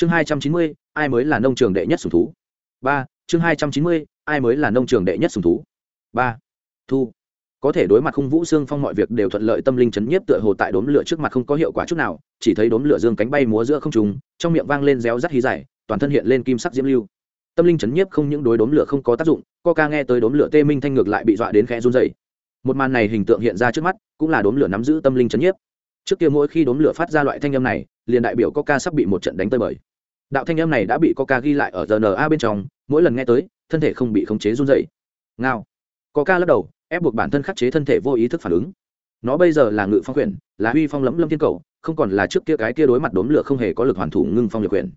chương hai trăm chín mươi, ai mới là nông trường đệ nhất sùng thú? Ba, chương hai trăm chín mươi, ai mới là nông trường đệ nhất sùng thú? Ba, thu. Có thể đối mặt khung vũ xương phong mọi việc đều thuận lợi, tâm linh chấn nhiếp tựa hồ tại đốm lửa trước mặt không có hiệu quả chút nào, chỉ thấy đốm lửa dương cánh bay múa giữa không trùng trong miệng vang lên réo rắt hí dài, toàn thân hiện lên kim sắc diễm lưu. Tâm linh chấn nhiếp không những đối đốm lửa không có tác dụng ca nghe tới đốm lửa tê minh thanh ngược lại bị dọa đến khẽ run dày một màn này hình tượng hiện ra trước mắt, cũng là đốm lửa nắm giữ tâm linh chấn nhiếp. Trước kia mỗi khi đốm lửa phát ra loại thanh âm này liền đại biểu coca sắp bị một trận đánh tơi bời. Đạo thanh âm này đã bị coca ghi lại ở rna bên trong, mỗi lần nghe tới, thân thể không bị khống chế run dày ngao. Coca lắc đầu, ép buộc bản thân khắc chế thân thể vô ý thức phản ứng. Nó bây giờ là ngự phong quyển là huy phong lẫm lâm thiên cầu, không còn là trước kia cái kia đối mặt đốm lửa không hề có lực hoàn thủ ngưng phong lực quyển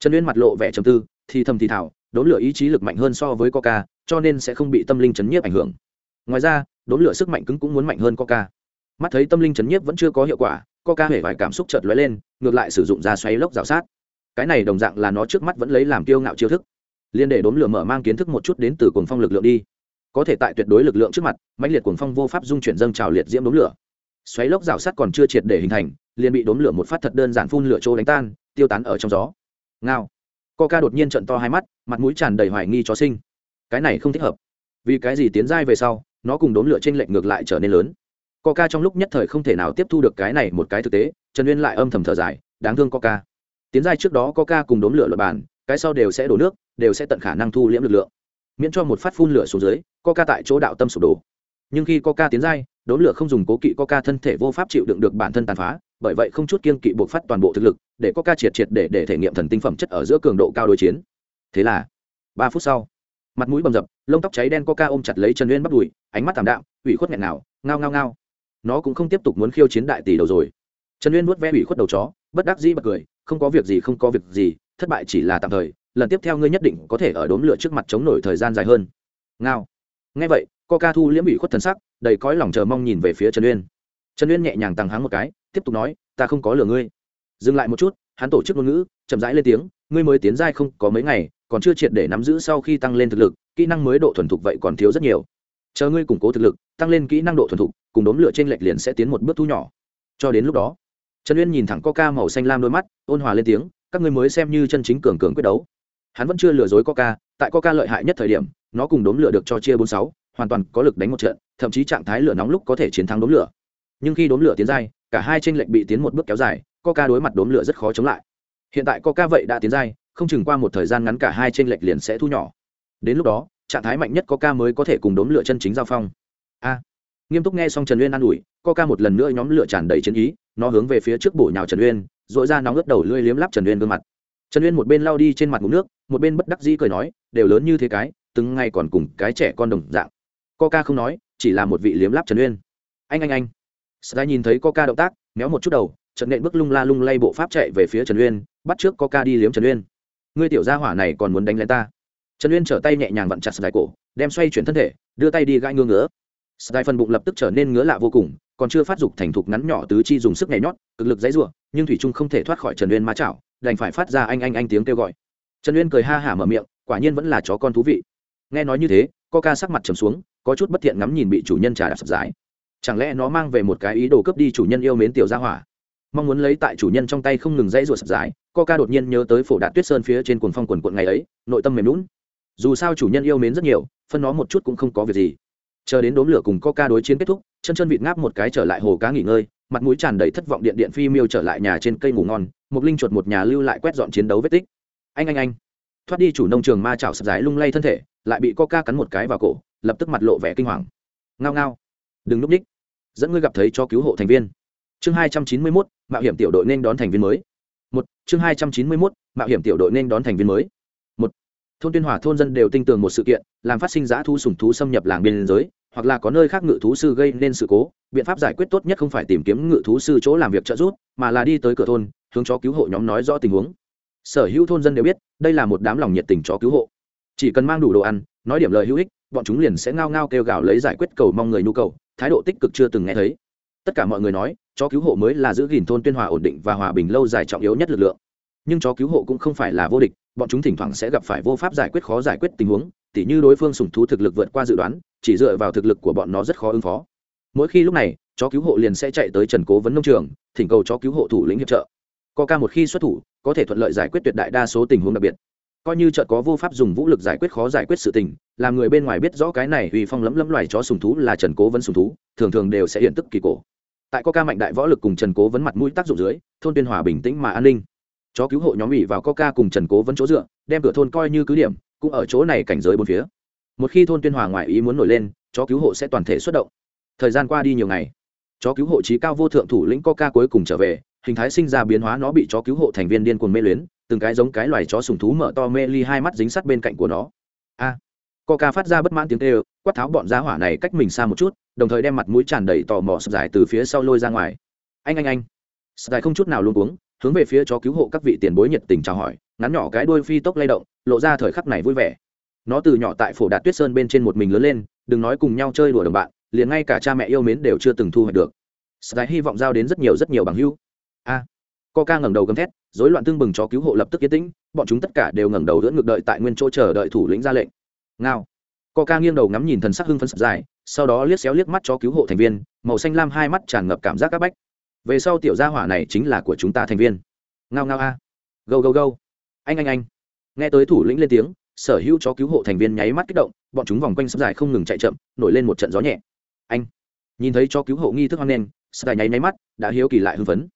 trần uyên mặt lộ vẻ trầm tư, thì thầm thì thảo đốm lửa ý chí lực mạnh hơn so với coca, cho nên sẽ không bị tâm linh chấn nhiếp ảnh hưởng. Ngoài ra, đốm lửa sức mạnh cứng cũng muốn mạnh hơn coca. Mắt thấy tâm linh chấn nhiếp vẫn chưa có hiệu quả coca hễ vài cảm xúc chợt lóe lên, ngược lại sử dụng ra xoáy lốc rào sát. Cái này đồng dạng là nó trước mắt vẫn lấy làm kiêu ngạo chiêu thức. Liên để đốm lửa mở mang kiến thức một chút đến từ cuồng phong lực lượng đi. Có thể tại tuyệt đối lực lượng trước mặt, mãnh liệt cuồng phong vô pháp dung chuyển dâng trào liệt diễm đốm lửa. Xoáy lốc rào sát còn chưa triệt để hình thành, liền bị đốm lửa một phát thật đơn giản phun lửa trô đánh tan, tiêu tán ở trong gió. Ngao. Coca đột nhiên trận to hai mắt, mặt mũi tràn đầy hoài nghi cho sinh. Cái này không thích hợp. Vì cái gì tiến giai về sau, nó cùng đốm lửa trên lệnh ngược lại trở nên lớn coca trong lúc nhất thời không thể nào tiếp thu được cái này một cái thực tế, trần uyên lại âm thầm thở dài, đáng thương coca. Tiến giai trước đó coca cùng đốn lửa luật bàn, cái sau đều sẽ đổ nước, đều sẽ tận khả năng thu liễm lực lượng. Miễn cho một phát phun lửa xuống dưới, coca tại chỗ đạo tâm sụp đổ. Nhưng khi coca tiến giai đốn lửa không dùng cố kỵ coca thân thể vô pháp chịu đựng được bản thân tàn phá, bởi vậy không chút kiên kỵ buộc phát toàn bộ thực lực, để coca triệt triệt để để thể nghiệm thần tinh phẩm chất ở giữa cường độ cao đối chiến. Thế là, ba phút sau, mặt mũi bầm dập, lông tóc cháy đen coca ôm chặt lấy trần uyên bắt đùi, ánh mắt thảm đạm, ủy khuất nghẹn nào ngao ngao ngao nó cũng không tiếp tục muốn khiêu chiến đại tỷ đầu rồi. Trần uyên nuốt ve ủy khuất đầu chó, bất đắc dĩ bật cười, không có việc gì, không có việc gì, thất bại chỉ là tạm thời, lần tiếp theo ngươi nhất định có thể ở đốm lửa trước mặt chống nổi thời gian dài hơn. Ngao. Ngay vậy coca thu liễm ủy khuất thần sắc, đầy cõi lòng chờ mong nhìn về phía trần uyên. Trần uyên nhẹ nhàng tăng háng một cái, tiếp tục nói, ta không có lừa ngươi. Dừng lại một chút, hắn tổ chức ngôn ngữ, chậm rãi lên tiếng, ngươi mới tiến giai không có mấy ngày, còn chưa triệt để nắm giữ sau khi tăng lên thực lực, kỹ năng mới độ thuần thục vậy còn thiếu rất nhiều chờ ngươi củng cố thực lực tăng lên kỹ năng độ thuần thục cùng đốm lửa trên lệch liền sẽ tiến một bước thu nhỏ. Cho đến lúc đó trần uyên nhìn thẳng coca màu xanh lam đôi mắt ôn hòa lên tiếng các ngươi mới xem như chân chính cường cường quyết đấu. Hắn vẫn chưa lừa dối coca tại coca lợi hại nhất thời điểm nó cùng đốm lửa được cho chia bốn sáu hoàn toàn có lực đánh một trận thậm chí trạng thái lửa nóng lúc có thể chiến thắng đốm lửa. Nhưng khi đốm lửa tiến dai, cả hai tranh lệch bị tiến một bước kéo dài coca đối mặt đốm lửa rất khó chống lại. Hiện tại coca vậy đã tiến dai, không chừng qua một thời gian ngắn cả hai tranh lệch liền sẽ thu nhỏ. Đến lúc đó trạng thái mạnh nhất có ca mới có thể cùng đốn lựa chân chính giao phong. A. Nghiêm túc nghe xong trần uyên an ủi, coca một lần nữa nhóm lửa tràn đầy chiến ý, nó hướng về phía trước bổ nhào trần uyên dội ra nóng ướt đầu lưỡi liếm lắp trần uyên gương mặt. Trần uyên một bên lao đi trên mặt ngụm nước, một bên bất đắc dĩ cười nói, đều lớn như thế cái, từng ngày còn cùng cái trẻ con đồng dạng. Coca không nói, chỉ là một vị liếm lắp trần uyên. Anh anh anh. Sky nhìn thấy coca động tác, méo một chút đầu trận nện bước lung la lung lay bộ pháp chạy về phía trần uyên, bắt trước coca đi liếm trần uyên. Ngươi tiểu gia hỏa này còn muốn đánh lên ta? Trần uyên trở tay nhẹ nhàng vặn chặt sài cổ, đem xoay chuyển thân thể, đưa tay đi gãi ngứa ngứa. Sài phần bụng lập tức trở nên ngứa lạ vô cùng, còn chưa phát dục thành thục ngắn nhỏ tứ chi dùng sức nhảy nhót, cực lực dãy rủa nhưng thủy trung không thể thoát khỏi trần uyên má chảo, đành phải phát ra anh anh anh tiếng kêu gọi. Trần uyên cười ha hả mở miệng, quả nhiên vẫn là chó con thú vị. Nghe nói như thế coca sắc mặt trầm xuống, có chút bất thiện ngắm nhìn bị chủ nhân trà đạp sập dài. Chẳng lẽ nó mang về một cái ý đồ cướp đi chủ nhân yêu mến tiểu gia hỏa? Mong muốn lấy tại chủ nhân trong tay không ngừng dãy ruột sập dài coca đột nhiên nhớ tới phổ đạt tuyết sơn phía trên cuồng phong quần quận ngày ấy, nội tâm mềm lún dù sao chủ nhân yêu mến rất nhiều, phân nó một chút cũng không có việc gì. Chờ đến đốm lửa cùng coca đối chiến kết thúc, chân chân vịt ngáp một cái trở lại hồ cá nghỉ ngơi, mặt mũi tràn đầy thất vọng điện điện phi miêu trở lại nhà trên cây ngủ ngon một linh chuột một nhà lưu lại quét dọn chiến đấu vết tích. Anh anh anh. Thoát đi chủ nông trường ma chảo sập dài lung lay thân thể, lại bị coca cắn một cái vào cổ, lập tức mặt lộ vẻ kinh hoàng. Ngao ngao. Đừng núp ních. Dẫn ngươi gặp thấy cho cứu hộ thành viên. Chương hai trăm chín mươi mốt, mạo hiểm tiểu đội nên đón thành viên mới. Một, chương hai trăm chín mươi mốt, mạo hiểm tiểu đội nên đón thành viên mới thôn tuyên hòa thôn dân đều tin tưởng một sự kiện, làm phát sinh giá thu sùng thú xâm nhập làng biên giới, hoặc là có nơi khác ngự thú sư gây nên sự cố, biện pháp giải quyết tốt nhất không phải tìm kiếm ngự thú sư chỗ làm việc trợ giúp, mà là đi tới cửa thôn, hướng chó cứu hộ nhóm nói rõ tình huống. Sở hữu thôn dân đều biết, đây là một đám lòng nhiệt tình chó cứu hộ. Chỉ cần mang đủ đồ ăn, nói điểm lời hữu ích, bọn chúng liền sẽ ngao ngao kêu gào lấy giải quyết cầu mong người nhu cầu, thái độ tích cực chưa từng nghe thấy. Tất cả mọi người nói, chó cứu hộ mới là giữ gìn thôn tuyên hòa ổn định và hòa bình lâu dài trọng yếu nhất lực lượng nhưng chó cứu hộ cũng không phải là vô địch, bọn chúng thỉnh thoảng sẽ gặp phải vô pháp giải quyết khó giải quyết tình huống, tỉ như đối phương sùng thú thực lực vượt qua dự đoán, chỉ dựa vào thực lực của bọn nó rất khó ứng phó. Mỗi khi lúc này, chó cứu hộ liền sẽ chạy tới trần cố vấn nông trường, thỉnh cầu chó cứu hộ thủ lĩnh hiệp trợ. Co ca một khi xuất thủ, có thể thuận lợi giải quyết tuyệt đại đa số tình huống đặc biệt. Coi như chợt có vô pháp dùng vũ lực giải quyết khó giải quyết sự tình, làm người bên ngoài biết rõ cái này uy phong lấm lấm loài chó sùng thú là trần cố vấn sùng thú, thường thường đều sẽ hiện tức kỳ cổ. Tại có ca mạnh đại võ lực cùng trần cố vấn mặt mũi tác dụng dưới, thôn tuyên hòa bình tĩnh mà an ninh chó cứu hộ nhóm ủy vào coca cùng trần cố vấn chỗ dựa đem cửa thôn coi như cứ điểm cũng ở chỗ này cảnh giới bốn phía. Một khi thôn tuyên hòa ngoại ý muốn nổi lên chó cứu hộ sẽ toàn thể xuất động. Thời gian qua đi nhiều ngày chó cứu hộ trí cao vô thượng thủ lĩnh coca cuối cùng trở về hình thái sinh ra biến hóa nó bị chó cứu hộ thành viên điên cuồng mê luyến từng cái giống cái loài chó sùng thú mở to mê ly hai mắt dính sắt bên cạnh của nó. A! À, coca phát ra bất mãn tiếng tê quát tháo bọn giá hỏa này cách mình xa một chút đồng thời đem mặt mũi tràn đầy tò mò sập dài từ phía sau lôi ra ngoài. Anh anh anh! Sập dài không chút nào luôn uống hướng về phía chó cứu hộ các vị tiền bối nhiệt tình chào hỏi ngắn nhỏ cái đuôi phi tốc lay động lộ ra thời khắc này vui vẻ. Nó từ nhỏ tại phổ đạt tuyết sơn bên trên một mình lớn lên đừng nói cùng nhau chơi đùa đồng bạn liền ngay cả cha mẹ yêu mến đều chưa từng thu hoạch được. Sky hy vọng giao đến rất nhiều rất nhiều bằng hữu. A. À, coca ngẩng đầu gầm thét rối loạn tương bừng chó cứu hộ lập tức yên tĩnh bọn chúng tất cả đều ngẩng đầu đỡ ngược đợi tại nguyên chỗ chờ đợi thủ lĩnh ra lệnh. Ngao. Coca nghiêng đầu ngắm nhìn thần sắc hưng phấn sập dài sau đó liếc xéo liếc mắt chó cứu hộ thành viên màu xanh lam hai mắt tràn ngập cảm giác các bách về sau tiểu gia hỏa này chính là của chúng ta thành viên. Ngao ngao a. À. gâu gâu gâu. Anh anh anh. Nghe tới thủ lĩnh lên tiếng, sở hữu chó cứu hộ thành viên nháy mắt kích động, bọn chúng vòng quanh sắp dài không ngừng chạy chậm, nổi lên một trận gió nhẹ. Anh. Nhìn thấy chó cứu hộ nghi thức hoang đen sắp dài nháy nháy mắt, đã hiếu kỳ lại hưng phấn.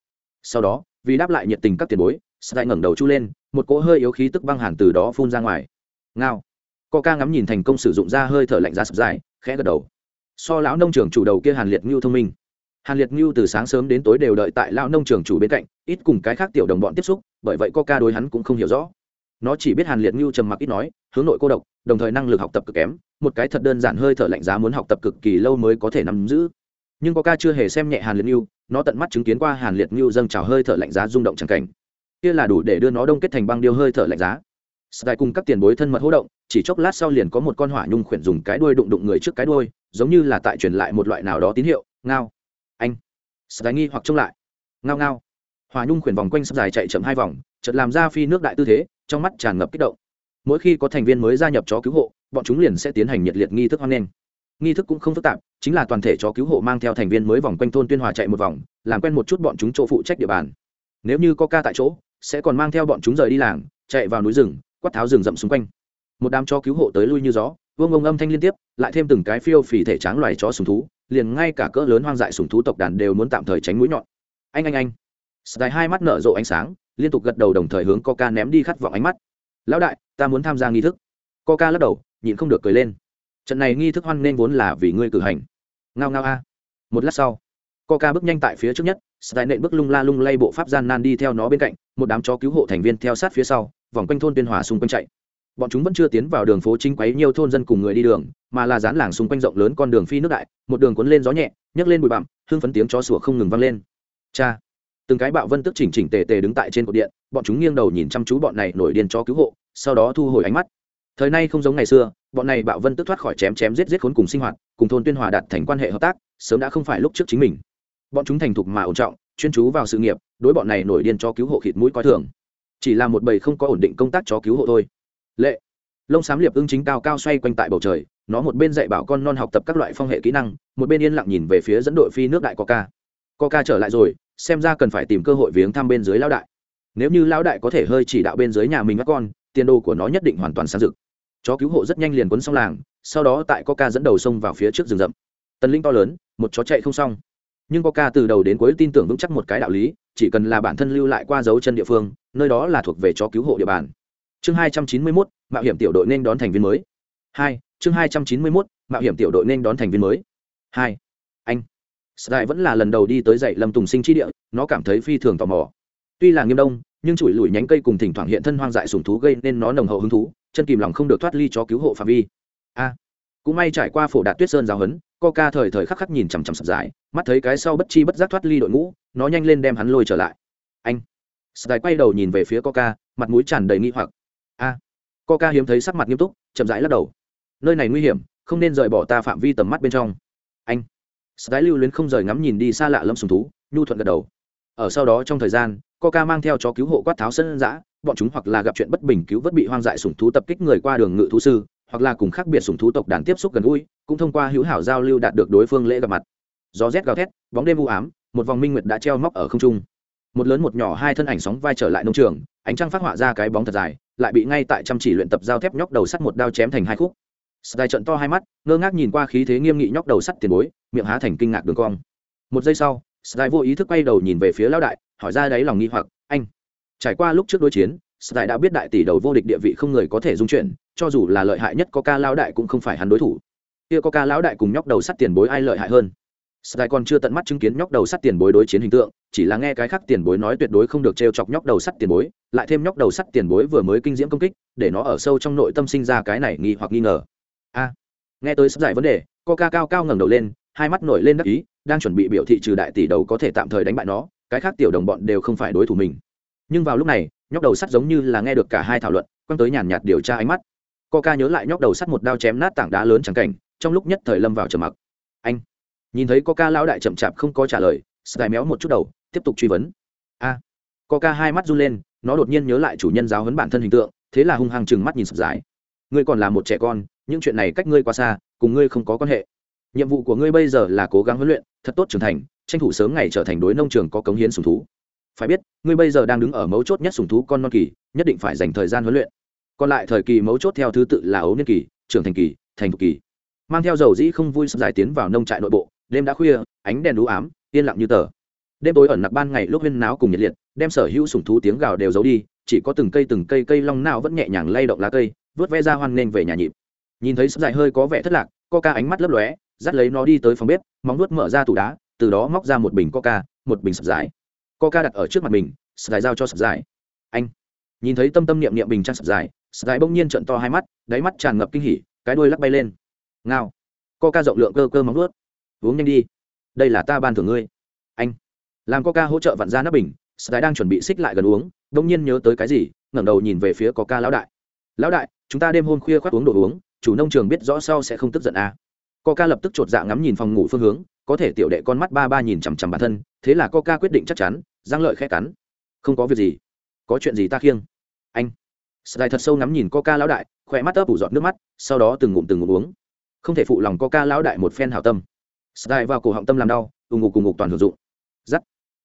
Sau đó, vì đáp lại nhiệt tình các tiền bối sắp dài ngẩng đầu chu lên, một cỗ hơi yếu khí tức băng hàn từ đó phun ra ngoài. Ngao. Co ca ngắm nhìn thành công sử dụng ra hơi thở lạnh ra sắp dài, khẽ gật đầu. So lão nông trường chủ đầu kia hàn liệt ngưu thông minh hàn liệt ngưu từ sáng sớm đến tối đều đợi tại lão nông trường chủ bên cạnh ít cùng cái khác tiểu đồng bọn tiếp xúc bởi vậy coca đối hắn cũng không hiểu rõ. Nó chỉ biết hàn liệt ngưu trầm mặc ít nói hướng nội cô độc đồng thời năng lực học tập cực kém một cái thật đơn giản hơi thở lạnh giá muốn học tập cực kỳ lâu mới có thể nắm giữ. Nhưng coca chưa hề xem nhẹ hàn liệt ngưu nó tận mắt chứng kiến qua hàn liệt ngưu dâng trào hơi thở lạnh giá rung động chẳng cảnh. Kia là đủ để đưa nó đông kết thành băng điêu hơi thở lạnh giá. Sky cùng các tiền bối thân mật hô động, chỉ chốc lát sau liền có một con hỏa nhung khuyển dùng cái đuôi đụng đụng người trước cái đuôi, giống như là tại truyền lại một loại nào đó tín hiệu, ngao. Anh. dài nghi hoặc trông lại. Ngao ngao. Hòa nhung khuyển vòng quanh sắp dài chạy chậm hai vòng, chợt làm ra phi nước đại tư thế, trong mắt tràn ngập kích động. Mỗi khi có thành viên mới gia nhập chó cứu hộ, bọn chúng liền sẽ tiến hành nhiệt liệt nghi thức hoan nghênh. Nghi thức cũng không phức tạp, chính là toàn thể chó cứu hộ mang theo thành viên mới vòng quanh thôn tuyên hòa chạy một vòng, làm quen một chút bọn chúng chỗ phụ trách địa bàn. Nếu như có ca tại chỗ, sẽ còn mang theo bọn chúng rời đi làng, chạy vào núi rừng, quát tháo rừng rậm xung quanh. Một đám chó cứu hộ tới lui như gió vương ông âm thanh liên tiếp, lại thêm từng cái phiêu phì thể tráng loài chó sùng thú liền ngay cả cỡ lớn hoang dại sùng thú tộc đàn đều muốn tạm thời tránh mũi nhọn anh anh anh dài hai mắt nở rộ ánh sáng, liên tục gật đầu đồng thời hướng Coca ném đi khát vọng ánh mắt. "Lão đại, ta muốn tham gia nghi thức." Coca lắc đầu, nhịn không được cười lên. "Trận này nghi thức hoan nên vốn là vì ngươi cử hành." Ngao ngao a. Một lát sau, Coca bước nhanh tại phía trước nhất, dài nện bước lung la lung lay bộ pháp gian nan đi theo nó bên cạnh, một đám chó cứu hộ thành viên theo sát phía sau, vòng quanh thôn tuyên hòa xung quanh chạy. Bọn chúng vẫn chưa tiến vào đường phố chính quấy nhiều thôn dân cùng người đi đường, mà là dán làng xung quanh rộng lớn con đường phi nước đại, một đường cuốn lên gió nhẹ, nhấc lên bụi bặm, hương phấn tiếng chó sủa không ngừng vang lên. Cha, từng cái bạo vân tức chỉnh chỉnh tề tề đứng tại trên cột điện bọn chúng nghiêng đầu nhìn chăm chú bọn này nổi điên cho cứu hộ sau đó thu hồi ánh mắt. Thời nay không giống ngày xưa bọn này bạo vân tức thoát khỏi chém chém giết giết khốn cùng sinh hoạt cùng thôn tuyên hòa đạt thành quan hệ hợp tác sớm đã không phải lúc trước chính mình. Bọn chúng thành thục mà ổn trọng chuyên chú vào sự nghiệp đối bọn này nổi điên cho cứu hộ khịt mũi coi thường. Chỉ là một bầy không có ổn định công tác cho cứu hộ thôi lệ. Lông xám liệp ưng chính cao cao xoay quanh tại bầu trời, nó một bên dạy bảo con non học tập các loại phong hệ kỹ năng, một bên yên lặng nhìn về phía dẫn đội phi nước đại coca. Coca trở lại rồi, xem ra cần phải tìm cơ hội viếng thăm bên dưới lão đại. Nếu như lão đại có thể hơi chỉ đạo bên dưới nhà mình các con, tiền đồ của nó nhất định hoàn toàn sáng rực. Chó cứu hộ rất nhanh liền quấn xong làng, sau đó tại coca dẫn đầu sông vào phía trước rừng rậm. Tần linh to lớn, một chó chạy không xong. Nhưng coca từ đầu đến cuối tin tưởng vững chắc một cái đạo lý, chỉ cần là bản thân lưu lại qua dấu chân địa phương, nơi đó là thuộc về chó cứu hộ địa bàn chương hai trăm chín mươi mốt mạo hiểm tiểu đội nên đón thành viên mới hai chương hai trăm chín mươi mốt mạo hiểm tiểu đội nên đón thành viên mới hai anh Sky vẫn là lần đầu đi tới dãy Lâm Tùng Sinh chi địa, nó cảm thấy phi thường tò mò. Tuy là nghiêm đông, nhưng chuỗi lùi nhánh cây cùng thỉnh thoảng hiện thân hoang dại sủng thú gây nên nó nồng hậu hứng thú, chân kìm lòng không được thoát ly cho cứu hộ phạm vi. A, cũng may trải qua phổ đạt tuyết sơn giáo huấn, Coca thời thời khắc khắc nhìn chằm chằm sập dài, mắt thấy cái sau bất chi bất giác thoát ly đội ngũ, nó nhanh lên đem hắn lôi trở lại. Anh. Sky quay đầu nhìn về phía Coca, mặt mũi tràn đầy nghi hoặc. A. Coca hiếm thấy sắc mặt nghiêm túc, chậm rãi lắc đầu. Nơi này nguy hiểm, không nên rời bỏ ta phạm vi tầm mắt bên trong. Anh sái lưu luyến không rời ngắm nhìn đi xa lạ lâm sùng thú, nhu thuận gật đầu. Ở sau đó trong thời gian, Coca mang theo chó cứu hộ quát tháo sân dã, bọn chúng hoặc là gặp chuyện bất bình cứu vớt bị hoang dại sùng thú tập kích người qua đường ngự thú sư, hoặc là cùng khác biệt sùng thú tộc đàn tiếp xúc gần gũi, cũng thông qua hữu hảo giao lưu đạt được đối phương lễ gặp mặt. Gió rét gào thét, bóng đêm u ám, một vòng minh nguyệt đã treo móc ở không trung. một lớn một nhỏ hai thân ảnh sóng vai trở lại nông trường ánh trăng phát họa ra cái bóng thật dài lại bị ngay tại chăm chỉ luyện tập giao thép nhóc đầu sắt một đao chém thành hai khúc. Sky trận to hai mắt, ngơ ngác nhìn qua khí thế nghiêm nghị nhóc đầu sắt tiền bối, miệng há thành kinh ngạc đường cong. Một giây sau sky vô ý thức quay đầu nhìn về phía lão đại, hỏi ra đáy lòng nghi hoặc, anh, trải qua lúc trước đối chiến sky đã biết đại tỷ đầu vô địch địa vị không người có thể dung chuyển, cho dù là lợi hại nhất có ca lão đại cũng không phải hắn đối thủ. Kia có ca lão đại cùng nhóc đầu sắt tiền bối ai lợi hại hơn? Sky còn chưa tận mắt chứng kiến nhóc đầu sắt tiền bối đối chiến hình tượng, chỉ là nghe cái khác tiền bối nói tuyệt đối không được trêu chọc nhóc đầu sắt tiền bối, lại thêm nhóc đầu sắt tiền bối vừa mới kinh diễm công kích, để nó ở sâu trong nội tâm sinh ra cái này nghi hoặc nghi ngờ. A, nghe tới sắp giải vấn đề, Coca cao cao ngẩng đầu lên, hai mắt nổi lên đắc ý, đang chuẩn bị biểu thị trừ đại tỷ đầu có thể tạm thời đánh bại nó, cái khác tiểu đồng bọn đều không phải đối thủ mình. Nhưng vào lúc này, nhóc đầu sắt giống như là nghe được cả hai thảo luận, quăng tới nhàn nhạt điều tra ánh mắt. Coca nhớ lại nhóc đầu sắt một đao chém nát tảng đá lớn chẳng cảnh, trong lúc nhất thời lâm vào trầm mặc. Anh nhìn thấy coca lão đại chậm chạp không có trả lời sky méo một chút đầu tiếp tục truy vấn. A à, coca hai mắt run lên nó đột nhiên nhớ lại chủ nhân giáo huấn bản thân hình tượng thế là hung hăng chừng mắt nhìn sập dài ngươi còn là một trẻ con những chuyện này cách ngươi quá xa cùng ngươi không có quan hệ. Nhiệm vụ của ngươi bây giờ là cố gắng huấn luyện thật tốt trưởng thành tranh thủ sớm ngày trở thành đối nông trường có cống hiến sùng thú. Phải biết ngươi bây giờ đang đứng ở mấu chốt nhất sùng thú con non kỳ nhất định phải dành thời gian huấn luyện. Còn lại thời kỳ mấu chốt theo thứ tự là ấu niên kỳ trưởng thành kỳ thành thục kỳ. Mang theo dầu dĩ không vui sắp giải tiến vào nông trại nội bộ đêm đã khuya, ánh đèn đũ ám, yên lặng như tờ. Đêm tối ẩn nặc ban ngày lúc huyên náo cùng nhiệt liệt, đem sở hữu sủng thú tiếng gào đều giấu đi, chỉ có từng cây từng cây cây long nào vẫn nhẹ nhàng lay động lá cây, vớt ve ra hoan nghênh về nhà nhịp. Nhìn thấy sắp dài hơi có vẻ thất lạc coca ánh mắt lấp lóe, dắt lấy nó đi tới phòng bếp, móng nuốt mở ra tủ đá, từ đó móc ra một bình coca một bình sập dài. Coca đặt ở trước mặt mình sập dài giao cho sập dài. Anh. Nhìn thấy tâm tâm niệm niệm bình trang sập dài sập dài bỗng nhiên trận to hai mắt, đáy mắt tràn ngập kinh hỉ, cái đuôi lắc bay lên. Ngao. Coca rộng lượng cơ cơ móng nuốt uống nhanh đi. Đây là ta ban thưởng ngươi. Anh. Làm coca hỗ trợ vặn ra nắp bình, sky đang chuẩn bị xích lại gần uống, đông nhiên nhớ tới cái gì, ngẩng đầu nhìn về phía coca lão đại. Lão đại, chúng ta đêm hôm khuya khoác uống đồ uống, chủ nông trường biết rõ sau sẽ không tức giận à. coca lập tức chột dạ ngắm nhìn phòng ngủ phương hướng, có thể tiểu đệ con mắt ba ba nhìn chằm chằm bản thân, thế là coca quyết định chắc chắn giang lợi khẽ cắn. Không có việc gì, có chuyện gì ta khiêng. Anh. Sky thật sâu ngắm nhìn coca lão đại khỏe mắt ấp ủ giọt nước mắt, sau đó từng ngụm từng ngụm uống. Không thể phụ lòng coca lão đại một phen hảo tâm sky vào cổ họng tâm làm đau, ù ngục cùng ngục toàn hưởng dụng. Giắt.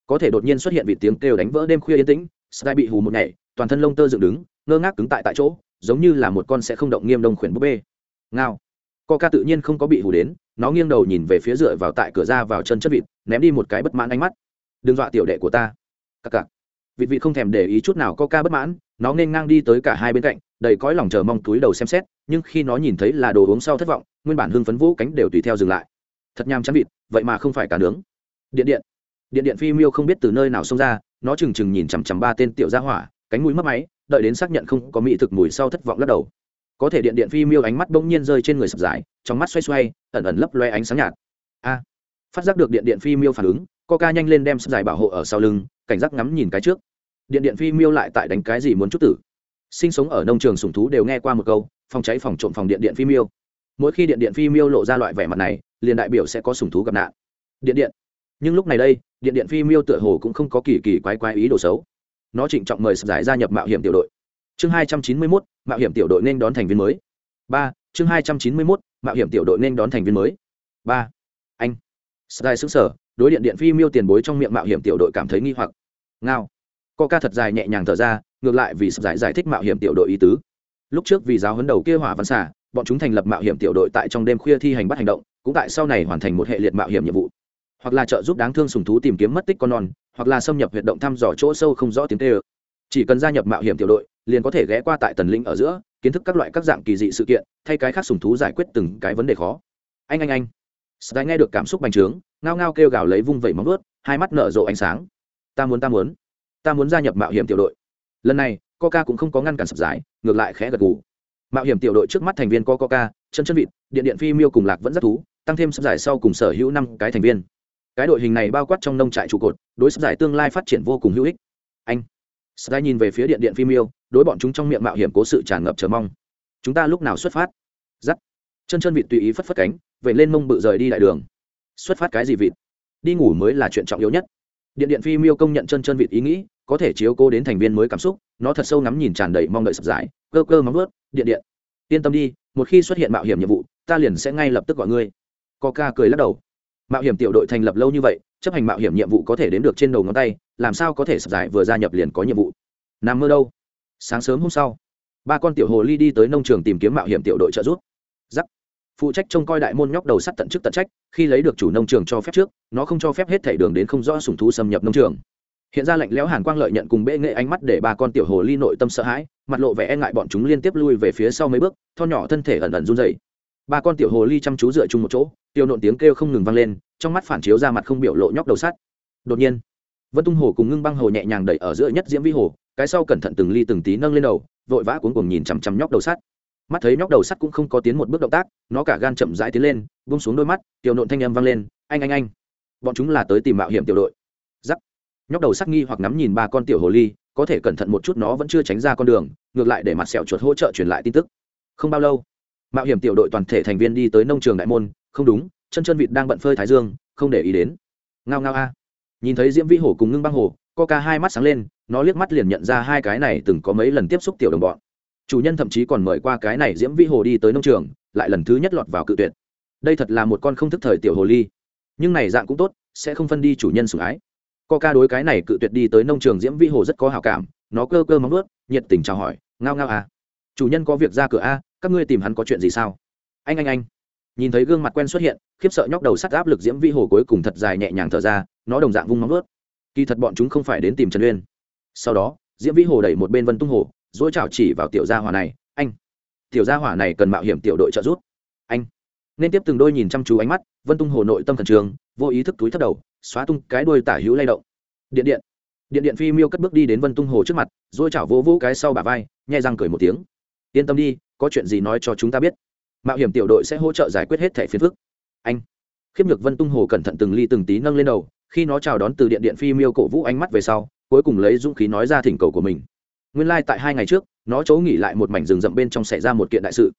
Có thể đột nhiên xuất hiện vị tiếng kêu đánh vỡ đêm khuya yên tĩnh, sky bị hù một ngày toàn thân lông tơ dựng đứng, ngơ ngác cứng tại tại chỗ, giống như là một con sẽ không động nghiêm đông khuyển búp bê. Ngao. Co ca tự nhiên không có bị hù đến, nó nghiêng đầu nhìn về phía dựa vào tại cửa ra vào chân chất vịt, ném đi một cái bất mãn ánh mắt. Đừng dọa tiểu đệ của ta. Cặc cặc. Vịt vịt không thèm để ý chút nào co ca bất mãn, nó nên ngang đi tới cả hai bên cạnh, đầy cõi lòng chờ mong túi đầu xem xét, nhưng khi nó nhìn thấy là đồ uống sau thất vọng, nguyên bản hưng phấn vũ cánh đều tùy theo dừng lại thật nham chắn vịt, vậy mà không phải cả nướng. Điện điện điện điện phi miêu không biết từ nơi nào xông ra, nó trừng trừng nhìn chằm chằm ba tên tiểu gia hỏa, cánh mũi mất máy, đợi đến xác nhận không có mỹ thực mùi sau thất vọng lắc đầu. Có thể điện điện phi miêu ánh mắt bỗng nhiên rơi trên người sập dài, trong mắt xoay xoay, ẩn ẩn lấp loe ánh sáng nhạt. A, phát giác được điện điện phi miêu phản ứng, coca nhanh lên đem sập dài bảo hộ ở sau lưng, cảnh giác ngắm nhìn cái trước. Điện điện phi miêu lại tại đánh cái gì muốn chút tử. Sinh sống ở nông trường sùng thú đều nghe qua một câu, phòng cháy phòng trộm phòng điện điện phi miêu. Mỗi khi điện điện phi miêu lộ ra loại vẻ mặt này liền đại biểu sẽ có sùng thú gặp nạn. Điện điện. Nhưng lúc này đây, điện điện phi miêu tựa hồ cũng không có kỳ kỳ quái quái ý đồ xấu. Nó trịnh trọng mời sập giải gia nhập mạo hiểm tiểu đội. Chương hai trăm chín mươi mốt, mạo hiểm tiểu đội nên đón thành viên mới. Ba, chương hai trăm chín mươi mốt, mạo hiểm tiểu đội nên đón thành viên mới. Ba, anh. Sky xứng sở đối điện điện phi miêu tiền bối trong miệng mạo hiểm tiểu đội cảm thấy nghi hoặc. Ngao. Co ca thật dài nhẹ nhàng thở ra, ngược lại vì sập giải giải thích mạo hiểm tiểu đội ý tứ. Lúc trước vì giáo huấn đầu kia hỏa văn xả bọn chúng thành lập mạo hiểm tiểu đội tại trong đêm khuya thi hành bắt hành động cũng tại sau này hoàn thành một hệ liệt mạo hiểm nhiệm vụ. Hoặc là trợ giúp đáng thương sùng thú tìm kiếm mất tích con non, hoặc là xâm nhập huyệt động thăm dò chỗ sâu không rõ tiếng tê ơ. Chỉ cần gia nhập mạo hiểm tiểu đội, liền có thể ghé qua tại tần linh ở giữa, kiến thức các loại các dạng kỳ dị sự kiện, thay cái khác sùng thú giải quyết từng cái vấn đề khó. Anh anh anh. Sài nghe được cảm xúc bành trướng, ngao ngao kêu gào lấy vung vẩy móng ướt hai mắt nở rộ ánh sáng. Ta muốn ta muốn. Ta muốn gia nhập mạo hiểm tiểu đội. Lần này, coca cũng không có ngăn cản sập giải, ngược lại khẽ gật gù. Mạo hiểm tiểu đội trước mắt thành viên có coca, chân chân vịt, điện điện phi miêu cùng lạc vẫn rất thú tăng thêm sắp giải sau cùng sở hữu năm cái thành viên. Cái đội hình này bao quát trong nông trại trụ cột, đối sắp giải tương lai phát triển vô cùng hữu ích. Anh sky nhìn về phía điện điện phi miêu đối bọn chúng trong miệng mạo hiểm cố sự tràn ngập chờ mong. Chúng ta lúc nào xuất phát? Giắt. Chân chân vịt tùy ý phất phất cánh, vậy lên mông bự rời đi đại đường. Xuất phát cái gì vịt? Đi ngủ mới là chuyện trọng yếu nhất. Điện điện phi miêu công nhận chân chân vịt ý nghĩ, có thể chiếu cố đến thành viên mới cảm xúc, nó thật sâu ngắm nhìn tràn đầy mong đợi sập giải. Cơ cơ móng ướt điện điện. Yên tâm đi, một khi xuất hiện mạo hiểm nhiệm vụ, ta liền sẽ ngay lập tức gọi ngươi coca cười lắc đầu. Mạo hiểm tiểu đội thành lập lâu như vậy, chấp hành mạo hiểm nhiệm vụ có thể đến được trên đầu ngón tay, làm sao có thể sập giải vừa gia nhập liền có nhiệm vụ? Nằm mơ đâu? Sáng sớm hôm sau, ba con tiểu hồ ly đi tới nông trường tìm kiếm mạo hiểm tiểu đội trợ giúp. Giắc. Phụ trách trông coi đại môn nhóc đầu sắt tận chức tận trách, khi lấy được chủ nông trường cho phép trước, nó không cho phép hết thảy đường đến không rõ sùng thú xâm nhập nông trường. Hiện ra lạnh lẽo hàn quang lợi nhận cùng bệ nghệ ánh mắt để ba con tiểu hồ ly nội tâm sợ hãi, mặt lộ vẻ e ngại bọn chúng liên tiếp lui về phía sau mấy bước thon nhỏ thân thể ẩn ẩn run dày ba con tiểu hồ ly chăm chú dựa chung một chỗ, tiêu nộn tiếng kêu không ngừng vang lên, trong mắt phản chiếu ra mặt không biểu lộ nhóc đầu sắt. Đột nhiên, vân tung hồ cùng ngưng băng hồ nhẹ nhàng đẩy ở giữa nhất diễm vi hồ, cái sau cẩn thận từng ly từng tí nâng lên đầu, vội vã cuống cùng nhìn chằm chằm nhóc đầu sắt. Mắt thấy nhóc đầu sắt cũng không có tiến một bước động tác, nó cả gan chậm rãi tiến lên bung xuống đôi mắt tiểu nộn thanh âm vang lên, anh anh anh, bọn chúng là tới tìm mạo hiểm tiểu đội. Giắc nhóc đầu sắt nghi hoặc ngắm nhìn ba con tiểu hồ ly, có thể cẩn thận một chút nó vẫn chưa tránh ra con đường, ngược lại để mặt sẹo chuột hỗ trợ truyền lại tin tức. Không bao lâu mạo hiểm tiểu đội toàn thể thành viên đi tới nông trường đại môn, không đúng, chân chân vịt đang bận phơi thái dương, không để ý đến. Ngao ngao a. Nhìn thấy diễm vĩ hổ cùng ngưng băng hổ ca hai mắt sáng lên, nó liếc mắt liền nhận ra hai cái này từng có mấy lần tiếp xúc tiểu đồng bọn. Chủ nhân thậm chí còn mời qua cái này diễm vĩ hồ đi tới nông trường, lại lần thứ nhất lọt vào cự tuyệt. Đây thật là một con không thức thời tiểu hồ ly. Nhưng này dạng cũng tốt, sẽ không phân đi chủ nhân sủng ái. Ca đối cái này cự tuyệt đi tới nông trường diễm vĩ hồ rất có hảo cảm, nó cơ cơ móng ướt nhiệt tình chào hỏi, ngao ngao à chủ nhân có việc ra cửa a các ngươi tìm hắn có chuyện gì sao? Anh anh anh. Nhìn thấy gương mặt quen xuất hiện, khiếp sợ nhóc đầu sắt áp lực diễm vĩ hồ cuối cùng thật dài nhẹ nhàng thở ra, nó đồng dạng vung móng ướt kỳ thật bọn chúng không phải đến tìm trần uyên. Sau đó, diễm vĩ hồ đẩy một bên vân tung hồ dỗi chảo chỉ vào tiểu gia hỏa này, anh, tiểu gia hỏa này cần mạo hiểm tiểu đội trợ giúp. Anh. Nên tiếp từng đôi nhìn chăm chú ánh mắt, vân tung hồ nội tâm thần trường vô ý thức túi thất đầu, xóa tung cái đuôi tả hữu lay động. Điện điện. Điện điện phi miêu cất bước đi đến vân tung hồ trước mặt dỗi chảo vỗ vỗ cái sau bà vai nhai răng cười một tiếng yên tâm đi, có chuyện gì nói cho chúng ta biết. Mạo hiểm tiểu đội sẽ hỗ trợ giải quyết hết thẻ phiền phức. Anh. Khiếp nhược vân tung hồ cẩn thận từng ly từng tí nâng lên đầu, khi nó chào đón từ điện điện phi miêu cổ vũ ánh mắt về sau, cuối cùng lấy dũng khí nói ra thỉnh cầu của mình. Nguyên lai、like、tại hai ngày trước, nó chỗ nghỉ lại một mảnh rừng rậm bên trong xảy ra một kiện đại sự.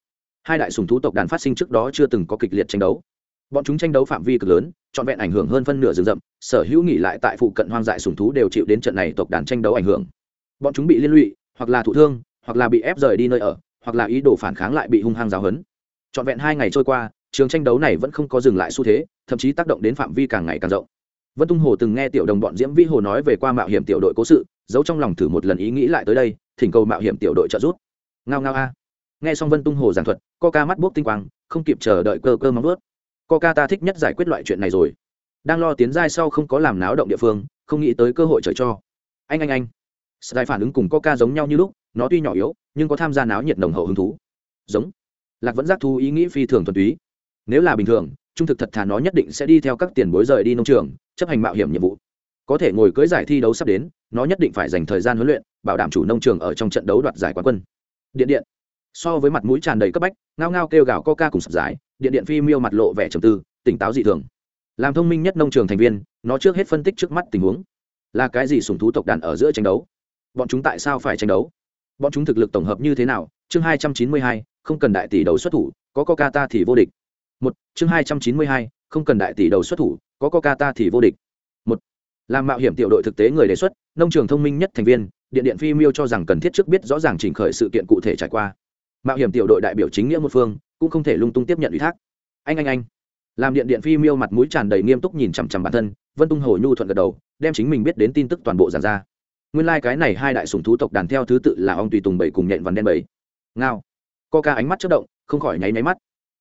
Hai đại sùng thú tộc đàn phát sinh trước đó chưa từng có kịch liệt tranh đấu. Bọn chúng tranh đấu phạm vi cực lớn, trọn vẹn ảnh hưởng hơn phân nửa rừng rậm, sở hữu nghỉ lại tại phụ cận hoang dại sùng thú đều chịu đến trận này tộc đàn tranh đấu ảnh hưởng. Bọn chúng bị liên lụy, hoặc là thụ thương, hoặc là bị ép rời đi nơi ở hoặc là ý đồ phản kháng lại bị hung hăng giáo hấn trọn vẹn hai ngày trôi qua trường tranh đấu này vẫn không có dừng lại xu thế thậm chí tác động đến phạm vi càng ngày càng rộng. Vân tung hồ từng nghe tiểu đồng bọn diễm vĩ hồ nói về qua mạo hiểm tiểu đội cố sự giấu trong lòng thử một lần ý nghĩ lại tới đây thỉnh cầu mạo hiểm tiểu đội trợ giúp. Ngao ngao a. Nghe xong vân tung hồ giảng thuật co ca mắt bốc tinh quang không kịp chờ đợi cơ cơ móng ướt co ca ta thích nhất giải quyết loại chuyện này rồi. Đang lo tiến giai sau không có làm náo động địa phương không nghĩ tới cơ hội trời cho. Anh anh anh. Sài phản ứng cùng Coca giống nhau như lúc, nó tuy nhỏ yếu, nhưng có tham gia náo nhiệt nồng hậu hứng thú. Giống. Lạc vẫn giác thu ý nghĩ phi thường thuần túy. Nếu là bình thường, trung thực thật thà nó nhất định sẽ đi theo các tiền bối rời đi nông trường, chấp hành mạo hiểm nhiệm vụ. Có thể ngồi cưới giải thi đấu sắp đến, nó nhất định phải dành thời gian huấn luyện, bảo đảm chủ nông trường ở trong trận đấu đoạt giải quán quân. Điện điện. So với mặt mũi tràn đầy cấp bách, ngao ngao kêu gào Coca cùng sập giải, điện điện phi miêu mặt lộ vẻ trầm tư, tỉnh táo dị thường. Làm thông minh nhất nông trường thành viên, nó trước hết phân tích trước mắt tình huống. Là cái gì sùng thú tộc đàn ở giữa tranh đấu? bọn chúng tại sao phải tranh đấu bọn chúng thực lực tổng hợp như thế nào? Chương hai trăm chín mươi hai, không cần đại tỷ đầu xuất thủ, có coca ta thì vô địch. Một, chương hai trăm chín mươi hai, không cần đại tỷ đầu xuất thủ, có coca ta thì vô địch. Một, làm mạo hiểm tiểu đội thực tế người đề xuất, nông trường thông minh nhất thành viên, điện điện phi miêu cho rằng cần thiết trước biết rõ ràng chỉnh khởi sự kiện cụ thể trải qua. Mạo hiểm tiểu đội đại biểu chính nghĩa một phương, cũng không thể lung tung tiếp nhận ủy thác. Anh anh anh. Làm điện điện phi miêu mặt mũi tràn đầy nghiêm túc nhìn chằm chằm bản thân, vân tung hồ nhu thuận gật đầu, đem chính mình biết đến tin tức toàn bộ giàn ra nguyên lai、like、cái này hai đại sùng thú tộc đàn theo thứ tự là ong tùy tùng bảy cùng nhện vằn đen bảy. Ngao. Co ca ánh mắt chất động, không khỏi nháy máy mắt.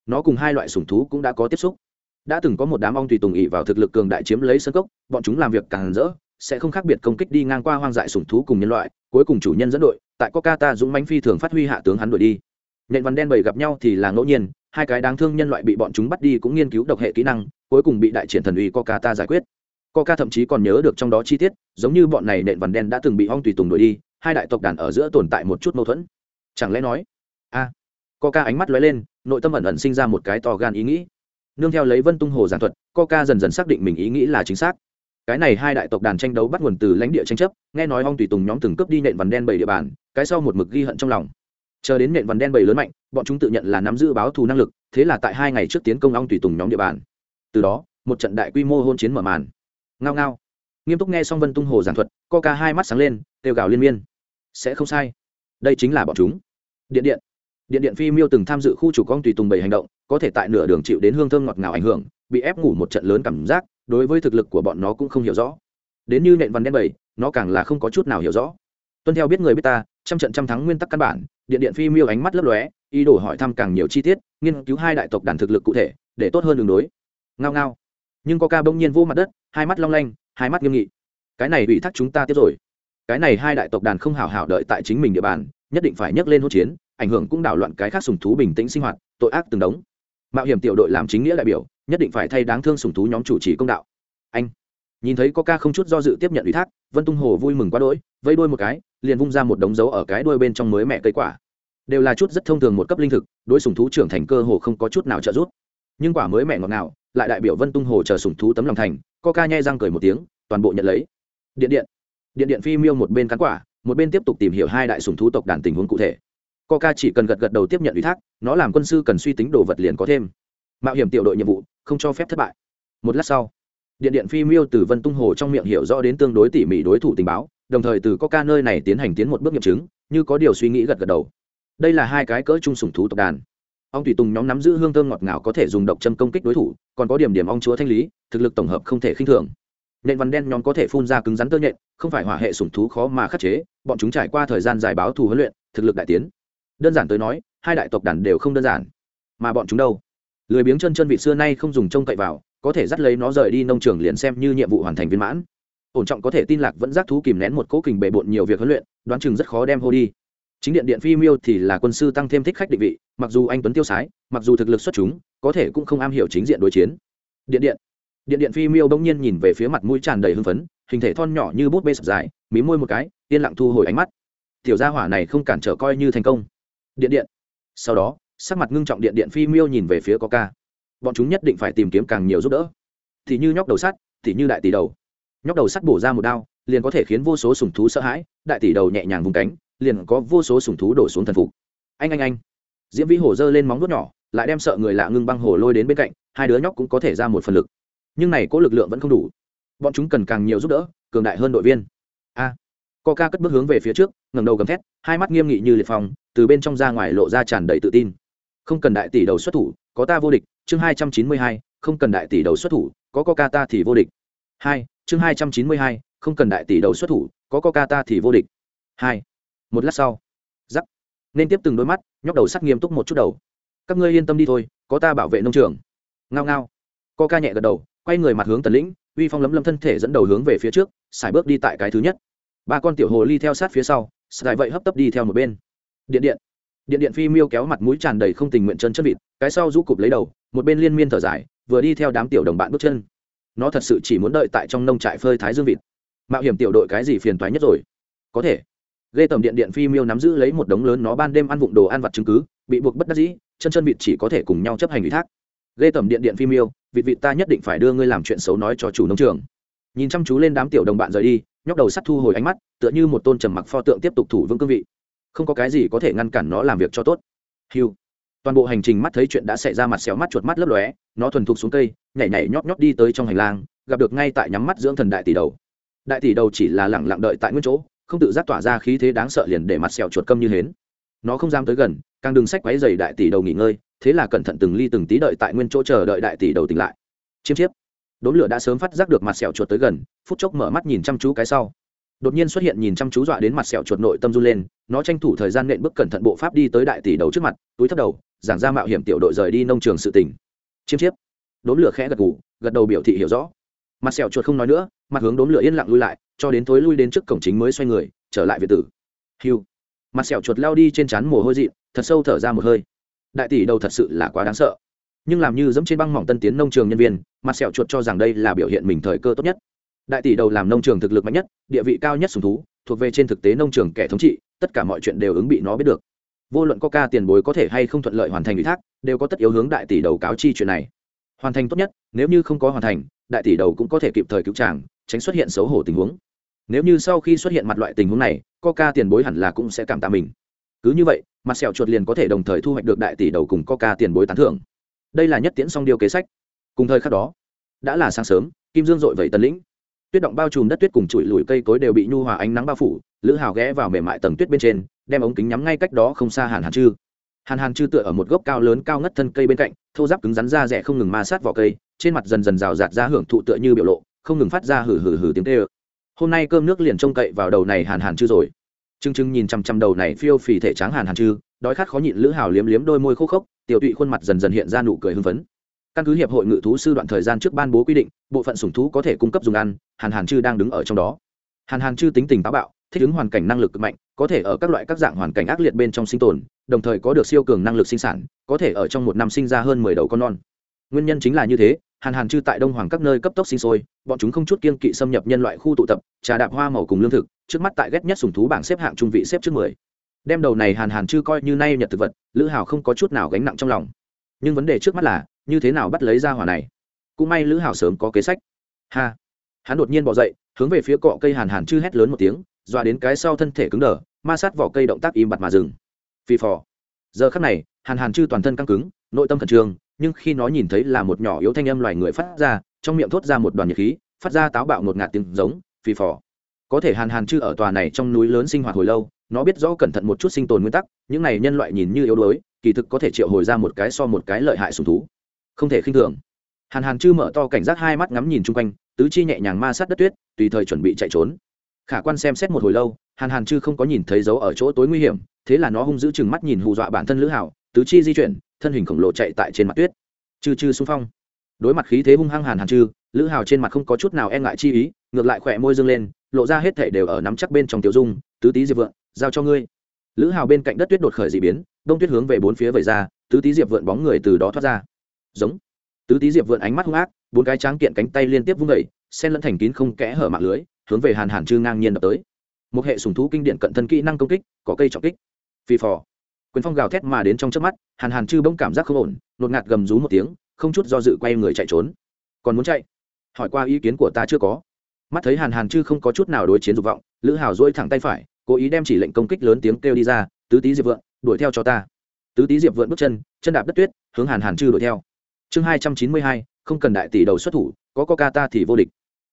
Nó cùng hai loại sùng thú cũng đã có tiếp xúc. Đã từng có một đám ong tùy tùng ỉ vào thực lực cường đại chiếm lấy sân cốc, bọn chúng làm việc càng rỡ, sẽ không khác biệt công kích đi ngang qua hoang dại sùng thú cùng nhân loại, cuối cùng chủ nhân dẫn đội, tại coca ta dũng mánh phi thường phát huy hạ tướng hắn đuổi đi. Nhện vằn đen bầy gặp nhau thì là ngẫu nhiên, hai cái đáng thương nhân loại bị bọn chúng bắt đi cũng nghiên cứu độc hệ kỹ năng, cuối cùng bị đại triển thần uy coca ta giải quyết. Coca thậm chí còn nhớ được trong đó chi tiết, giống như bọn này nện vằn đen đã từng bị Hong tùy tùng đuổi đi, hai đại tộc đàn ở giữa tồn tại một chút mâu thuẫn. Chẳng lẽ nói, a? À, Coca ánh mắt lóe lên, nội tâm ẩn ẩn sinh ra một cái to gan ý nghĩ. Nương theo lấy Vân Tung Hồ giảng thuật, Coca dần dần xác định mình ý nghĩ là chính xác. Cái này hai đại tộc đàn tranh đấu bắt nguồn từ lãnh địa tranh chấp, nghe nói Hong tùy tùng nhóm từng cướp đi nện vằn đen bảy địa bàn, cái sau một mực ghi hận trong lòng. Chờ đến nện vằn đen bảy lớn mạnh, bọn chúng tự nhận là nắm giữ báo thù năng lực, thế là tại hai ngày trước tiến công Hong tùy tùng nhóm địa bàn. Từ đó, một trận đại quy mô hôn chiến mở màn ngao ngao. Nghiêm túc nghe xong vân tung hồ giảng thuật, co ca hai mắt sáng lên, kêu gào liên miên. Sẽ không sai. Đây chính là bọn chúng. Điện điện. Điện điện phi miêu từng tham dự khu chủ công tùy tùng bảy hành động, có thể tại nửa đường chịu đến hương thơm ngọt ngào ảnh hưởng, bị ép ngủ một trận lớn cảm giác, đối với thực lực của bọn nó cũng không hiểu rõ. Đến như nện văn đen bảy, nó càng là không có chút nào hiểu rõ. Tuân theo biết người biết ta, trăm trận trăm thắng nguyên tắc căn bản, điện điện phi miêu ánh mắt lấp lóe, ý đồ hỏi thăm càng nhiều chi tiết, nghiên cứu hai đại tộc đàn thực lực cụ thể, để tốt hơn đường đối. Ngao ngao nhưng coca bỗng nhiên vô mặt đất, hai mắt long lanh, hai mắt nghiêm nghị. Cái này ủy thác chúng ta tiếp rồi. Cái này hai đại tộc đàn không hào hào đợi tại chính mình địa bàn, nhất định phải nhấc lên hỗn chiến, ảnh hưởng cũng đảo loạn cái khác sùng thú bình tĩnh sinh hoạt, tội ác từng đống. Mạo hiểm tiểu đội làm chính nghĩa đại biểu, nhất định phải thay đáng thương sùng thú nhóm chủ trì công đạo. Anh, nhìn thấy coca không chút do dự tiếp nhận ủy thác, vân tung hồ vui mừng quá đỗi vây đuôi một cái, liền vung ra một đống dấu ở cái đuôi bên trong mới mẹ cây quả. Đều là chút rất thông thường một cấp linh thực, đối sùng thú trưởng thành cơ hồ không có chút nào trợ giúp. Nhưng quả mới mẹ ngọt nào lại đại biểu vân tung hồ chờ sùng thú tấm lòng thành coca nhai răng cười một tiếng, toàn bộ nhận lấy. Điện điện. Điện điện phi miêu một bên cắn quả, một bên tiếp tục tìm hiểu hai đại sùng thú tộc đàn tình huống cụ thể. Coca chỉ cần gật gật đầu tiếp nhận ủy thác, nó làm quân sư cần suy tính đồ vật liền có thêm. Mạo hiểm tiểu đội nhiệm vụ, không cho phép thất bại. Một lát sau, điện điện phi miêu từ vân tung hồ trong miệng hiểu rõ đến tương đối tỉ mỉ đối thủ tình báo, đồng thời từ coca nơi này tiến hành tiến một bước nghiệm chứng, như có điều suy nghĩ gật gật đầu. Đây là hai cái cỡ chung sùng thú tộc đàn ông tùy tùng nhóm nắm giữ hương thơm ngọt ngào có thể dùng độc châm công kích đối thủ, còn có điểm điểm ong chúa thanh lý, thực lực tổng hợp không thể khinh thường. Nện văn đen nhóm có thể phun ra cứng rắn tơ nhện, không phải hỏa hệ sủng thú khó mà khắc chế, bọn chúng trải qua thời gian dài báo thù huấn luyện, thực lực đại tiến. Đơn giản tới nói, hai đại tộc đàn đều không đơn giản. Mà bọn chúng đâu? Lười biếng chân chân vị xưa nay không dùng trông cậy vào, có thể dắt lấy nó rời đi nông trường liền xem như nhiệm vụ hoàn thành viên mãn. Ổn trọng có thể tin lạc vẫn giác thú kìm nén một cố kình bề bộn nhiều việc huấn luyện, đoán chừng rất khó đem hô đi. Chính điện điện phi miêu thì là quân sư tăng thêm thích khách định vị mặc dù anh tuấn tiêu sái mặc dù thực lực xuất chúng có thể cũng không am hiểu chính diện đối chiến điện điện điện điện phi miêu bỗng nhiên nhìn về phía mặt mũi tràn đầy hưng phấn hình thể thon nhỏ như bút bê sập dài mí môi một cái yên lặng thu hồi ánh mắt tiểu gia hỏa này không cản trở coi như thành công điện điện sau đó sắc mặt ngưng trọng điện điện phi miêu nhìn về phía có ca, bọn chúng nhất định phải tìm kiếm càng nhiều giúp đỡ thì như nhóc đầu sắt thì như đại tỷ đầu nhóc đầu sắt bổ ra một đao liền có thể khiến vô số sùng thú sợ hãi đại tỷ đầu nhẹ nhàng vùng cánh liền có vô số sùng thú đổ xuống thần phục anh anh anh diễm vĩ hổ giơ lên móng vuốt nhỏ lại đem sợ người lạ ngưng băng hổ lôi đến bên cạnh hai đứa nhóc cũng có thể ra một phần lực. Nhưng này cỗ lực lượng vẫn không đủ. Bọn chúng cần càng nhiều giúp đỡ cường đại hơn đội viên. A. À, coca cất bước hướng về phía trước ngẩng đầu gầm thét hai mắt nghiêm nghị như liệt phòng từ bên trong ra ngoài lộ ra tràn đầy tự tin. Không cần đại tỷ đầu xuất thủ có ta vô địch chương hai trăm chín mươi hai không cần đại tỷ đầu xuất thủ có coca ta thì vô địch. Hai chương hai trăm chín mươi hai không cần đại tỷ đầu xuất thủ có coca ta thì vô địch. Hai một lát sau giắc nên tiếp từng đôi mắt, nhóc đầu sắt nghiêm túc một chút đầu. Các ngươi yên tâm đi thôi, có ta bảo vệ nông trường. Ngao ngao. Coca nhẹ gật đầu, quay người mặt hướng tần lĩnh, uy phong lấm lâm thân thể dẫn đầu hướng về phía trước xài bước đi tại cái thứ nhất. Ba con tiểu hồ ly theo sát phía sau sài vậy hấp tấp đi theo một bên. Điện điện. Điện điện phi miêu kéo mặt mũi tràn đầy không tình nguyện chân chân vịt, cái sau rũ cụp lấy đầu, một bên liên miên thở dài, vừa đi theo đám tiểu đồng bạn bước chân. Nó thật sự chỉ muốn đợi tại trong nông trại phơi thái dương vịt. Mạo hiểm tiểu đội cái gì phiền toái nhất rồi? Có thể ghê tầm điện điện phi miêu nắm giữ lấy một đống lớn nó ban đêm ăn vụng đồ ăn vặt chứng cứ, bị buộc bất đắc dĩ, chân chân vịt chỉ có thể cùng nhau chấp hành ủy thác. Ghê tầm điện điện phi miêu, vịt vịt ta nhất định phải đưa ngươi làm chuyện xấu nói cho chủ nông trường. Nhìn chăm chú lên đám tiểu đồng bạn rời đi, nhóc đầu sắt thu hồi ánh mắt, tựa như một tôn trầm mặc pho tượng tiếp tục thủ vững cương vị. Không có cái gì có thể ngăn cản nó làm việc cho tốt. Hiu toàn bộ hành trình mắt thấy chuyện đã xảy ra mặt xéo mắt chuột mắt lấp lóe, nó thuần thục xuống cây, nhảy nhảy nhóp nhóp đi tới trong hành lang, gặp được ngay tại nhắm mắt dưỡng thần đại tỷ đầu. Đại tỷ đầu chỉ là lẳng lặng đợi tại nguyên chỗ không tự giác tỏa ra khí thế đáng sợ liền để mặt sẹo chuột câm như hến. Nó không dám tới gần, càng đừng sách quáy dày đại tỷ đầu nghỉ ngơi, thế là cẩn thận từng ly từng tí đợi tại nguyên chỗ chờ đợi đại tỷ đầu tỉnh lại. Chiêm chiếp. Đốm lửa đã sớm phát giác được mặt sẹo chuột tới gần, phút chốc mở mắt nhìn chăm chú cái sau. Đột nhiên xuất hiện nhìn chăm chú dọa đến mặt sẹo chuột nội tâm run lên, nó tranh thủ thời gian nện bước cẩn thận bộ pháp đi tới đại tỷ đầu trước mặt, túi thấp đầu, giảng ra mạo hiểm tiểu đội rời đi nông trường sự tỉnh chiêm chiếp. Đốm lửa khẽ gật gù, gật đầu biểu thị hiểu rõ mặt sẹo chuột không nói nữa, mặt hướng đốm lửa yên lặng lui lại, cho đến tối lui đến trước cổng chính mới xoay người, trở lại việt tử. Hiu mặt sẹo chuột lao đi trên trán mồ hôi dị thật sâu thở ra một hơi. Đại tỷ đầu thật sự là quá đáng sợ. Nhưng làm như dẫm trên băng mỏng tân tiến nông trường nhân viên, mặt sẹo chuột cho rằng đây là biểu hiện mình thời cơ tốt nhất. Đại tỷ đầu làm nông trường thực lực mạnh nhất, địa vị cao nhất sùng thú, thuộc về trên thực tế nông trường kẻ thống trị, tất cả mọi chuyện đều ứng bị nó biết được. Vô luận coca tiền bối có thể hay không thuận lợi hoàn thành ủy thác, đều có tất yếu hướng đại tỷ đầu cáo chi chuyện này. Hoàn thành tốt nhất, nếu như không có hoàn thành đại tỷ đầu cũng có thể kịp thời cứu chàng, tránh xuất hiện xấu hổ tình huống. Nếu như sau khi xuất hiện mặt loại tình huống này coca tiền bối hẳn là cũng sẽ cảm tạ mình. Cứ như vậy mặt sẹo chuột liền có thể đồng thời thu hoạch được đại tỷ đầu cùng coca tiền bối tán thưởng. Đây là nhất tiễn song điều kế sách. Cùng thời khắc đó đã là sáng sớm kim dương dội vẩy tần lĩnh. Tuyết động bao trùm đất tuyết cùng chùi lùi cây cối đều bị nhu hòa ánh nắng bao phủ lữ hào ghé vào mềm mại tầng tuyết bên trên đem ống kính nhắm ngay cách đó không xa hàn hàn chư. Hàn hàn chư tựa ở một gốc cao lớn cao ngất thân cây bên cạnh thô giáp cứng rắn ra rẻ không ngừng ma sát vỏ cây trên mặt dần dần rào rạt ra hưởng thụ tựa như biểu lộ, không ngừng phát ra hử hử hử tiếng tê ơ. Hôm nay cơm nước liền trông cậy vào đầu này hàn hàn chư rồi. T r ư n g t r ư n g nhìn chằm chằm đầu này phiêu phì thể tráng hàn hàn chư, đói khát khó nhịn lữ hào liếm liếm đôi môi khô khốc, tiểu tụy khuôn mặt dần dần hiện ra nụ cười hưng phấn. Căn cứ hiệp hội ngự thú sư đoạn thời gian trước ban bố quy định, bộ phận sủng thú có thể cung cấp dùng ăn, hàn hàn chư đang đứng ở trong đó. Hàn hàn chư tính tình táo bạo, thích ứng hoàn cảnh năng lực mạnh, có thể ở các loại các dạng hoàn cảnh ác liệt bên trong sinh tồn, đồng thời có được siêu cường năng lực sinh sản, có thể ở trong một năm sinh ra hơn mười đầu con non. Nguyên nhân chính là như thế hàn hàn chư tại đông hoàng các nơi cấp tốc sinh sôi, bọn chúng không chút kiên kỵ xâm nhập nhân loại khu tụ tập, trà đạp hoa màu cùng lương thực, trước mắt tại ghét nhất sùng thú bảng xếp hạng trung vị xếp trước mười. Đem đầu này hàn hàn chư coi như nay nhật thực vật, lữ hào không có chút nào gánh nặng trong lòng. Nhưng vấn đề trước mắt là, như thế nào bắt lấy ra hỏa này? Cũng may lữ hào sớm có kế sách. Ha! Hắn đột nhiên bỏ dậy, hướng về phía cọ cây hàn hàn chư hét lớn một tiếng, dọa đến cái sau thân thể cứng đờ, ma sát vỏ cây động tác im bặt mà dừng. Phi phò. Giờ khắc này, hàn hàn chư toàn thân căng cứng, nội tâm khẩn trương nhưng khi nó nhìn thấy là một nhỏ yếu thanh âm loài người phát ra, trong miệng thốt ra một đoàn nhiệt khí, phát ra táo bạo ngột ngạt tiếng giống, phì phò. Có thể hàn hàn chư ở tòa này trong núi lớn sinh hoạt hồi lâu, nó biết rõ cẩn thận một chút sinh tồn nguyên tắc, những này nhân loại nhìn như yếu đuối, kỳ thực có thể triệu hồi ra một cái so một cái lợi hại sùng thú. Không thể khinh thường. Hàn hàn chư mở to cảnh giác hai mắt ngắm nhìn chung quanh, tứ chi nhẹ nhàng ma sát đất tuyết, tùy thời chuẩn bị chạy trốn. Khả quan xem xét một hồi lâu, hàn hàn chư không có nhìn thấy dấu ở chỗ tối nguy hiểm, thế là nó hung giữ chừng mắt nhìn hù dọa bản thân lữ hảo, tứ chi di chuyển thân hình khổng lồ chạy tại trên mặt tuyết. Chư chư xung phong. Đối mặt khí thế hung hăng hàn hàn chư, lữ hào trên mặt không có chút nào e ngại chi ý, ngược lại khỏe môi dâng lên, lộ ra hết thể đều ở nắm chắc bên trong tiểu dung, tứ tý diệp vượng, giao cho ngươi. Lữ hào bên cạnh đất tuyết đột khởi d ị biến, đông tuyết hướng về bốn phía vầy ra, tứ tý diệp vượn bóng người từ đó thoát ra. Giống. Tứ tý diệp vượn ánh mắt hung ác, bốn cái tráng kiện cánh tay liên tiếp vung vẩy sen lẫn thành kín không kẽ hở mạng lưới, hướng về hàn hàn chư ngang nhiên đập tới. Một hệ sùng thú kinh điện cận thân kỹ năng công kích, có cây trọng kích. Phi phò quyền phong gào thét mà đến trong trước mắt, hàn hàn chư bỗng cảm giác không ổn, nột ngạt gầm rú một tiếng, không chút do dự quay người chạy trốn. Còn muốn chạy? Hỏi qua ý kiến của ta chưa có. Mắt thấy hàn hàn chư không có chút nào đối chiến dục vọng, lữ hào dỗi thẳng tay phải, cố ý đem chỉ lệnh công kích lớn tiếng kêu đi ra, tứ tý diệp vượn đuổi theo cho ta. Tứ tý diệp vượn bước chân chân đạp đất tuyết, hướng hàn hàn chư đuổi theo. Chương hai trăm chín mươi hai, không cần đại tỷ đầu xuất thủ, có coca ta thì vô địch.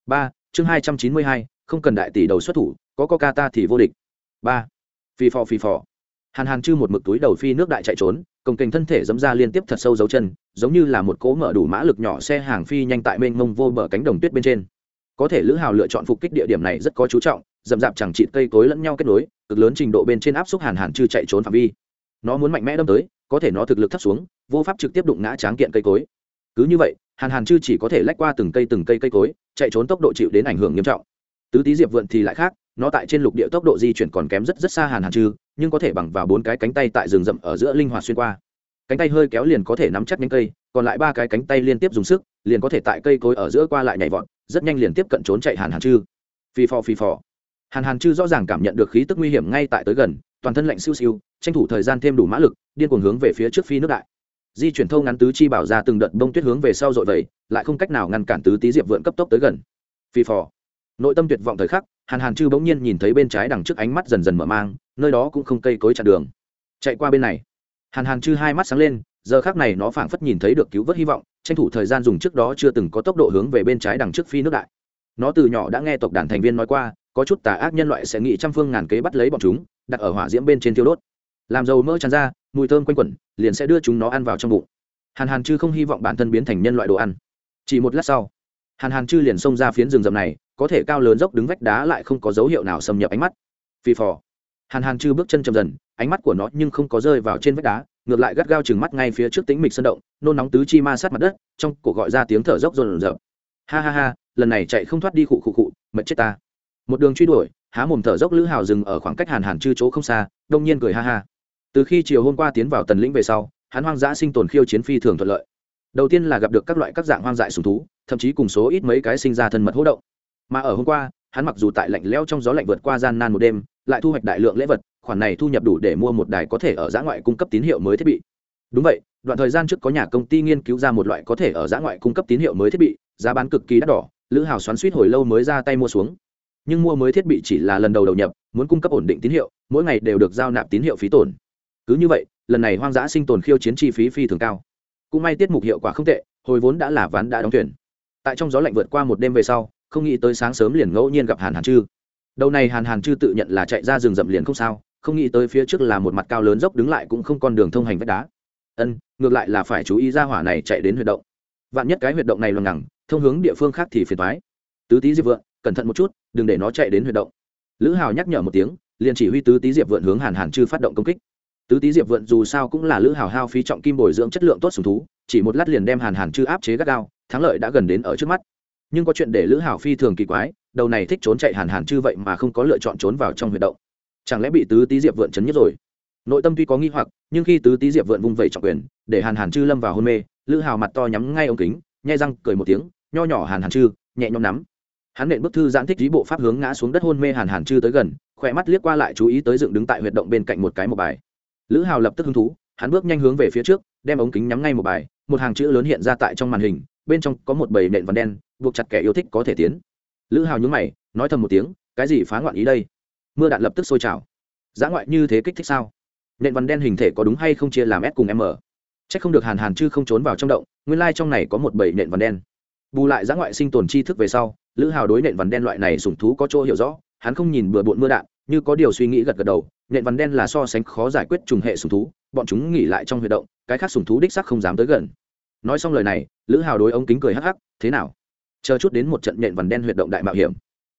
Ba, chương hai trăm chín mươi hai, không cần đại tỷ đầu xuất thủ, có coca ta thì vô địch. Ba phi phò phi phò hàn hàn chư một mực túi đầu phi nước đại chạy trốn cồng kềnh thân thể dẫm ra liên tiếp thật sâu dấu chân, giống như là một cỗ mở đủ mã lực nhỏ xe hàng phi nhanh tại mênh mông vô bờ cánh đồng tuyết bên trên. Có thể lữ hào lựa chọn phục kích địa điểm này rất có chú trọng, dậm dạp chẳng chịt cây cối lẫn nhau kết nối, cực lớn trình độ bên trên áp xúc hàn hàn chư chạy trốn phạm vi. Nó muốn mạnh mẽ đâm tới, có thể nó thực lực thấp xuống, vô pháp trực tiếp đụng ngã tráng kiện cây cối. Cứ như vậy, hàn hàn chư chỉ có thể lách qua từng cây từng cây cây cối, chạy trốn tốc độ chịu đến ảnh hưởng nghiêm trọng. Tứ tý diệp vượn thì lại khác nó tại trên lục địa tốc độ di chuyển còn kém rất rất xa hàn hàn trừ nhưng có thể bằng vào bốn cái cánh tay tại rừng rậm ở giữa linh hoạt xuyên qua. Cánh tay hơi kéo liền có thể nắm chắc những cây, còn lại ba cái cánh tay liên tiếp dùng sức, liền có thể tại cây cối ở giữa qua lại nhảy vọt, rất nhanh liền tiếp cận trốn chạy hàn hàn chư. Phi phò phi phò. Hàn hàn chư rõ ràng cảm nhận được khí tức nguy hiểm ngay tại tới gần, toàn thân lạnh siêu siêu, tranh thủ thời gian thêm đủ mã lực, điên cuồng hướng về phía trước phi nước đại. Di chuyển thâu ngắn tứ chi bảo ra từng đợt bông tuyết hướng về sau dội vẩy, lại không cách nào ngăn cản tứ tý diệp vượn cấp tốc tới gần. Phi phò. Nội tâm tuyệt vọng thời khắc hàn hàn chư bỗng nhiên nhìn thấy bên trái đằng trước ánh mắt dần dần mở mang, nơi đó cũng không cây cối chặn đường. Chạy qua bên này. Hàn hàn chư hai mắt sáng lên, giờ khác này nó phảng phất nhìn thấy được cứu vớt hy vọng, tranh thủ thời gian dùng trước đó chưa từng có tốc độ hướng về bên trái đằng trước phi nước đại. Nó từ nhỏ đã nghe tộc đàn thành viên nói qua, có chút tà ác nhân loại sẽ nghĩ trăm phương ngàn kế bắt lấy bọn chúng, đặt ở hỏa diễm bên trên thiêu đốt. Làm dầu mỡ tràn ra, mùi thơm quanh quẩn, liền sẽ đưa chúng nó ăn vào trong bụng. Hàn hàn chư không hy vọng bản thân biến thành nhân loại đồ ăn. Chỉ một lát sau hàn hàn chư liền xông ra phiến rừng rậm này, có thể cao lớn dốc đứng vách đá lại không có dấu hiệu nào xâm nhập ánh mắt. Phi phò. Hàn hàn chư bước chân chậm dần, ánh mắt của nó nhưng không có rơi vào trên vách đá, ngược lại gắt gao chừng mắt ngay phía trước tính mịch sân động, nôn nóng tứ chi ma sát mặt đất, trong cổ gọi ra tiếng thở dốc rồn rợn ha ha ha, lần này chạy không thoát đi khụ khụ khụ, mệt chết ta. Một đường truy đuổi, há mồm thở dốc lữ hào dừng ở khoảng cách hàn hàn chư chỗ không xa, đông nhiên cười ha ha. Từ khi chiều hôm qua tiến vào tần lĩnh về sau, hắn hoang dã sinh tồn khiêu chiến phi thường thuận lợi đầu tiên là gặp được các loại các dạng hoang dại sùng thú, thậm chí cùng số ít mấy cái sinh ra thân mật hỗ động. Mà ở hôm qua, hắn mặc dù tại lạnh leo trong gió lạnh vượt qua gian nan một đêm, lại thu hoạch đại lượng lễ vật, khoản này thu nhập đủ để mua một đài có thể ở giã ngoại cung cấp tín hiệu mới thiết bị. Đúng vậy, đoạn thời gian trước có nhà công ty nghiên cứu ra một loại có thể ở giã ngoại cung cấp tín hiệu mới thiết bị, giá bán cực kỳ đắt đỏ, lữ hào xoắn suýt hồi lâu mới ra tay mua xuống. Nhưng mua mới thiết bị chỉ là lần đầu đầu nhập, muốn cung cấp ổn định tín hiệu, mỗi ngày đều được giao nạp tín hiệu phí tổn. Cứ như vậy, lần này hoang dã sinh tồn khiêu chiến chi phí phi thường cao cũng may tiết mục hiệu quả không tệ, hồi vốn đã là ván đã đóng thuyền. tại trong gió lạnh vượt qua một đêm về sau, không nghĩ tới sáng sớm liền ngẫu nhiên gặp hàn hàn chư. Đầu này hàn hàn chư tự nhận là chạy ra rừng rậm liền không sao, không nghĩ tới phía trước là một mặt cao lớn dốc đứng lại cũng không còn đường thông hành vách đá. Ân, ngược lại là phải chú ý ra hỏa này chạy đến huy động. Vạn nhất cái huyệt động này loằng ngẳng, thông hướng địa phương khác thì phiền thoái tứ tý diệp vượn cẩn thận một chút, đừng để nó chạy đến huyệt động. Lữ hào nhắc nhở một tiếng, liền chỉ huy tứ tý diệp vượn hướng hàn hàn chư phát động công kích tứ tý diệp vượn dù sao cũng là lữ hào hao phí trọng kim bồi dưỡng chất lượng tốt sùng thú, chỉ một lát liền đem hàn hàn chư áp chế gắt gao, thắng lợi đã gần đến ở trước mắt. Nhưng có chuyện để lữ hào phi thường kỳ quái, đầu này thích trốn chạy hàn hàn chư vậy mà không có lựa chọn trốn vào trong huyệt động. Chẳng lẽ bị tứ tý diệp vượn chấn nhất rồi? Nội tâm tuy có nghi hoặc, nhưng khi tứ tý diệp vượn vung vẩy trọng quyền, để hàn hàn chư lâm vào hôn mê, lữ hào mặt to nhắm ngay ống kính, nhai răng, cười một tiếng, nho nhỏ hàn hàn chư, nhẹ nhõm nắm. Hắn nện bức thư giãn thích lý bộ pháp hướng ngã xuống đất hôn mê hàn hàn chư tới gần, khỏe mắt liếc qua lại chú ý tới dựng đứng tại huyệt động bên cạnh một cái một bài lữ hào lập tức hứng thú, hắn bước nhanh hướng về phía trước, đem ống kính nhắm ngay một bài, một hàng chữ lớn hiện ra tại trong màn hình, bên trong có một bầy nện vằn đen, buộc chặt kẻ yêu thích có thể tiến. Lữ hào nhúng mày, nói thầm một tiếng, cái gì phá ngoạn ý đây? Mưa đạn lập tức sôi trào. Giã ngoại như thế kích thích sao? Nện vằn đen hình thể có đúng hay không chia làm s cùng m? C h ắ c không được hàn hàn chứ không trốn vào trong động, nguyên lai trong này có một bầy nện vằn đen. Bù lại giã ngoại sinh tồn tri thức về sau, lữ hào đối nện vằn đen loại này sủng thú có chỗ hiểu rõ, hắn không nhìn bừa bộn mưa đạn như có điều suy nghĩ gật gật đầu, nện vằn đen là so sánh khó giải quyết trùng hệ sủng thú, bọn chúng nghỉ lại trong huy động, cái khác sủng thú đích sắc không dám tới gần. Nói xong lời này, lữ hào đối ống kính cười hắc hắc, thế nào? Chờ chút đến một trận nện vằn đen huy động đại mạo hiểm.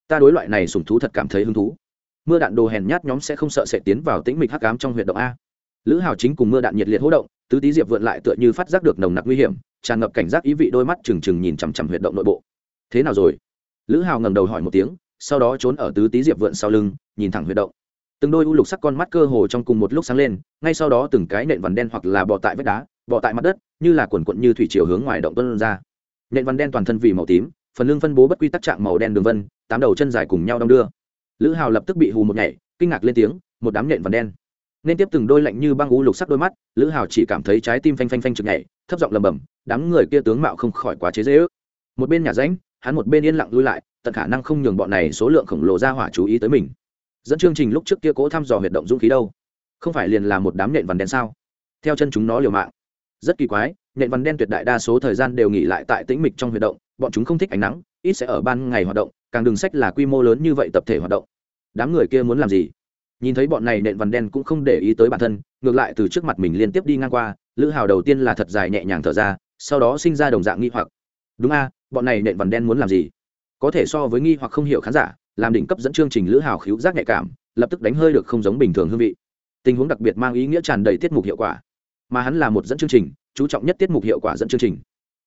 Ta đối loại này sủng thú thật cảm thấy hứng thú. Mưa đạn đồ hèn nhát nhóm sẽ không sợ sẽ tiến vào tĩnh mịch hắc ám trong huy động a. Lữ hào chính cùng mưa đạn nhiệt liệt hỗ động, tứ tý diệp vượn lại tựa như phát giác được nồng nặc nguy hiểm, tràn ngập cảnh giác ý vị đôi mắt trừng trừng nhìn chằm chằm huy động nội bộ. Thế nào rồi? Lữ hào ngầm đầu hỏi một tiếng sau đó trốn ở tứ tý diệp vượn sau lưng, nhìn thẳng huyệt động. Từng đôi u lục sắc con mắt cơ hồ trong cùng một lúc sáng lên, ngay sau đó từng cái nện vằn đen hoặc là bọ tại vách đá bọ tại mặt đất, như là quần quận như thủy chiều hướng ngoài động tuân ra. Nện vằn đen toàn thân vì màu tím, phần lưng phân bố bất quy tắc trạng màu đen đường vân, tám đầu chân dài cùng nhau đong đưa. Lữ hào lập tức bị hù một nhảy, kinh ngạc lên tiếng, một đám nện vằn đen. Nên tiếp từng đôi lạnh như băng u lục sắc đôi mắt, lữ hào chỉ cảm thấy trái tim phanh phanh phanh chực nhảy, thấp giọng lầm bầm đám người kia tướng mạo không khỏi quá chế dễ ước một bên nhà ránh hắn một bên yên lặng lui lại tận khả năng không nhường bọn này số lượng khổng lồ ra hỏa chú ý tới mình. Dẫn chương trình lúc trước kia cố thăm dò huyệt động dũng khí đâu? Không phải liền là một đám nện vằn đen sao? Theo chân chúng nó liều mạng. Rất kỳ quái, nện vằn đen tuyệt đại đa số thời gian đều nghỉ lại tại tĩnh mịch trong huyệt động, bọn chúng không thích ánh nắng, ít sẽ ở ban ngày hoạt động, càng đường sách là quy mô lớn như vậy tập thể hoạt động. Đám người kia muốn làm gì? Nhìn thấy bọn này nện vằn đen cũng không để ý tới bản thân, ngược lại từ trước mặt mình liên tiếp đi ngang qua, lữ hào đầu tiên là thật dài nhẹ nhàng thở ra, sau đó sinh ra đồng dạng nghi hoặc. Đúng a, bọn này nện vằn đen muốn làm gì? Có thể so với nghi hoặc không hiểu khán giả, làm đỉnh cấp dẫn chương trình lữ hào khíu giác nhạy cảm, lập tức đánh hơi được không giống bình thường hương vị. Tình huống đặc biệt mang ý nghĩa tràn đầy tiết mục hiệu quả. Mà hắn là một dẫn chương trình, chú trọng nhất tiết mục hiệu quả dẫn chương trình.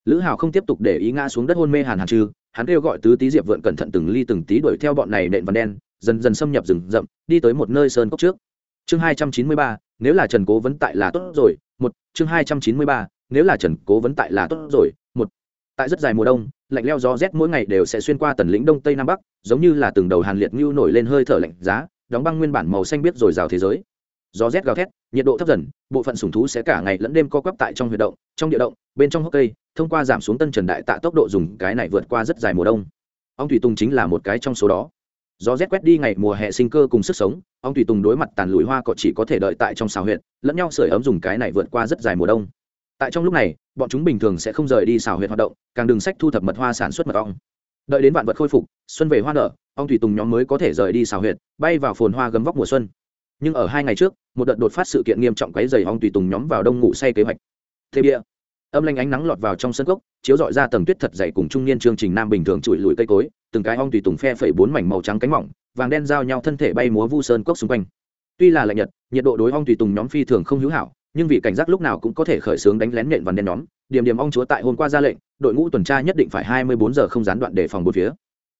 Lữ hào không tiếp tục để ý ngã xuống đất hôn mê hàn hàn trừ hắn kêu gọi tứ tý diệp vượn cẩn thận từng ly từng tí đuổi theo bọn này nện vằn đen, dần dần xâm nhập rừng rậm, đi tới một nơi sơn cốc trước. Chương hai trăm chín mươi ba, nếu là trần cố vấn tại là tốt rồi, một, chương hai trăm chín mươi ba, nếu là trần cố vấn tại là tốt rồi tại rất dài mùa đông, lạnh leo gió rét mỗi ngày đều sẽ xuyên qua tần lĩnh đông tây nam bắc, giống như là từng đầu hàn liệt ngưu nổi lên hơi thở lạnh giá, đóng băng nguyên bản màu xanh biết rồi rào thế giới. Gió rét gào thét, nhiệt độ thấp dần, bộ phận sùng thú sẽ cả ngày lẫn đêm co quắp tại trong huyệt động, trong địa động, bên trong hốc cây, thông qua giảm xuống tân trần đại tạ tốc độ dùng cái này vượt qua rất dài mùa đông. Ông thủy tùng chính là một cái trong số đó. Gió rét quét đi ngày mùa hè sinh cơ cùng sức sống, ông thủy tùng đối mặt tàn lùi hoa cọ chỉ có thể đợi tại trong xào huyệt, lẫn nhau sưởi ấm dùng cái này vượt qua rất dài mùa đông tại trong lúc này, bọn chúng bình thường sẽ không rời đi xào huyệt hoạt động, càng đường sách thu thập mật hoa sản xuất mật ong. Đợi đến vạn vật khôi phục, xuân về hoa nở, ong thủy tùng nhóm mới có thể rời đi xào huyệt, bay vào phồn hoa gấm vóc mùa xuân. Nhưng ở hai ngày trước, một đợt đột phát sự kiện nghiêm trọng quấy dày ong thủy tùng nhóm vào đông ngủ say kế hoạch. Thế bia, âm lanh ánh nắng lọt vào trong sân gốc chiếu dọi ra tầng tuyết thật dày cùng trung niên chương trình nam bình thường trụi lùi cây cối, từng cái ong tùy tùng phe phẩy bốn mảnh màu trắng cánh mỏng, vàng đen giao nhau thân thể bay múa vu sơn cốc xung quanh. Tuy là lạnh nhật nhiệt độ đối ong tùy tùng nhóm phi thường không hữu hảo nhưng vì cảnh giác lúc nào cũng có thể khởi xướng đánh lén nện vằn đen nhóm điểm điểm ong chúa tại hôm qua ra lệnh, đội ngũ tuần tra nhất định phải hai mươi bốn giờ không gián đoạn để phòng bốn phía.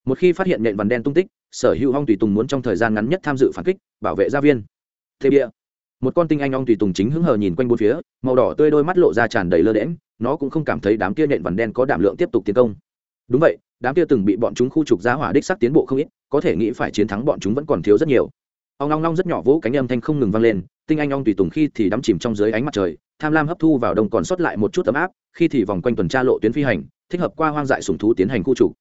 Một khi phát hiện nện vằn đen tung tích, sở hữu ong tùy tùng muốn trong thời gian ngắn nhất tham dự phản kích, bảo vệ gia viên. Thế bia. Một con tinh anh ong tùy tùng chính hứng hờ nhìn quanh bốn phía, màu đỏ tươi đôi mắt lộ ra tràn đầy lơ đễm nó cũng không cảm thấy đám kia nện vằn đen có đảm lượng tiếp tục tiến công. Đúng vậy, đám kia từng bị bọn chúng khu trục giá hỏa đích sắc tiến bộ không ít, có thể nghĩ phải chiến thắng bọn chúng vẫn còn thiếu rất nhiều ong long long rất nhỏ vỗ cánh âm thanh không ngừng vang lên, tinh anh ong tùy tùng khi thì đắm chìm trong dưới ánh mặt trời, tham lam hấp thu vào đông còn sót lại một chút ấm áp, khi thì vòng quanh tuần tra lộ tuyến phi hành, thích hợp qua hoang dại sùng thú tiến hành khu trục.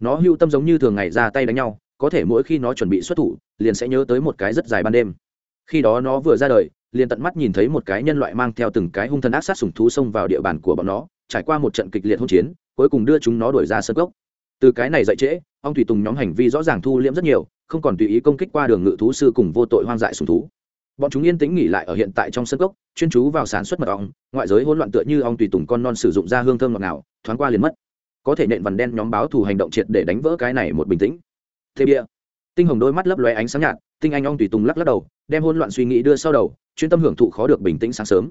Nó hưu tâm giống như thường ngày ra tay đánh nhau, có thể mỗi khi nó chuẩn bị xuất thủ, liền sẽ nhớ tới một cái rất dài ban đêm. Khi đó nó vừa ra đời, liền tận mắt nhìn thấy một cái nhân loại mang theo từng cái hung thần ác sát sùng thú xông vào địa bàn của bọn nó, trải qua một trận kịch liệt hỗn chiến, cuối cùng đưa chúng nó đuổi ra sân gốc từ cái này dậy trễ ông thủy tùng nhóm hành vi rõ ràng thu liễm rất nhiều không còn tùy ý công kích qua đường ngự thú sư cùng vô tội hoang dại sùng thú. Bọn chúng yên tĩnh nghỉ lại ở hiện tại trong sân cốc, chuyên chú vào sản xuất mật ong, ngoại giới hỗn loạn tựa như ong tùy tùng con non sử dụng ra hương thơm ngọt ngào, thoáng qua liền mất. Có thể nện vằn đen nhóm báo thù hành động triệt để đánh vỡ cái này một bình tĩnh. Thế bia. Tinh hồng đôi mắt lấp lóe ánh sáng nhạt, tinh anh ong tùy tùng lắc lắc đầu, đem hỗn loạn suy nghĩ đưa sau đầu, chuyên tâm hưởng thụ khó được bình tĩnh sáng sớm.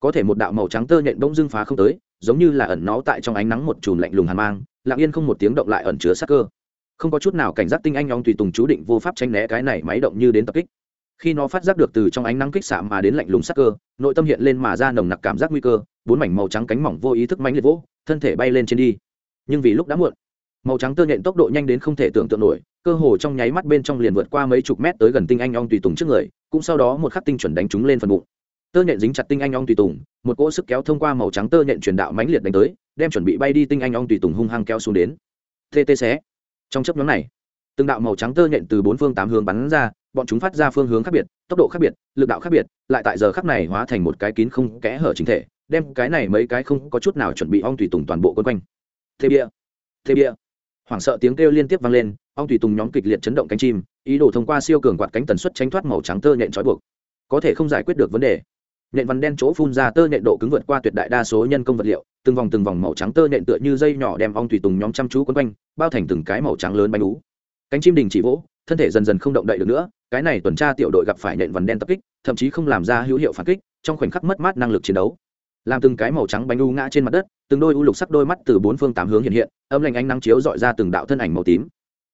Có thể một đạo màu trắng tơ nhện bỗng dưng phá không tới, giống như là ẩn nó tại trong ánh nắng một chùm lạnh lùng hàn mang, lặng yên không một tiếng động lại ẩn chứa sắc cơ không có chút nào cảnh giác tinh anh ong tùy tùng chú định vô pháp tranh né cái này máy động như đến tập kích. Khi nó phát giác được từ trong ánh nắng kích xạ mà đến lạnh lùng sắc cơ, nội tâm hiện lên mà ra nồng nặc cảm giác nguy cơ, bốn mảnh màu trắng cánh mỏng vô ý thức mánh liệt vỗ, thân thể bay lên trên đi. Nhưng vì lúc đã muộn, màu trắng tơ nhện tốc độ nhanh đến không thể tưởng tượng nổi, cơ hồ trong nháy mắt bên trong liền vượt qua mấy chục mét tới gần tinh anh ong tùy tùng trước người, cũng sau đó một khắc tinh chuẩn đánh chúng lên phần bụng. Tơ nhện dính chặt tinh anh ong tùy tùng, một cỗ sức kéo thông qua màu trắng tơ nhện truyền đạo mãnh liệt đánh tới, đem chuẩn bị bay đi tinh anh ong tùy tùng hung hăng kéo xuống đến. Tt tê xé trong chấp nhóm này, từng đạo màu trắng tơ nhện từ bốn phương tám hướng bắn ra, bọn chúng phát ra phương hướng khác biệt, tốc độ khác biệt, lực đạo khác biệt, lại tại giờ khắc này hóa thành một cái kín không kẽ hở chính thể, đem cái này mấy cái không có chút nào chuẩn bị ong thủy tùng toàn bộ quân quanh. Thế bia thế bia. Hoảng sợ tiếng kêu liên tiếp vang lên, ong thủy tùng nhóm kịch liệt chấn động cánh chim, ý đồ thông qua siêu cường quạt cánh tần suất tránh thoát màu trắng tơ nhện trói buộc. Có thể không giải quyết được vấn đề nện văn đen chỗ phun ra tơ nện độ cứng vượt qua tuyệt đại đa số nhân công vật liệu, từng vòng từng vòng màu trắng tơ nện tựa như dây nhỏ đem ong tùy tùng nhóm chăm chú quấn quanh, bao thành từng cái màu trắng lớn bánh ú. Cánh chim đình chỉ vỗ, thân thể dần dần không động đậy được nữa, cái này tuần tra tiểu đội gặp phải nện vằn đen tập kích, thậm chí không làm ra hữu hiệu phản kích, trong khoảnh khắc mất mát năng lực chiến đấu. Làm từng cái màu trắng bánh u ngã trên mặt đất, từng đôi u lục sắc đôi mắt từ bốn phương tám hướng hiện hiện, âm lạnh ánh nắng chiếu dọi ra từng đạo thân ảnh màu tím.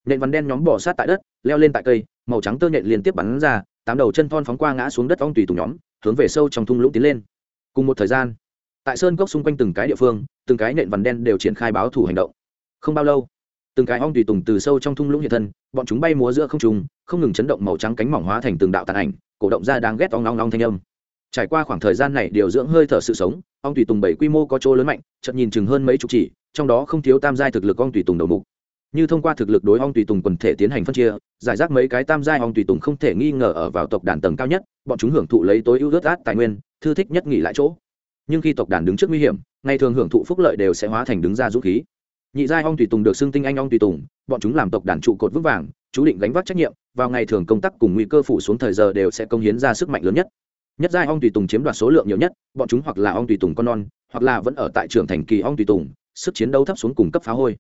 Nện vằn đen nhóm bỏ sát tại đất, leo lên tại cây, màu trắng tơ nhện liên tiếp bắn ra, tám đầu chân thon phóng qua ngã xuống đất ong tùy tùng nhóm hướng về sâu trong thung lũng tiến lên. Cùng một thời gian, tại sơn cốc xung quanh từng cái địa phương, từng cái nện vằn đen đều triển khai báo thủ hành động. Không bao lâu, từng cái ong tùy tùng từ sâu trong thung lũng hiện thân, bọn chúng bay múa giữa không trùng không ngừng chấn động màu trắng cánh mỏng hóa thành từng đạo tàn ảnh, cổ động ra đang ghét ong long long thanh âm. Trải qua khoảng thời gian này điều dưỡng hơi thở sự sống, ong tùy tùng bảy quy mô có chỗ lớn mạnh chậm nhìn chừng hơn mấy chục chỉ, trong đó không thiếu tam giai thực lực ong tùy tùng đầu mục như thông qua thực lực đối ong tùy tùng quần thể tiến hành phân chia, giải rác mấy cái tam giai ong tùy tùng không thể nghi ngờ ở vào tộc đàn tầng cao nhất, bọn chúng hưởng thụ lấy tối ưu ướt át tài nguyên, thư thích nhất nghỉ lại chỗ. Nhưng khi tộc đàn đứng trước nguy hiểm, ngày thường hưởng thụ phúc lợi đều sẽ hóa thành đứng ra dũng khí. Nhị giai ong tùy tùng được xưng tinh anh ong tùy tùng, bọn chúng làm tộc đàn trụ cột vững vàng, chú định gánh vác trách nhiệm, vào ngày thường công tác cùng nguy cơ phủ xuống thời giờ đều sẽ công hiến ra sức mạnh lớn nhất. Nhất giai ong tùy tùng chiếm đoạt số lượng nhiều nhất, bọn chúng hoặc là ong tùy tùng con non, hoặc là vẫn ở tại trường thành kỳ ong tùy tùng, sức chiến đấu thấp xuống cùng cấp phá hôi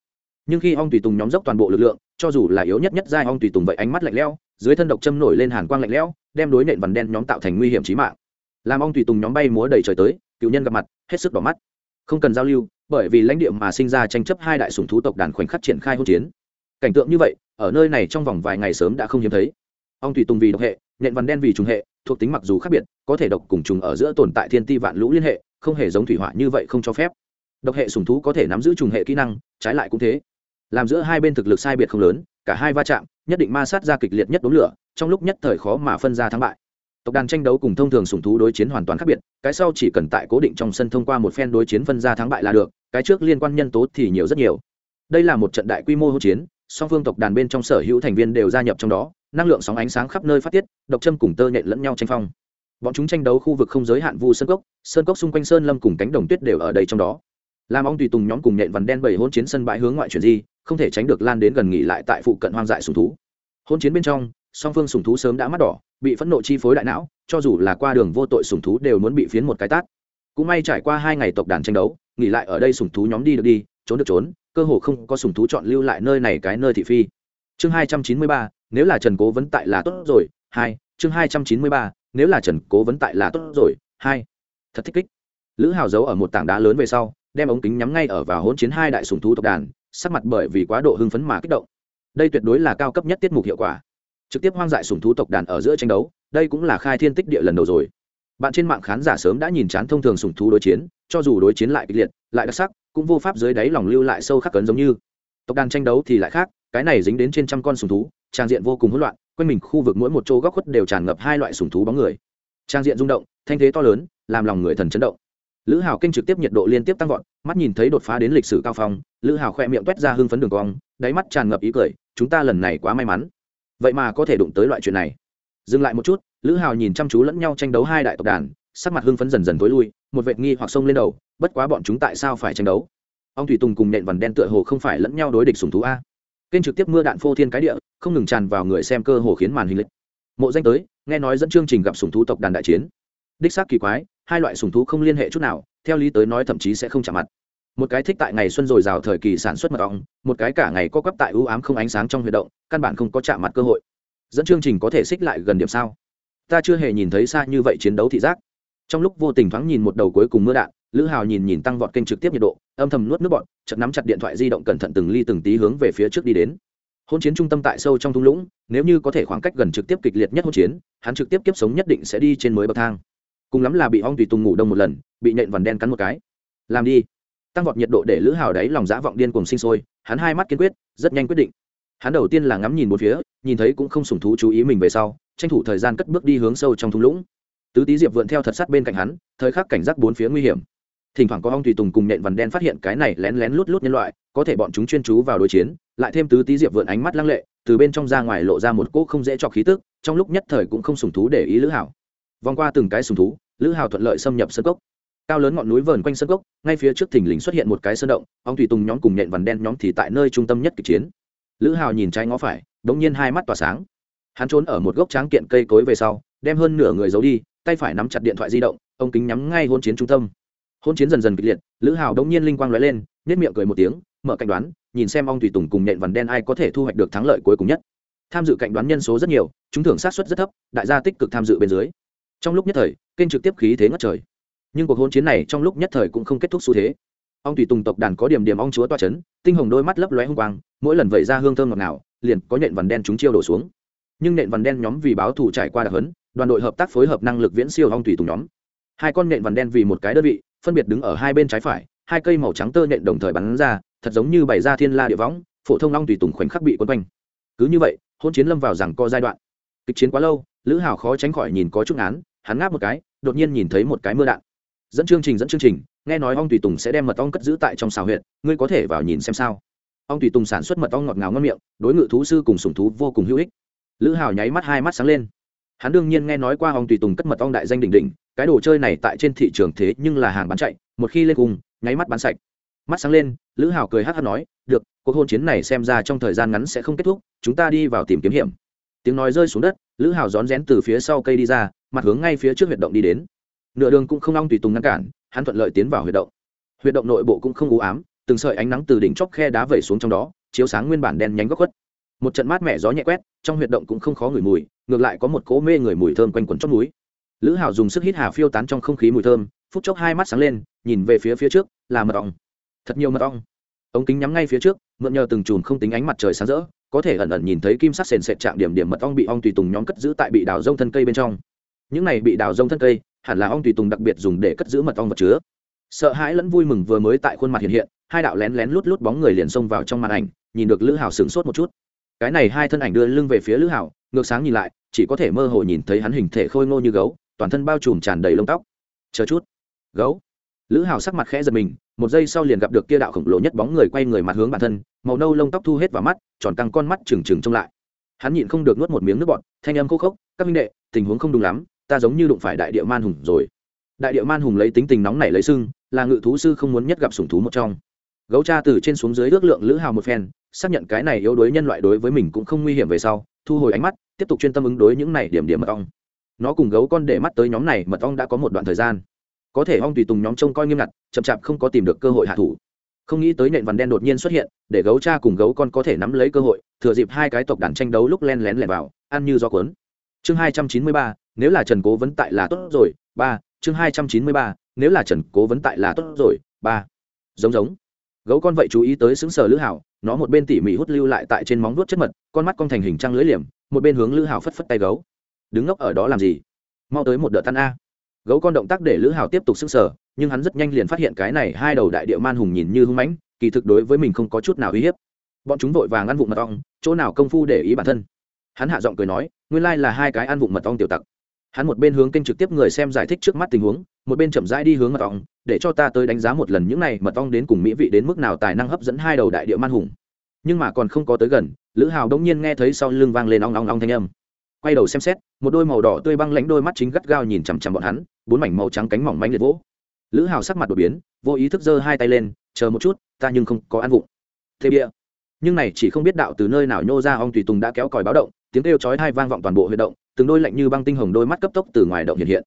nhưng khi ong tùy tùng nhóm dốc toàn bộ lực lượng, cho dù là yếu nhất nhất giai ong tùy tùng vậy ánh mắt lạnh lẽo, dưới thân độc châm nổi lên hàn quang lạnh lẽo, đem đối nện vằn đen nhóm tạo thành nguy hiểm chí mạng. Làm ong tùy tùng nhóm bay múa đầy trời tới, cựu nhân gặp mặt, hết sức đỏ mắt. Không cần giao lưu, bởi vì lãnh địa mà sinh ra tranh chấp hai đại sùng thú tộc đàn khoảnh khắc triển khai hỗn chiến. Cảnh tượng như vậy, ở nơi này trong vòng vài ngày sớm đã không hiếm thấy. Ong tùy tùng vì độc hệ, nện vằn đen vì trùng hệ, thuộc tính mặc dù khác biệt, có thể độc cùng trùng ở giữa tồn tại thiên ti vạn lũ liên hệ, không hề giống thủy hỏa như vậy không cho phép. Độc hệ sùng thú có thể nắm giữ trùng hệ kỹ năng, trái lại cũng thế làm giữa hai bên thực lực sai biệt không lớn, cả hai va chạm, nhất định ma sát ra kịch liệt nhất đốn lửa, trong lúc nhất thời khó mà phân ra thắng bại. Tộc đàn tranh đấu cùng thông thường sùng thú đối chiến hoàn toàn khác biệt, cái sau chỉ cần tại cố định trong sân thông qua một phen đối chiến phân ra thắng bại là được, cái trước liên quan nhân tố thì nhiều rất nhiều. Đây là một trận đại quy mô hỗn chiến, song phương tộc đàn bên trong sở hữu thành viên đều gia nhập trong đó, năng lượng sóng ánh sáng khắp nơi phát tiết, độc châm cùng tơ nhện lẫn nhau tranh phong. Bọn chúng tranh đấu khu vực không giới hạn vu sơn cốc sơn cốc xung quanh sơn lâm cùng cánh đồng tuyết đều ở đây trong đó. Làm ong tùy tùng nhóm cùng nhện vằn đen bảy hỗn chiến sân bãi hướng ngoại chuyển di không thể tránh được lan đến gần nghỉ lại tại phụ cận hoang dại sùng thú. Hỗn chiến bên trong, song phương sùng thú sớm đã mắt đỏ, bị phẫn nộ chi phối đại não, cho dù là qua đường vô tội sùng thú đều muốn bị phiến một cái tát. Cũng may trải qua hai ngày tộc đàn tranh đấu, nghỉ lại ở đây sùng thú nhóm đi được đi, trốn được trốn, cơ hồ không có sùng thú chọn lưu lại nơi này cái nơi thị phi. Chương hai trăm chín mươi ba, nếu là trần cố vấn tại là tốt rồi, hai, chương hai trăm chín mươi ba, nếu là trần cố vấn tại là tốt rồi, hai. Thật thích kích. Lữ hào giấu ở một tảng đá lớn về sau, đem ống kính nhắm ngay ở vào hỗn chiến hai đại sùng thú tộc đàn sắc mặt bởi vì quá độ hưng phấn mà kích động. Đây tuyệt đối là cao cấp nhất tiết mục hiệu quả. Trực tiếp hoang dại sùng thú tộc đàn ở giữa tranh đấu, đây cũng là khai thiên tích địa lần đầu rồi. Bạn trên mạng khán giả sớm đã nhìn chán thông thường sùng thú đối chiến, cho dù đối chiến lại kịch liệt, lại đặc sắc, cũng vô pháp dưới đáy lòng lưu lại sâu khắc cấn giống như. Tộc đàn tranh đấu thì lại khác, cái này dính đến trên trăm con sùng thú, trang diện vô cùng hỗn loạn, quanh mình khu vực mỗi một chỗ góc khuất đều tràn ngập hai loại sùng thú bóng người. Trang diện rung động, thanh thế to lớn, làm lòng người thần chấn động lữ hào kinh trực tiếp nhiệt độ liên tiếp tăng vọt, mắt nhìn thấy đột phá đến lịch sử cao phong, lữ hào khoe miệng t ra hưng phấn đường cong, đáy mắt tràn ngập ý cười, chúng ta lần này quá may mắn. Vậy mà có thể đụng tới loại chuyện này. Dừng lại một chút, lữ hào nhìn chăm chú lẫn nhau tranh đấu hai đại tộc đàn, sắc mặt hưng phấn dần dần t ố i lui, một vệt nghi hoặc sông lên đầu, bất quá bọn chúng tại sao phải tranh đấu? Ông thủy tùng cùng nện vằn đen tựa hồ không phải lẫn nhau đối địch sùng thú a. Kênh trực tiếp mưa đạn phô thiên cái địa, không ngừng tràn vào người xem cơ hồ khiến màn hình lịch. Mộ danh tới, nghe nói dẫn chương trình gặp sùng thú tộc đàn đại chiến. Đích xác kỳ quái hai loại sùng thú không liên hệ chút nào, theo lý tới nói thậm chí sẽ không chạm mặt. Một cái thích tại ngày xuân dồi dào thời kỳ sản xuất mật ong, một cái cả ngày co quắp tại ưu ám không ánh sáng trong huy động, căn bản không có chạm mặt cơ hội. Dẫn chương trình có thể xích lại gần điểm sao? Ta chưa hề nhìn thấy xa như vậy chiến đấu thị giác. Trong lúc vô tình thoáng nhìn một đầu cuối cùng mưa đạn, lữ hào nhìn nhìn tăng vọt kênh trực tiếp nhiệt độ, âm thầm nuốt nước bọn chật nắm chặt điện thoại di động cẩn thận từng ly từng tí hướng về phía trước đi đến. Hôn chiến trung tâm tại sâu trong thung lũng, nếu như có thể khoảng cách gần trực tiếp kịch liệt nhất hôn chiến, hắn trực tiếp kiếp sống nhất định sẽ đi trên mới bậc thang cùng lắm là bị ong tùy tùng ngủ đông một lần, bị nện vằn đen cắn một cái. Làm đi. Tăng vọt nhiệt độ để lữ hào đáy lòng dã vọng điên cùng sinh sôi, hắn hai mắt kiên quyết, rất nhanh quyết định. Hắn đầu tiên là ngắm nhìn một phía, nhìn thấy cũng không sùng thú chú ý mình về sau, tranh thủ thời gian cất bước đi hướng sâu trong thung lũng. Tứ tý diệp vượn theo thật sát bên cạnh hắn, thời khắc cảnh giác bốn phía nguy hiểm. Thỉnh thoảng có ong tùy tùng cùng nện vằn đen phát hiện cái này lén lén lút lút nhân loại, có thể bọn chúng chuyên chú vào đối chiến, lại thêm tứ tý diệp vượn ánh mắt lăng lệ, từ bên trong ra ngoài lộ ra một cỗ không dễ cho khí tức, trong lúc nhất thời cũng không sùng thú để ý lữ hảo vòng qua từng cái sùng thú lữ Hào thuận lợi xâm nhập sân cốc. Cao lớn ngọn núi vờn quanh sân cốc, ngay phía trước thình lình xuất hiện một cái sơn động ong thủy tùng nhóm cùng nện vằn đen nhóm thì tại nơi trung tâm nhất kịch chiến. Lữ hào nhìn trái ngó phải đ ỗ n g nhiên hai mắt tỏa sáng. Hắn trốn ở một gốc tráng kiện cây cối về sau, đem hơn nửa người giấu đi, tay phải nắm chặt điện thoại di động, ông kính nhắm ngay hôn chiến trung tâm. Hôn chiến dần dần kịch liệt, lữ hào đ ỗ n g nhiên linh quang l ó e lên nhét miệng cười một tiếng, mở cạnh đoán, nhìn xem ong thủy tùng cùng nện vằn đen ai có thể thu hoạch được thắng lợi cuối cùng nhất. Tham dự cạnh đoán nhân số rất nhiều chúng thưởng sát xuất rất thấp, đại gia tích cực tham dự bên dưới. Trong lúc nhất thời kênh trực tiếp khí thế ngất trời. Nhưng cuộc hôn chiến này trong lúc nhất thời cũng không kết thúc xu thế. Ong tùy tùng tộc đàn có điểm điểm ong chúa toa c h ấ n tinh hồng đôi mắt lấp lóe hông quang, mỗi lần vẩy ra hương thơm ngọt ngào, liền có nện vằn đen chúng chiêu đổ xuống. Nhưng nện vằn đen nhóm vì báo thù trải qua đặc hấn đoàn đội hợp tác phối hợp năng lực viễn siêu ong tùy tùng nhóm. Hai con nện vằn đen vì một cái đơn vị, phân biệt đứng ở hai bên trái phải, hai cây màu trắng tơ nện đồng thời bắn ra, thật giống như bày ra thiên la địa võng, phổ thông long tùy tùng khoảnh khắc bị quân quanh. Cứ như vậy hôn chiến lâm vào rằng co giai đoạn. Kịch chiến quá lâu, lữ hào khó tránh khỏi nhìn có chút án hắn ngáp một cái, đột nhiên nhìn thấy một cái mưa đạn. Dẫn chương trình, dẫn chương trình, nghe nói ong tùy tùng sẽ đem mật ong cất giữ tại trong xào huyện ngươi có thể vào nhìn xem sao? Ong tùy tùng sản xuất mật ong ngọt ngào ngon miệng, đối ngự thú sư cùng sùng thú vô cùng hữu ích. Lữ hào nháy mắt hai mắt sáng lên. Hắn đương nhiên nghe nói qua ong tùy tùng cất mật ong đại danh đỉnh đỉnh, cái đồ chơi này tại trên thị trường thế nhưng là hàng bán chạy, một khi lên cùng nháy mắt bán sạch. Mắt sáng lên, lữ hào cười hát hát nói, được, cuộc hôn chiến này xem ra trong thời gian ngắn sẽ không kết thúc, chúng ta đi vào tìm kiếm hiểm. Tiếng nói rơi xuống đất, lữ hào rón rén từ phía sau cây đi ra mặt hướng ngay phía trước huyệt động đi đến. Nửa đường cũng không ong tùy tùng ngăn cản, hắn thuận lợi tiến vào huyệt động. Huyệt động nội bộ cũng không u ám, từng sợi ánh nắng từ đỉnh chóp khe đá vẩy xuống trong đó, chiếu sáng nguyên bản đen nhánh góc khuất. Một trận mát mẻ gió nhẹ quét, trong huyệt động cũng không khó ngửi mùi, ngược lại có một cỗ mê người mùi thơm quanh quẩn chót núi. Lữ hảo dùng sức hít hà phiêu tán trong không khí mùi thơm, phút chốc hai mắt sáng lên, nhìn về phía phía trước, là mật ong. Thật nhiều mật ong. Ống kính nhắm ngay phía trước, mượn nhờ từng chùm không tính ánh mặt trời sáng rỡ, có thể ẩn ẩn nhìn thấy kim sắc sền sệt chạm điểm điểm mật ong bị ong tùy tùng nhóm cất giữ tại bị đào rông thân cây bên trong những này bị đào rông thân cây, hẳn là ong tùy tùng đặc biệt dùng để cất giữ mật ong vật chứa. Sợ hãi lẫn vui mừng vừa mới tại khuôn mặt hiện hiện, hai đạo lén lén lút lút bóng người liền xông vào trong màn ảnh, nhìn được lữ hảo sửng sốt một chút. Cái này hai thân ảnh đưa lưng về phía lữ hảo, ngược sáng nhìn lại, chỉ có thể mơ hồ nhìn thấy hắn hình thể khôi ngô như gấu, toàn thân bao trùm tràn đầy lông tóc. Chờ chút. Gấu. Lữ hảo sắc mặt khẽ giật mình, một giây sau liền gặp được kia đạo khổng lồ nhất bóng người quay người mặt hướng bản thân, màu nâu lông tóc thu hết vào mắt, tròn căng con mắt trừng trừng trông lại. Hắn nhịn không được nuốt một miếng nước bọt, thanh âm khô khốc, các minh đệ, tình huống không đúng lắm ta giống như đụng phải đại địa man hùng rồi. Đại địa man hùng lấy tính tình nóng nảy lấy sưng, là ngự thú sư không muốn nhất gặp sủng thú một trong. Gấu cha từ trên xuống dưới ước lượng lữ hào một phen, xác nhận cái này yếu đuối nhân loại đối với mình cũng không nguy hiểm về sau, thu hồi ánh mắt, tiếp tục chuyên tâm ứng đối những này điểm điểm mật ong. Nó cùng gấu con để mắt tới nhóm này mật ong đã có một đoạn thời gian. Có thể ong tùy tùng nhóm trông coi nghiêm ngặt, chậm chạp không có tìm được cơ hội hạ thủ. Không nghĩ tới nện vằn đen đột nhiên xuất hiện, để gấu cha cùng gấu con có thể nắm lấy cơ hội, thừa dịp hai cái tộc đàn tranh đấu lúc len lén lẻn vào, ăn như do cuốn. Chương hai trăm chín mươi ba nếu là trần cố vấn tại là tốt rồi, ba, chương hai trăm chín mươi ba, nếu là trần cố vấn tại là tốt rồi, ba. Giống giống. Gấu con vậy chú ý tới xứng sở lữ hảo, nó một bên tỉ mỉ hút lưu lại tại trên móng vuốt chất mật, con mắt con thành hình trăng lưỡi liềm, một bên hướng lữ hảo phất phất tay gấu. Đứng ngốc ở đó làm gì? Mau tới một đợt tan a. Gấu con động tác để lữ hảo tiếp tục xứng sở nhưng hắn rất nhanh liền phát hiện cái này hai đầu đại địa man hùng nhìn như hung mãnh, kỳ thực đối với mình không có chút nào uy hiếp. Bọn chúng vội vàng ăn vụng mật ong, chỗ nào công phu để ý bản thân? Hắn hạ giọng cười nói, nguyên lai là hai cái ăn vụng mật ong tiểu tặc hắn một bên hướng kênh trực tiếp người xem giải thích trước mắt tình huống, một bên chậm rãi đi hướng mật ong, để cho ta tới đánh giá một lần những này mật ong đến cùng mỹ vị đến mức nào tài năng hấp dẫn hai đầu đại địa man hùng. Nhưng mà còn không có tới gần, lữ hào đông nhiên nghe thấy sau lưng vang lên ong ong ong thanh âm. Quay đầu xem xét, một đôi màu đỏ tươi băng lánh đôi mắt chính gắt gao nhìn chằm chằm bọn hắn, bốn mảnh màu trắng cánh mỏng manh liệt vỗ. Lữ hào sắc mặt đột biến, vô ý thức giơ hai tay lên, chờ một chút, ta nhưng không có ăn vụng. Thế bia nhưng này chỉ không biết đạo từ nơi nào nhô ra, ong tùy tùng đã kéo còi báo động tiếng kêu chói tai vang vọng toàn bộ huy động, từng đôi lạnh như băng tinh hồng đôi mắt cấp tốc từ ngoài động hiện hiện.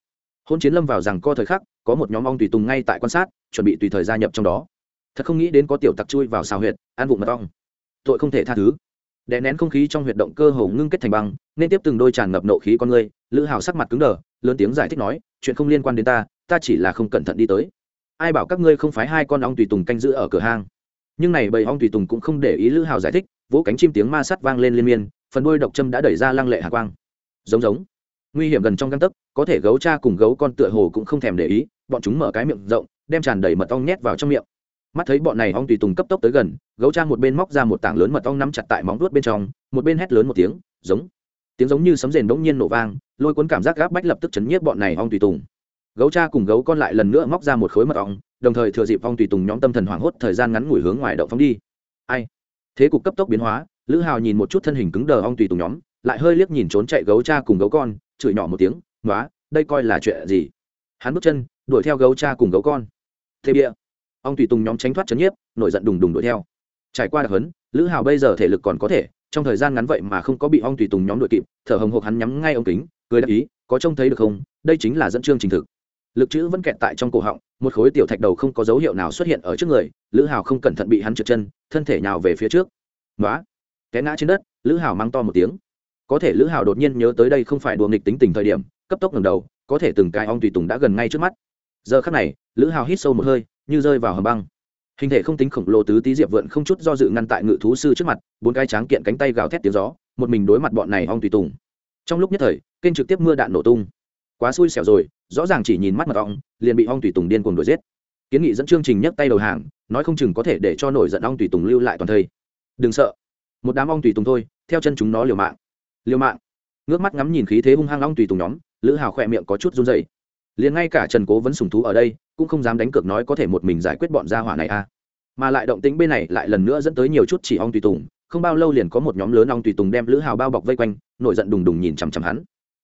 Hôn chiến lâm vào rằng co thời khắc, có một nhóm ong tùy tùng ngay tại quan sát, chuẩn bị tùy thời gia nhập trong đó. Thật không nghĩ đến có tiểu tặc chui vào xào huyệt, ăn vụng mật ong. Tội không thể tha thứ. Đè nén không khí trong huyệt động cơ hồ ngưng kết thành băng, nên tiếp từng đôi tràn ngập nộ khí con người, lữ hào sắc mặt cứng đờ, lớn tiếng giải thích nói, chuyện không liên quan đến ta ta chỉ là không cẩn thận đi tới. Ai bảo các ngươi không phái hai con ong tùy tùng canh giữ ở cửa hang? Nhưng này bầy ong tùy tùng cũng không để ý lữ hào giải thích, vỗ cánh chim tiếng ma sắt vang lên liên miên phần đuôi độc châm đã đẩy ra lăng lệ hạ quang. Giống giống. Nguy hiểm gần trong găng tấc, có thể gấu cha cùng gấu con tựa hồ cũng không thèm để ý, bọn chúng mở cái miệng rộng, đem tràn đầy mật ong nhét vào trong miệng. Mắt thấy bọn này ong tùy tùng cấp tốc tới gần, gấu cha một bên móc ra một tảng lớn mật ong nắm chặt tại móng vuốt bên trong, một bên hét lớn một tiếng, giống. Tiếng giống như sấm rền bỗng nhiên nổ vang, lôi cuốn cảm giác gáp bách lập tức chấn nhiếp bọn này ong tùy tùng. Gấu cha cùng gấu con lại lần nữa móc ra một khối mật ong, đồng thời thừa dịp ong tùy tùng nhóm tâm thần hoảng hốt thời gian ngắn ngủi hướng ngoài động phóng đi. Ai? Thế cục cấp tốc biến hóa lữ hào nhìn một chút thân hình cứng đờ ong tùy tùng nhóm, lại hơi liếc nhìn trốn chạy gấu cha cùng gấu con, chửi nhỏ một tiếng nói đây coi là chuyện gì? Hắn bước chân, đuổi theo gấu cha cùng gấu con. Thế bịa. Ong tùy tùng nhóm tránh thoát chấn nhiếp, nổi giận đùng đùng đuổi theo. Trải qua đặc hấn lữ hào bây giờ thể lực còn có thể, trong thời gian ngắn vậy mà không có bị ong tùy tùng nhóm đuổi kịp, thở hồng hộc hắn nhắm ngay ông kính, cười đáp ý, có trông thấy được không? Đây chính là dẫn chương trình thực. Lực chữ vẫn kẹt tại trong cổ họng, một khối tiểu thạch đầu không có dấu hiệu nào xuất hiện ở trước người, lữ hào không cẩn thận bị hắn trượt chân, thân thể nhào về phía trước. Nói té ngã trên đất, lữ hào mang to một tiếng. Có thể lữ hào đột nhiên nhớ tới đây không phải đùa nghịch tính tình thời điểm, cấp tốc ngầm đầu, có thể từng cái ong tùy tùng đã gần ngay trước mắt. Giờ khắc này, lữ hào hít sâu một hơi, như rơi vào hầm băng. Hình thể không tính khổng lồ tứ tí diệp vượn không chút do dự ngăn tại ngự thú sư trước mặt, bốn cái tráng kiện cánh tay gào thét tiếng gió, một mình đối mặt bọn này ong tùy tùng. Trong lúc nhất thời, kênh trực tiếp mưa đạn nổ tung. Quá xui xẻo rồi, rõ ràng chỉ nhìn mắt mật ong, liền bị ong tùy tùng điên cuồng đuổi giết. Kiến nghị dẫn chương trình nhấc tay đầu hàng, nói không chừng có thể để cho nổi giận ong tùy tùng lưu lại toàn thây. Đừng sợ một đám ong tùy tùng thôi, theo chân chúng nó liều mạng. Liều mạng. Ngước mắt ngắm nhìn khí thế hung hăng ong tùy tùng nhóm, lữ hào khỏe miệng có chút run dày liền ngay cả trần cố vẫn sùng thú ở đây, cũng không dám đánh cược nói có thể một mình giải quyết bọn gia hỏa này a à. mà lại động tính bên này lại lần nữa dẫn tới nhiều chút chỉ ong tùy tùng, không bao lâu liền có một nhóm lớn ong tùy tùng đem lữ hào bao bọc vây quanh, nổi giận đùng đùng nhìn chằm chằm hắn.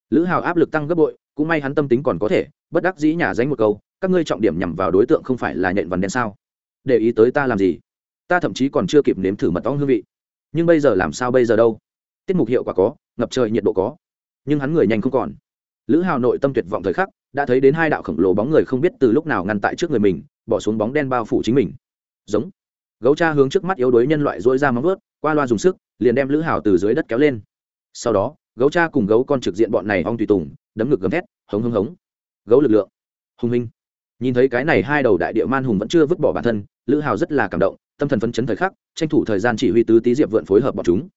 Lữ hào áp lực tăng gấp bội, cũng may hắn tâm tính còn có thể, bất đắc dĩ nhà dánh một câu, các ngươi trọng điểm nhằm vào đối tượng không phải là nhện vằn đen sao? Để ý tới ta làm gì? Ta thậm chí còn chưa kịp nếm thử mật ong hương vị nhưng bây giờ làm sao bây giờ đâu? Tiết mục hiệu quả có, ngập trời nhiệt độ có. Nhưng hắn người nhanh không còn. Lữ hào nội tâm tuyệt vọng thời khắc, đã thấy đến hai đạo khổng lồ bóng người không biết từ lúc nào ngăn tại trước người mình, bỏ xuống bóng đen bao phủ chính mình. Giống. Gấu cha hướng trước mắt yếu đuối nhân loại dỗi ra móng vớt qua loa dùng sức, liền đem lữ hào từ dưới đất kéo lên. Sau đó, gấu cha cùng gấu con trực diện bọn này ong tùy tùng, đấm ngực gấm thét, hống hống hống. Gấu lực lượng. Hùng minh nhìn thấy cái này hai đầu đại địa man hùng vẫn chưa vứt bỏ bản thân, lữ hào rất là cảm động tâm thần phấn chấn thời khắc, tranh thủ thời gian chỉ huy tứ tý diệp vượn phối hợp bọn chúng.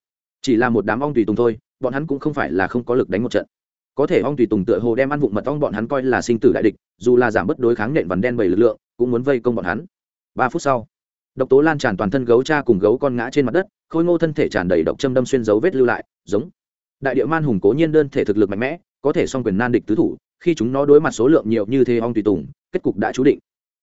Chỉ là một đám ong tùy tùng thôi, bọn hắn cũng không phải là không có lực đánh một trận. Có thể ong tùy tùng tựa hồ đem ăn vụng mật ong bọn hắn coi là sinh tử đại địch, dù là giảm bớt đối kháng nện vằn đen bảy lực lượng, cũng muốn vây công bọn hắn. Ba phút sau, độc tố lan tràn toàn thân gấu cha cùng gấu con ngã trên mặt đất, khôi ngô thân thể tràn đầy độc châm đâm xuyên dấu vết lưu lại, giống. Đại địa man hùng cố nhiên đơn thể thực lực mạnh mẽ, có thể song quyền nan địch tứ thủ, khi chúng nó đối mặt số lượng nhiều như thế ong tùy tùng, kết cục đã chú định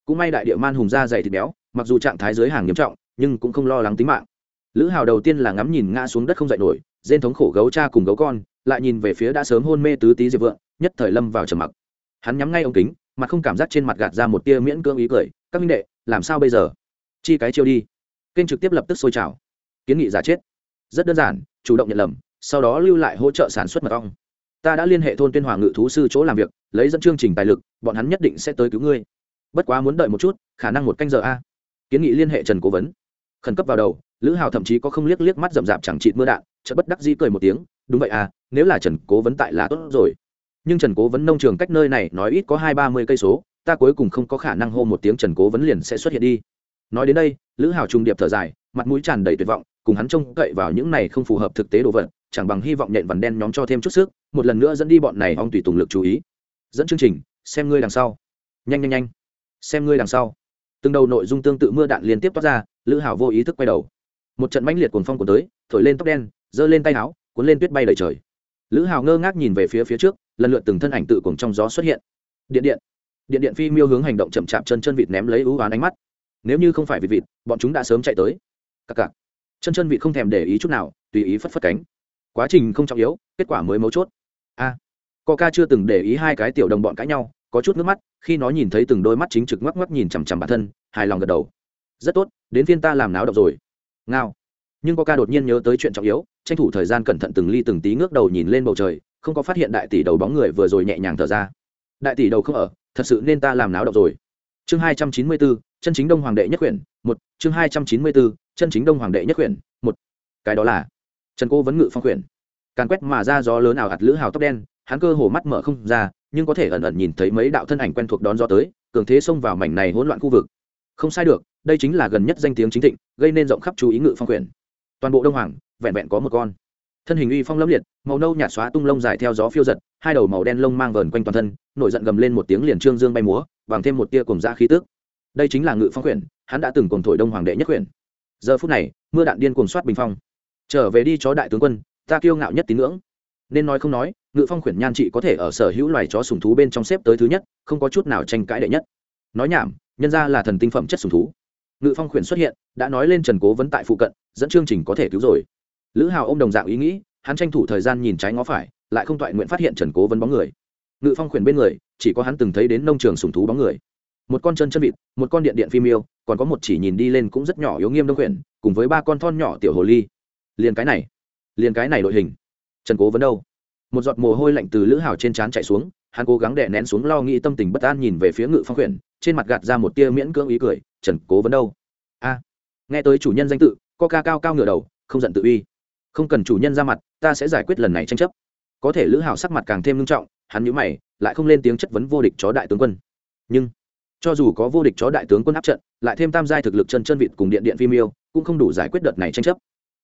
cũng may đại địa man hùng da dày thịt béo, mặc dù trạng thái giới hàng nghiêm trọng, nhưng cũng không lo lắng tính mạng. Lữ hào đầu tiên là ngắm nhìn ngã xuống đất không dậy nổi dên thống khổ gấu cha cùng gấu con, lại nhìn về phía đã sớm hôn mê tứ tý diệp vượng, nhất thời lâm vào trầm mặc. Hắn nhắm ngay ống kính, mặt không cảm giác trên mặt gạt ra một tia miễn cưỡng ý cười, các minh đệ, làm sao bây giờ? Chi cái chiêu đi. Kênh trực tiếp lập tức sôi trào. Kiến nghị giả chết. Rất đơn giản, chủ động nhận lầm, sau đó lưu lại hỗ trợ sản xuất mật ong. Ta đã liên hệ thôn tuyên hòa ngự thú sư chỗ làm việc, lấy dẫn chương trình tài lực, bọn hắn nhất định sẽ tới cứu ngươi bất quá muốn đợi một chút, khả năng một canh giờ a. Kiến nghị liên hệ trần cố vấn. Khẩn cấp vào đầu, lữ hào thậm chí có không liếc liếc mắt rậm rạp chẳng chịt mưa đạn, chợt bất đắc dĩ cười một tiếng, đúng vậy à nếu là trần cố vấn tại là tốt rồi. Nhưng trần cố vấn nông trường cách nơi này nói ít có hai ba mươi cây số, ta cuối cùng không có khả năng hô một tiếng trần cố vấn liền sẽ xuất hiện đi. Nói đến đây, lữ hào trung điệp thở dài, mặt mũi tràn đầy tuyệt vọng, cùng hắn trông cậy vào những này không phù hợp thực tế đồ vật, chẳng bằng hy vọng nhện vằn đen nhóm cho thêm chút sức, một lần nữa dẫn đi bọn này ông tùy tùng lực chú ý. Dẫn chương trình, xem ngươi đằng sau. Nhanh nhanh nhanh xem ngươi đằng sau. Từng đầu nội dung tương tự mưa đạn liên tiếp toát ra lữ hảo vô ý thức quay đầu. Một trận mãnh liệt cuồng phong cuốn tới thổi lên tóc đen giơ lên tay áo cuốn lên tuyết bay đầy trời. Lữ hào ngơ ngác nhìn về phía phía trước lần lượt từng thân ảnh tự cùng trong gió xuất hiện. Điện điện. Điện điện phi miêu hướng hành động chậm chạp chân chân vịt ném lấy ưu oán ánh mắt. Nếu như không phải vịt vịt bọn chúng đã sớm chạy tới. Cặc cặc. Chân chân vịt không thèm để ý chút nào tùy ý phất phất cánh. Quá trình không trọng yếu kết quả mới mấu chốt. A. À, coca chưa từng để ý hai cái tiểu đồng bọn cãi nhau có chút nước mắt, khi nó nhìn thấy từng đôi mắt chính trực ngoắc ngoắc nhìn chằm chằm bản thân, hài lòng gật đầu. Rất tốt, đến phiên ta làm náo động rồi. Ngao. Nhưng coca đột nhiên nhớ tới chuyện trọng yếu, tranh thủ thời gian cẩn thận từng ly từng tí ngước đầu nhìn lên bầu trời, không có phát hiện đại tỷ đầu bóng người vừa rồi nhẹ nhàng thở ra. Đại tỷ đầu không ở, thật sự nên ta làm náo động rồi. Chương hai trăm chín mươi bốn chân chính đông hoàng đệ nhất quyển, một. Chương hai trăm chín mươi bốn chân chính đông hoàng đệ nhất quyển, một. Cái đó là trần cô vấn ngự phong quyển. Càn quét mà ra gió lớn ảo hạt lữ hào tóc đen, hắn cơ hồ mắt mở không ra nhưng có thể ẩn ẩn nhìn thấy mấy đạo thân ảnh quen thuộc đón gió tới, cường thế xông vào mảnh này hỗn loạn khu vực. Không sai được, đây chính là gần nhất danh tiếng chính thịnh, gây nên rộng khắp chú ý ngự phong quyển. Toàn bộ đông hoàng, vẹn vẹn có một con. Thân hình uy phong lâm liệt, màu nâu nhạt xóa tung lông dài theo gió phiêu giật, hai đầu màu đen lông mang vờn quanh toàn thân, nổi giận gầm lên một tiếng liền trương dương bay múa, bằng thêm một tia cùng da khí tước đây chính là ngự phong quyển, hắn đã từng cùng thổi đông hoàng đệ nhất quyển. Giờ phút này, mưa đạn điên cuồng soát bình phong. Trở về đi chó đại tướng quân, ta kiêu ngạo nhất tín ngưỡng nên nói không nói, ngự phong khuyển nhan trị có thể ở sở hữu loài chó sùng thú bên trong xếp tới thứ nhất, không có chút nào tranh cãi đệ nhất. Nói nhảm, nhân ra là thần tinh phẩm chất sùng thú. Ngự phong khuyển xuất hiện, đã nói lên trần cố vấn tại phụ cận, dẫn chương trình có thể cứu rồi. Lữ hào ô m đồng dạng ý nghĩ, hắn tranh thủ thời gian nhìn trái ngó phải, lại không toại nguyện phát hiện trần cố vấn bóng người. Ngự phong khuyển bên người, chỉ có hắn từng thấy đến nông trường sùng thú bóng người. Một con chân chân vịt, một con điện điện phim yêu, còn có một chỉ nhìn đi lên cũng rất nhỏ yếu nghiêm đông khuyển, cùng với ba con thon nhỏ tiểu hồ ly. Liền cái này, liền cái này đội hình trần cố vấn đâu? Một giọt mồ hôi lạnh từ lữ hào trên trán chạy xuống, hắn cố gắng đè nén xuống lo nghĩ tâm tình bất an nhìn về phía ngự phong khuyển, trên mặt gạt ra một tia miễn cưỡng ý cười, trần cố vấn đâu? A. Nghe tới chủ nhân danh tự co ca cao cao ngửa đầu, không giận tự uy. Không cần chủ nhân ra mặt, ta sẽ giải quyết lần này tranh chấp. Có thể lữ hào sắc mặt càng thêm nghiêm trọng, hắn nhíu mày, lại không lên tiếng chất vấn vô địch chó đại tướng quân. Nhưng, cho dù có vô địch chó đại tướng quân áp trận, lại thêm tam giai thực lực chân chân vịt cùng điện điện phim yêu cũng không đủ giải quyết đợt này tranh chấp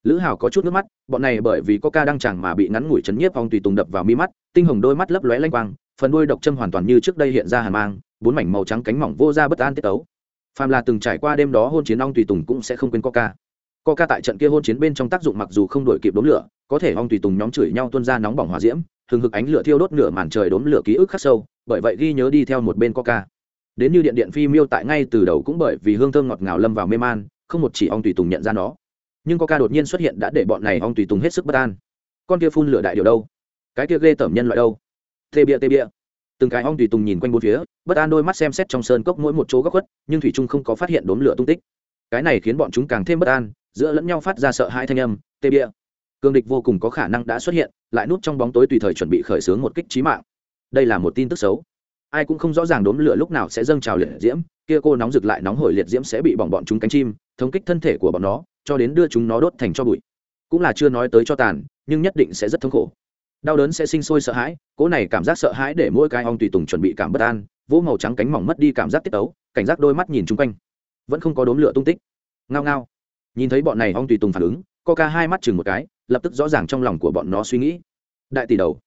lữ hào có chút nước mắt, bọn này bởi vì có ca đang chẳng mà bị ngắn ngủi chấn nhiếp phong tùy tùng đập vào mi mắt, tinh hồng đôi mắt lấp lóe lanh quang, phần đôi độc châm hoàn toàn như trước đây hiện ra hàn mang, bốn mảnh màu trắng cánh mỏng vô ra bất an tiết tấu. Phàm là từng trải qua đêm đó hôn chiến ong tùy tùng cũng sẽ không quên coca. Coca tại trận kia hôn chiến bên trong tác dụng mặc dù không đổi kịp đốm lửa, có thể ong tùy tùng nhóm chửi nhau tuôn ra nóng bỏng hòa diễm, hừng hực ánh lửa thiêu đốt nửa màn trời đốm lửa ký ức khắc sâu, bởi vậy ghi nhớ đi theo một bên coca. Đến như điện điện phi miêu tại ngay từ đầu cũng bởi vì hương thơm ngọt ngào lâm vào mê man, không một chỉ ong tùy tùng nhận ra nó nhưng có ca đột nhiên xuất hiện đã để bọn này ong tùy tùng hết sức bất an. Con kia phun lửa đại điều đâu? Cái kia ghê tởm nhân loại đâu? Tê bia tê bia từng cái ong tùy tùng nhìn quanh bốn phía, bất an đôi mắt xem xét trong sơn cốc mỗi một chỗ góc khuất, nhưng thủy trung không có phát hiện đốm lửa tung tích. Cái này khiến bọn chúng càng thêm bất an, giữa lẫn nhau phát ra sợ hai thanh âm, tê bia cương địch vô cùng có khả năng đã xuất hiện, lại núp trong bóng tối tùy thời chuẩn bị khởi xướng một kích trí mạng. Đây là một tin tức xấu. Ai cũng không rõ ràng đốm lửa lúc nào sẽ dâng trào liệt diễm, kia cô nóng rực lại nóng hổi liệt diễm sẽ bị bỏng bọn chúng cánh chim, thống kích thân thể của bọn nó cho đến đưa chúng nó đốt thành cho bụi. Cũng là chưa nói tới cho tàn, nhưng nhất định sẽ rất thống khổ. Đau đớn sẽ sinh sôi sợ hãi cỗ này cảm giác sợ hãi để mỗi cái ong tùy tùng chuẩn bị cảm bất an, vỗ màu trắng cánh mỏng mất đi cảm giác tiết tấu, cảnh giác đôi mắt nhìn chung quanh. Vẫn không có đốm lửa tung tích. Ngao ngao. Nhìn thấy bọn này ong tùy tùng phản ứng ca hai mắt chừng một cái, lập tức rõ ràng trong lòng của bọn nó suy nghĩ. Đại tỷ đầu.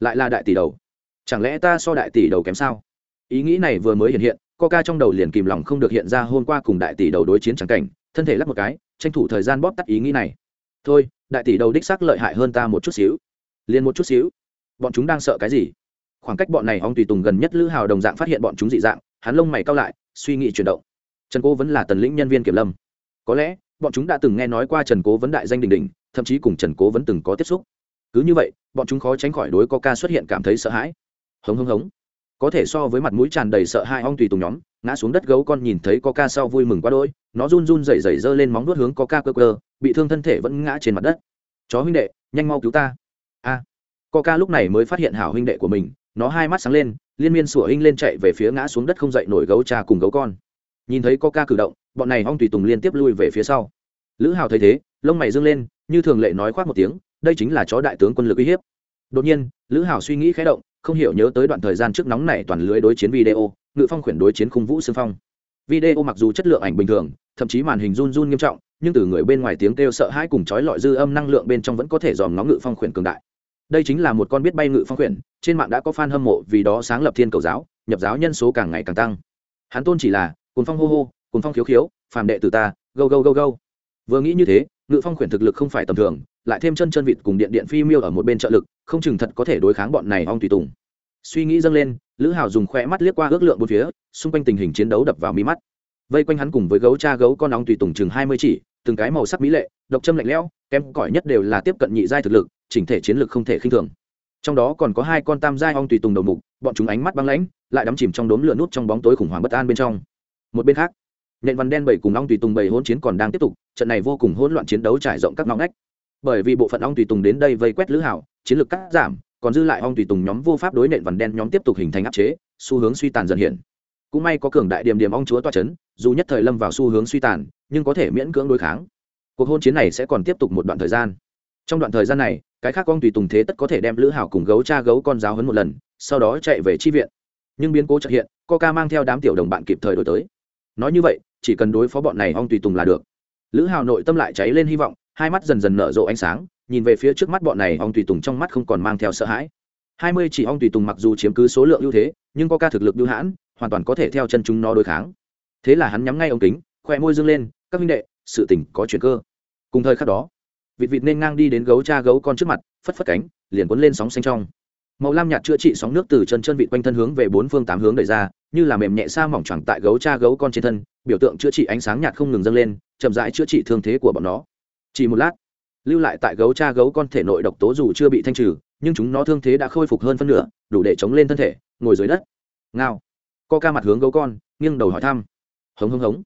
Lại là đại tỷ đầu. Chẳng lẽ ta so đại tỷ đầu kém sao? Ý nghĩ này vừa mới hiện hiện ca trong đầu liền kìm lòng không được hiện ra hôm qua cùng đại tỷ đầu đối chiến trắng cảnh, thân thể lắc một cái tranh thủ thời gian bóp tắt ý nghĩ này. Thôi, đại tỷ đầu đích xác lợi hại hơn ta một chút xíu. Liền một chút xíu. Bọn chúng đang sợ cái gì? Khoảng cách bọn này ông tùy tùng gần nhất lữ hào đồng dạng phát hiện bọn chúng dị dạng, hắn lông mày cao lại, suy nghĩ chuyển động. Trần cố vẫn là tần lĩnh nhân viên kiểm lâm. Có lẽ, bọn chúng đã từng nghe nói qua trần cố vấn đại danh đình đình thậm chí cùng trần cố vẫn từng có tiếp xúc. Cứ như vậy, bọn chúng khó tránh khỏi đối có ca xuất hiện cảm thấy sợ hãi. Hống hống hống có thể so với mặt mũi tràn đầy sợ hai ong tùy tùng nhóm ngã xuống đất gấu con nhìn thấy có ca sau vui mừng quá đỗi nó run run rẩy rẩy giơ lên móng nuốt hướng có ca cơ cơ bị thương thân thể vẫn ngã trên mặt đất. Chó huynh đệ nhanh mau cứu ta. A. À, ca lúc này mới phát hiện hảo huynh đệ của mình nó hai mắt sáng lên liên miên sủa hinh lên chạy về phía ngã xuống đất không dậy nổi gấu cha cùng gấu con. Nhìn thấy có ca cử động bọn này ong tùy tùng liên tiếp lui về phía sau. Lữ hào thấy thế lông mày dâng lên như thường lệ nói khoác một tiếng đây chính là chó đại tướng quân lực uy hiếp. Đột nhiên lữ hào suy nghĩ khé động không hiểu nhớ tới đoạn thời gian trước nóng này toàn lưới đối chiến video, ngự phong khuyển đối chiến khung vũ xương phong. Video mặc dù chất lượng ảnh bình thường, thậm chí màn hình run run nghiêm trọng, nhưng từ người bên ngoài tiếng kêu sợ hãi cùng chói lọi dư âm năng lượng bên trong vẫn có thể dòm nó ngự phong khuyển cường đại. Đây chính là một con biết bay ngự phong khuyển, trên mạng đã có fan hâm mộ vì đó sáng lập thiên cầu giáo, nhập giáo nhân số càng ngày càng tăng. Hắn tôn chỉ là cồn phong hô hô cồn phong khiếu khiếu, phàm đệ từ ta, go go go go. Vừa nghĩ như thế ngự phong khuyển thực lực không phải tầm thường, lại thêm chân chân vịt cùng điện điện phi miêu ở một bên trợ lực, không chừng thật có thể đối kháng bọn này ong tùy tùng. Suy nghĩ dâng lên, lữ hào dùng khoe mắt liếc qua ước lượng bốn phía, xung quanh tình hình chiến đấu đập vào mi mắt. Vây quanh hắn cùng với gấu cha gấu con ong tùy tùng chừng hai mươi chỉ, từng cái màu sắc mỹ lệ, độc châm lạnh lẽo, kém cỏi nhất đều là tiếp cận nhị giai thực lực, chỉnh thể chiến lực không thể khinh thường. Trong đó còn có hai con tam giai ong tùy tùng đầu mục, bọn chúng ánh mắt băng lãnh, lại đắm chìm trong đốm lửa nút trong bóng tối khủng hoảng bất an bên trong. Một bên khác nhện văn đen bảy cùng ong tùy tùng bảy hỗn chiến còn đang tiếp tục trận này vô cùng hỗn loạn chiến đấu trải rộng các ngõ ngách. Bởi vì bộ phận ong tùy tùng đến đây vây quét lữ hảo chiến lược cắt giảm còn dư lại ong tùy tùng nhóm vô pháp đối nện vằn đen nhóm tiếp tục hình thành áp chế xu hướng suy tàn dần hiện. Cũng may có cường đại điểm điểm ong chúa toa chấn, dù nhất thời lâm vào xu hướng suy tàn nhưng có thể miễn cưỡng đối kháng. Cuộc hôn chiến này sẽ còn tiếp tục một đoạn thời gian. Trong đoạn thời gian này cái khác ong tùy tùng thế tất có thể đem lữ hảo cùng gấu cha gấu con giáo hấn một lần sau đó chạy về chi viện. Nhưng biến cố chợt hiện coca mang theo đám tiểu đồng bạn kịp thời đổi tới. Nói như vậy chỉ cần đối phó bọn này ong tùy tùng là được. Lữ hào nội tâm lại cháy lên hy vọng, hai mắt dần dần nở rộ ánh sáng, nhìn về phía trước mắt bọn này ong tùy tùng trong mắt không còn mang theo sợ hãi. Hai mươi chỉ ong tùy tùng mặc dù chiếm cứ số lượng ưu thế, nhưng có ca thực lực ưu hãn, hoàn toàn có thể theo chân chúng nó đối kháng. Thế là hắn nhắm ngay ống kính khoe môi dương lên, các minh đệ, sự tỉnh có chuyện cơ. Cùng thời khắc đó, vịt vịt nên ngang đi đến gấu cha gấu con trước mặt, phất phất cánh, liền cuốn lên sóng xanh trong màu lam nhạt chữa trị sóng nước từ chân chân vịt quanh thân hướng về bốn phương tám hướng đẩy ra, như là mềm nhẹ xa mỏng chẳng tại gấu cha gấu con trên thân, biểu tượng chữa trị ánh sáng nhạt không ngừng dâng lên, chậm rãi chữa trị thương thế của bọn nó. Chỉ một lát, lưu lại tại gấu cha gấu con thể nội độc tố dù chưa bị thanh trừ, nhưng chúng nó thương thế đã khôi phục hơn phân nửa, đủ để chống lên thân thể, ngồi dưới đất. Ngao. Co ca mặt hướng gấu con, nghiêng đầu hỏi thăm. Hống hống hống.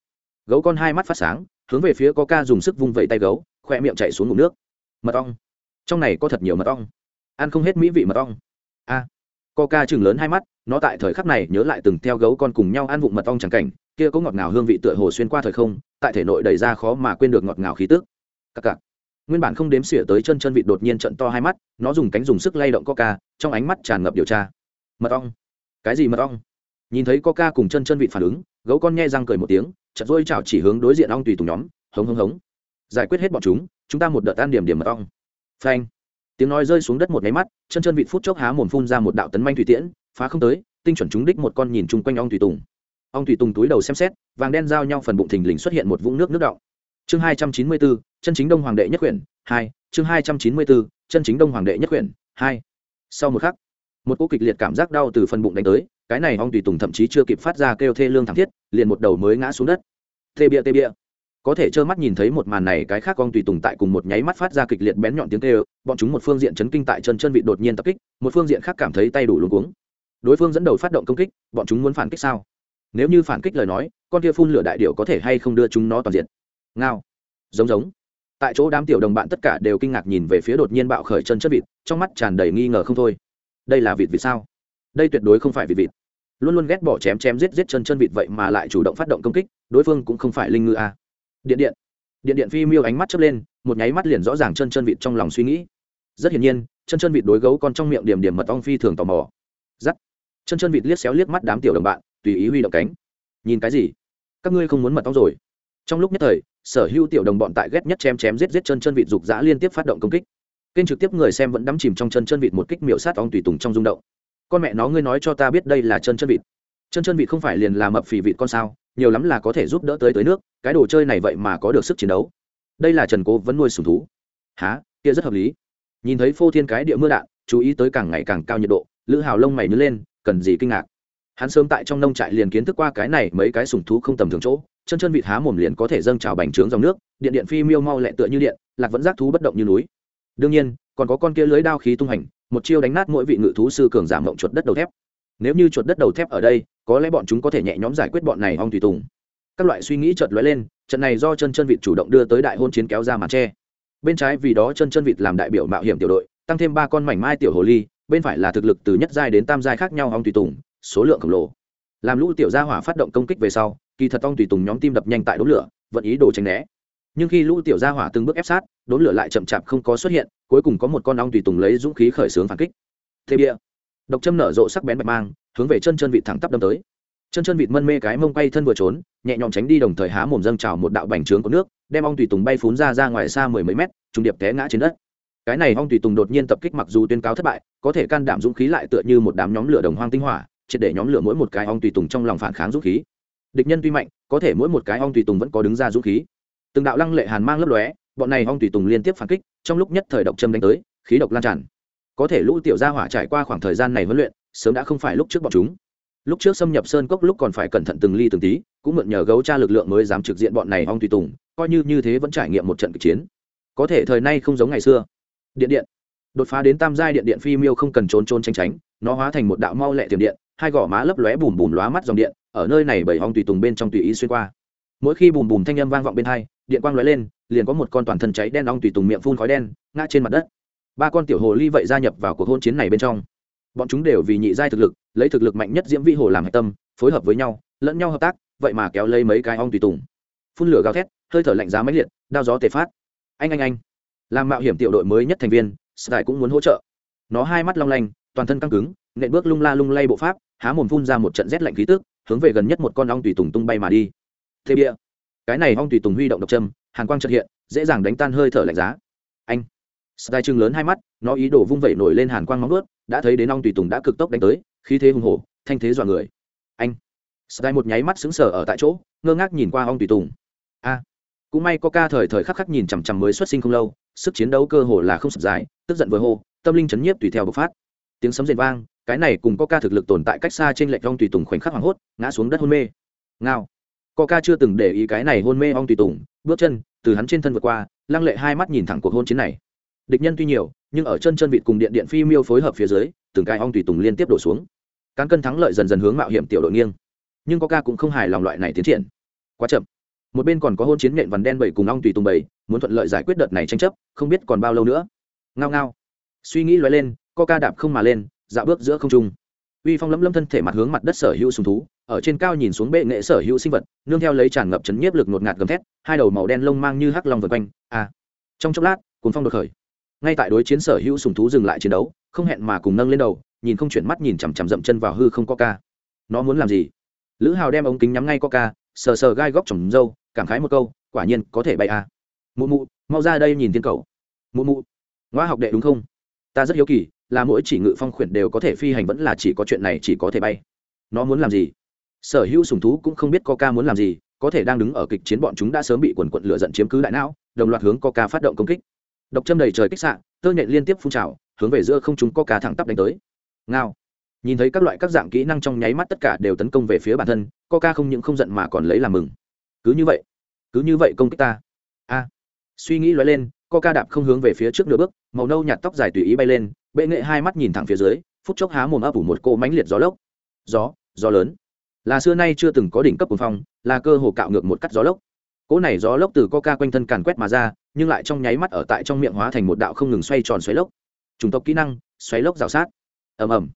Gấu con hai mắt phát sáng, hướng về phía co ca dùng sức vung vẩy tay gấu khoe miệng chạy xuống ngụm nước. Mật ong. Trong này có thật nhiều mật ong. Ăn không hết mỹ vị mật ong a. À, co ca chừng lớn hai mắt nó tại thời khắc này nhớ lại từng theo gấu con cùng nhau ăn vụng mật ong chẳng cảnh kia có ngọt ngào hương vị tựa hồ xuyên qua thời không tại thể nội đầy ra khó mà quên được ngọt ngào khí tức. Cặc cặc. Nguyên bản không đếm xỉa tới chân chân vịt đột nhiên trận to hai mắt nó dùng cánh dùng sức lay động coca trong ánh mắt tràn ngập điều tra. Mật ong. Cái gì mật ong? Nhìn thấy coca cùng chân chân vịt phản ứng gấu con nghe răng cười một tiếng chặt rôi chảo chỉ hướng đối diện ong tùy tùng nhóm hống hống hống. Giải quyết hết bọn chúng chúng ta một đợt tan điểm điểm mật ong. Phanh tiếng nói rơi xuống đất một nháy mắt, chân chân vịt phút chốc há mồm phun ra một đạo tấn manh thủy tiễn, phá không tới, tinh chuẩn chúng đích một con nhìn chung quanh ong thủy tùng. Ong thủy tùng túi đầu xem xét, vàng đen giao nhau phần bụng thình lình xuất hiện một vũng nước nước động chương hai trăm chín mươi bốn, chân chính đông hoàng đệ nhất quyển, hai, chương hai trăm chín mươi bốn, chân chính đông hoàng đệ nhất quyển, hai. Sau một khắc, một cô kịch liệt cảm giác đau từ phần bụng đánh tới, cái này ong tùy tùng thậm chí chưa kịp phát ra kêu thê lương thảm thiết, liền một đầu mới ngã xuống đất. Tê bịa tê bịa có thể trơ mắt nhìn thấy một màn này, cái khác con tùy tùng tại cùng một nháy mắt phát ra kịch liệt bén nhọn tiếng kêu, bọn chúng một phương diện chấn kinh tại chân chân vị đột nhiên tập kích, một phương diện khác cảm thấy tay đủ luống cuống. Đối phương dẫn đầu phát động công kích, bọn chúng muốn phản kích sao? Nếu như phản kích lời nói, con kia phun lửa đại điệu có thể hay không đưa chúng nó toàn diện? Ngao. Giống giống. Tại chỗ đám tiểu đồng bạn tất cả đều kinh ngạc nhìn về phía đột nhiên bạo khởi chân chất vịt, trong mắt tràn đầy nghi ngờ không thôi. Đây là vịt vịt sao? Đây tuyệt đối không phải vịt vịt. Luôn luôn ghét bỏ chém chém giết giết chân chân vịt vậy mà lại chủ động phát động công kích, đối phương cũng không phải linh ngư a. à điện điện. Điện điện phi miêu ánh mắt chớp lên, một nháy mắt liền rõ ràng chân chân vịt trong lòng suy nghĩ. Rất hiển nhiên chân chân vịt đối gấu con trong miệng điểm điểm mật ong phi thường tò mò. Giắt chân chân vịt liếc xéo liếc mắt đám tiểu đồng bạn, tùy ý huy động cánh. Nhìn cái gì? Các ngươi không muốn mật ong rồi. Trong lúc nhất thời, sở hữu tiểu đồng bọn tại ghét nhất chém chém giết giết chân chân vịt dục dã liên tiếp phát động công kích. Kênh trực tiếp người xem vẫn đắm chìm trong chân chân vịt một kích miệu sát ong tùy tùng trong rung động. Con mẹ nó, ngươi nói cho ta biết đây là chân chân vịt. Chân chân vịt không phải liền là mập phì vịt con sao? Nhiều lắm là có thể giúp đỡ tới tới nước, cái đồ chơi này vậy mà có được sức chiến đấu. Đây là trần cố vẫn nuôi sùng thú. Há kia rất hợp lý. Nhìn thấy phô thiên cái địa mưa đạn, chú ý tới càng ngày càng cao nhiệt độ, lữ hào lông mày nhớ lên, cần gì kinh ngạc. Hắn sớm tại trong nông trại liền kiến thức qua cái này mấy cái sùng thú không tầm thường chỗ, chân chân vịt há mồm liền có thể dâng trào bành trướng dòng nước, điện điện phi miêu mau lẹ tựa như điện, lạc vẫn giác thú bất động như núi. Đương nhiên, còn có con kia lưới đao khí tung hành, một chiêu đánh nát mỗi vị ngự thú sư cường giảm mộng chuột đất đầu thép nếu như chuột đất đầu thép ở đây, có lẽ bọn chúng có thể nhẹ nhõm giải quyết bọn này ong thủy tùng. Các loại suy nghĩ chợt lóe lên, trận này do chân chân vịt chủ động đưa tới đại hôn chiến kéo ra màn tre. Bên trái vì đó chân chân vịt làm đại biểu mạo hiểm tiểu đội, tăng thêm ba con mảnh mai tiểu hồ ly, bên phải là thực lực từ nhất giai đến tam giai khác nhau ong tùy tùng, số lượng khổng lồ. Làm lũ tiểu gia hỏa phát động công kích về sau, kỳ thật ong tùy tùng nhóm tim đập nhanh tại đốn lửa vẫn ý đồ tránh né. Nhưng khi lũ tiểu gia hỏa từng bước ép sát đốn lửa lại chậm chạp không có xuất hiện, cuối cùng có một con ong tùy tùng lấy dũng khí khởi xướng phản kích. Thế bia độc châm nở rộ sắc bén bạch mang, hướng về chân chân vịt thẳng tắp đâm tới. Chân chân vịt mân mê cái mông quay thân vừa trốn, nhẹ nhõm tránh đi đồng thời há mồm dâng trào một đạo bành trướng của nước, đem ong tùy tùng bay phún ra ra ngoài xa mười mấy mét, trùng điệp té ngã trên đất. Cái này ong tùy tùng đột nhiên tập kích mặc dù tuyên cáo thất bại, có thể can đảm dũng khí lại tựa như một đám nhóm lửa đồng hoang tinh hỏa, triệt để nhóm lửa mỗi một cái ong tùy tùng trong lòng phản kháng dũng khí. Địch nhân tuy mạnh, có thể mỗi một cái ong tùy tùng vẫn có đứng ra dũng khí. Từng đạo lăng lệ hàn mang lấp lóe, bọn này ong tùy tùng liên tiếp phản kích, trong lúc nhất thời độc châm đánh tới, khí độc lan tràn có thể lũ tiểu gia hỏa trải qua khoảng thời gian này huấn luyện, sớm đã không phải lúc trước bọn chúng. Lúc trước xâm nhập sơn cốc lúc còn phải cẩn thận từng ly từng tí, cũng mượn nhờ gấu cha lực lượng mới dám trực diện bọn này ong tùy tùng, coi như như thế vẫn trải nghiệm một trận kịch chiến. Có thể thời nay không giống ngày xưa. Điện điện. Đột phá đến tam giai điện điện phi miêu không cần trốn trốn tránh tránh, nó hóa thành một đạo mau lẹ tiềm điện, hai gò má lấp lóe bùm bùm lóa mắt dòng điện, ở nơi này bảy ong tùy tùng bên trong tùy ý xuyên qua. Mỗi khi bùm bùm thanh âm vang vọng bên hai, điện quang lóe lên, liền có một con toàn thân cháy đen ong tùy tùng miệng phun khói đen, ngã trên mặt đất ba con tiểu hồ ly vậy gia nhập vào cuộc hôn chiến này bên trong. Bọn chúng đều vì nhị giai thực lực, lấy thực lực mạnh nhất diễm vĩ hồ làm hạch tâm, phối hợp với nhau, lẫn nhau hợp tác, vậy mà kéo lấy mấy cái ong tùy tùng. Phun lửa gào thét, hơi thở lạnh giá máy liệt, đao gió tề phát. Anh anh anh. Làm mạo hiểm tiểu đội mới nhất thành viên sài cũng muốn hỗ trợ. Nó hai mắt long lanh, toàn thân căng cứng, nện bước lung la lung lay bộ pháp, há mồm phun ra một trận rét lạnh khí tức, hướng về gần nhất một con ong tùy tùng tung bay mà đi. Thế bia cái này ong tùy tùng huy động độc châm, hàn quang trật hiện, dễ dàng đánh tan hơi thở lạnh giá. Anh sky trừng lớn hai mắt, nó ý đồ vung vẩy nổi lên hàn quang móng ướt đã thấy đến ong tùy tùng đã cực tốc đánh tới, khí thế hùng hổ, thanh thế dọa người. Anh. Sky một nháy mắt sững sờ ở tại chỗ, ngơ ngác nhìn qua ong tùy tùng. A. Cũng may có ca thời thời khắc khắc nhìn chằm chằm mới xuất sinh không lâu, sức chiến đấu cơ hồ là không sập dài, tức giận vừa hô, tâm linh chấn nhiếp tùy theo bộc phát. Tiếng sấm rền vang, cái này cùng có ca thực lực tồn tại cách xa trên lệch ong tùy tùng khoảnh khắc hoảng hốt, ngã xuống đất hôn mê. Ngao. Ca chưa từng để ý cái này hôn mê ong tùy tùng, bước chân, từ hắn trên thân vượt qua, lăng lệ hai mắt nhìn thẳng cuộc hôn chiến này địch nhân tuy nhiều, nhưng ở chân chân vịt cùng điện điện phi miêu phối hợp phía dưới, từng cái ong tùy tùng liên tiếp đổ xuống. Cán cân thắng lợi dần dần hướng mạo hiểm tiểu đội nghiêng. Nhưng ca cũng không hài lòng loại này tiến triển. Quá chậm. Một bên còn có hôn chiến nện vằn đen bảy cùng ong tùy tùng bảy, muốn thuận lợi giải quyết đợt này tranh chấp, không biết còn bao lâu nữa. Ngao ngao. Suy nghĩ loay lên ca đạp không mà lên dạo bước giữa không trung. Uy phong lấm lấm thân thể mặt hướng mặt đất sở hữu sùng thú, ở trên cao nhìn xuống bệ nghệ sở hữu sinh vật, nương theo lấy tràn ngập chấn nhiếp lực ngột ngạt gầm thét, hai đầu màu đen lông mang như hắc long vượt quanh. A à. trong chốc lát cuốn phong đột khởi ngay tại đối chiến sở hữu sùng thú dừng lại chiến đấu, không hẹn mà cùng nâng lên đầu, nhìn không chuyển mắt nhìn chằm chằm dậm chân vào hư không có ca nó muốn làm gì? Lữ hào đem ống kính nhắm ngay có ca sờ sờ gai góc trồng dâu cảm khái một câu, quả nhiên có thể bay à? mụ mụ, mau ra đây nhìn tiên cầu. Mụ mụ, ngoa học đệ đúng không? Ta rất hiếu kỳ, là mỗi chỉ ngự phong khuyển đều có thể phi hành vẫn là chỉ có chuyện này chỉ có thể bay. Nó muốn làm gì? Sở hữu sùng thú cũng không biết coca muốn làm gì, có thể đang đứng ở kịch chiến bọn chúng đã sớm bị quần quận lửa giận chiếm cứ đại não, đồng loạt hướng coca phát động công kích độc châm đầy trời kích xạ, tơ nhện liên tiếp phun trào, hướng về giữa không chúng coca thẳng tắp đánh tới. Ngao. Nhìn thấy các loại các dạng kỹ năng trong nháy mắt tất cả đều tấn công về phía bản thân coca không những không giận mà còn lấy làm mừng. Cứ như vậy, cứ như vậy công kích ta. A. Suy nghĩ lóe lên coca đạp không hướng về phía trước nửa bước, màu nâu nhạt tóc dài tùy ý bay lên, bệ nghệ hai mắt nhìn thẳng phía dưới, phút chốc há mồm ấp ủ một cô mánh liệt gió lốc. Gió gió lớn. Là xưa nay chưa từng có đỉnh cấp cuồng phong, là cơ hồ cạo ngược một cắt gió lốc cỗ này gió lốc từ coca quanh thân càn quét mà ra, nhưng lại trong nháy mắt ở tại trong miệng hóa thành một đạo không ngừng xoay tròn xoáy lốc. Chủng tộc kỹ năng, xoáy lốc rào sát. Ầm ầm.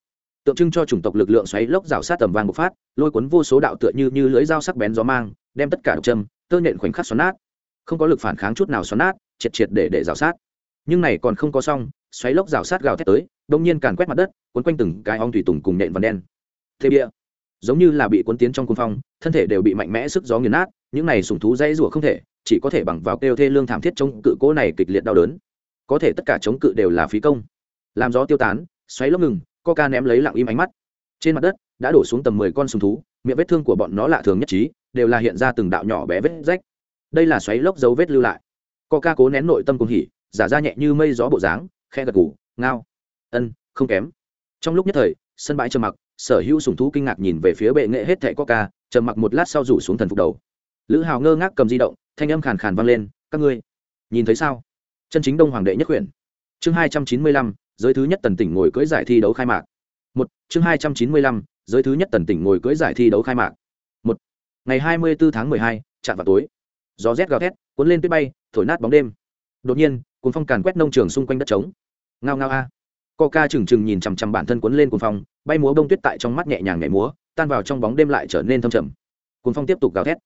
Tượng trưng cho chủng tộc lực lượng xoáy lốc rào sát tầm vàng một phát, lôi cuốn vô số đạo tựa như như lưỡi dao sắc bén gió mang, đem tất cả độc châm, tơ nện khoảnh khắc xoắn nát. Không có lực phản kháng chút nào xoắn nát, triệt triệt để để rào sát. Nhưng này còn không có xong, xoáy lốc rào sát gào thét tới đông nhiên càn quét mặt đất, cuốn quanh từng cái ong thủy tùng cùng nện vằn đen. Thế bia giống như là bị cuốn tiến trong cung phong, thân thể đều bị mạnh mẽ sức gió nghiền nát những này sủng thú dây rủa không thể, chỉ có thể bằng vào kêu thê lương thảm thiết chống cự cố này kịch liệt đau đớn. Có thể tất cả chống cự đều là phí công. Làm gió tiêu tán, xoáy lốc ngừng ca ném lấy lặng im ánh mắt. Trên mặt đất, đã đổ xuống tầm mười con sùng thú, miệng vết thương của bọn nó lạ thường nhất trí, đều là hiện ra từng đạo nhỏ bé vết rách. Đây là xoáy lốc dấu vết lưu lại. Ca cố nén nội tâm cùng hỉ, giả ra nhẹ như mây gió bộ dáng khe gật gù, ngao. Ân, không kém. Trong lúc nhất thời, sân bãi trầm mặc, sở hữu sùng thú kinh ngạc nhìn về phía bệ nghệ hết thẻ ca trầm mặc một lát sau rủ xuống thần phục đầu lữ hào ngơ ngác cầm di động, thanh âm khàn khàn vang lên, các ngươi, nhìn thấy sao? Chân chính đông hoàng đệ nhất quyển chương hai trăm chín mươi lăm, giới thứ nhất tần tỉnh ngồi cưỡi giải thi đấu khai mạc. Một, chương hai trăm chín mươi lăm, giới thứ nhất tần tỉnh ngồi cưỡi giải thi đấu khai mạc. Một, ngày hai mươi bốn tháng mười hai, chạm vào tối. Gió rét gào thét, cuốn lên tuyết bay, thổi nát bóng đêm. Đột nhiên cuốn phong càn quét nông trường xung quanh đất trống. Ngao ngao a. Co ca trừng trừng nhìn chằm chằm bản thân cuốn lên cuốn phong, bay múa bông tuyết tại trong mắt nhẹ nhàng nhảy múa, tan vào trong bóng đêm lại trở nên thâm trầm. Cuốn phong tiếp tục gào thét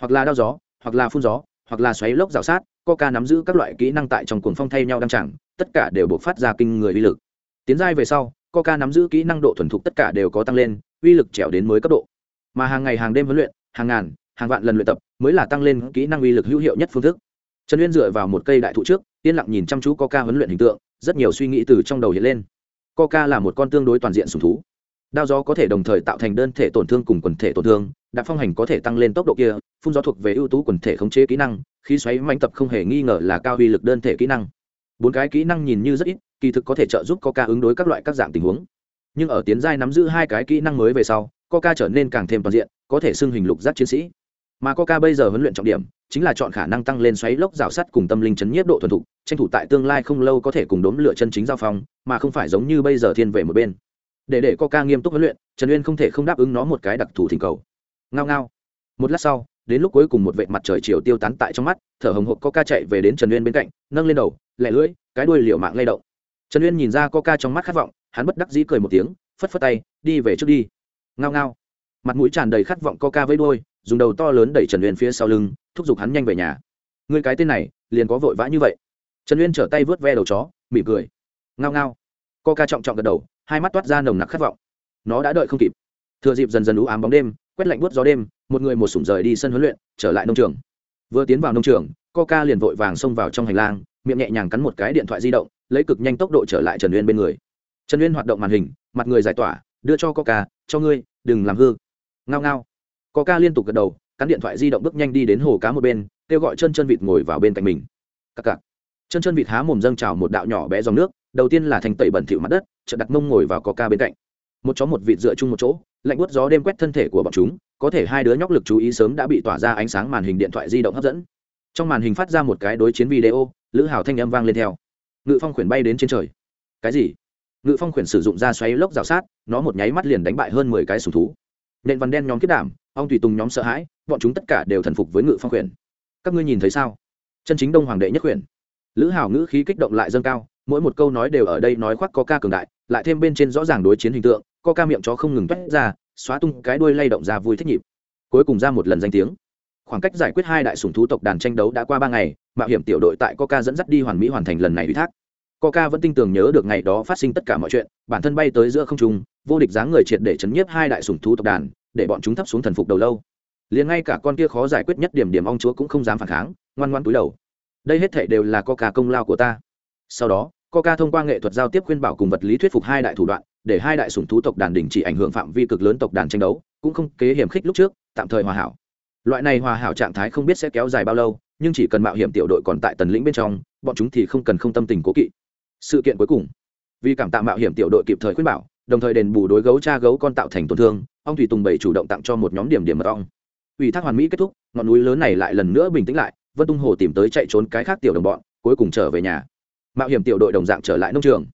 hoặc là đao gió, hoặc là phun gió, hoặc là xoáy lốc rào sát, coca nắm giữ các loại kỹ năng tại trong cuồng phong thay nhau đăng chẳng tất cả đều buộc phát ra kinh người uy lực. Tiến giai về sau, coca nắm giữ kỹ năng độ thuần thục tất cả đều có tăng lên, uy lực trèo đến mới cấp độ. Mà hàng ngày hàng đêm huấn luyện, hàng ngàn, hàng vạn lần luyện tập mới là tăng lên kỹ năng uy lực hữu hiệu nhất phương thức. Trần uyên dựa vào một cây đại thụ trước, yên lặng nhìn chăm chú coca huấn luyện hình tượng, rất nhiều suy nghĩ từ trong đầu hiện lên. Coca là một con tương đối toàn diện sùng thú. Đao gió có thể đồng thời tạo thành đơn thể tổn thương cùng quần thể tổn thương đạp phong hành có thể tăng lên tốc độ kia, phun gió thuộc về ưu tú quần thể khống chế kỹ năng, khí xoáy manh tập không hề nghi ngờ là cao uy lực đơn thể kỹ năng. Bốn cái kỹ năng nhìn như rất ít, kỳ thực có thể trợ giúp coca ứng đối các loại các dạng tình huống. Nhưng ở tiến giai nắm giữ hai cái kỹ năng mới về sau, coca trở nên càng thêm toàn diện, có thể xưng hình lục giác chiến sĩ. Mà coca bây giờ huấn luyện trọng điểm chính là chọn khả năng tăng lên xoáy lốc rào sắt cùng tâm linh chấn nhiếp độ thuần thục, tranh thủ tại tương lai không lâu có thể cùng đốn lựa chân chính giao phong, mà không phải giống như bây giờ thiên về một bên. Để để coca nghiêm túc huấn luyện, trần uyên không thể không đáp ứng nó một cái đặc thù thỉnh cầu ngao ngao. Một lát sau, đến lúc cuối cùng một vệ mặt trời chiều tiêu tán tại trong mắt, thở hồng hộc coca chạy về đến trần uyên bên cạnh, nâng lên đầu lẹ lưỡi, cái đuôi liều mạng lay động. Trần uyên nhìn ra coca trong mắt khát vọng, hắn bất đắc dĩ cười một tiếng, phất phất tay, đi về trước đi. Ngao ngao. Mặt mũi tràn đầy khát vọng coca với đuôi, dùng đầu to lớn đẩy trần uyên phía sau lưng, thúc giục hắn nhanh về nhà. Người cái tên này, liền có vội vã như vậy. Trần uyên trở tay vớt ve đầu chó, mỉm cười. Ngao ngao. Coca trọng trọng gật đầu, hai mắt toát ra nồng nặc khát vọng. Nó đã đợi không kịp. Thừa dịp dần dần ú ám bóng đêm quét lạnh buốt gió đêm, một người một sủng rời đi sân huấn luyện, trở lại nông trường. Vừa tiến vào nông trường, coca liền vội vàng xông vào trong hành lang, miệng nhẹ nhàng cắn một cái điện thoại di động, lấy cực nhanh tốc độ trở lại trần uyên bên người. Trần uyên hoạt động màn hình, mặt người giải tỏa, đưa cho coca, cho ngươi, đừng làm hư. Ngao ngao. Coca liên tục gật đầu, cắn điện thoại di động bước nhanh đi đến hồ cá một bên, kêu gọi chân chân vịt ngồi vào bên cạnh mình. Cặc cặc. Chân chân vịt há mồm dâng trào một đạo nhỏ bé dòng nước, đầu tiên là thành tẩy bẩn thỉu mặt đất, chợt đặt mông ngồi vào coca bên cạnh một chó một vịt dựa chung một chỗ, lạnh bút gió đêm quét thân thể của bọn chúng, có thể hai đứa nhóc lực chú ý sớm đã bị tỏa ra ánh sáng màn hình điện thoại di động hấp dẫn. Trong màn hình phát ra một cái đối chiến video, lữ hào thanh âm vang lên theo. Ngự phong khuyển bay đến trên trời. Cái gì? Ngự phong khuyển sử dụng ra xoáy lốc rào sát, nó một nháy mắt liền đánh bại hơn mười cái sùng thú. Nện văn đen nhóm kết đảm, ông tùy tùng nhóm sợ hãi, bọn chúng tất cả đều thần phục với ngự phong khuyển. Các ngươi nhìn thấy sao? Chân chính đông hoàng đệ nhất khuyển. Lữ hào ngữ khí kích động lại dâng cao, mỗi một câu nói đều ở đây nói khoác có ca cường đại, lại thêm bên trên rõ ràng đối chiến hình tượng co ca miệng chó không ngừng toét ra, xóa tung cái đuôi lay động ra vui thích nhịp. Cuối cùng ra một lần danh tiếng. Khoảng cách giải quyết hai đại sủng thú tộc đàn tranh đấu đã qua ba ngày, mạo hiểm tiểu đội tại coca dẫn dắt đi hoàn mỹ hoàn thành lần này ủy thác. Coca vẫn tinh tường nhớ được ngày đó phát sinh tất cả mọi chuyện, bản thân bay tới giữa không trung, vô địch dáng người triệt để chấn nhiếp hai đại sủng thú tộc đàn, để bọn chúng thấp xuống thần phục đầu lâu. Liền ngay cả con kia khó giải quyết nhất điểm điểm ong chúa cũng không dám phản kháng, ngoan ngoan túi đầu. Đây hết thể đều là coca công lao của ta. Sau đó coca thông qua nghệ thuật giao tiếp khuyên bảo cùng vật lý thuyết phục hai đại thủ đoạn để hai đại sủng thú tộc đàn đình chỉ ảnh hưởng phạm vi cực lớn tộc đàn tranh đấu, cũng không kế hiểm khích lúc trước, tạm thời hòa hảo. Loại này hòa hảo trạng thái không biết sẽ kéo dài bao lâu, nhưng chỉ cần mạo hiểm tiểu đội còn tại tần lĩnh bên trong, bọn chúng thì không cần không tâm tình cố kỵ. Sự kiện cuối cùng. Vì cảm tạ mạo hiểm tiểu đội kịp thời khuyên bảo, đồng thời đền bù đối gấu cha gấu con tạo thành tổn thương, ông thủy tùng bảy chủ động tặng cho một nhóm điểm điểm mật ong. Ủy thác hoàn mỹ kết thúc, ngọn núi lớn này lại lần nữa bình tĩnh lại, vân tung hồ tìm tới chạy trốn cái khác tiểu đồng bọn, cuối cùng trở về nhà. Mạo hiểm tiểu đội đồng dạng trở lại nông trường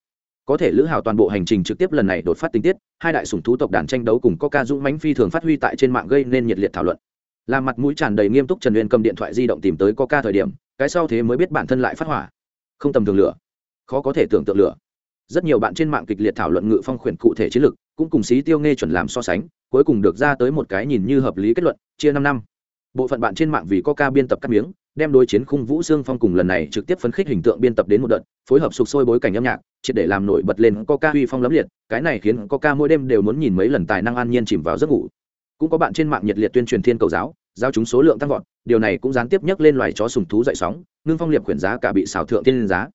có thể lữ hào toàn bộ hành trình trực tiếp lần này đột phát tình tiết, hai đại sủng thú tộc đàn tranh đấu cùng coca dũng mánh phi thường phát huy tại trên mạng gây nên nhiệt liệt thảo luận. Làm mặt mũi tràn đầy nghiêm túc trần uyên cầm điện thoại di động tìm tới coca thời điểm, cái sau thế mới biết bản thân lại phát hỏa. Không tầm thường lửa. Khó có thể tưởng tượng lửa. Rất nhiều bạn trên mạng kịch liệt thảo luận ngự phong khuyển cụ thể chiến lược, cũng cùng xí tiêu nghe chuẩn làm so sánh, cuối cùng được ra tới một cái nhìn như hợp lý kết luận, chia năm năm. Bộ phận bạn trên mạng vì coca biên tập cắt miếng đem đối chiến khung vũ xương phong cùng lần này trực tiếp phấn khích hình tượng biên tập đến một đợt, phối hợp sục sôi bối cảnh âm nhạc, triệt để làm nổi bật lên coca huy phong lấm liệt, cái này khiến coca mỗi đêm đều muốn nhìn mấy lần tài năng an nhiên chìm vào giấc ngủ. Cũng có bạn trên mạng nhiệt liệt tuyên truyền thiên cầu giáo, giao chúng số lượng tăng vọt, điều này cũng gián tiếp nhắc lên loài chó sùng thú dậy sóng, ngưng phong liệp khuyển giá cả bị xào thượng tiên giá.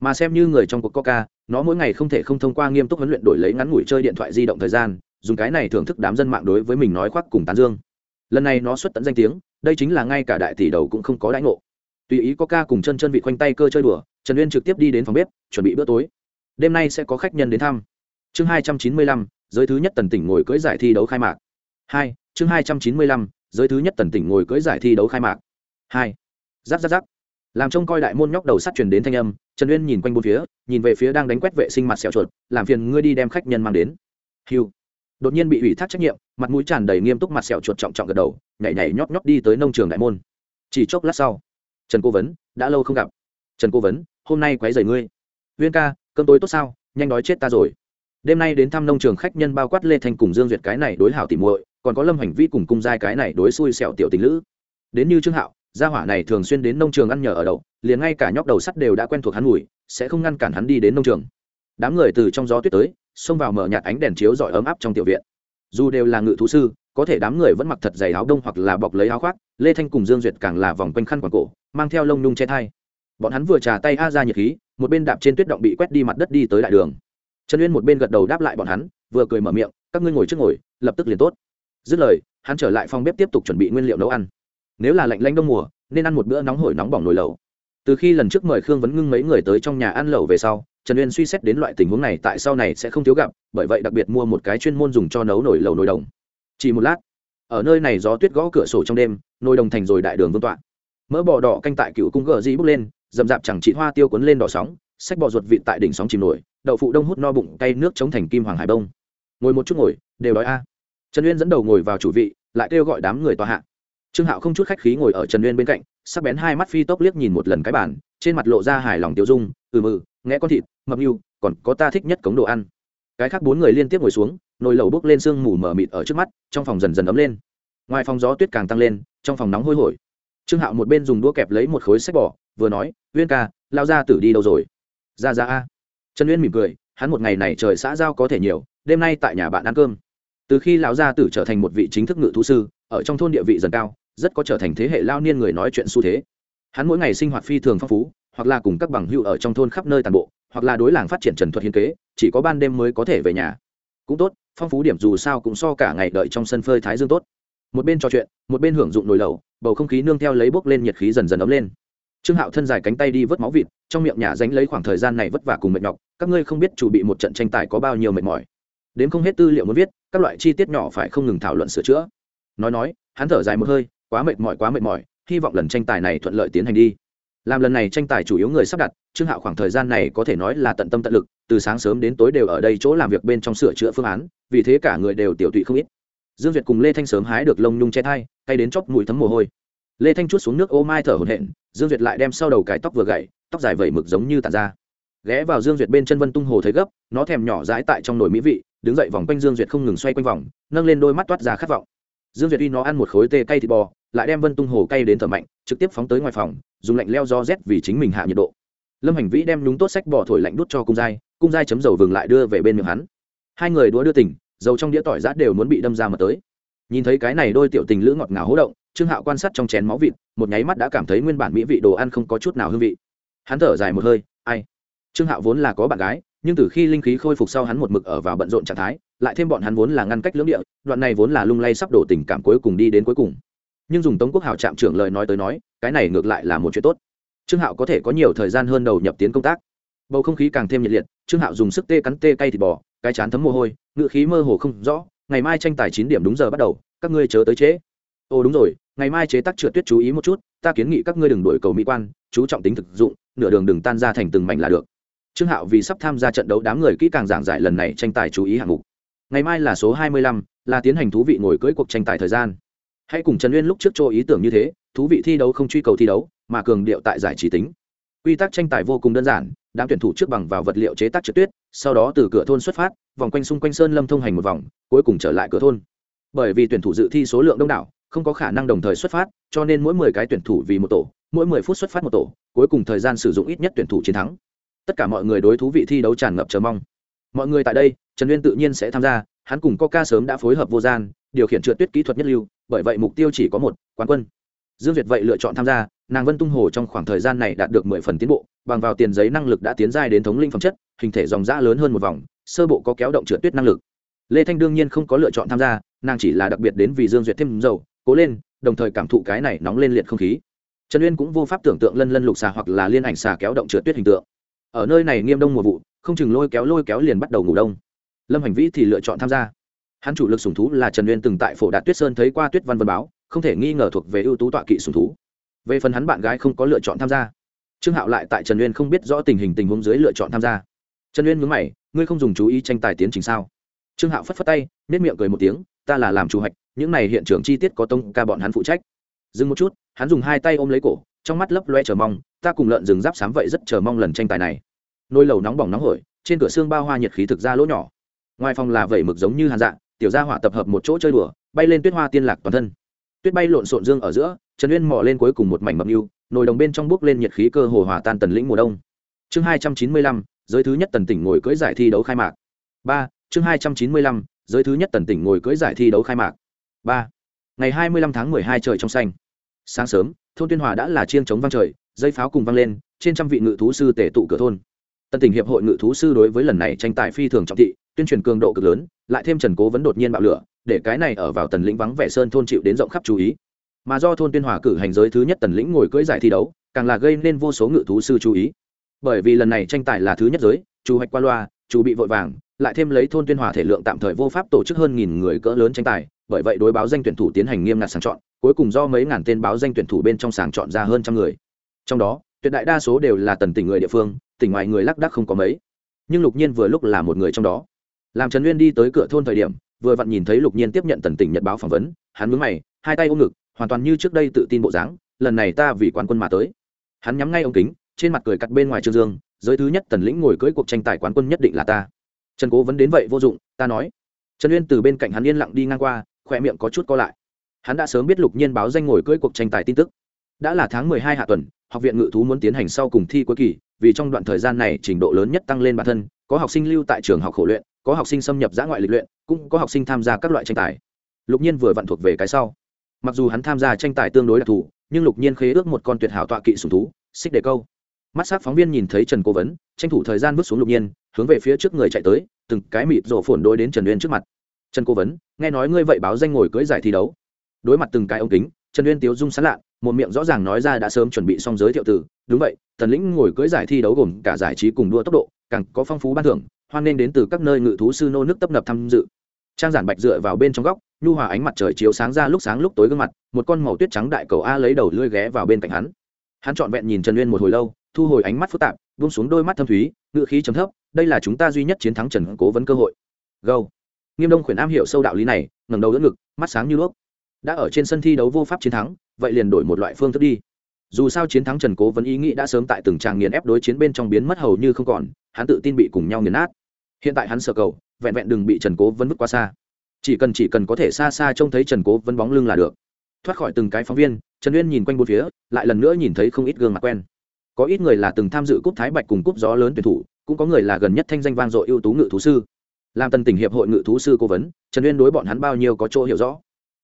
Mà xem như người trong cuộc coca, nó mỗi ngày không thể không thông qua nghiêm túc huấn luyện đổi lấy ngắn ngủi chơi điện thoại di động thời gian, dùng cái này thưởng thức đám dân mạng đối với mình nói khoác cùng tán dương lần này nó xuất tận danh tiếng, đây chính là ngay cả đại tỷ đầu cũng không có đãi ngộ. Tùy ý có ca cùng chân chân vị khoanh tay cơ chơi đùa, trần uyên trực tiếp đi đến phòng bếp, chuẩn bị bữa tối. Đêm nay sẽ có khách nhân đến thăm. Chương hai trăm chín mươi lăm, giới thứ nhất tần tỉnh ngồi cưới giải thi đấu khai mạc. Hai, chương hai trăm chín mươi lăm, giới thứ nhất tần tỉnh ngồi cưới giải thi đấu khai mạc. Hai, giáp giáp giáp. Làm trông coi đại môn nhóc đầu sắt truyền đến thanh âm, trần uyên nhìn quanh bốn phía, nhìn về phía đang đánh quét vệ sinh mặt sẹo chuột, làm phiền ngươi đi đem khách nhân mang đến. Hiu đột nhiên bị ủy thác trách nhiệm, mặt mũi tràn đầy nghiêm túc mặt sẹo chuột trọng trọng gật đầu, nhảy nhảy nhóp nhóp đi tới nông trường đại môn. Chỉ chốc lát sau, trần cố vấn đã lâu không gặp. Trần cố vấn, hôm nay quấy rầy ngươi. Viên ca, cơm tối tốt sao? Nhanh đói chết ta rồi. Đêm nay đến thăm nông trường khách nhân bao quát lê thanh cùng dương duyệt cái này đối hảo tỉ muội, còn có lâm hành vi cùng cung giai cái này đối xui xẻo tiểu tình lữ. Đến như trương hạo, gia hỏa này thường xuyên đến nông trường ăn nhờ ở đậu, liền ngay cả nhóc đầu sắt đều đã quen thuộc hắn mùi, sẽ không ngăn cản hắn đi đến nông trường. Đám người từ trong gió tuyết tới xông vào mở nhạt ánh đèn chiếu rọi ấm áp trong tiểu viện. Dù đều là ngự thú sư, có thể đám người vẫn mặc thật dày áo đông hoặc là bọc lấy áo khoác, lê thanh cùng dương duyệt càng là vòng quanh khăn quàng cổ, mang theo lông nhung che thai. Bọn hắn vừa trà tay a ra nhiệt khí, một bên đạp trên tuyết động bị quét đi mặt đất đi tới đại đường. Trần uyên một bên gật đầu đáp lại bọn hắn, vừa cười mở miệng, các ngươi ngồi trước ngồi, lập tức liền tốt. Dứt lời, hắn trở lại phòng bếp tiếp tục chuẩn bị nguyên liệu nấu ăn. Nếu là lạnh lanh đông mùa, nên ăn một bữa nóng hổi nóng bỏng nồi lẩu. Từ khi lần trước mời khương vấn ngưng mấy người tới trong nhà ăn lẩu về sau trần uyên suy xét đến loại tình huống này tại sau này sẽ không thiếu gặp, bởi vậy đặc biệt mua một cái chuyên môn dùng cho nấu nổi lẩu nồi đồng. Chỉ một lát, ở nơi này gió tuyết gõ cửa sổ trong đêm, nồi đồng thành rồi đại đường vương tọa. Mỡ bò đỏ canh tại cựu cung gờ di bốc lên dầm dạp chẳng chị hoa tiêu cuốn lên đỏ sóng, sách bò ruột vịt tại đỉnh sóng chìm nổi, đậu phụ đông hút no bụng, cay nước chống thành kim hoàng hải đông ngồi một chút ngồi, đều đói a. Trần uyên dẫn đầu ngồi vào chủ vị, lại kêu gọi đám người tòa hạ. Trương hạo không chút khách khí ngồi ở trần uyên bên cạnh, sắc bén hai mắt phi tốc liếc nhìn một lần cái bản trên mặt lộ ra hài lòng tiêu dung ừ mừ nghe con thịt, mập mưu còn có ta thích nhất cống đồ ăn. Cái khác bốn người liên tiếp ngồi xuống, nồi lẩu bốc lên sương mù mờ mịt ở trước mắt, trong phòng dần dần ấm lên. Ngoài phòng gió tuyết càng tăng lên, trong phòng nóng hôi hổi. Trương hạo một bên dùng đũa kẹp lấy một khối sách bỏ vừa nói, uyên ca lao ra tử đi đâu rồi? Ra ra a. Trần uyên mỉm cười, hắn một ngày này trời xã giao có thể nhiều, đêm nay tại nhà bạn ăn cơm. Từ khi lão gia tử trở thành một vị chính thức ngự thú sư, ở trong thôn địa vị dần cao, rất có trở thành thế hệ lao niên người nói chuyện xu thế. Hắn mỗi ngày sinh hoạt phi thường phong phú hoặc là cùng các bằng hữu ở trong thôn khắp nơi tàn bộ, hoặc là đối làng phát triển trần thuật hiến kế, chỉ có ban đêm mới có thể về nhà. Cũng tốt, phong phú điểm dù sao cũng so cả ngày đợi trong sân phơi thái dương tốt. Một bên trò chuyện, một bên hưởng dụng nồi lẩu, bầu không khí nương theo lấy bốc lên nhiệt khí dần dần ấm lên. Trương hạo thân dài cánh tay đi vớt máu vịt, trong miệng nhà dánh lấy khoảng thời gian này vất vả cùng mệt nhọc, các ngươi không biết chủ bị một trận tranh tài có bao nhiêu mệt mỏi. Đến không hết tư liệu muốn viết, các loại chi tiết nhỏ phải không ngừng thảo luận sửa chữa. Nói nói, hắn thở dài một hơi, quá mệt mỏi, quá mệt mỏi, hy vọng lần tranh tài này thuận lợi tiến hành đi làm lần này tranh tài chủ yếu người sắp đặt, trương hạo khoảng thời gian này có thể nói là tận tâm tận lực, từ sáng sớm đến tối đều ở đây chỗ làm việc bên trong sửa chữa phương án, vì thế cả người đều tiểu tụy không ít. Dương việt cùng lê thanh sớm hái được lông nhung che thai tay đến chóc mùi thấm mồ hôi. Lê thanh chút xuống nước ô mai thở hổn hển, dương duyệt lại đem sau đầu cải tóc vừa gậy, tóc dài vẩy mực giống như tàn ra. Ghé vào dương duyệt bên chân vân tung hồ thấy gấp, nó thèm nhỏ dãi tại trong nồi mỹ vị, đứng dậy vòng quanh dương duyệt không ngừng xoay quanh vòng, nâng lên đôi mắt toát ra khát vọng. Dương duyệt uy nó ăn một khối tê cay thịt bò lại đem vân tung hồ cay đến thở mạnh, trực tiếp phóng tới ngoài phòng, dùng lạnh leo do rét vì chính mình hạ nhiệt độ. Lâm hành vĩ đem nhúng tốt sách bỏ thổi lạnh đút cho cung giai cung giai chấm dầu vừng lại đưa về bên miệng hắn. Hai người đũa đưa tỉnh, dầu trong đĩa tỏi rát đều muốn bị đâm ra mà tới. Nhìn thấy cái này đôi tiểu tình lữ ngọt ngào hỗ động, trương hạo quan sát trong chén máu vịt, một nháy mắt đã cảm thấy nguyên bản mỹ vị đồ ăn không có chút nào hương vị. Hắn thở dài một hơi, ai? Trương hạo vốn là có bạn gái, nhưng từ khi linh khí khôi phục sau hắn một mực ở vào bận rộn trạng thái, lại thêm bọn hắn vốn là ngăn cách lưỡng địa, đoạn này vốn là lung lay sắp đổ tình cảm cuối cùng đi đến cuối cùng nhưng dùng tống quốc hảo trạm trưởng lời nói tới nói, cái này ngược lại là một chuyện tốt. Trương hạo có thể có nhiều thời gian hơn đầu nhập tiến công tác. Bầu không khí càng thêm nhiệt liệt, trương hạo dùng sức tê cắn tê cay thịt bò, cái chán thấm mồ hôi, ngựa khí mơ hồ không rõ, ngày mai tranh tài chín điểm đúng giờ bắt đầu, các ngươi chớ tới chế. ồ đúng rồi, ngày mai chế tác trượt tuyết chú ý một chút, ta kiến nghị các ngươi đừng đổi cầu mỹ quan, chú trọng tính thực dụng, nửa đường đừng tan ra thành từng mảnh là được. Trương hạo vì sắp tham gia trận đấu đám người kỹ càng giảng giải lần này tranh tài chú ý hạng mục. Ngày mai là số hai mươi lăm, là tiến hành thú vị ngồi cưỡi cuộc tranh tài thời gian hãy cùng trần uyên lúc trước cho ý tưởng như thế, thú vị thi đấu không truy cầu thi đấu, mà cường điệu tại giải trí tính. Quy tắc tranh tài vô cùng đơn giản, đám tuyển thủ trước bằng vào vật liệu chế tác trượt tuyết, sau đó từ cửa thôn xuất phát, vòng quanh xung quanh sơn lâm thông hành một vòng, cuối cùng trở lại cửa thôn. Bởi vì tuyển thủ dự thi số lượng đông đảo, không có khả năng đồng thời xuất phát, cho nên mỗi mười cái tuyển thủ vì một tổ, mỗi mười phút xuất phát một tổ, cuối cùng thời gian sử dụng ít nhất tuyển thủ chiến thắng. Tất cả mọi người đối thú vị thi đấu tràn ngập chờ mong. Mọi người tại đây, trần uyên tự nhiên sẽ tham gia, hắn cùng coca sớm đã phối hợp vô gian điều khiển trượt tuyết kỹ thuật nhất lưu, bởi vậy mục tiêu chỉ có một, quán quân. Dương việt vậy lựa chọn tham gia, nàng vân tung hồ trong khoảng thời gian này đạt được mười phần tiến bộ, bằng vào tiền giấy năng lực đã tiến giai đến thống linh phẩm chất, hình thể dòng giã lớn hơn một vòng, sơ bộ có kéo động trượt tuyết năng lực. Lê thanh đương nhiên không có lựa chọn tham gia, nàng chỉ là đặc biệt đến vì dương duyệt thêm dầu, cố lên, đồng thời cảm thụ cái này nóng lên liệt không khí. Trần uyên cũng vô pháp tưởng tượng lân lân lục xà hoặc là liên ảnh xà kéo động trượt tuyết hình tượng. Ở nơi này nghiêm đông mùa vụ, không chừng lôi kéo lôi kéo liền bắt đầu ngủ đông. Lâm hành vĩ thì lựa chọn tham gia hắn chủ lực sùng thú là trần uyên từng tại phổ đạt tuyết sơn thấy qua tuyết văn vân báo không thể nghi ngờ thuộc về ưu tú tọa kỵ sùng thú. Về phần hắn bạn gái không có lựa chọn tham gia. Trương hạo lại tại trần uyên không biết rõ tình hình tình huống dưới lựa chọn tham gia. Trần uyên mướn mày ngươi không dùng chú ý tranh tài tiến trình sao? Trương hạo phất phất tay nết miệng cười một tiếng ta là làm chủ hạch, những này hiện trường chi tiết có tông ca bọn hắn phụ trách. Dừng một chút hắn dùng hai tay ôm lấy cổ trong mắt lấp loe chờ mong ta cùng lợn rừng giáp sám vậy rất chờ mong lần tranh tài này. Nôi lầu nóng bỏng nóng hổi trên cửa xương bao hoa nhiệt khí thực ra lỗ nhỏ. Ngoài phòng là vẩy mực giống như hàn dạ tiểu gia hỏa tập hợp một chỗ chơi đùa, bay lên tuyết hoa tiên lạc toàn thân. Tuyết bay lộn xộn dương ở giữa, trần uyên mò lên cuối cùng một mảnh mập mưu nồi đồng bên trong bước lên nhiệt khí cơ hồ hòa tan tần lĩnh mùa đông. Chương hai trăm chín mươi lăm, giới thứ nhất tần tỉnh ngồi cưỡi giải thi đấu khai mạc. Ba, chương hai trăm chín mươi lăm, giới thứ nhất tần tỉnh ngồi cưỡi giải thi đấu khai mạc. Ba, ngày hai mươi lăm tháng mười hai trời trong xanh. Sáng sớm, thôn tuyên hòa đã là chiên chống vang trời, dây pháo cùng vang lên, trên trăm vị ngự thú sư tể tụ cửa thôn. Tần tỉnh hiệp hội ngự thú sư đối với lần này tranh tài phi thường trọng thị tuyên truyền cường độ cực lớn, lại thêm trần cố vẫn đột nhiên bạo lửa, để cái này ở vào tần lĩnh vắng vẻ sơn thôn chịu đến rộng khắp chú ý. Mà do thôn tuyên hòa cử hành giới thứ nhất tần lĩnh ngồi cưỡi giải thi đấu, càng là gây nên vô số ngự thú sư chú ý. Bởi vì lần này tranh tài là thứ nhất giới, chủ hoạch qua loa, chủ bị vội vàng, lại thêm lấy thôn tuyên hòa thể lượng tạm thời vô pháp tổ chức hơn nghìn người cỡ lớn tranh tài, bởi vậy đối báo danh tuyển thủ tiến hành nghiêm ngặt sàng chọn, cuối cùng do mấy ngàn tên báo danh tuyển thủ bên trong sàng chọn ra hơn trăm người. Trong đó, tuyệt đại đa số đều là tần tỉnh người địa phương, tỉnh ngoài người lác đác không có mấy. Nhưng lục nhiên vừa lúc là một người trong đó làm trần nguyên đi tới cửa thôn thời điểm, vừa vặn nhìn thấy lục nhiên tiếp nhận tần tỉnh nhật báo phỏng vấn, hắn mướn mày, hai tay ôm ngực, hoàn toàn như trước đây tự tin bộ dáng, lần này ta vì quán quân mà tới. Hắn nhắm ngay ống kính, trên mặt cười cắt bên ngoài trương dương, giới thứ nhất tần lĩnh ngồi cưỡi cuộc tranh tài quán quân nhất định là ta. Trần cố vẫn đến vậy vô dụng, ta nói. Trần uyên từ bên cạnh hắn yên lặng đi ngang qua, khỏe miệng có chút co lại. Hắn đã sớm biết lục nhiên báo danh ngồi cưỡi cuộc tranh tài tin tức. Đã là tháng mười hai hạ tuần, học viện ngự thú muốn tiến hành sau cùng thi cuối kỳ, vì trong đoạn thời gian này trình độ lớn nhất tăng lên bản thân, có học sinh lưu tại trường học khổ luyện có học sinh xâm nhập giã ngoại lịch luyện, cũng có học sinh tham gia các loại tranh tài. Lục nhiên vừa vặn thuộc về cái sau. Mặc dù hắn tham gia tranh tài tương đối đặc thù, nhưng lục nhiên khế ước một con tuyệt hảo tọa kỵ sùng thú, xích đề câu. Mắt s á c phóng viên nhìn thấy trần cố vấn, tranh thủ thời gian bước xuống lục nhiên, hướng về phía trước người chạy tới, từng cái mịt rổ phồn đôi đến trần uyên trước mặt. Trần cố vấn, nghe nói ngươi vậy báo danh ngồi cưới giải thi đấu. Đối mặt từng cái ống kính, trần uyên tiếu dung sán lạ một miệng rõ ràng nói ra đã sớm chuẩn bị xong giới thiệu từ. Đúng vậy, tần lĩnh ngồi cưới giải thi đấu gồm cả giải trí cùng đua tốc độ, càng có phong phú ban thưởng hoan nên đến từ các nơi ngự thú sư nô nước tấp nập tham dự. Trang giản bạch dựa vào bên trong góc, nhu hòa ánh mặt trời chiếu sáng ra lúc sáng lúc tối gương mặt, một con màu tuyết trắng đại cầu a lấy đầu lưỡi ghé vào bên cạnh hắn. Hắn trọn vẹn nhìn trần uyên một hồi lâu, thu hồi ánh mắt phức tạp, buông xuống đôi mắt thâm thúy ngự khí chấm thấp, đây là chúng ta duy nhất chiến thắng trần cố vấn cơ hội. Gâu nghiêm đông khuyển am hiểu sâu đạo lý này, ngẩng đầu đỡ ngực, mắt sáng như đuốc. Đã ở trên sân thi đấu vô pháp chiến thắng, vậy liền đổi một loại phương thức đi. Dù sao chiến thắng trần cố vấn ý nghĩ đã sớm tại từng tràng nghiền ép đối chiến bên trong biến mất hầu như không còn, hắn tự tin bị cùng nhau nghiền nát hiện tại hắn sở cầu, vẹn vẹn đừng bị trần cố vấn vứt qua xa. Chỉ cần chỉ cần có thể xa xa trông thấy trần cố vấn bóng lưng là được. Thoát khỏi từng cái phóng viên, trần uyên nhìn quanh bốn phía, lại lần nữa nhìn thấy không ít gương mặt quen. Có ít người là từng tham dự cúp thái bạch cùng cúp gió lớn tuyển thủ, cũng có người là gần nhất thanh danh vang dội ưu tú ngự thú sư. Làm tần tỉnh hiệp hội ngự thú sư cố vấn, trần uyên đối bọn hắn bao nhiêu có chỗ hiểu rõ.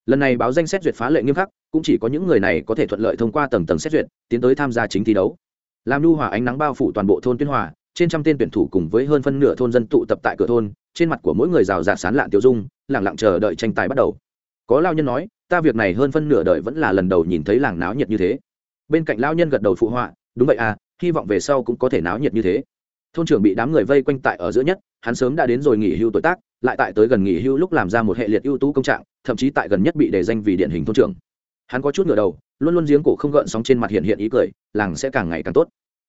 Lần này báo danh xét duyệt phá lệ nghiêm khắc, cũng chỉ có những người này có thể thuận lợi thông qua tầng tầng xét duyệt, tiến tới tham gia chính thi đấu. Làm nhu hòa ánh nắng bao phủ toàn bộ thôn tuyên hòa trên trăm tên tuyển thủ cùng với hơn phân nửa thôn dân tụ tập tại cửa thôn, trên mặt của mỗi người rào rạt sán lạn tiêu dung lẳng lặng chờ đợi tranh tài bắt đầu. Có lao nhân nói, ta việc này hơn phân nửa đời vẫn là lần đầu nhìn thấy làng náo nhiệt như thế. Bên cạnh lao nhân gật đầu phụ họa, đúng vậy à hy vọng về sau cũng có thể náo nhiệt như thế. Thôn trưởng bị đám người vây quanh tại ở giữa nhất, hắn sớm đã đến rồi nghỉ hưu tuổi tác, lại tại tới gần nghỉ hưu lúc làm ra một hệ liệt ưu tú công trạng, thậm chí tại gần nhất bị đề danh vì điển hình thôn trưởng. Hắn có chút ngửa đầu, luôn luôn giếng cổ không gợn sóng trên mặt hiện hiện ý cười, làng sẽ càng ngày càng tốt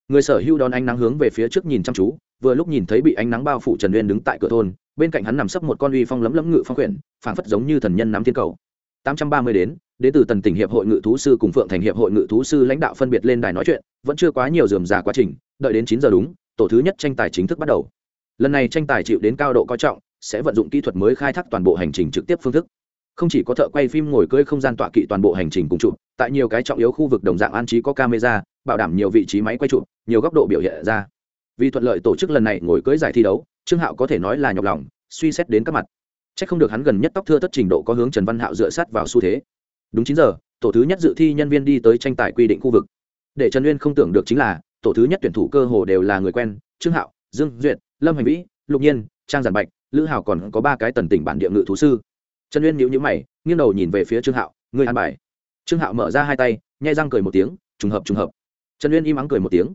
người sở hưu đón ánh nắng hướng về phía trước nhìn chăm chú, vừa lúc nhìn thấy bị ánh nắng bao phủ trần uyên đứng tại cửa thôn, bên cạnh hắn nằm sấp một con uy phong lấm lấm ngự phong quyển, phảng phất giống như thần nhân nắm thiên cầu. Tám trăm ba mươi đến đến từ tần tỉnh hiệp hội ngự thú sư cùng phượng thành hiệp hội ngự thú sư lãnh đạo phân biệt lên đài nói chuyện, vẫn chưa quá nhiều dườm già quá trình, đợi đến chín giờ đúng, tổ thứ nhất tranh tài chính thức bắt đầu. Lần này tranh tài chịu đến cao độ coi trọng, sẽ vận dụng kỹ thuật mới khai thác toàn bộ hành trình trực tiếp phương thức không chỉ có thợ quay phim ngồi cưỡi không gian tọa kỵ toàn bộ hành trình cùng chụp, tại nhiều cái trọng yếu khu vực đồng dạng an trí có camera, bảo đảm nhiều vị trí máy quay chụp, nhiều góc độ biểu hiện ra. Vì thuận lợi tổ chức lần này ngồi cưỡi giải thi đấu, trương hạo có thể nói là nhọc lòng, suy xét đến các mặt. C h ắ c không được hắn gần nhất tóc thưa tất trình độ có hướng trần văn hạo dựa sát vào xu thế. Đúng chín giờ, tổ thứ nhất dự thi nhân viên đi tới tranh tài quy định khu vực. Để trần uyên không tưởng được chính là, tổ thứ nhất tuyển thủ cơ hồ đều là người quen, trương hạo, dương duyệt, lâm hành vĩ, lục nhiên, trang giản bạch, lữ hào còn có ba cái tần tỉnh bản địa ngự thú sư trần uyên nhíu nhíu mày, nghiêng đầu nhìn về phía trương hạo người an bài. Trương hạo mở ra hai tay, nhai răng cười một tiếng, trùng hợp trùng hợp. Trần uyên im ắng cười một tiếng,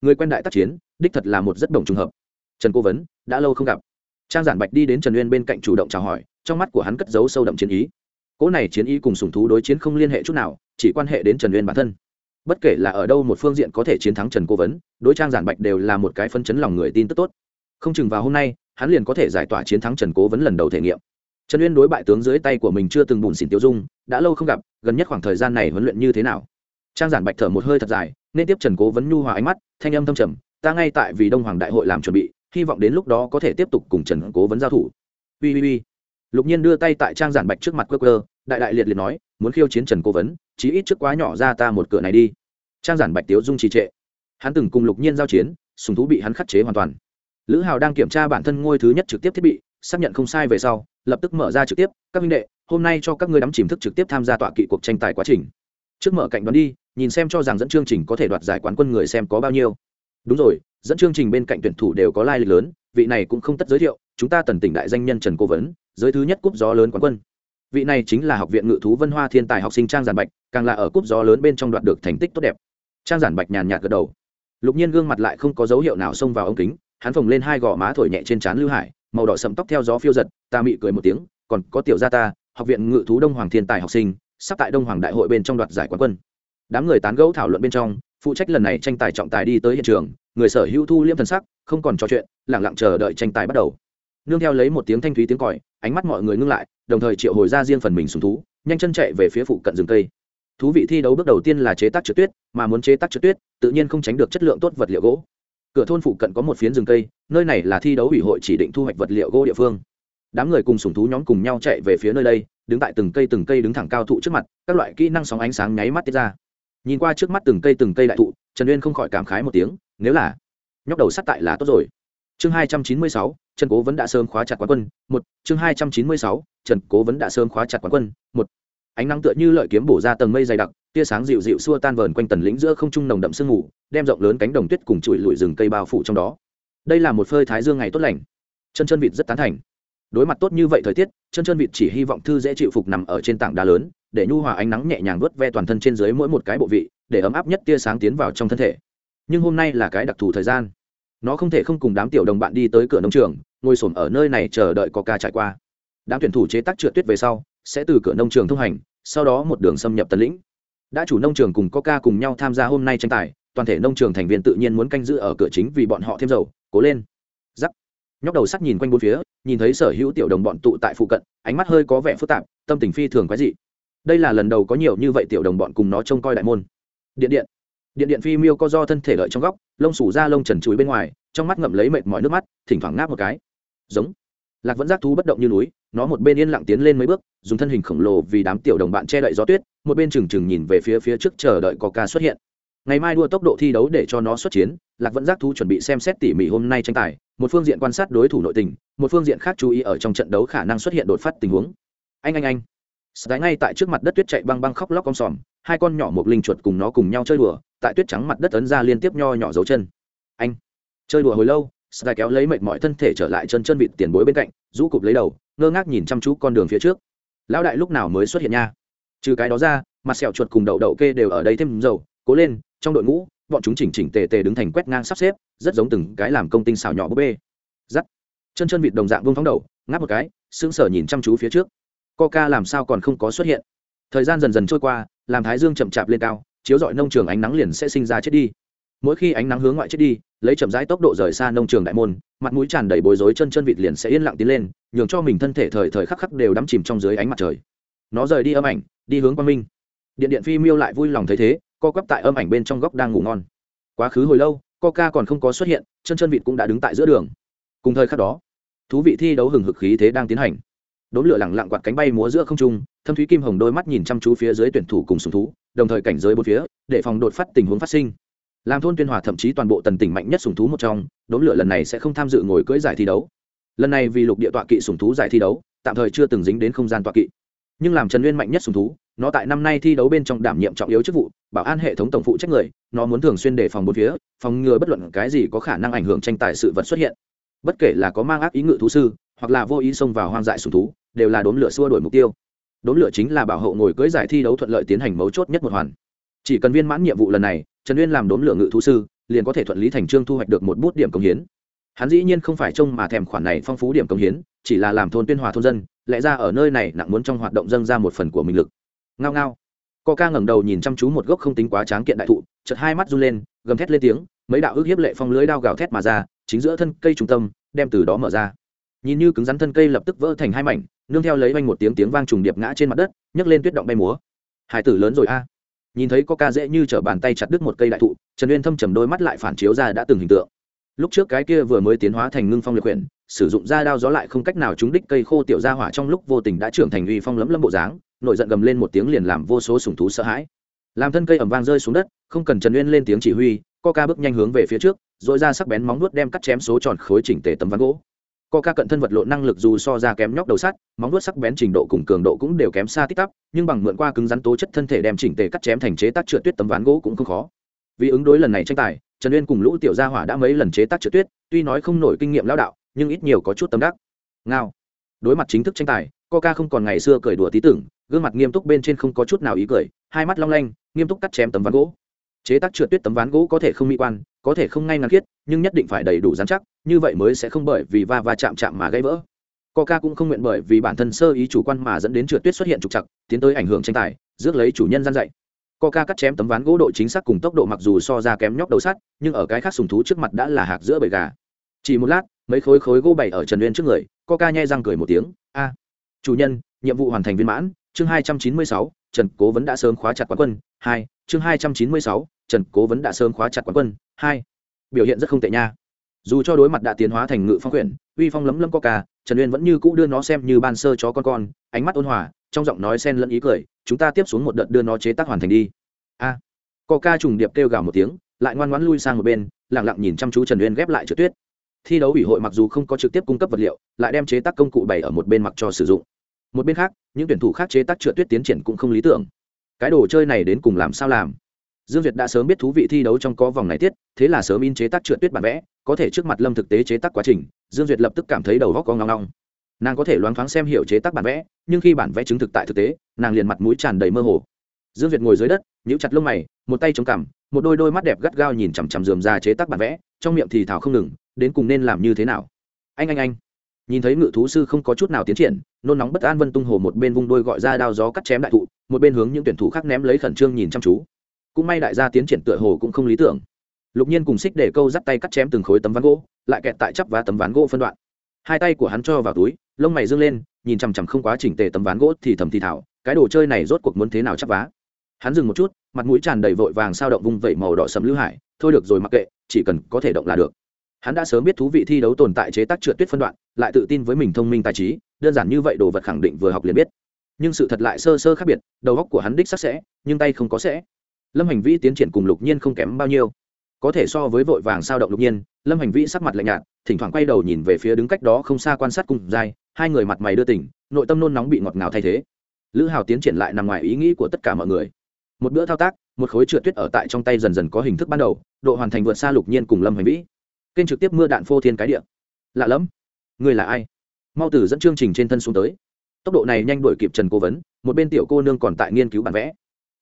người quen đại tác chiến, đích thật là một rất đồng trùng hợp. Trần cố vấn, đã lâu không gặp. Trang giản bạch đi đến trần uyên bên cạnh chủ động chào hỏi, trong mắt của hắn cất giấu sâu đậm chiến ý. Cỗ này chiến ý cùng sùng thú đối chiến không liên hệ chút nào, chỉ quan hệ đến trần uyên bản thân. Bất kể là ở đâu một phương diện có thể chiến thắng trần cố vấn, đối trang giản bạch đều là một cái phân chấn lòng người tin tức tốt. Không chừng vào hôm nay, hắn liền có thể giải tỏa chiến thắng trần cố vấn lần đầu thể nghiệm trần uyên đối bại tướng dưới tay của mình chưa từng bùn xỉn tiêu dung, đã lâu không gặp, gần nhất khoảng thời gian này huấn luyện như thế nào? Trang giản bạch thở một hơi thật dài, nên tiếp trần cố vấn nhu hòa ánh mắt, thanh âm thâm trầm, ta ngay tại vì đông hoàng đại hội làm chuẩn bị, hy vọng đến lúc đó có thể tiếp tục cùng trần cố vấn giao thủ. Ui ui ui. Lục nhiên đưa tay tại trang giản bạch trước mặt cơ cơ đại đại liệt liệt nói, muốn khiêu chiến trần cố vấn, chí ít trước quá nhỏ ra ta một cửa này đi. Trang giản bạch tiếu dung trì trệ. Hắn từng cùng lục nhiên giao chiến, sùng thú bị hắn khắc chế hoàn toàn. Lữ hào đang kiểm tra bản thân ngôi thứ nhất trực tiếp thiết bị, xác nhận không sai về sau lập tức mở ra trực tiếp, các minh đệ, hôm nay cho các ngươi đắm chìm thức trực tiếp tham gia tọa kỵ cuộc tranh tài quá trình. Trước mở cạnh đoán đi, nhìn xem cho rằng dẫn chương trình có thể đoạt giải quán quân người xem có bao nhiêu. Đúng rồi, dẫn chương trình bên cạnh tuyển thủ đều có lai lịch lớn, vị này cũng không tất giới thiệu, chúng ta tần tỉnh đại danh nhân trần cố vấn, giới thứ nhất cúp gió lớn quán quân. Vị này chính là học viện ngự thú vân hoa thiên tài học sinh trang giản bạch, càng là ở cúp gió lớn bên trong đoạt được thành tích tốt đẹp. Trang giản bạch nhàn nhạt gật đầu. Lục nhiên gương mặt lại không có dấu hiệu nào xông vào ống kính, hắn phồng lên hai gò má thổi nhẹ trên trán lưu hải màu đỏ sậm tóc theo gió phiêu giật, ta mị cười một tiếng, còn có tiểu gia ta, học viện ngự thú đông hoàng thiên tài học sinh, sắp tại đông hoàng đại hội bên trong đoạt giải quán quân. Đám người tán gẫu thảo luận bên trong, phụ trách lần này tranh tài trọng tài đi tới hiện trường, người sở hữu thu liêm thần sắc, không còn trò chuyện lẳng lặng chờ đợi tranh tài bắt đầu. Nương theo lấy một tiếng thanh thúy tiếng còi, ánh mắt mọi người ngưng lại, đồng thời triệu hồi ra riêng phần mình sùng thú, nhanh chân chạy về phía phụ cận rừng cây. Thú vị thi đấu bước đầu tiên là chế tác trượt tuyết, mà muốn chế tác trượt tuyết, tự nhiên không tránh được chất lượng tốt vật liệu gỗ cửa thôn phụ cận có một phiến rừng cây, nơi này là thi đấu ủy hội chỉ định thu hoạch vật liệu gỗ địa phương. Đám người cùng sùng thú nhóm cùng nhau chạy về phía nơi đây, đứng tại từng cây từng cây đứng thẳng cao thụ trước mặt, các loại kỹ năng sóng ánh sáng nháy mắt tiết ra. Nhìn qua trước mắt từng cây từng cây đại thụ, trần uyên không khỏi cảm khái một tiếng, nếu là nhóc đầu sắt tại là tốt rồi. Chương hai trăm chín mươi sáu, trần cố vẫn đã sớm khóa chặt quán quân, một. Chương hai trăm chín mươi sáu, trần cố vẫn đã sớm khóa chặt quán quân, một. Ánh nắng tựa như lợi kiếm bổ ra tầng mây dày đặc tia sáng dịu dịu xua tan vờn quanh tần lĩnh giữa không trung nồng đậm sương mù, đem rộng lớn cánh đồng tuyết cùng trụi lụi rừng cây bao phủ trong đó. Đây là một phơi thái dương ngày tốt lành. Chân chân vịt rất tán thành. Đối mặt tốt như vậy thời tiết, chân chân vịt chỉ hy vọng thư dễ chịu phục nằm ở trên tảng đá lớn, để nhu hòa ánh nắng nhẹ nhàng vớt ve toàn thân trên dưới mỗi một cái bộ vị, để ấm áp nhất tia sáng tiến vào trong thân thể. Nhưng hôm nay là cái đặc thù thời gian. Nó không thể không cùng đám tiểu đồng bạn đi tới cửa nông trường, ngồi xổm ở nơi này chờ đợi có ca trải qua. Đám tuyển thủ chế tác trượt tuyết về sau, sẽ từ cửa nông trường thông hành, sau đó một đường xâm nhập tần lĩnh đã chủ nông trường cùng coca cùng nhau tham gia hôm nay tranh tài, toàn thể nông trường thành viên tự nhiên muốn canh giữ ở cửa chính vì bọn họ thêm dầu, cố lên. Giắc nhóc đầu sắt nhìn quanh bốn phía, nhìn thấy sở hữu tiểu đồng bọn tụ tại phụ cận, ánh mắt hơi có vẻ phức tạp, tâm tình phi thường quái dị. Đây là lần đầu có nhiều như vậy tiểu đồng bọn cùng nó trông coi đại môn. Điện điện. Điện điện phi miêu co do thân thể lợi trong góc, lông sủ ra lông trần chuối bên ngoài, trong mắt ngậm lấy mệt mỏi nước mắt, thỉnh thoảng ngáp một cái. Giống lạc vẫn giác thú bất động như núi nó một bên yên lặng tiến lên mấy bước dùng thân hình khổng lồ vì đám tiểu đồng bạn che đậy gió tuyết một bên trừng trừng nhìn về phía phía trước chờ đợi có ca xuất hiện. Ngày mai đua tốc độ thi đấu để cho nó xuất chiến lạc vẫn giác thú chuẩn bị xem xét tỉ mỉ hôm nay tranh tài một phương diện quan sát đối thủ nội tình một phương diện khác chú ý ở trong trận đấu khả năng xuất hiện đột phát tình huống. Anh anh anh. Sky ngay tại trước mặt đất tuyết chạy băng băng khóc lóc con sòm, hai con nhỏ một linh chuột cùng nó cùng nhau chơi đùa, tại tuyết trắng mặt đất ấn ra liên tiếp nho nhỏ dấu chân. Anh. Chơi đùa hồi lâu, Sky kéo lấy mệt mỏi thân thể trở lại chân chân vịt tiền bối bên cạnh, rũ cụp lấy đầu, ngơ ngác nhìn chăm chú con đường phía trước. Lão đại lúc nào mới xuất hiện nha? Trừ cái đó ra, mặt sẹo chuột cùng đậu đậu kê đều ở đây thêm dầu, cố lên, trong đội ngũ, bọn chúng chỉnh chỉnh tề tề đứng thành quét ngang sắp xếp, rất giống từng cái làm công tinh xảo nhỏ búp bê. giắt Chân chân vịt đồng dạng vuông phóng đầu, ngáp một cái, sững sờ nhìn chăm chú phía trước coca làm sao còn không có xuất hiện thời gian dần dần trôi qua làm thái dương chậm chạp lên cao chiếu dọi nông trường ánh nắng liền sẽ sinh ra chết đi mỗi khi ánh nắng hướng ngoại chết đi, lấy chậm rãi tốc độ rời xa nông trường đại môn, mặt mũi tràn đầy bối rối chân chân vịt liền sẽ yên lặng tiến lên, nhường cho mình thân thể thời thời khắc khắc đều đắm chìm trong dưới ánh mặt trời. Nó rời đi âm ảnh, đi hướng quang minh. Điện điện phi miêu lại vui lòng thấy thế, co quắp tại âm ảnh bên trong góc đang ngủ ngon. Quá khứ hồi lâu coca còn không có xuất hiện, chân chân vịt cũng đã đứng tại giữa đường. Cùng thời khắc đó, thú vị thi đấu hừng hực khí thế đang tiến hành. Đốm lửa lẳng lặng quạt cánh bay múa giữa không trung, thâm thúy kim hồng đôi mắt nhìn chăm chú phía dưới tuyển thủ cùng sùng thú, đồng thời cảnh giới bốn phía, để phòng đột phát tình huống phát sinh làm thôn tuyên hòa thậm chí toàn bộ tần tỉnh mạnh nhất sùng thú một trong, đốn lửa lần này sẽ không tham dự ngồi cưỡi giải thi đấu. Lần này vì lục địa tọa kỵ sùng thú giải thi đấu, tạm thời chưa từng dính đến không gian tọa kỵ. Nhưng làm trần nguyên mạnh nhất sùng thú, nó tại năm nay thi đấu bên trong đảm nhiệm trọng yếu chức vụ, bảo an hệ thống tổng phụ trách người, nó muốn thường xuyên đề phòng bốn phía, phòng ngừa bất luận cái gì có khả năng ảnh hưởng tranh tài sự vật xuất hiện. Bất kể là có mang ác ý ngự thú sư, hoặc là vô ý xông vào hoang dại sùng thú, đều là đốn lửa xua đổi mục tiêu. Đốn lửa chính là bảo hộ ngồi cưỡi giải thi đấu thuận lợi tiến hành mấu chốt nhất một hoàn. Chỉ cần viên mãn nhiệm vụ lần này trần uyên làm đốn lửa ngự thú sư, liền có thể thuận lý thành trương thu hoạch được một bút điểm công hiến. Hắn dĩ nhiên không phải trông mà thèm khoản này phong phú điểm công hiến, chỉ là làm thôn tuyên hòa thôn dân, lẽ ra ở nơi này nặng muốn trong hoạt động dâng ra một phần của mình lực. Ngao ngao. Co ca ngẩng đầu nhìn chăm chú một gốc không tính quá tráng kiện đại thụ chật hai mắt run lên, gầm thét lên tiếng, mấy đạo ước hiếp lệ phong lưới đao gào thét mà ra, chính giữa thân cây trung tâm, đem từ đó mở ra. Nhìn như cứng rắn thân cây lập tức vỡ thành hai mảnh, nương theo lấy oanh một tiếng tiếng vang trùng điệp ngã trên mặt đất, nhấc lên tuyết động bay múa. Hải tử lớn rồi a nhìn thấy có ca dễ như chở bàn tay chặt đứt một cây đại thụ, trần uyên thâm trầm đôi mắt lại phản chiếu ra đã từng hình tượng. Lúc trước cái kia vừa mới tiến hóa thành ngưng phong liệt quyển, sử dụng da đao gió lại không cách nào trúng đích cây khô tiểu ra hỏa trong lúc vô tình đã trưởng thành uy phong lấm lâm bộ dáng nội giận gầm lên một tiếng liền làm vô số sùng thú sợ hãi. Làm thân cây ẩm vang rơi xuống đất, không cần trần uyên lên tiếng chỉ huy co ca bước nhanh hướng về phía trước dội ra sắc bén móng nuốt đem cắt chém số tròn khối chỉnh tề tấm ván gỗ. Coca cận thân vật lộn năng lực dù so ra kém nhóc đầu sắt, móng vuốt sắc bén trình độ cùng cường độ cũng đều kém xa tích tắp, nhưng bằng mượn qua cứng rắn tố chất thân thể đem chỉnh tề cắt chém thành chế tác trượt tuyết tấm ván gỗ cũng không khó. Vì ứng đối lần này tranh tài, trần uyên cùng lũ tiểu gia hỏa đã mấy lần chế tác trượt tuyết, tuy nói không nổi kinh nghiệm lão đạo, nhưng ít nhiều có chút tâm đắc. Ngao. Đối mặt chính thức tranh tài coca không còn ngày xưa cười đùa tí tưởng, gương mặt nghiêm túc bên trên không có chút nào ý cười, hai mắt long lanh, nghiêm túc cắt chém tấm ván gỗ chế tác trượt tuyết tấm ván gỗ có thể không mỹ quan, có thể không ngay ngắn khiết, nhưng nhất định phải đầy đủ dán chắc, như vậy mới sẽ không bởi vì va va chạm chạm mà gãy vỡ. Coca cũng không nguyện bởi vì bản thân sơ ý chủ quan mà dẫn đến trượt tuyết xuất hiện trục chặt tiến tới ảnh hưởng tranh tài, rước lấy chủ nhân gian dạy. Coca cắt chém tấm ván gỗ độ chính xác cùng tốc độ mặc dù so ra kém nhóc đầu sắt, nhưng ở cái khác sùng thú trước mặt đã là hạc giữa bầy gà. Chỉ một lát, mấy khối khối gỗ bày ở trần uyên trước người, coca nhai răng cười một tiếng, a, chủ nhân, nhiệm vụ hoàn thành viên mãn, chương hai trăm chín mươi sáu, trần cố vẫn đã sớm khóa chặt quán quân, hai, chương hai trăm chín mươi sáu trần cố vấn đã sớm khóa chặt quán quân hai biểu hiện rất không tệ nha. Dù cho đối mặt đã tiến hóa thành ngự phong quyển uy phong lấm lấm coca trần uyên vẫn như cũ đưa nó xem như ban sơ chó con con ánh mắt ôn hòa trong giọng nói sen lẫn ý cười chúng ta tiếp xuống một đợt đưa nó chế tác hoàn thành đi. A. À, coca trùng điệp kêu gào một tiếng lại ngoan ngoãn lui sang một bên lẳng lặng nhìn chăm chú trần uyên ghép lại trượt tuyết. Thi đấu ủy hội mặc dù không có trực tiếp cung cấp vật liệu lại đem chế tác công cụ bày ở một bên mặc cho sử dụng. Một bên khác những tuyển thủ khác chế tác trượt tuyết tiến triển cũng không lý tưởng. Cái đồ chơi này đến cùng làm sao làm? Dương duyệt đã sớm biết thú vị thi đấu trong có vòng này tiết, thế là sớm in chế tác trượt tuyết bản vẽ, có thể trước mặt lâm thực tế chế tác quá trình, dương duyệt lập tức cảm thấy đầu góc có ngong ngong. Nàng có thể loáng thoáng xem hiểu chế tác bản vẽ, nhưng khi bản vẽ chứng thực tại thực tế, nàng liền mặt mũi tràn đầy mơ hồ. Dương duyệt ngồi dưới đất, nhíu chặt lông mày, một tay chống cằm, một đôi đôi mắt đẹp gắt gao nhìn chằm chằm dườm ra chế tác bản vẽ, trong miệng thì thảo không ngừng, đến cùng nên làm như thế nào? Anh anh anh. Nhìn thấy ngự thú sư không có chút nào tiến triển, nôn nóng bất an vân tung hồ một bên vung đôi gọi ra đao gió cắt chém đại thụ, một bên hướng những tuyển thủ khác ném lấy khẩn trương nhìn chăm chú cũng may đại gia tiến triển tựa hồ cũng không lý tưởng. Lục nhiên cùng xích để câu dắt tay cắt chém từng khối tấm ván gỗ, lại kẹt tại chắp và tấm ván gỗ phân đoạn. Hai tay của hắn cho vào túi, lông mày dương lên, nhìn chằm chằm không quá chỉnh tề tấm ván gỗ thì thầm thì thảo cái đồ chơi này rốt cuộc muốn thế nào chắp vá? Hắn dừng một chút, mặt mũi tràn đầy vội vàng sao động vung vẩy màu đỏ sầm lưu hải, thôi được rồi mặc kệ, chỉ cần có thể động là được. Hắn đã sớm biết thú vị thi đấu tồn tại chế tác trượt tuyết phân đoạn, lại tự tin với mình thông minh tài trí, đơn giản như vậy đồ vật khẳng định vừa học liền biết. Nhưng sự thật lại sơ sơ khác biệt, đầu óc của hắn đích sắc sẽ, nhưng tay không có sẽ lâm hành vi tiến triển cùng lục nhiên không kém bao nhiêu. Có thể so với vội vàng sao động lục nhiên, lâm hành vi sắc mặt lạnh nhạt, thỉnh thoảng quay đầu nhìn về phía đứng cách đó không xa quan sát cùng dai hai người mặt mày đưa tỉnh nội tâm nôn nóng bị ngọt ngào thay thế. Lữ hào tiến triển lại nằm ngoài ý nghĩ của tất cả mọi người. Một bữa thao tác, một khối trượt tuyết ở tại trong tay dần dần có hình thức ban đầu, độ hoàn thành vượt xa lục nhiên cùng lâm hành vĩ. Kênh trực tiếp mưa đạn phô thiên cái địa. Lạ lẫm. Người là ai? Mau từ dẫn chương trình trên thân xuống tới. Tốc độ này nhanh đuổi kịp trần cố vấn, một bên tiểu cô nương còn tại nghiên cứu bản vẽ.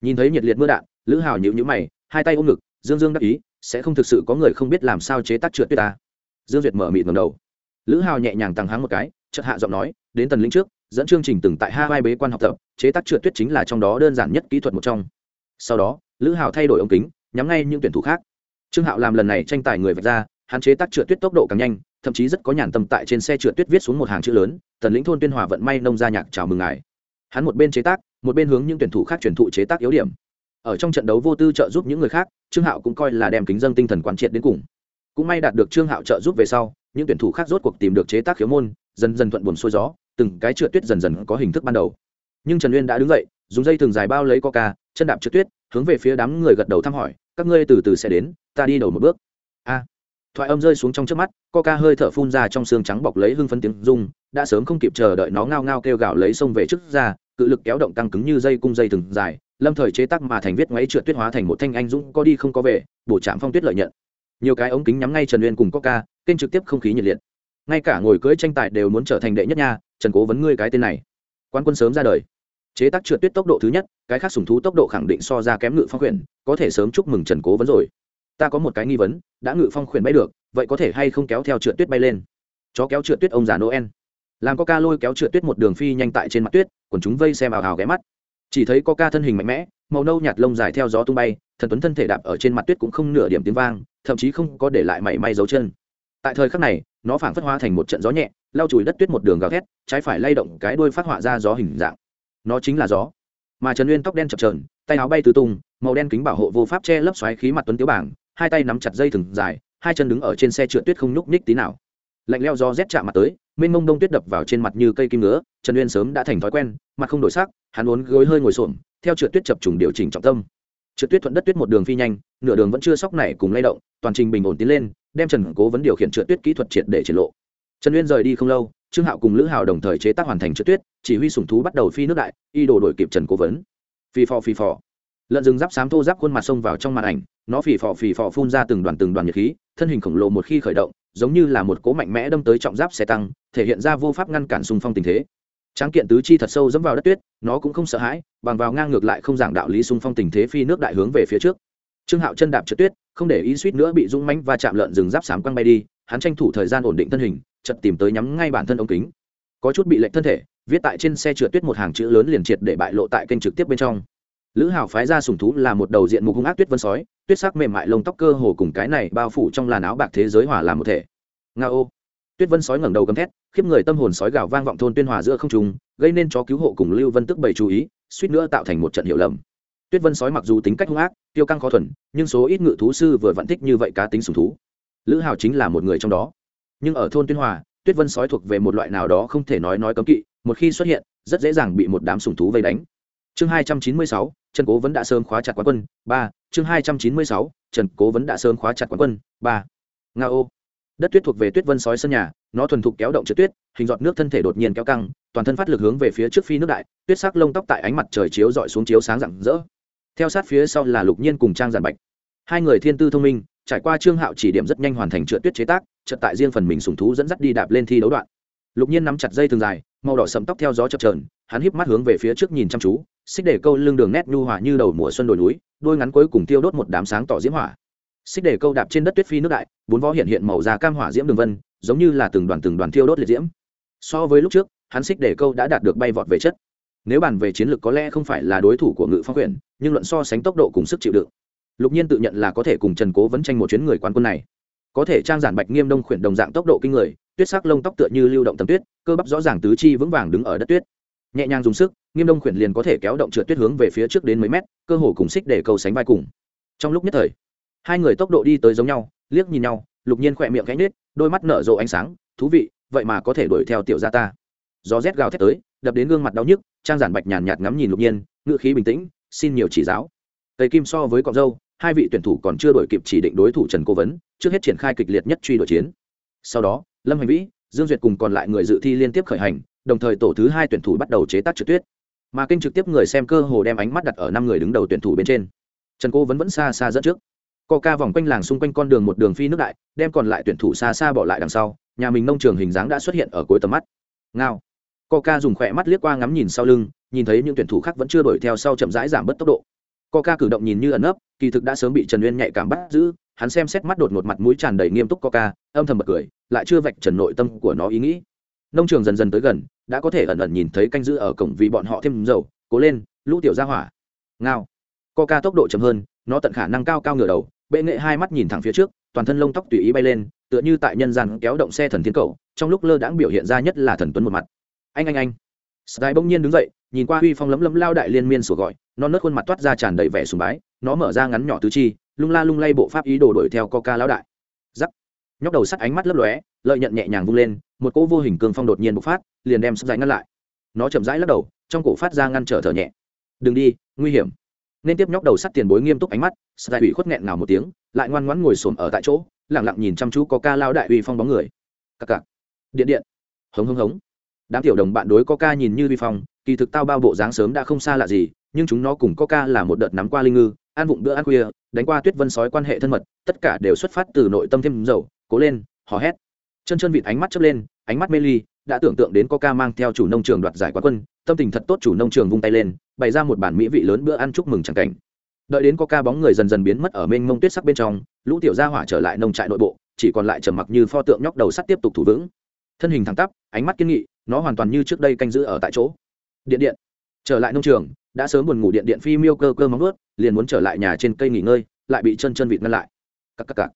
Nhìn thấy nhiệt liệt mưa đạn lữ hào nhịu nhữ mày, hai tay ôm ngực, dương dương đắc ý, sẽ không thực sự có người không biết làm sao chế tác trượt tuyết ta. Dương duyệt mở mịt ngầm đầu. Lữ hào nhẹ nhàng tăng háng một cái, chợt hạ giọng nói, đến tần lĩnh trước, dẫn chương trình từng tại hai vai bế quan học tập, chế tác trượt tuyết chính là trong đó đơn giản nhất kỹ thuật một trong. Sau đó, lữ hào thay đổi ống kính, nhắm ngay những tuyển thủ khác. Trương hạo làm lần này tranh tài người vạch ra hạn chế tác trượt tuyết tốc độ càng nhanh, thậm chí rất có nhàn tâm tại trên xe trượt tuyết viết xuống một hàng chữ lớn, tần lĩnh thôn tuyên hòa vận may nông gia nhạc, chào mừng ngài. Hắn một bên chế tác, một bên hướng những tuyển thủ khác truyền thụ chế tác yếu điểm ở trong trận đấu vô tư trợ giúp những người khác, trương hạo cũng coi là đem kính dân tinh thần quán triệt đến cùng. Cũng may đạt được trương hạo trợ giúp về sau, những tuyển thủ khác rốt cuộc tìm được chế tác khiếu môn, dần dần thuận buồn xuôi gió, từng cái trượt tuyết dần dần có hình thức ban đầu. Nhưng trần uyên đã đứng dậy, dùng dây thường dài bao lấy coca, chân đạp trượt tuyết, hướng về phía đám người gật đầu thăm hỏi, các ngươi từ từ sẽ đến, ta đi đầu một bước. A. Thoại âm rơi xuống trong trước mắt, coca hơi thở phun ra trong xương trắng bọc lấy hưng phấn tiếng rung, đã sớm không kịp chờ đợi nó ngao ngao kêu gào lấy xông về trước ra, cự lực kéo động tăng cứng như dây cung dây thừng dài lâm thời chế tác mà thành viết ngoáy trượt tuyết hóa thành một thanh anh dũng có đi không có về, bổ trạm phong tuyết lợi nhận. Nhiều cái ống kính nhắm ngay trần uyên cùng coca, kênh trực tiếp không khí nhiệt liệt. Ngay cả ngồi cưới tranh tài đều muốn trở thành đệ nhất nha, trần cố vấn ngươi cái tên này. Quan quân sớm ra đời. Chế tác trượt tuyết tốc độ thứ nhất, cái khác sùng thú tốc độ khẳng định so ra kém ngự phong khuyển, có thể sớm chúc mừng trần cố vấn rồi. Ta có một cái nghi vấn, đã ngự phong khuyển bay được, vậy có thể hay không kéo theo trượt tuyết bay lên? Chó kéo trượt tuyết ông già noel. Làm coca lôi kéo trượt tuyết một đường phi nhanh tại trên mặt tuyết còn chúng vây xem ào ào ghé mắt chỉ thấy có ca thân hình mạnh mẽ, màu nâu nhạt lông dài theo gió tung bay, thần tuấn thân thể đạp ở trên mặt tuyết cũng không nửa điểm tiếng vang, thậm chí không có để lại mảy may dấu chân. Tại thời khắc này, nó phảng phất hóa thành một trận gió nhẹ, lau chùi đất tuyết một đường gào thét, trái phải lay động cái đuôi phát họa ra gió hình dạng. Nó chính là gió. Mà trần uyên tóc đen chập trờn tay áo bay tứ tung, màu đen kính bảo hộ vô pháp che lấp xoáy khí mặt tuấn tiếu bảng, hai tay nắm chặt dây thừng dài, hai chân đứng ở trên xe trượt tuyết không nhúc nhích tí nào. Lạnh leo gió rét chạm mặt tới mênh mông đông tuyết đập vào trên mặt như cây kim ngứa, trần uyên sớm đã thành thói quen, mặt không đổi sắc, hắn uốn gối hơi ngồi xổm, theo trượt tuyết chập trùng điều chỉnh trọng tâm. Trượt tuyết thuận đất tuyết một đường phi nhanh, nửa đường vẫn chưa sóc này cùng lay động, toàn trình bình ổn tiến lên, đem trần cố vấn điều khiển trượt tuyết kỹ thuật triệt để triển lộ. Trần uyên rời đi không lâu, trương hạo cùng lữ hào đồng thời chế tác hoàn thành trượt tuyết, chỉ huy sủng thú bắt đầu phi nước đại, y đồ đổi kịp trần cố vấn. Phi phò phi phò. Lợn rừng giáp xám thô giáp khuôn mặt xông vào trong màn ảnh, nó phì phò phì phò phun ra từng đoàn từng đoàn nhiệt khí, thân hình khổng lồ một khi khởi động giống như là một cố mạnh mẽ đâm tới trọng giáp xe tăng, thể hiện ra vô pháp ngăn cản xung phong tình thế. Tráng kiện tứ chi thật sâu dẫm vào đất tuyết, nó cũng không sợ hãi, bằng vào ngang ngược lại không giảng đạo lý xung phong tình thế phi nước đại hướng về phía trước. Trương hạo chân đạp trượt tuyết, không để ý suýt nữa bị rung mánh và chạm lợn rừng giáp sám quăng bay đi, hắn tranh thủ thời gian ổn định thân hình chật tìm tới nhắm ngay bản thân ống kính. Có chút bị lệnh thân thể, viết tại trên xe trượt tuyết một hàng chữ lớn liền triệt để bại lộ tại kênh trực tiếp bên trong. Lữ hạo phái ra sùng thú là một đầu diện mục hung ác tuyết vân sói tuyết sắc mềm mại lông tóc cơ hồ cùng cái này bao phủ trong làn áo bạc thế giới hòa làm một thể. Nga ô. Tuyết vân sói ngẩng đầu gầm thét, khiếp người tâm hồn sói gào vang vọng thôn tuyên hòa giữa không trùng gây nên chó cứu hộ cùng lưu vân tức bảy chú ý, suýt nữa tạo thành một trận hiểu lầm. Tuyết vân sói mặc dù tính cách hung ác, tiêu căng khó thuần, nhưng số ít ngự thú sư vừa vẫn thích như vậy cá tính sùng thú. Lữ hào chính là một người trong đó. Nhưng ở thôn tuyên hòa, tuyết vân sói thuộc về một loại nào đó không thể nói nói cấm kỵ, một khi xuất hiện, rất dễ dàng bị một đám sùng thú vây đánh. Chương hai trăm chín mươi sáu trần cố vẫn đã sớm khóa chặt quán quân, ba chương hai trăm chín mươi sáu, trần cố vẫn đã sớm khóa chặt quán quân. Ba. Nga ô đất tuyết thuộc về tuyết vân sói sân nhà, nó thuần thục kéo động trượt tuyết, hình giọt nước thân thể đột nhiên kéo căng, toàn thân phát lực hướng về phía trước phi nước đại, tuyết sắc lông tóc tại ánh mặt trời chiếu dọi xuống chiếu sáng rạng rỡ. Theo sát phía sau là lục nhiên cùng trang giản bạch. Hai người thiên tư thông minh, trải qua trương hạo chỉ điểm rất nhanh hoàn thành trượt tuyết chế tác, chợt tại riêng phần mình sùng thú dẫn dắt đi đạp lên thi đấu đoạn. Lục nhiên nắm chặt dây thường dài, màu đỏ sẫm tóc theo gió chập trờn hắn híp mắt hướng về phía trước nhìn chăm chú xích để câu lưng đường nét nhu hòa như đầu mùa xuân đồi núi, đôi ngắn cuối cùng tiêu đốt một đám sáng tỏ diễm hỏa. Xích để câu đạp trên đất tuyết phi nước đại, bốn vó hiện hiện màu da cam hỏa diễm đường vân, giống như là từng đoàn từng đoàn thiêu đốt liệt diễm. So với lúc trước, hắn xích để câu đã đạt được bay vọt về chất. Nếu bàn về chiến lược có lẽ không phải là đối thủ của ngự phong quyển, nhưng luận so sánh tốc độ cùng sức chịu đựng, lục nhiên tự nhận là có thể cùng trần cố vấn tranh một chuyến người quán quân này. Có thể trang giản bạch nghiêm đông khuyển đồng dạng tốc độ kinh người, tuyết sắc lông tóc tựa như lưu động tầm tuyết, cơ bắp rõ ràng tứ chi vững vàng đứng ở đất tuyết nhẹ nhàng dùng sức, nghiêm đông khuyển liền có thể kéo động trượt tuyết hướng về phía trước đến mấy mét, cơ hồ cùng xích để cầu sánh vai cùng. Trong lúc nhất thời, hai người tốc độ đi tới giống nhau, liếc nhìn nhau, lục nhiên khỏe miệng gánh nết, đôi mắt nở rộ ánh sáng, thú vị, vậy mà có thể đuổi theo tiểu gia ta. Gió rét gào thét tới, đập đến gương mặt đau nhức, trang giản bạch nhàn nhạt ngắm nhìn lục nhiên ngựa khí bình tĩnh, xin nhiều chỉ giáo. Tây kim so với cọc dâu, hai vị tuyển thủ còn chưa đổi kịp chỉ định đối thủ trần cố vấn, trước hết triển khai kịch liệt nhất truy đuổi chiến. Sau đó, lâm hành vĩ, dương duyệt cùng còn lại người dự thi liên tiếp khởi hành đồng thời tổ thứ hai tuyển thủ bắt đầu chế tác trượt tuyết. Mà kênh trực tiếp người xem cơ hồ đem ánh mắt đặt ở năm người đứng đầu tuyển thủ bên trên. Trần cô vẫn vẫn xa xa dẫn trước. Co ca vòng quanh làng xung quanh con đường một đường phi nước đại, đem còn lại tuyển thủ xa xa bỏ lại đằng sau, nhà mình nông trường hình dáng đã xuất hiện ở cuối tầm mắt. Ngao. Co ca dùng khỏe mắt liếc qua ngắm nhìn sau lưng, nhìn thấy những tuyển thủ khác vẫn chưa đuổi theo sau chậm rãi giảm bớt tốc độ. Co ca cử động nhìn như ẩn ấp kỳ thực đã sớm bị trần uyên nhạy cảm bắt giữ, hắn xem xét mắt đột một mặt mũi tràn đầy nghiêm túc co ca âm thầm bật cười, lại chưa vạch trần nội tâm của nó ý nghĩ nông trường dần dần tới gần, đã có thể ẩn ẩn nhìn thấy canh giữ ở cổng vì bọn họ thêm dầu, cố lên, lũ tiểu ra hỏa. Ngao. Co ca tốc độ chậm hơn, nó tận khả năng cao cao ngửa đầu, bệ nghệ hai mắt nhìn thẳng phía trước, toàn thân lông tóc tùy ý bay lên, tựa như tại nhân gian kéo động xe thần thiên cầu, trong lúc lơ đãng biểu hiện ra nhất là thần tuấn một mặt. Anh anh anh. Sky bỗng nhiên đứng dậy, nhìn qua huy phong lấm lấm lao đại liên miên sủa gọi non nớt khuôn mặt toát ra tràn đầy vẻ sùng bái, nó mở ra ngắn nhỏ tứ chi, lung la lung lay bộ pháp ý đồ đuổi theo coca lão đại. Giắc. Nhóc đầu sắt ánh mắt lấp lóe, lợi nhận nhẹ nhàng vung lên một cỗ vô hình cường phong đột nhiên bộc phát, liền đem sắp dài ngăn lại. Nó chậm rãi lắc đầu, trong cổ phát ra ngăn trở thở nhẹ. Đừng đi, nguy hiểm. Nên tiếp nhóc đầu sắt tiền bối nghiêm túc ánh mắt sài ủy khuất nghẹn ngào một tiếng, lại ngoan ngoãn ngồi xổm ở tại chỗ lẳng lặng nhìn chăm chú có ca lao đại uy phong bóng người. Cặc cặc. Điện điện. Hống hống hống. Đám tiểu đồng bạn đối có ca nhìn như uy phong, kỳ thực tao bao bộ dáng sớm đã không xa lạ gì, nhưng chúng nó cùng có ca là một đợt nắm qua linh ngư, ăn vụng bữa ăn khuya, đánh qua tuyết vân sói quan hệ thân mật, tất cả đều xuất phát từ nội tâm thêm dầu, cố lên, hò hét chân chân vịt ánh mắt chớp lên, ánh mắt mê ly, đã tưởng tượng đến coca mang theo chủ nông trường đoạt giải quán quân, tâm tình thật tốt chủ nông trường vung tay lên, bày ra một bản mỹ vị lớn bữa ăn chúc mừng chẳng cảnh. Đợi đến coca bóng người dần dần biến mất ở mênh mông tuyết sắc bên trong, lũ tiểu gia hỏa trở lại nông trại nội bộ, chỉ còn lại trầm mặc như pho tượng nhóc đầu sắt tiếp tục thủ vững. Thân hình thẳng tắp, ánh mắt kiên nghị, nó hoàn toàn như trước đây canh giữ ở tại chỗ. Điện điện. Trở lại nông trường, đã sớm buồn ngủ điện điện phi miêu cơ cơ móng ướt liền muốn trở lại nhà trên cây nghỉ ngơi, lại bị chân chân vịt ngăn lại. Cắc cắc cắc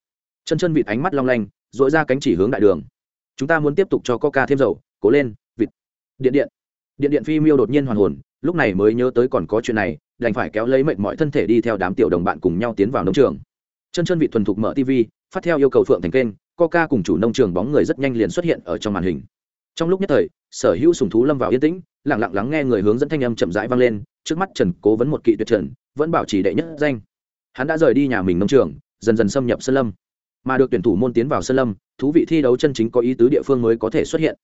chân chân vịt ánh mắt long lanh dội ra cánh chỉ hướng đại đường. Chúng ta muốn tiếp tục cho coca thêm dầu, cố lên, vịt. Điện điện. Điện điện phi miêu đột nhiên hoàn hồn, lúc này mới nhớ tới còn có chuyện này, đành phải kéo lấy mệnh mọi thân thể đi theo đám tiểu đồng bạn cùng nhau tiến vào nông trường. Chân chân Vị thuần thục mở tv phát theo yêu cầu phượng thành kênh, coca cùng chủ nông trường bóng người rất nhanh liền xuất hiện ở trong màn hình. Trong lúc nhất thời, sở hữu sùng thú lâm vào yên tĩnh, lặng lặng lắng nghe người hướng dẫn thanh âm chậm rãi vang lên, trước mắt trần cố vấn một kỵ tuyệt trần, vẫn bảo trì đệ nhất danh. Hắn đã rời đi nhà mình nông trường, dần dần xâm nhập sân lâm mà được tuyển thủ môn tiến vào sân lâm, thú vị thi đấu chân chính có ý tứ địa phương mới có thể xuất hiện.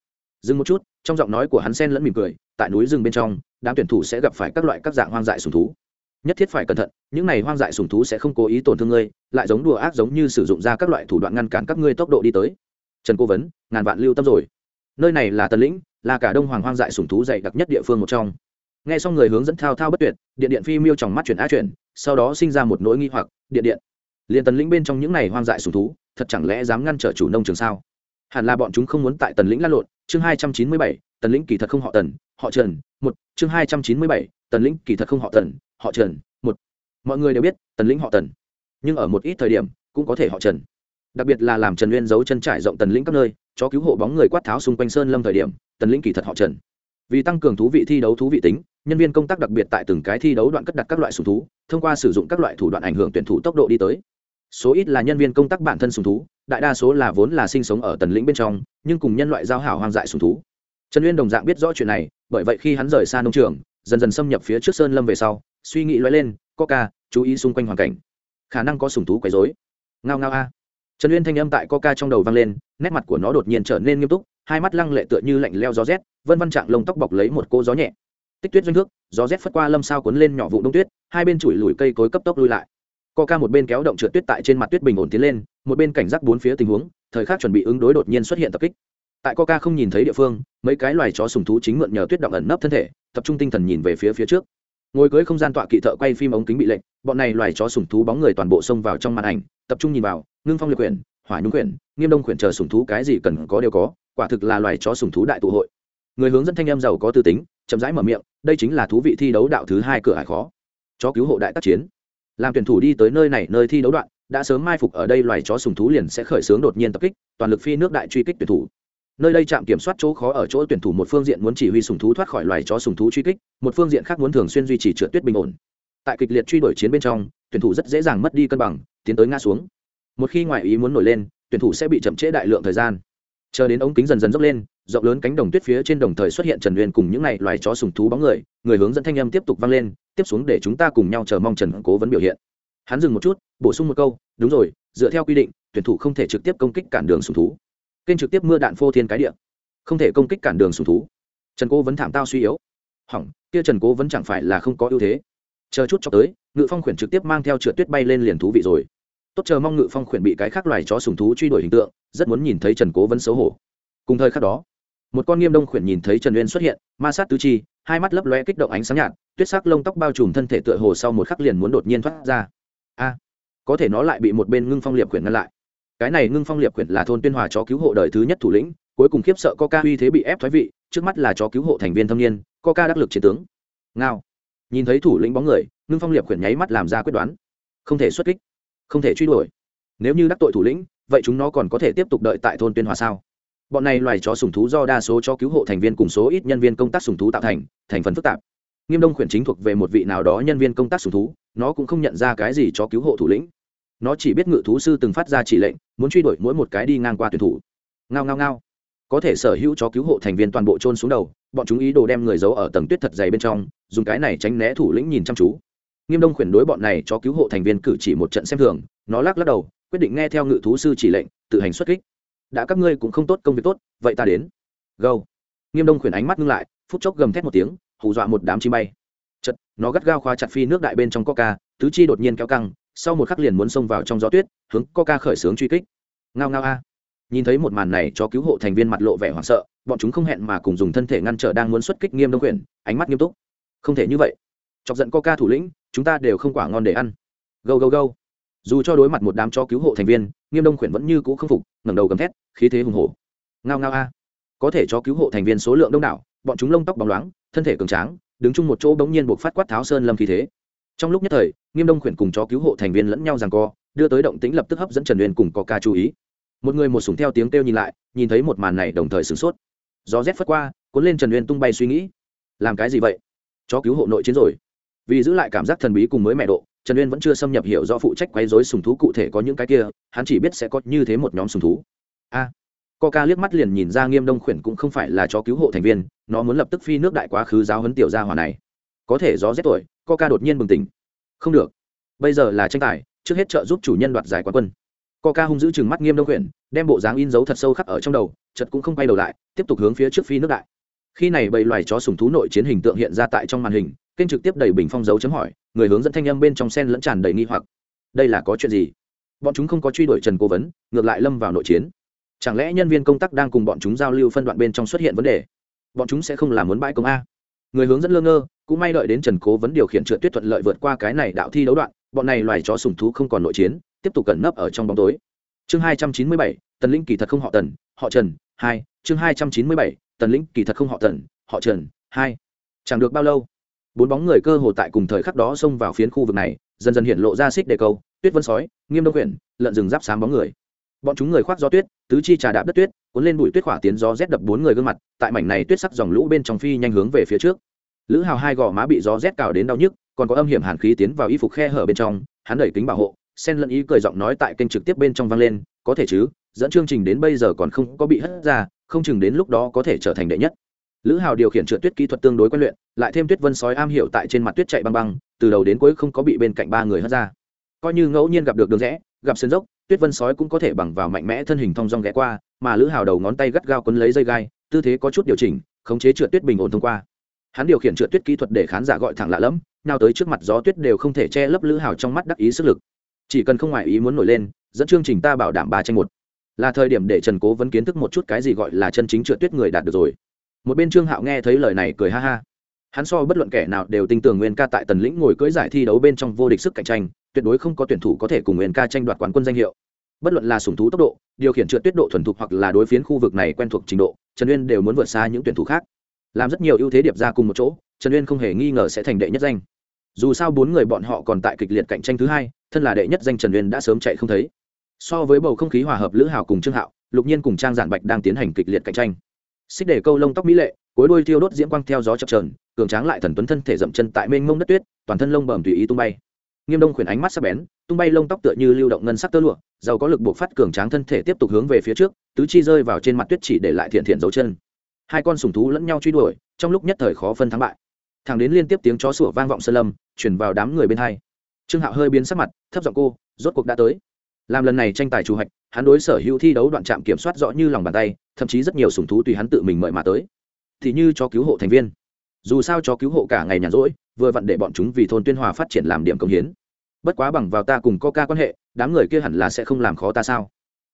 Dừng một chút, trong giọng nói của hắn sen lẫn mỉm cười, tại núi rừng bên trong, đám tuyển thủ sẽ gặp phải các loại các dạng hoang dại sùng thú. Nhất thiết phải cẩn thận, những này hoang dại sùng thú sẽ không cố ý tổn thương ngươi, lại giống đùa ác giống như sử dụng ra các loại thủ đoạn ngăn cản các ngươi tốc độ đi tới. Trần cố vấn, ngàn vạn lưu tâm rồi. Nơi này là tần lĩnh, là cả đông hoàng hoang dại sùng thú dày đặc nhất địa phương một trong. Nghe xong người hướng dẫn thao thao bất tuyệt, điện điện phi miêu trong mắt chuyển á chuyển, sau đó sinh ra một nỗi nghi hoặc, điện điện liền tần lĩnh bên trong những này hoang dại sùng thú, thật chẳng lẽ dám ngăn trở chủ nông trường sao? Hẳn là bọn chúng không muốn tại tần lĩnh lăn lộn. Chương hai trăm chín mươi bảy, tần lĩnh kỳ thật không họ tần, họ trần. Một, chương hai trăm chín mươi bảy, tần lĩnh kỳ thật không họ tần, họ trần. Một, mọi người đều biết tần lĩnh họ tần. Nhưng ở một ít thời điểm, cũng có thể họ trần. Đặc biệt là làm trần uyên giấu chân trải rộng tần lĩnh các nơi, cho cứu hộ bóng người quát tháo xung quanh sơn lâm thời điểm, tần lĩnh kỳ thật họ trần. Vì tăng cường thú vị thi đấu thú vị tính, nhân viên công tác đặc biệt tại từng cái thi đấu đoạn cất đặt các loại sùng thú, thông qua sử dụng các loại thủ đoạn ảnh hưởng tuyển thủ tốc độ đi tới số ít là nhân viên công tác bản thân sùng thú, đại đa số là vốn là sinh sống ở tần lĩnh bên trong, nhưng cùng nhân loại giao hảo hoang dại sùng thú. Trần uyên đồng dạng biết rõ chuyện này, bởi vậy khi hắn rời xa nông trường, dần dần xâm nhập phía trước sơn lâm về sau, suy nghĩ loay lên coca chú ý xung quanh hoàn cảnh. Khả năng có sùng thú quấy dối ngao ngao a. Trần uyên thanh âm tại coca trong đầu vang lên, nét mặt của nó đột nhiên trở nên nghiêm túc, hai mắt lăng lệ tựa như lạnh leo gió rét, vân văn trạng lông tóc bọc lấy một cô gió nhẹ. Tích tuyết doanh thước, gió rét phất qua lâm sao cuốn lên nhỏ vụ đông tuyết, hai bên chùi lùi cây cối cấp tốc lui lại. Coca một bên kéo động trượt tuyết tại trên mặt tuyết bình ổn tiến lên, một bên cảnh giác bốn phía tình huống, thời khắc chuẩn bị ứng đối đột nhiên xuất hiện tập kích. Tại Coca không nhìn thấy địa phương, mấy cái loài chó sùng thú chính mượn nhờ tuyết động ẩn nấp thân thể, tập trung tinh thần nhìn về phía phía trước. Ngồi cưới không gian tọa kỵ thợ quay phim ống kính bị lệnh, bọn này loài chó sùng thú bóng người toàn bộ xông vào trong màn ảnh, tập trung nhìn vào, ngưng phong lực quyển, hỏa nhung quyển, nghiêm đông quyển chờ sùng thú cái gì cần có đều có, quả thực là loài chó sùng thú đại tụ hội. Người hướng dẫn thanh em giàu có tư tính, chậm rãi mở miệng, đây chính là thú vị thi đấu đạo thứ hai cửa hải khó. Chó cứu hộ đại tác chiến làm tuyển thủ đi tới nơi này, nơi thi đấu đoạn, đã sớm mai phục ở đây, loài chó sùng thú liền sẽ khởi xướng đột nhiên tập kích, toàn lực phi nước đại truy kích tuyển thủ. Nơi đây trạm kiểm soát chỗ khó ở chỗ tuyển thủ một phương diện muốn chỉ huy sùng thú thoát khỏi loài chó sùng thú truy kích, một phương diện khác muốn thường xuyên duy trì trượt tuyết bình ổn. Tại kịch liệt truy đuổi chiến bên trong, tuyển thủ rất dễ dàng mất đi cân bằng, tiến tới ngã xuống. Một khi ngoại ý muốn nổi lên, tuyển thủ sẽ bị chậm trễ đại lượng thời gian. Chờ đến ống kính dần dần dốc lên rộng lớn cánh đồng tuyết phía trên đồng thời xuất hiện trần uyên cùng những này loài chó sùng thú bóng người người hướng dẫn thanh âm tiếp tục vang lên, tiếp xuống để chúng ta cùng nhau chờ mong trần cố vấn biểu hiện. Hắn dừng một chút, bổ sung một câu, đúng rồi, dựa theo quy định, tuyển thủ không thể trực tiếp công kích cản đường sùng thú. Kênh trực tiếp mưa đạn phô thiên cái địa. Không thể công kích cản đường sùng thú. Trần cố vấn thảm tao suy yếu. Hỏng, kia trần cố vẫn chẳng phải là không có ưu thế. Chờ chút cho tới, ngự phong khuyển trực tiếp mang theo trượt tuyết bay lên liền thú vị rồi. Tốt chờ mong ngự phong khuyển bị cái khác loài chó sùng thú truy đuổi hình tượng, rất muốn nhìn thấy trần cố vấn xấu hổ. Cùng thời khắc đó một con nghiêm đông khuyển nhìn thấy trần uyên xuất hiện, ma sát tứ chi, hai mắt lấp lóe kích động ánh sáng nhạt, tuyết sắc lông tóc bao trùm thân thể tựa hồ sau một khắc liền muốn đột nhiên thoát ra. A, có thể nó lại bị một bên ngưng phong liệp khuyển ngăn lại. Cái này ngưng phong liệp khuyển là thôn tuyên hòa chó cứu hộ đời thứ nhất thủ lĩnh, cuối cùng khiếp sợ coca uy thế bị ép thoái vị, trước mắt là chó cứu hộ thành viên thâm niên, coca đắc lực chiến tướng. Ngao. Nhìn thấy thủ lĩnh bóng người, ngưng phong liệp khuyển nháy mắt làm ra quyết đoán. Không thể xuất kích, không thể truy đuổi. Nếu như đắc tội thủ lĩnh, vậy chúng nó còn có thể tiếp tục đợi tại thôn tuyên hòa sao? Bọn này loài chó sùng thú do đa số chó cứu hộ thành viên cùng số ít nhân viên công tác sùng thú tạo thành thành phần phức tạp. Nghiêm đông khuyển chính thuộc về một vị nào đó nhân viên công tác sùng thú, nó cũng không nhận ra cái gì cho cứu hộ thủ lĩnh. Nó chỉ biết ngự thú sư từng phát ra chỉ lệnh, muốn truy đuổi mỗi một cái đi ngang qua tuyển thủ. Ngao ngao ngao. Có thể sở hữu chó cứu hộ thành viên toàn bộ trôn xuống đầu, bọn chúng ý đồ đem người giấu ở tầng tuyết thật dày bên trong, dùng cái này tránh né thủ lĩnh nhìn chăm chú. Nghiêm đông khuyển đối bọn này cho cứu hộ thành viên cử chỉ một trận xem thường, nó lắc lắc đầu, quyết định nghe theo ngự thú sư chỉ lệnh, tự hành xuất kích đã các ngươi cũng không tốt công việc tốt, vậy ta đến. Gâu nghiêm đông khuyển ánh mắt ngưng lại, phút chốc gầm thét một tiếng, hù dọa một đám chim bay. Chật, nó gắt gao khoa chặt phi nước đại bên trong coca, tứ chi đột nhiên kéo căng, sau một khắc liền muốn xông vào trong gió tuyết, hướng coca khởi xướng truy kích. Ngao ngao a. Nhìn thấy một màn này cho cứu hộ thành viên mặt lộ vẻ hoảng sợ, bọn chúng không hẹn mà cùng dùng thân thể ngăn trở đang muốn xuất kích nghiêm đông quyền ánh mắt nghiêm túc. Không thể như vậy. Chọc giận coca thủ lĩnh, chúng ta đều không quả ngon để ăn. Gâu gâu gâu dù cho đối mặt một đám cho cứu hộ thành viên nghiêm đông khuyển vẫn như cũ không phục, ngẩng đầu gầm thét, khí thế hùng hổ. Ngao ngao a. Có thể cho cứu hộ thành viên số lượng đông đảo, bọn chúng lông tóc bóng loáng, thân thể cường tráng, đứng chung một chỗ bỗng nhiên buộc phát quát tháo sơn lâm khí thế. Trong lúc nhất thời, nghiêm đông khuyển cùng chó cứu hộ thành viên lẫn nhau rằng co, đưa tới động tĩnh lập tức hấp dẫn trần uyên cùng có ca chú ý. Một người một súng theo tiếng kêu nhìn lại, nhìn thấy một màn này đồng thời sửng sốt. Gió rét phất qua, cuốn lên trần uyên tung bay suy nghĩ. Làm cái gì vậy? Chó cứu hộ nội chiến rồi. Vì giữ lại cảm giác thần bí cùng mới mẹ độ trần uyên vẫn chưa xâm nhập hiểu do phụ trách quấy dối sùng thú cụ thể có những cái kia hắn chỉ biết sẽ có như thế một nhóm sùng thú a Coca liếc mắt liền nhìn ra Nghiêm Đông Khuyển cũng không phải là chó cứu hộ thành viên, nó muốn lập tức phi nước đại quá khứ giáo huấn tiểu gia hỏa này. Có thể gió rét tuổi, Coca đột nhiên bừng tỉnh. Không được, bây giờ là tranh tài, trước hết trợ giúp chủ nhân đoạt giải quán quân. Coca hung dữ trừng mắt Nghiêm Đông Khuyển, đem bộ dáng in dấu thật sâu khắc ở trong đầu, chợt cũng không quay đầu lại, tiếp tục hướng phía trước phi nước đại. Khi này bầy loài chó sủng thú nội chiến hình tượng hiện ra tại trong màn hình, kênh trực tiếp đầy bình phong dấu chấm hỏi, người hướng dẫn thanh âm bên trong sen lẫn tràn đầy nghi hoặc. Đây là có chuyện gì? Bọn chúng không có truy đuổi Trần Cố vấn, ngược lại lâm vào nội chiến chẳng lẽ nhân viên công tác đang cùng bọn chúng giao lưu phân đoạn bên trong xuất hiện vấn đề bọn chúng sẽ không làm muốn bãi công a người hướng dẫn lơ ngơ cũng may đợi đến trần cố vấn điều khiển trượt tuyết thuận lợi vượt qua cái này đạo thi đấu đoạn bọn này loài chó sùng thú không còn nội chiến tiếp tục cẩn nấp ở trong bóng tối chương hai trăm chín mươi bảy tần linh kỳ thật không họ tần họ trần hai chương hai trăm chín mươi bảy, tần lĩnh, kỳ thật không họ tần, họ trần, hai. Chẳng được bao lâu, bốn bóng người cơ hồ tại cùng thời khắc đó xông vào phiến khu vực này, dần dần hiện lộ ra xích đề câu, tuyết vân sói, nghiêm đông huyện lợn rừng giáp sáng bóng người. Bọn chúng người khoác gió tuyết, tứ chi trà đạp đất tuyết, cuốn lên bụi tuyết khỏa tiến gió rét đập bốn người gương mặt, tại mảnh này tuyết sắc dòng lũ bên trong phi nhanh hướng về phía trước. Lữ hào hai gò má bị gió rét cào đến đau nhức, còn có âm hiểm hàn khí tiến vào y phục khe hở bên trong, hắn đẩy kính bảo hộ sen lẫn ý cười giọng nói tại kênh trực tiếp bên trong vang lên, có thể chứ, dẫn chương trình đến bây giờ còn không có bị hất ra không chừng đến lúc đó có thể trở thành đệ nhất. Lữ hào điều khiển trượt tuyết kỹ thuật tương đối quen luyện, lại thêm tuyết vân sói am hiểu tại trên mặt tuyết chạy băng băng, từ đầu đến cuối không có bị bên cạnh ba người hất ra. Coi như ngẫu nhiên gặp được đường rẽ, gặp sân dốc, tuyết vân sói cũng có thể bằng vào mạnh mẽ thân hình thong dong ghé qua, mà lữ hào đầu ngón tay gắt gao quấn lấy dây gai, tư thế có chút điều chỉnh, khống chế trượt tuyết bình ổn thông qua. Hắn điều khiển trượt tuyết kỹ thuật để khán giả gọi thẳng lạ lẫm, nào tới trước mặt gió tuyết đều không thể che lấp lữ hào trong mắt đắc ý sức lực. Chỉ cần không ngoại ý muốn nổi lên, dẫn chương trình ta bảo đảm ba tranh một là thời điểm để trần cố vấn kiến thức một chút cái gì gọi là chân chính trượt tuyết người đạt được rồi. Một bên trương hạo nghe thấy lời này cười ha ha. Hắn so bất luận kẻ nào đều tin tưởng nguyên ca tại tần lĩnh ngồi cưỡi giải thi đấu bên trong vô địch sức cạnh tranh, tuyệt đối không có tuyển thủ có thể cùng nguyên ca tranh đoạt quán quân danh hiệu. Bất luận là sùng thú tốc độ, điều khiển trượt tuyết độ thuần thục hoặc là đối phiến khu vực này quen thuộc trình độ, trần uyên đều muốn vượt xa những tuyển thủ khác. Làm rất nhiều ưu thế điệp ra cùng một chỗ, trần uyên không hề nghi ngờ sẽ thành đệ nhất danh. Dù sao bốn người bọn họ còn tại kịch liệt cạnh tranh thứ hai, thân là đệ nhất danh trần uyên đã sớm chạy không thấy so với bầu không khí hòa hợp lữ hào cùng trương hạo, lục nhiên cùng trang giản bạch đang tiến hành kịch liệt cạnh tranh. Xích để câu lông tóc mỹ lệ cối đuôi thiêu đốt diễm quang theo gió chập trờn cường tráng lại thần tuấn thân thể dậm chân tại mênh mông đất tuyết, toàn thân lông bầm tùy ý tung bay. Nghiêm đông khuyển ánh mắt sắc bén, tung bay lông tóc tựa như lưu động ngân sắc tơ lụa, giàu có lực buộc phát cường tráng thân thể tiếp tục hướng về phía trước, tứ chi rơi vào trên mặt tuyết chỉ để lại thiện thiện dấu chân. Hai con sùng thú lẫn nhau truy đuổi, trong lúc nhất thời khó phân thắng bại. Thằng đến liên tiếp tiếng chó sủa vang vọng sơn lâm chuyển vào đám người bên hai. Trương hạo hơi biến sắc mặt, thấp giọng cô, rốt cuộc đã tới làm lần này tranh tài chủ hạch hắn đối sở hữu thi đấu đoạn trạm kiểm soát rõ như lòng bàn tay, thậm chí rất nhiều sùng thú tùy hắn tự mình mời mà tới. Thì như cho cứu hộ thành viên. Dù sao cho cứu hộ cả ngày nhàn rỗi, vừa vặn để bọn chúng vì thôn tuyên hòa phát triển làm điểm công hiến. Bất quá bằng vào ta cùng coca quan hệ, đám người kia hẳn là sẽ không làm khó ta sao?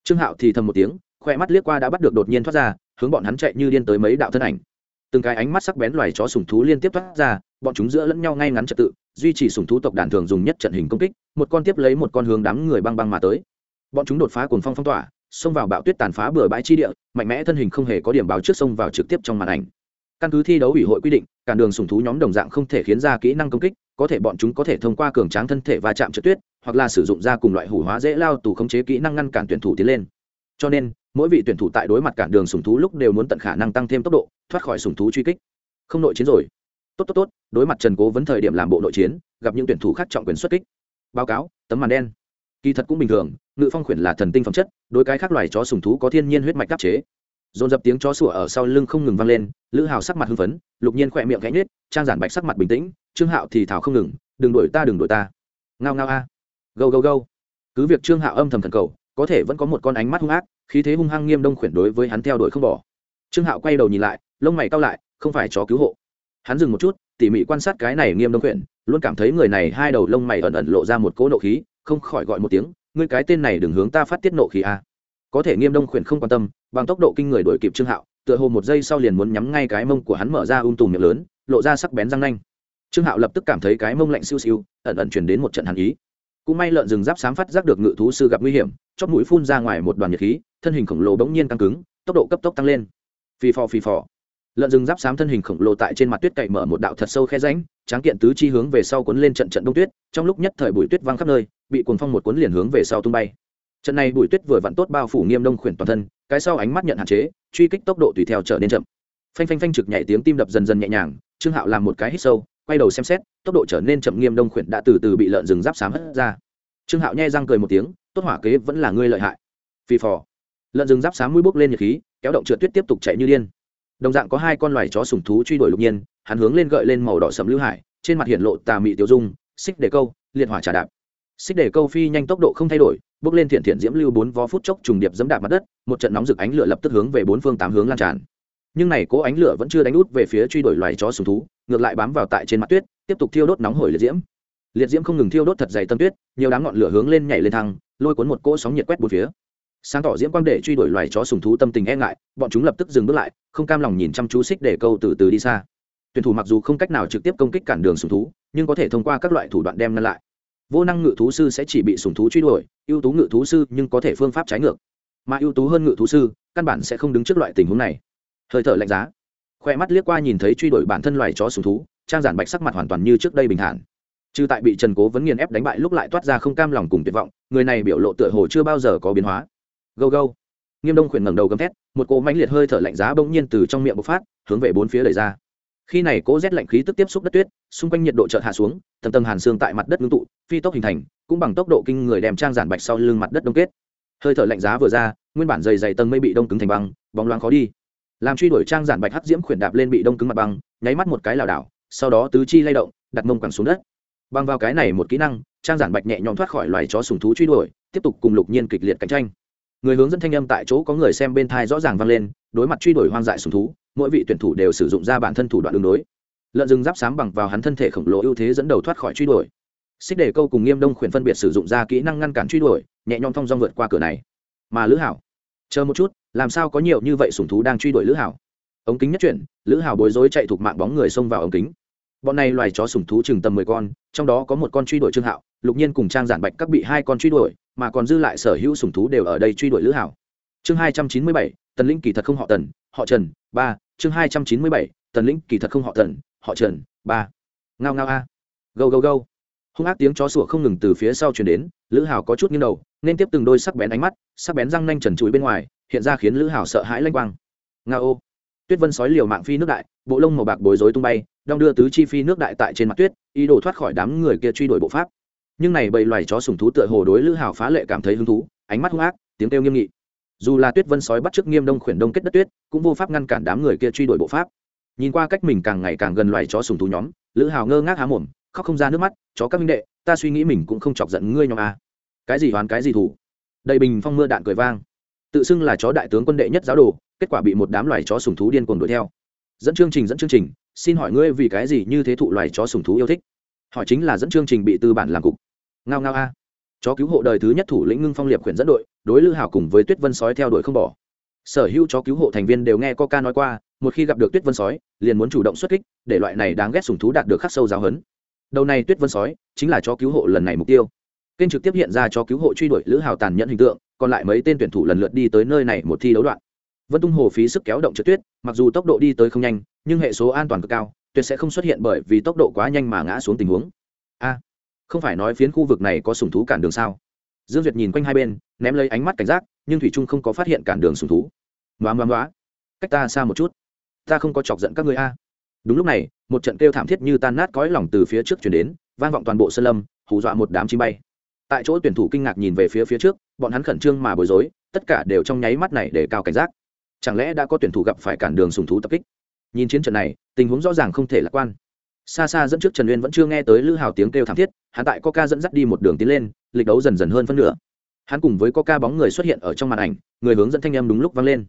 Trương hạo thì thầm một tiếng, khoe mắt liếc qua đã bắt được đột nhiên thoát ra, hướng bọn hắn chạy như điên tới mấy đạo thân ảnh từng cái ánh mắt sắc bén loài chó sùng thú liên tiếp thoát ra, bọn chúng giữa lẫn nhau ngay ngắn trật tự, duy trì sùng thú tộc đàn thường dùng nhất trận hình công kích, một con tiếp lấy một con hướng đám người băng băng mà tới. Bọn chúng đột phá cuồng phong phong tỏa, xông vào bạo tuyết tàn phá bừa bãi chi địa, mạnh mẽ thân hình không hề có điểm báo trước xông vào trực tiếp trong màn ảnh. Căn cứ thi đấu ủy hội quy định cản đường sùng thú nhóm đồng dạng không thể khiến ra kỹ năng công kích, có thể bọn chúng có thể thông qua cường tráng thân thể và chạm trượt tuyết, hoặc là sử dụng ra cùng loại hủ hóa dễ lao tù khống chế kỹ năng ngăn cản tuyển thủ tiến lên cho nên, mỗi vị tuyển thủ tại đối mặt cản đường sùng thú lúc đều muốn tận khả năng tăng thêm tốc độ, thoát khỏi sùng thú truy kích. Không nội chiến rồi. Tốt tốt tốt, đối mặt trần cố vấn thời điểm làm bộ nội chiến, gặp những tuyển thủ khác trọng quyền xuất kích. Báo cáo, tấm màn đen. Kỳ thật cũng bình thường, ngự phong khuyển là thần tinh phẩm chất, đối cái khác loài chó sùng thú có thiên nhiên huyết mạch đắc chế. Dồn dập tiếng chó sủa ở sau lưng không ngừng vang lên, lữ hào sắc mặt hưng phấn, lục nhiên khỏe miệng gãy nết trang giản bạch sắc mặt bình tĩnh, trương hạo thì thảo không ngừng, đừng đuổi ta, đừng đuổi ta. Ngao ngao, a. À. gâu gâu gâu. Cứ việc trương hạo âm thầm thần cầu có thể vẫn có một con ánh mắt hung ác, khí thế hung hăng nghiêm đông khuyển đối với hắn theo đuổi không bỏ. Trương hạo quay đầu nhìn lại, lông mày cao lại, không phải chó cứu hộ. Hắn dừng một chút, tỉ mỉ quan sát cái này nghiêm đông khuyển, luôn cảm thấy người này hai đầu lông mày ẩn ẩn lộ ra một cỗ nộ khí, không khỏi gọi một tiếng, ngươi cái tên này đừng hướng ta phát tiết nộ khí a có thể nghiêm đông khuyển không quan tâm, bằng tốc độ kinh người đuổi kịp trương hạo, tựa hồ một giây sau liền muốn nhắm ngay cái mông của hắn mở ra ung tùm miệng lớn, lộ ra sắc bén răng nanh. Trương hạo lập tức cảm thấy cái mông lạnh siêu siêu, ẩn ẩn chuyển đến một trận hàn ý. Cũng may lợn rừng giáp sám phát giác được ngự thú sư gặp nguy hiểm chót mũi phun ra ngoài một đoàn nhiệt khí, thân hình khổng lồ bỗng nhiên căng cứng, tốc độ cấp tốc tăng lên. Phì phò phì phò. Lợn rừng giáp xám thân hình khổng lồ tại trên mặt tuyết cậy mở một đạo thật sâu khe ránh tráng kiện tứ chi hướng về sau cuốn lên trận trận đông tuyết, trong lúc nhất thời bụi tuyết văng khắp nơi, bị cuồng phong một cuốn liền hướng về sau tung bay. Trận này bụi tuyết vừa vặn tốt bao phủ nghiêm đông khuyển toàn thân, cái sau ánh mắt nhận hạn chế, truy kích tốc độ tùy theo trở nên chậm. Phanh phanh phanh trực nhảy tiếng tim đập dần dần nhẹ nhàng, trương hạo làm một cái hít sâu, quay đầu xem xét, tốc độ trở nên chậm nghiêm đông khuyển đã từ từ bị lợn rừng giáp xám hất ra. Trương hạo nhai răng cười một tiếng tốt hỏa kế vẫn là ngươi lợi hại. Phi phò. Lợn rừng giáp sáng mũi bốc lên nhiệt khí, kéo động trượt tuyết tiếp tục chạy như điên. Đồng dạng có hai con loài chó sùng thú truy đuổi lục nhiên, hắn hướng lên gợi lên màu đỏ sầm lưu hải, trên mặt hiện lộ tà mị tiêu dung, xích để câu, liệt hỏa trà đạp. Xích để câu phi nhanh tốc độ không thay đổi, bước lên thiện thiện diễm lưu bốn vó phút chốc trùng điệp dẫm đạp mặt đất, một trận nóng rực ánh lửa lập tức hướng về bốn phương tám hướng lan tràn. Nhưng này cố ánh lửa vẫn chưa đánh út về phía truy đuổi loài chó sùng thú, ngược lại bám vào tại trên mặt tuyết, tiếp tục thiêu đốt nóng hổi liệt diễm liệt diễm không ngừng thiêu đốt thật dày tâm tuyết, nhiều đám ngọn lửa hướng lên nhảy lên thăng, lôi cuốn một cỗ sóng nhiệt quét bốn phía. Sáng tỏ diễm quang để truy đuổi loài chó sùng thú tâm tình e ngại, bọn chúng lập tức dừng bước lại, không cam lòng nhìn chăm chú xích để câu từ từ đi xa. Tuyển thủ mặc dù không cách nào trực tiếp công kích cản đường sùng thú, nhưng có thể thông qua các loại thủ đoạn đem ngăn lại. Vô năng ngự thú sư sẽ chỉ bị sùng thú truy đuổi, ưu tú ngự thú sư nhưng có thể phương pháp trái ngược. Mà ưu tú hơn ngự thú sư, căn bản sẽ không đứng trước loại tình huống này. Hơi thở lạnh giá. Khoe mắt liếc qua nhìn thấy truy đuổi bản thân loài chó sùng thú, trang giản bạch sắc mặt hoàn toàn như trước đây bình thản trừ tại bị trần cố vấn nghiền ép đánh bại lúc lại toát ra không cam lòng cùng tuyệt vọng, người này biểu lộ tựa hồ chưa bao giờ có biến hóa. Gâu gâu. Nghiêm đông khuyển ngẩng đầu gầm thét, một cỗ mãnh liệt hơi thở lạnh giá bỗng nhiên từ trong miệng bộc phát, hướng về bốn phía đẩy ra. Khi này cỗ rét lạnh khí tức tiếp xúc đất tuyết, xung quanh nhiệt độ chợt hạ xuống, tầng tầng hàn xương tại mặt đất ngưng tụ, phi tốc hình thành, cũng bằng tốc độ kinh người đem trang giản bạch sau lưng mặt đất đông kết. Hơi thở lạnh giá vừa ra, nguyên bản dày dày tầng mây bị đông cứng thành băng, bóng loáng khó đi. Làm truy đuổi trang giản bạch hắc diễm khuyển đạp lên bị đông cứng mặt băng, nháy mắt một cái lảo đảo, sau đó tứ chi lay động, đặt mông quẳng xuống đất băng vào cái này một kỹ năng, trang giản bạch nhẹ nhõm thoát khỏi loài chó sùng thú truy đuổi, tiếp tục cùng lục nhiên kịch liệt cạnh tranh. Người hướng dẫn thanh âm tại chỗ có người xem bên thai rõ ràng vang lên, đối mặt truy đuổi hoang dại sùng thú, mỗi vị tuyển thủ đều sử dụng ra bản thân thủ đoạn đường đối. Lợn rừng giáp sám bằng vào hắn thân thể khổng lồ ưu thế dẫn đầu thoát khỏi truy đuổi. Xích để câu cùng nghiêm đông khuyển phân biệt sử dụng ra kỹ năng ngăn cản truy đuổi, nhẹ nhõm thong dong vượt qua cửa này. Mà lữ hảo, chờ một chút, làm sao có nhiều như vậy sùng thú đang truy đuổi lữ hảo? Ống kính nhất chuyển, lữ hảo bối rối chạy thuộc mạng bóng người xông vào ống kính bọn này loài chó sủng thú chừng tầm mười con, trong đó có một con truy đuổi trương hạo, lục nhiên cùng trang giản bạch các bị hai con truy đuổi, mà còn dư lại sở hữu sủng thú đều ở đây truy đuổi lữ hảo chương hai trăm chín mươi bảy, tần linh kỳ thật không họ tần, họ trần, ba. Chương hai trăm chín mươi bảy, tần linh kỳ thật không họ tần, họ trần, ba. Ngao ngao a. Gâu gâu gâu. Hung ác tiếng chó sủa không ngừng từ phía sau chuyển đến, lữ hảo có chút nghiêng đầu, nên tiếp từng đôi sắc bén ánh mắt, sắc bén răng nanh trần trụi bên ngoài, hiện ra khiến lữ hảo sợ hãi lanh quang. Ngao ô tuyết vân sói liều mạng phi nước đại, bộ lông màu bạc bối rối tung bay, đong đưa tứ chi phi nước đại tại trên mặt tuyết, ý đồ thoát khỏi đám người kia truy đuổi bộ pháp. Nhưng này bầy loài chó sùng thú tựa hồ đối lữ Hào phá lệ cảm thấy hứng thú, ánh mắt hung ác, tiếng kêu nghiêm nghị. Dù là tuyết vân sói bắt trước nghiêm đông khuyển đông kết đất tuyết, cũng vô pháp ngăn cản đám người kia truy đuổi bộ pháp. Nhìn qua cách mình càng ngày càng gần loài chó sùng thú nhóm, lữ hào ngơ ngác há mồm, khóc không ra nước mắt, chó các minh đệ, ta suy nghĩ mình cũng không chọc giận ngươi nhóm a cái gì hoàn cái gì thủ? Đầy bình phong mưa đạn cười vang tự xưng là chó đại tướng quân đệ nhất giáo đồ, kết quả bị một đám loài chó sùng thú điên cuồng đuổi theo. Dẫn chương trình, dẫn chương trình, xin hỏi ngươi vì cái gì như thế thụ loài chó sùng thú yêu thích? Hỏi chính là dẫn chương trình bị tư bản làm cục. Ngao ngao a. Chó cứu hộ đời thứ nhất thủ lĩnh ngưng phong liệp khuyển dẫn đội, đối lữ hảo cùng với tuyết vân sói theo đuổi không bỏ. Sở hữu chó cứu hộ thành viên đều nghe coca nói qua, một khi gặp được tuyết vân sói, liền muốn chủ động xuất kích, để loại này đáng ghét sùng thú đạt được khắc sâu giáo hấn. Đầu này tuyết vân sói chính là chó cứu hộ lần này mục tiêu. Kênh trực tiếp hiện ra cho cứu hộ truy đuổi lữ hào tàn nhẫn hình tượng còn lại mấy tên tuyển thủ lần lượt đi tới nơi này một thi đấu đoạn. Vân tung hồ phí sức kéo động trượt tuyết, mặc dù tốc độ đi tới không nhanh, nhưng hệ số an toàn cực cao, tuyệt sẽ không xuất hiện bởi vì tốc độ quá nhanh mà ngã xuống tình huống. A, không phải nói phiến khu vực này có sùng thú cản đường sao? Dương duyệt nhìn quanh hai bên, ném lấy ánh mắt cảnh giác, nhưng thủy trung không có phát hiện cản đường sùng thú. Ngoá ngoá ngoá, cách ta xa một chút. Ta không có chọc giận các người a. Đúng lúc này, một trận kêu thảm thiết như tan nát cõi lòng từ phía trước chuyển đến, vang vọng toàn bộ sân lâm, hù dọa một đám chim bay tại chỗ tuyển thủ kinh ngạc nhìn về phía phía trước, bọn hắn khẩn trương mà bối rối, tất cả đều trong nháy mắt này để cao cảnh giác. Chẳng lẽ đã có tuyển thủ gặp phải cản đường sùng thú tập kích? Nhìn chiến trận này, tình huống rõ ràng không thể lạc quan. Xa xa dẫn trước trần uyên vẫn chưa nghe tới lữ hào tiếng kêu thảm thiết, hắn tại coca dẫn dắt đi một đường tiến lên, lịch đấu dần dần hơn phân nửa. Hắn cùng với coca bóng người xuất hiện ở trong màn ảnh, người hướng dẫn thanh em đúng lúc vang lên.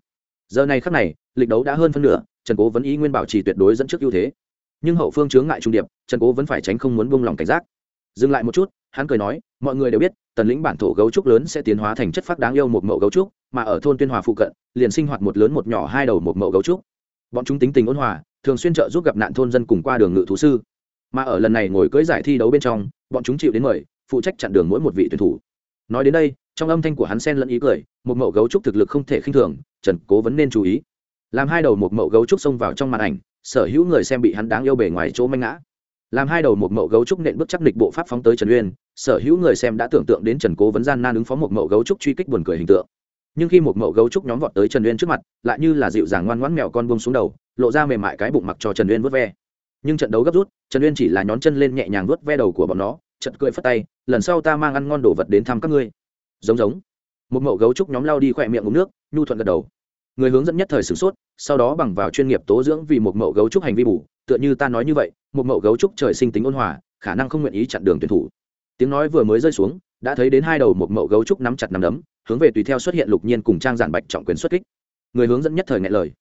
Giờ này khắc này, lịch đấu đã hơn phân nửa, trần cố vẫn ý nguyên bảo trì tuyệt đối dẫn trước ưu thế. Nhưng hậu phương chướng ngại trung điệp, trần cố vẫn phải tránh không muốn buông lòng cảnh giác. Dừng lại một chút hắn cười nói, mọi người đều biết, tần lĩnh bản thổ gấu trúc lớn sẽ tiến hóa thành chất phác đáng yêu một mẫu gấu trúc, mà ở thôn tuyên hòa phụ cận, liền sinh hoạt một lớn một nhỏ hai đầu một mẫu gấu trúc. Bọn chúng tính tình ôn hòa, thường xuyên trợ giúp gặp nạn thôn dân cùng qua đường ngự thú sư. Mà ở lần này ngồi cưỡi giải thi đấu bên trong, bọn chúng chịu đến mời, phụ trách chặn đường mỗi một vị tuyển thủ. Nói đến đây, trong âm thanh của hắn sen lẫn ý cười, một mẫu gấu trúc thực lực không thể khinh thường, trần cố vấn nên chú ý. Làm hai đầu một mẫu gấu trúc xông vào trong màn ảnh, sở hữu người xem bị hắn đáng yêu bề ngoài chỗ manh ngã làm hai đầu một mậu gấu trúc nện bước chắc địch bộ pháp phóng tới trần uyên, sở hữu người xem đã tưởng tượng đến trần cố vấn gian nan ứng phó một mậu gấu trúc truy kích buồn cười hình tượng. Nhưng khi một mậu gấu trúc nhóm vọt tới trần uyên trước mặt, lại như là dịu dàng ngoan ngoãn mèo con buông xuống đầu, lộ ra mềm mại cái bụng mặc cho trần uyên vớt ve. Nhưng trận đấu gấp rút, trần uyên chỉ là nhón chân lên nhẹ nhàng vớt ve đầu của bọn nó trận cười phất tay, lần sau ta mang ăn ngon đồ vật đến thăm các ngươi. Giống giống. Một mậu gấu trúc nhóm lao đi khỏe miệng uống nước, nhu thuận gật đầu người hướng dẫn nhất thời sửng sốt, sau đó bằng vào chuyên nghiệp tố dưỡng vì một mẫu gấu trúc hành vi bù, tựa như ta nói như vậy, một mẫu gấu trúc trời sinh tính ôn hòa, khả năng không nguyện ý chặn đường tuyển thủ. Tiếng nói vừa mới rơi xuống, đã thấy đến hai đầu một mẫu gấu trúc nắm chặt nắm đấm, hướng về tùy theo xuất hiện lục nhiên cùng trang giản bạch trọng quyền xuất kích. Người hướng dẫn nhất thời ngại lời.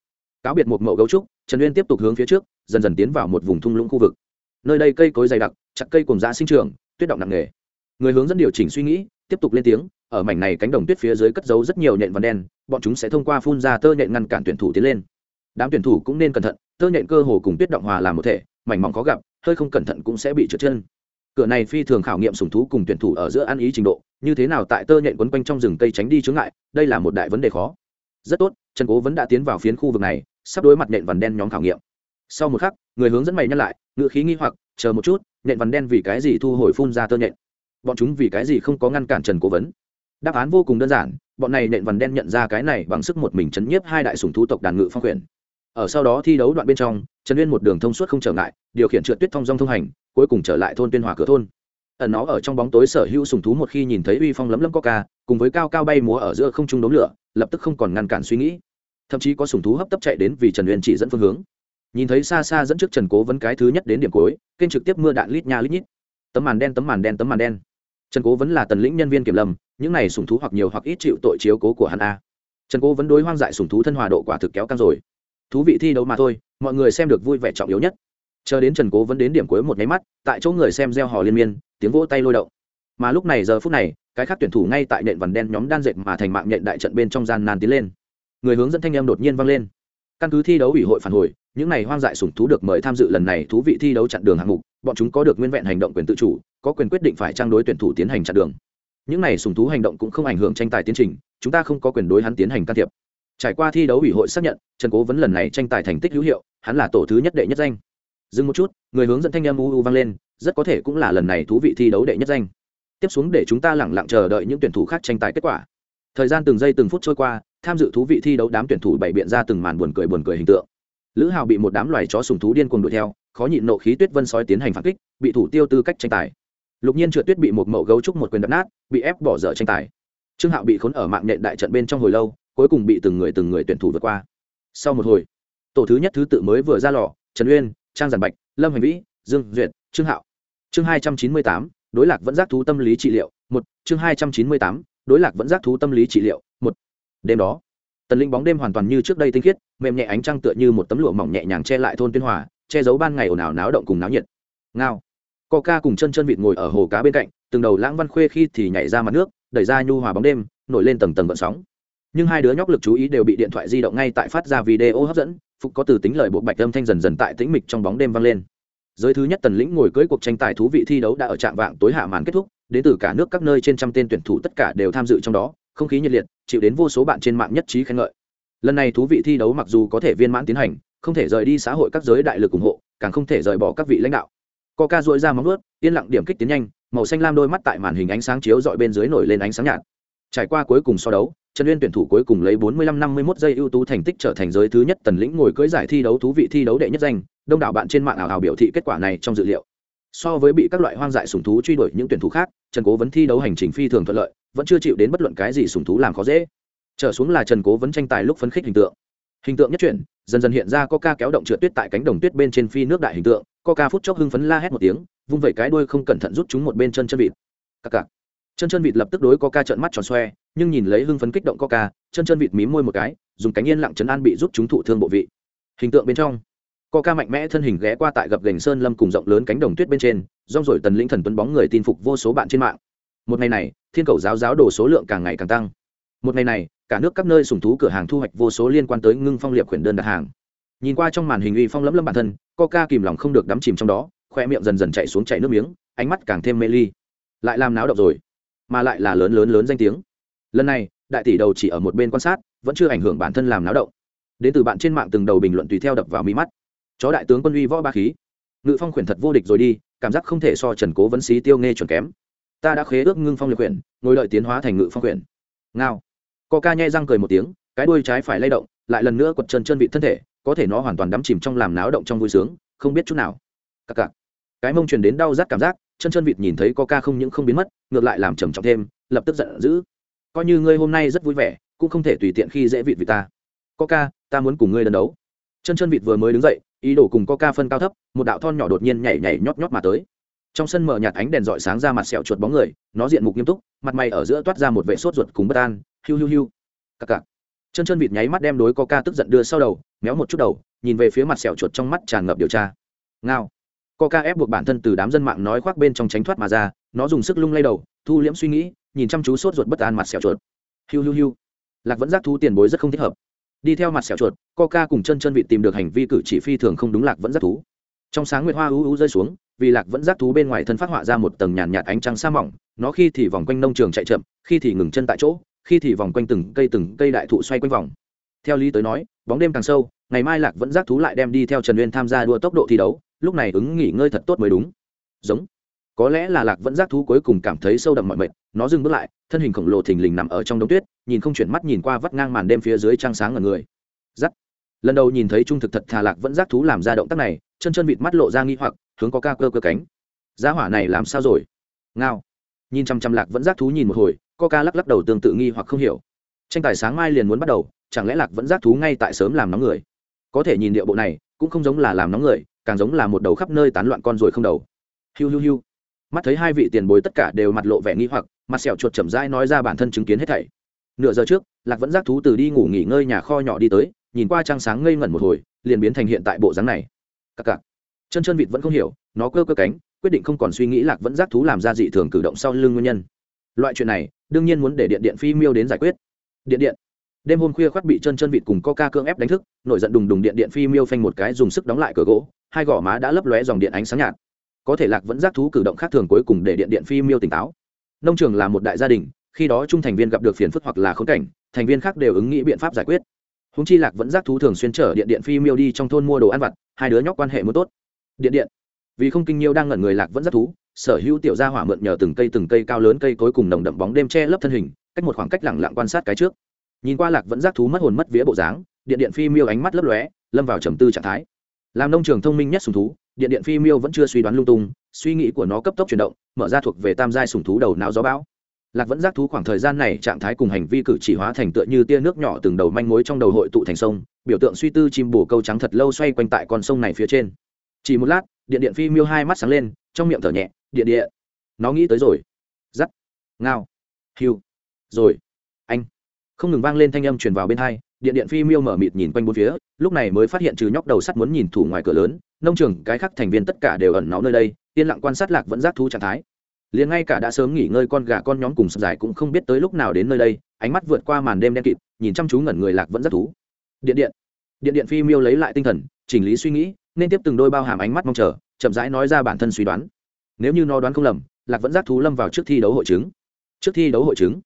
Cáo biệt một mẫu gấu trúc, trần uyên tiếp tục hướng phía trước, dần dần tiến vào một vùng thung lũng khu vực. Nơi đây cây cối dày đặc, chặt cây cùng da sinh trường tuyết động nặng nề. Người hướng dẫn điều chỉnh suy nghĩ tiếp tục lên tiếng, ở mảnh này cánh đồng tuyết phía dưới cất giấu rất nhiều nhện vằn đen, bọn chúng sẽ thông qua phun ra tơ nhện ngăn cản tuyển thủ tiến lên. Đám tuyển thủ cũng nên cẩn thận, tơ nhện cơ hồ cùng tuyết động hòa làm một thể, mảnh mỏng khó gặp, hơi không cẩn thận cũng sẽ bị trượt chân. Cửa này phi thường khảo nghiệm sùng thú cùng tuyển thủ ở giữa ăn ý trình độ, như thế nào tại tơ nhện quấn quanh trong rừng cây tránh đi chướng ngại, đây là một đại vấn đề khó. Rất tốt, trần cố vẫn đã tiến vào phiến khu vực này, sắp đối mặt nện vằn đen nhóm khảo nghiệm. Sau một khắc, người hướng dẫn mày nhắc lại ngựa khí nghi hoặc, chờ một chút nện vằn đen vì cái gì thu hồi phun ra tơ nhện? Bọn chúng vì cái gì không có ngăn cản trần cố vấn? Đáp án vô cùng đơn giản, bọn này nện vằn đen nhận ra cái này bằng sức một mình chấn nhiếp hai đại sùng thú tộc đàn ngự phong quyền. ở sau đó thi đấu đoạn bên trong, trần uyên một đường thông suốt không trở ngại, điều khiển trượt tuyết thông dong thông hành, cuối cùng trở lại thôn tuyên hòa cửa thôn. Ẩn nó ở trong bóng tối sở hữu sùng thú một khi nhìn thấy uy phong lấm lấm coca cùng với cao cao bay múa ở giữa không trung đống lửa, lập tức không còn ngăn cản suy nghĩ. Thậm chí có sùng thú hấp tấp chạy đến vì trần uyên chỉ dẫn phương hướng. Nhìn thấy xa xa dẫn trước trần cố vấn cái thứ nhất đến điểm cuối, kênh trực tiếp mưa đạn lít nha lít nhít. Tấm màn đen, tấm màn đen, tấm màn đen trần cố vẫn là tần lĩnh nhân viên kiểm lâm, những này sùng thú hoặc nhiều hoặc ít chịu tội chiếu cố của hắn a. Trần cố vẫn đối hoang dại sùng thú thân hòa độ quả thực kéo căng rồi. Thú vị thi đấu mà thôi, mọi người xem được vui vẻ trọng yếu nhất. Chờ đến trần cố vẫn đến điểm cuối một nháy mắt, tại chỗ người xem gieo hò liên miên, tiếng vỗ tay lôi động. Mà lúc này giờ phút này, cái khác tuyển thủ ngay tại nện vằn đen nhóm đan dệt mà thành mạng nhện đại trận bên trong gian nan tiến lên. Người hướng dẫn thanh em đột nhiên vang lên. Căn cứ thi đấu ủy hội phản hồi, những này hoang dại sủng thú được mời tham dự lần này thú vị thi đấu chặn đường hạng mục bọn chúng có được nguyên vẹn hành động quyền tự chủ, có quyền quyết định phải trang đối tuyển thủ tiến hành chặn đường. Những này sùng thú hành động cũng không ảnh hưởng tranh tài tiến trình, chúng ta không có quyền đối hắn tiến hành can thiệp. Trải qua thi đấu ủy hội xác nhận, trần cố vấn lần này tranh tài thành tích hữu hiệu, hắn là tổ thứ nhất đệ nhất danh. Dừng một chút, người hướng dẫn thanh em u u vang lên, rất có thể cũng là lần này thú vị thi đấu đệ nhất danh. Tiếp xuống để chúng ta lẳng lặng chờ đợi những tuyển thủ khác tranh tài kết quả. Thời gian từng giây từng phút trôi qua, tham dự thú vị thi đấu đám tuyển thủ bày biện ra từng màn buồn cười buồn cười hình tượng. Lữ hào bị một đám loài chó sùng thú điên cuồng đuổi theo khó nhịn nộ khí tuyết vân sói tiến hành phản kích, bị thủ tiêu tư cách tranh tài. Lục nhiên trượt tuyết bị một mẫu gấu trúc một quyền đập nát, bị ép bỏ dở tranh tài. Trương hạo bị khốn ở mạng nhện đại trận bên trong hồi lâu, cuối cùng bị từng người từng người tuyển thủ vượt qua. Sau một hồi, tổ thứ nhất thứ tự mới vừa ra lò, trần uyên, trang giản bạch, lâm hành vĩ, dương duyệt, trương hạo. Chương hai trăm chín mươi tám, đối lạc vẫn giác thú tâm lý trị liệu, một. Chương hai trăm chín mươi tám, đối lạc vẫn giác thú tâm lý trị liệu, một. Đêm đó, tần linh bóng đêm hoàn toàn như trước đây tinh khiết, mềm nhẹ ánh trăng tựa như một tấm lụa mỏng nhẹ nhàng che lại thôn tuyên hòa che giấu ban ngày ồn ào náo động cùng náo nhiệt. Ngao. Ca cùng chân chân vịt ngồi ở hồ cá bên cạnh, từng đầu lãng văn khuê khi thì nhảy ra mặt nước, đẩy ra nhu hòa bóng đêm, nổi lên tầng tầng vận sóng. Nhưng hai đứa nhóc lực chú ý đều bị điện thoại di động ngay tại phát ra video hấp dẫn, phục có từ tính lời bộ bạch âm thanh dần dần tại tĩnh mịch trong bóng đêm vang lên. Giới thứ nhất tần lĩnh ngồi cưới cuộc tranh tài thú vị thi đấu đã ở trạm vạng tối hạ màn kết thúc, đến từ cả nước các nơi trên trăm tên tuyển thủ tất cả đều tham dự trong đó, không khí nhiệt liệt, chịu đến vô số bạn trên mạng nhất trí khen ngợi. Lần này thú vị thi đấu mặc dù có thể viên mãn tiến hành không thể rời đi xã hội các giới đại lực ủng hộ, càng không thể rời bỏ các vị lãnh đạo. Ca dội ra móng ướt yên lặng điểm kích tiến nhanh, màu xanh lam đôi mắt tại màn hình ánh sáng chiếu dọi bên dưới nổi lên ánh sáng nhạt. Trải qua cuối cùng so đấu, trần uyên tuyển thủ cuối cùng lấy 45-51 giây ưu tú thành tích trở thành giới thứ nhất tần lĩnh ngồi cưới giải thi đấu thú vị thi đấu đệ nhất danh, đông đảo bạn trên mạng ảo ảo biểu thị kết quả này trong dự liệu. So với bị các loại hoang dại sủng thú truy đuổi những tuyển thủ khác, trần cố vấn thi đấu hành trình phi thường thuận lợi, vẫn chưa chịu đến bất luận cái gì sủng thú làm khó dễ. Trở xuống là trần cố vấn tranh tài lúc phấn khích hình tượng hình tượng nhất chuyển, dần dần hiện ra có ca kéo động trượt tuyết tại cánh đồng tuyết bên trên phi nước đại hình tượng có ca phút chốc hưng phấn la hét một tiếng, vung vẩy cái đuôi không cẩn thận rút chúng một bên chân chân vịt. Cặc cặc chân chân vịt lập tức đối có ca trợn mắt tròn xoe, nhưng nhìn lấy hưng phấn kích động có ca chân chân vịt mím môi một cái, dùng cánh yên lặng chấn an bị rút chúng thụ thương bộ vị. Hình tượng bên trong, coca mạnh mẽ thân hình ghé qua tại gập gành sơn lâm cùng rộng lớn cánh đồng tuyết bên trên, rong rồi tần lĩnh thần tuấn bóng người tin phục vô số bạn trên mạng. Một ngày này, thiên cầu giáo giáo đổ số lượng càng ngày càng tăng một ngày này, cả nước các nơi sùng thú cửa hàng thu hoạch vô số liên quan tới ngưng phong liệp khuyển đơn đặt hàng. Nhìn qua trong màn hình uy phong lẫm lẫm bản thân, coca kìm lòng không được đắm chìm trong đó khoe miệng dần dần chạy xuống chạy nước miếng, ánh mắt càng thêm mê ly. Lại làm náo động rồi, mà lại là lớn lớn lớn danh tiếng. Lần này, đại tỷ đầu chỉ ở một bên quan sát, vẫn chưa ảnh hưởng bản thân làm náo động. Đến từ bạn trên mạng từng đầu bình luận tùy theo đập vào mi mắt. Chó đại tướng quân uy võ ba khí. Ngự phong khuyển thật vô địch rồi đi, cảm giác không thể so trần cố vấn xí tiêu nghe chuẩn kém. Ta đã khế ước ngưng phong liệt quyển ngồi đợi tiến hóa thành ngự phong quyển ngao. Coca ca răng cười một tiếng, cái đuôi trái phải lay động, lại lần nữa quật chân chân vị thân thể, có thể nó hoàn toàn đắm chìm trong làm náo động trong vui sướng, không biết chút nào. Các cặc. Cái mông truyền đến đau rát cảm giác, chân chân vịt nhìn thấy coca không những không biến mất, ngược lại làm trầm trọng thêm, lập tức giận dữ. Coi như ngươi hôm nay rất vui vẻ, cũng không thể tùy tiện khi dễ vịt vì ta. Coca ta muốn cùng ngươi lần đấu. Chân chân vịt vừa mới đứng dậy, ý đồ cùng coca phân cao thấp, một đạo thon nhỏ đột nhiên nhảy nhảy nhót nhót mà tới. Trong sân mở nhạt ánh đèn dọi sáng ra mặt sẹo chuột bóng người, nó diện mục nghiêm túc, mặt mày ở giữa toát ra một vẻ sốt ruột cùng bất an hiu hiu hiu. Cặc cặc. Chân chân vịt nháy mắt đem đối coca tức giận đưa sau đầu, méo một chút đầu, nhìn về phía mặt sẹo chuột trong mắt tràn ngập điều tra. Ngao. Coca ép buộc bản thân từ đám dân mạng nói khoác bên trong tránh thoát mà ra, nó dùng sức lung lay đầu, thu liễm suy nghĩ, nhìn chăm chú sốt ruột bất an mặt sẹo chuột. Hiu hiu hiu. Lạc vẫn giác thu tiền bối rất không thích hợp. Đi theo mặt sẹo chuột coca cùng chân chân vịt tìm được hành vi cử chỉ phi thường không đúng lạc vẫn giác thú. Trong sáng nguyệt hoa u u rơi xuống, vì lạc vẫn giác thú bên ngoài thân phát họa ra một tầng nhàn nhạt ánh trăng sa mỏng, nó khi thì vòng quanh nông trường chạy chậm, khi thì ngừng chân tại chỗ khi thì vòng quanh từng cây từng cây đại thụ xoay quanh vòng. Theo lý tới nói, bóng đêm càng sâu, ngày mai lạc vẫn giác thú lại đem đi theo trần uyên tham gia đua tốc độ thi đấu, lúc này ứng nghỉ ngơi thật tốt mới đúng. Giống. Có lẽ là lạc vẫn giác thú cuối cùng cảm thấy sâu đậm mọi mệt, nó dừng bước lại, thân hình khổng lồ thình lình nằm ở trong đống tuyết, nhìn không chuyển mắt nhìn qua vắt ngang màn đêm phía dưới trăng sáng ở người. Giắt lần đầu nhìn thấy trung thực thật thà lạc vẫn giác thú làm ra động tác này, chân chân vịt mắt lộ ra nghi hoặc, hướng có ca cơ cơ cánh. Giá hỏa này làm sao rồi? Ngao. Nhìn chăm chăm lạc vẫn giác thú nhìn một hồi coca lắc lắc đầu tương tự nghi hoặc không hiểu. Tranh tài sáng mai liền muốn bắt đầu, chẳng lẽ lạc vẫn giác thú ngay tại sớm làm nóng người? Có thể nhìn điệu bộ này, cũng không giống là làm nóng người, càng giống là một đầu khắp nơi tán loạn con rồi không đầu. Hiu hiu hiu. Mắt thấy hai vị tiền bối tất cả đều mặt lộ vẻ nghi hoặc, mặt sẹo chuột chậm rãi nói ra bản thân chứng kiến hết thảy. Nửa giờ trước, lạc vẫn giác thú từ đi ngủ nghỉ ngơi nhà kho nhỏ đi tới, nhìn qua trăng sáng ngây ngẩn một hồi, liền biến thành hiện tại bộ dáng này. Cặc cặc. Chân chân vịt vẫn không hiểu, nó cơ cơ cánh, quyết định không còn suy nghĩ lạc vẫn giác thú làm ra dị thường cử động sau lưng nguyên nhân. Loại chuyện này đương nhiên muốn để điện điện phi miêu đến giải quyết. Điện điện. Đêm hôm khuya khoác bị chân chân vịt cùng coca cưỡng ép đánh thức, nổi giận đùng đùng điện điện phi miêu phanh một cái dùng sức đóng lại cửa gỗ, hai gò má đã lấp lóe dòng điện ánh sáng nhạt. Có thể lạc vẫn giác thú cử động khác thường cuối cùng để điện điện phi miêu tỉnh táo. Nông trường là một đại gia đình, khi đó trung thành viên gặp được phiền phức hoặc là khốn cảnh, thành viên khác đều ứng nghĩ biện pháp giải quyết. Húng chi lạc vẫn giác thú thường xuyên chở điện điện phi miêu đi trong thôn mua đồ ăn vặt, hai đứa nhóc quan hệ muốn tốt. Điện điện. Vì không kinh nhiêu đang ngẩn người lạc vẫn giác thú sở hữu tiểu gia hỏa mượn nhờ từng cây từng cây cao lớn cây cối cùng nồng đậm bóng đêm che lấp thân hình, cách một khoảng cách lẳng lặng quan sát cái trước. Nhìn qua lạc vẫn giác thú mất hồn mất vía bộ dáng, điện điện phi miêu ánh mắt lấp lóe, lâm vào trầm tư trạng thái. Làm nông trường thông minh nhất sùng thú, điện điện phi miêu vẫn chưa suy đoán lung tung, suy nghĩ của nó cấp tốc chuyển động, mở ra thuộc về tam giai sùng thú đầu não gió bão. Lạc vẫn giác thú khoảng thời gian này trạng thái cùng hành vi cử chỉ hóa thành tựa như tia nước nhỏ từng đầu manh mối trong đầu hội tụ thành sông, biểu tượng suy tư chim bổ câu trắng thật lâu xoay quanh tại con sông này phía trên. Chỉ một lát, điện điện phi miêu hai mắt sáng lên, trong miệng thở nhẹ điện địa nó nghĩ tới rồi. Giắt. Ngao. Hiu. Rồi. Anh. Không ngừng vang lên thanh âm truyền vào bên hai, điện điện phi miêu mở mịt nhìn quanh bốn phía, lúc này mới phát hiện trừ nhóc đầu sắt muốn nhìn thủ ngoài cửa lớn, nông trường, cái khác thành viên tất cả đều ẩn náu nơi đây, yên lặng quan sát lạc vẫn giác thú trạng thái. Liền ngay cả đã sớm nghỉ ngơi con gà con nhóm cùng sập dài cũng không biết tới lúc nào đến nơi đây, ánh mắt vượt qua màn đêm đen kịt, nhìn chăm chú ngẩn người lạc vẫn rất thú. Điện điện. Điện điện phi miêu lấy lại tinh thần, chỉnh lý suy nghĩ, nên tiếp từng đôi bao hàm ánh mắt mong chờ, chậm rãi nói ra bản thân suy đoán nếu như nó đoán không lầm, lạc vẫn giác thú lâm vào trước thi đấu hội chứng. Trước thi đấu hội chứng?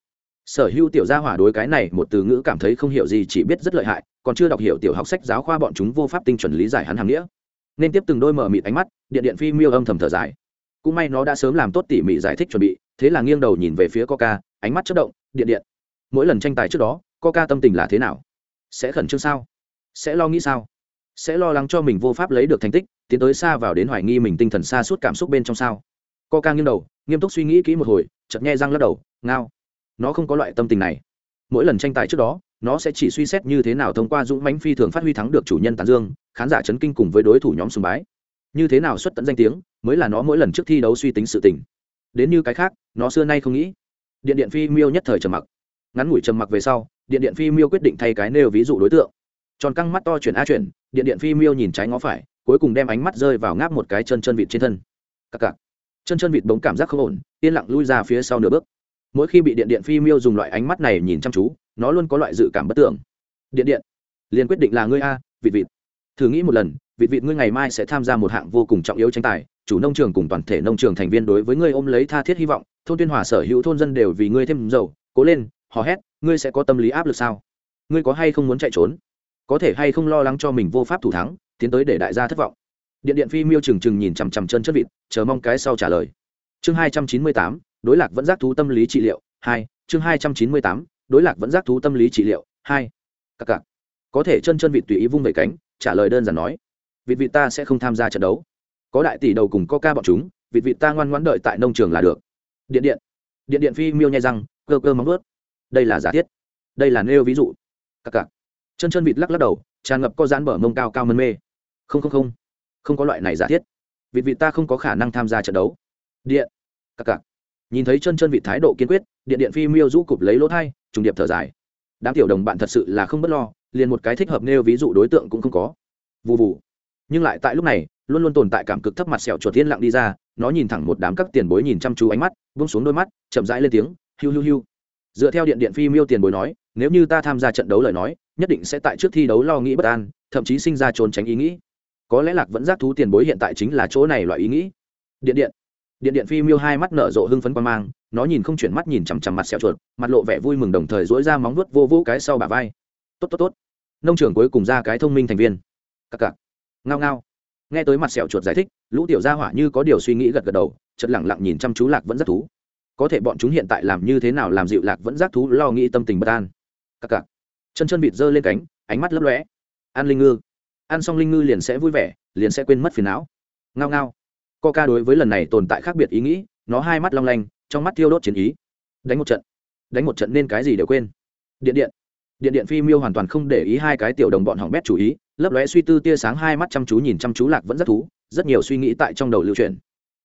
Sở hữu tiểu gia hỏa đối cái này một từ ngữ cảm thấy không hiểu gì, chỉ biết rất lợi hại, còn chưa đọc hiểu tiểu học sách giáo khoa bọn chúng vô pháp tinh chuẩn lý giải hắn hàm nghĩa. Nên tiếp từng đôi mở mịt ánh mắt, điện điện phi miêu âm thầm thở dài. Cũng may nó đã sớm làm tốt tỉ mỉ giải thích chuẩn bị, thế là nghiêng đầu nhìn về phía coca, ánh mắt chất động, điện điện. Mỗi lần tranh tài trước đó, coca tâm tình là thế nào? Sẽ khẩn trương sao? Sẽ lo nghĩ sao? Sẽ lo lắng cho mình vô pháp lấy được thành tích, tiến tới xa vào đến hoài nghi mình tinh thần xa suốt cảm xúc bên trong sao. Coca nghiêng đầu, nghiêm túc suy nghĩ kỹ một hồi, chợt nghe răng lắc đầu, ngao. Nó không có loại tâm tình này. Mỗi lần tranh tài trước đó, nó sẽ chỉ suy xét như thế nào thông qua dũng mãnh phi thường phát huy thắng được chủ nhân tàn dương, khán giả chấn kinh cùng với đối thủ nhóm sùng bái. Như thế nào xuất tận danh tiếng, mới là nó mỗi lần trước thi đấu suy tính sự tình. Đến như cái khác, nó xưa nay không nghĩ. Điện điện phi miêu nhất thời trầm mặc. Ngắn ngủi trầm mặc về sau, điện điện phi miêu quyết định thay cái nêu ví dụ đối tượng. Tròn căng mắt to chuyển a chuyển điện điện phi miêu nhìn trái ngó phải, cuối cùng đem ánh mắt rơi vào ngáp một cái chân chân vịt trên thân. Cặc cặc. Chân chân vịt bỗng cảm giác không ổn, yên lặng lui ra phía sau nửa bước. Mỗi khi bị điện điện phi miêu dùng loại ánh mắt này nhìn chăm chú, nó luôn có loại dự cảm bất tưởng điện điện, liền quyết định là ngươi a, vịt vịt. Thử nghĩ một lần, vịt vịt ngươi ngày mai sẽ tham gia một hạng vô cùng trọng yếu tranh tài, chủ nông trường cùng toàn thể nông trường thành viên đối với ngươi ôm lấy tha thiết hy vọng, thôn tuyên hòa sở hữu thôn dân đều vì ngươi thêm dầu cố lên, hò hét, ngươi sẽ có tâm lý áp lực sao? Ngươi có hay không muốn chạy trốn? Có thể hay không lo lắng cho mình vô pháp thủ thắng, tiến tới để đại gia thất vọng. Điện điện phi miêu trừng trừng nhìn chằm chằm chân chất vịt, chờ mong cái sau trả lời. Chương hai trăm chín mươi tám, đối lạc vẫn giác thú tâm lý trị liệu, hai, chương hai trăm chín mươi tám, đối lạc vẫn giác thú tâm lý trị liệu, hai. Cặc cặc. Có thể chân chân vịt tùy ý vung về cánh, trả lời đơn giản nói. Vịt vịt ta sẽ không tham gia trận đấu. Có đại tỷ đầu cùng ca bọn chúng, vịt vịt ta ngoan ngoãn đợi tại nông trường là được. Điện điện. Điện điện phi miêu nhai răng, cơ cơ móng ướt đây là giả thiết. Đây là nêu ví dụ. Cặc cặc chân chân vịt lắc lắc đầu, tràn ngập có dán bờ mông cao cao mân mê. Không không không. Không có loại này giả thiết. Vịt vịt ta không có khả năng tham gia trận đấu. Điện. Cặc cặc. Nhìn thấy chân chân vịt thái độ kiên quyết, điện điện phi miêu rũ cụp lấy lỗ thai, trùng điệp thở dài. Đám tiểu đồng bạn thật sự là không b ấ t lo, liền một cái thích hợp nêu ví dụ đối tượng cũng không có. Vụ vụ nhưng lại tại lúc này, luôn luôn tồn tại cảm cực thấp mặt sẹo chuột thiên lặng đi ra, nó nhìn thẳng một đám các tiền bối nhìn chăm chú ánh mắt vung xuống đôi mắt, chậm rãi lên tiếng, hiu hiu hiu. Dựa theo điện điện phi miêu tiền bối nói nếu như ta tham gia trận đấu lời nói, nhất định sẽ tại trước thi đấu lo nghĩ bất an, thậm chí sinh ra trốn tránh ý nghĩ. Có lẽ lạc vẫn giác thú tiền bối hiện tại chính là chỗ này loại ý nghĩ. Điện điện. Điện điện phi miêu hai mắt nở rộ hưng phấn quan mang, nó nhìn không chuyển mắt nhìn chằm chằm mặt sẹo chuột, mặt lộ vẻ vui mừng đồng thời dỗi ra móng vuốt vô vũ cái sau bà vai. Tốt tốt tốt. Nông trường cuối cùng ra cái thông minh thành viên. Cặc cặc. Ngao ngao. Nghe tới mặt sẹo chuột giải thích, lũ tiểu gia hỏa như có điều suy nghĩ gật gật đầu chật lẳng lặng nhìn chăm chú lạc vẫn rất thú. Có thể bọn chúng hiện tại làm như thế nào làm dịu lạc vẫn giác thú lo nghĩ tâm tình bất an cặc cặc. Chân chân vịt giơ lên cánh, ánh mắt lấp lóe. Ăn linh ngư. Ăn xong linh ngư liền sẽ vui vẻ, liền sẽ quên mất phiền não. Ngao ngao. Ca đối với lần này tồn tại khác biệt ý nghĩ, nó hai mắt long lanh, trong mắt thiêu đốt chiến ý. Đánh một trận. Đánh một trận nên cái gì đều quên. Điện điện. Điện điện phi miêu hoàn toàn không để ý hai cái tiểu đồng bọn hỏng bét chủ ý, lấp lóe suy tư tia sáng hai mắt chăm chú nhìn chăm chú lạc vẫn rất thú, rất nhiều suy nghĩ tại trong đầu lưu truyền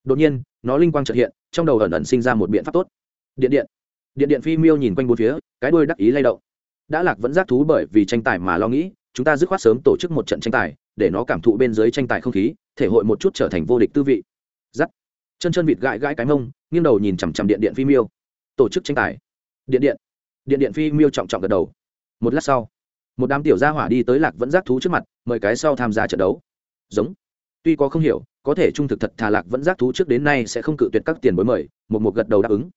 đột nhiên, nó linh quang trợ hiện, trong đầu ẩn ẩn sinh ra một biện pháp tốt. Điện điện. Điện điện phi miêu nhìn quanh bốn phía, cái đuôi đắc ý lay động đã lạc vẫn giác thú bởi vì tranh tài mà lo nghĩ, chúng ta dứt khoát sớm tổ chức một trận tranh tài, để nó cảm thụ bên dưới tranh tài không khí, thể hội một chút trở thành vô địch tư vị. Giắt. Chân chân vịt gãi gãi cái mông, nghiêng đầu nhìn chằm chằm điện điện phi miêu. Tổ chức tranh tài. Điện điện. Điện điện phi miêu trọng trọng gật đầu. Một lát sau, một đám tiểu gia hỏa đi tới lạc vẫn giác thú trước mặt, mời cái sau tham gia trận đấu. Giống. Tuy có không hiểu, có thể trung thực thật thà lạc vẫn giác thú trước đến nay sẽ không cự tuyệt các tiền bối mời, một một gật đầu đáp ứng.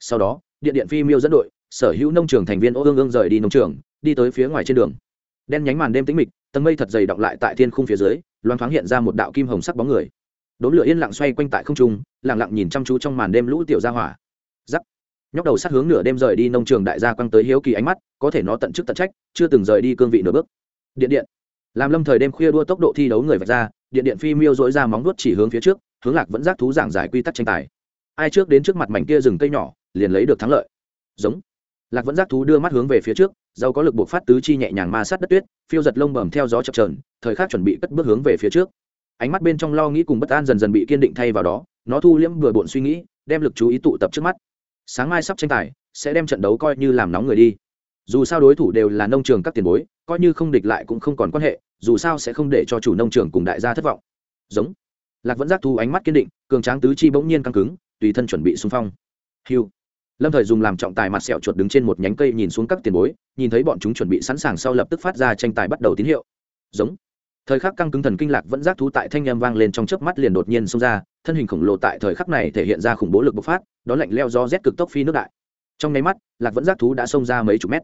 Sau đó, điện điện phi miêu dẫn đội sở hữu nông trường thành viên ô ương ương rời đi nông trường, đi tới phía ngoài trên đường. Đen nhánh màn đêm tĩnh mịch, tầng mây thật dày đọng lại tại thiên khung phía dưới loan thoáng hiện ra một đạo kim hồng sắc bóng người. Đốm lửa yên lặng xoay quanh tại không trung, lặng lặng nhìn chăm chú trong màn đêm lũ tiểu gia hỏa. Giắc. Nhóc đầu sát hướng nửa đêm rời đi nông trường đại gia quăng tới hiếu kỳ ánh mắt, có thể nó tận chức tận trách, chưa từng rời đi cương vị nửa bước. Điện điện. Làm lâm thời đêm khuya đua tốc độ thi đấu người vạch ra, điện điện phi miêu dỗi ra móng nuốt chỉ hướng phía trước, hướng lạc vẫn giác thú giảng giải quy tắc tranh tài. Ai trước đến trước mặt mảnh kia rừng cây nhỏ, liền lấy được thắng lợi. Giống lạc vẫn giác thú đưa mắt hướng về phía trước dâu có lực buộc phát tứ chi nhẹ nhàng ma sát đất tuyết, phiêu giật lông bầm theo gió chập trờn thời khắc chuẩn bị cất bước hướng về phía trước. Ánh mắt bên trong lo nghĩ cùng bất an dần dần bị kiên định thay vào đó, nó thu liễm vừa bộn suy nghĩ, đem lực chú ý tụ tập trước mắt. Sáng mai sắp tranh tài, sẽ đem trận đấu coi như làm nóng người đi. Dù sao đối thủ đều là nông trường các tiền bối, coi như không địch lại cũng không còn quan hệ, dù sao sẽ không để cho chủ nông trường cùng đại gia thất vọng. Giống. Lạc vẫn giác thu ánh mắt kiên định, cường tráng tứ chi bỗng nhiên căng cứng, tùy thân chuẩn bị xung phong. Hiu lâm thời dùng làm trọng tài mặt sẹo chuột đứng trên một nhánh cây nhìn xuống các tiền bối, nhìn thấy bọn chúng chuẩn bị sẵn sàng sau lập tức phát ra tranh tài bắt đầu tín hiệu. Giống. Thời khắc căng cứng thần kinh lạc vẫn giác thú tại thanh â m vang lên trong chớp mắt liền đột nhiên xông ra, thân hình khổng lồ tại thời khắc này thể hiện ra khủng bố lực bộc phát, đó lạnh leo do rét cực tốc phi nước đại. Trong nháy mắt, lạc vẫn giác thú đã xông ra mấy chục mét.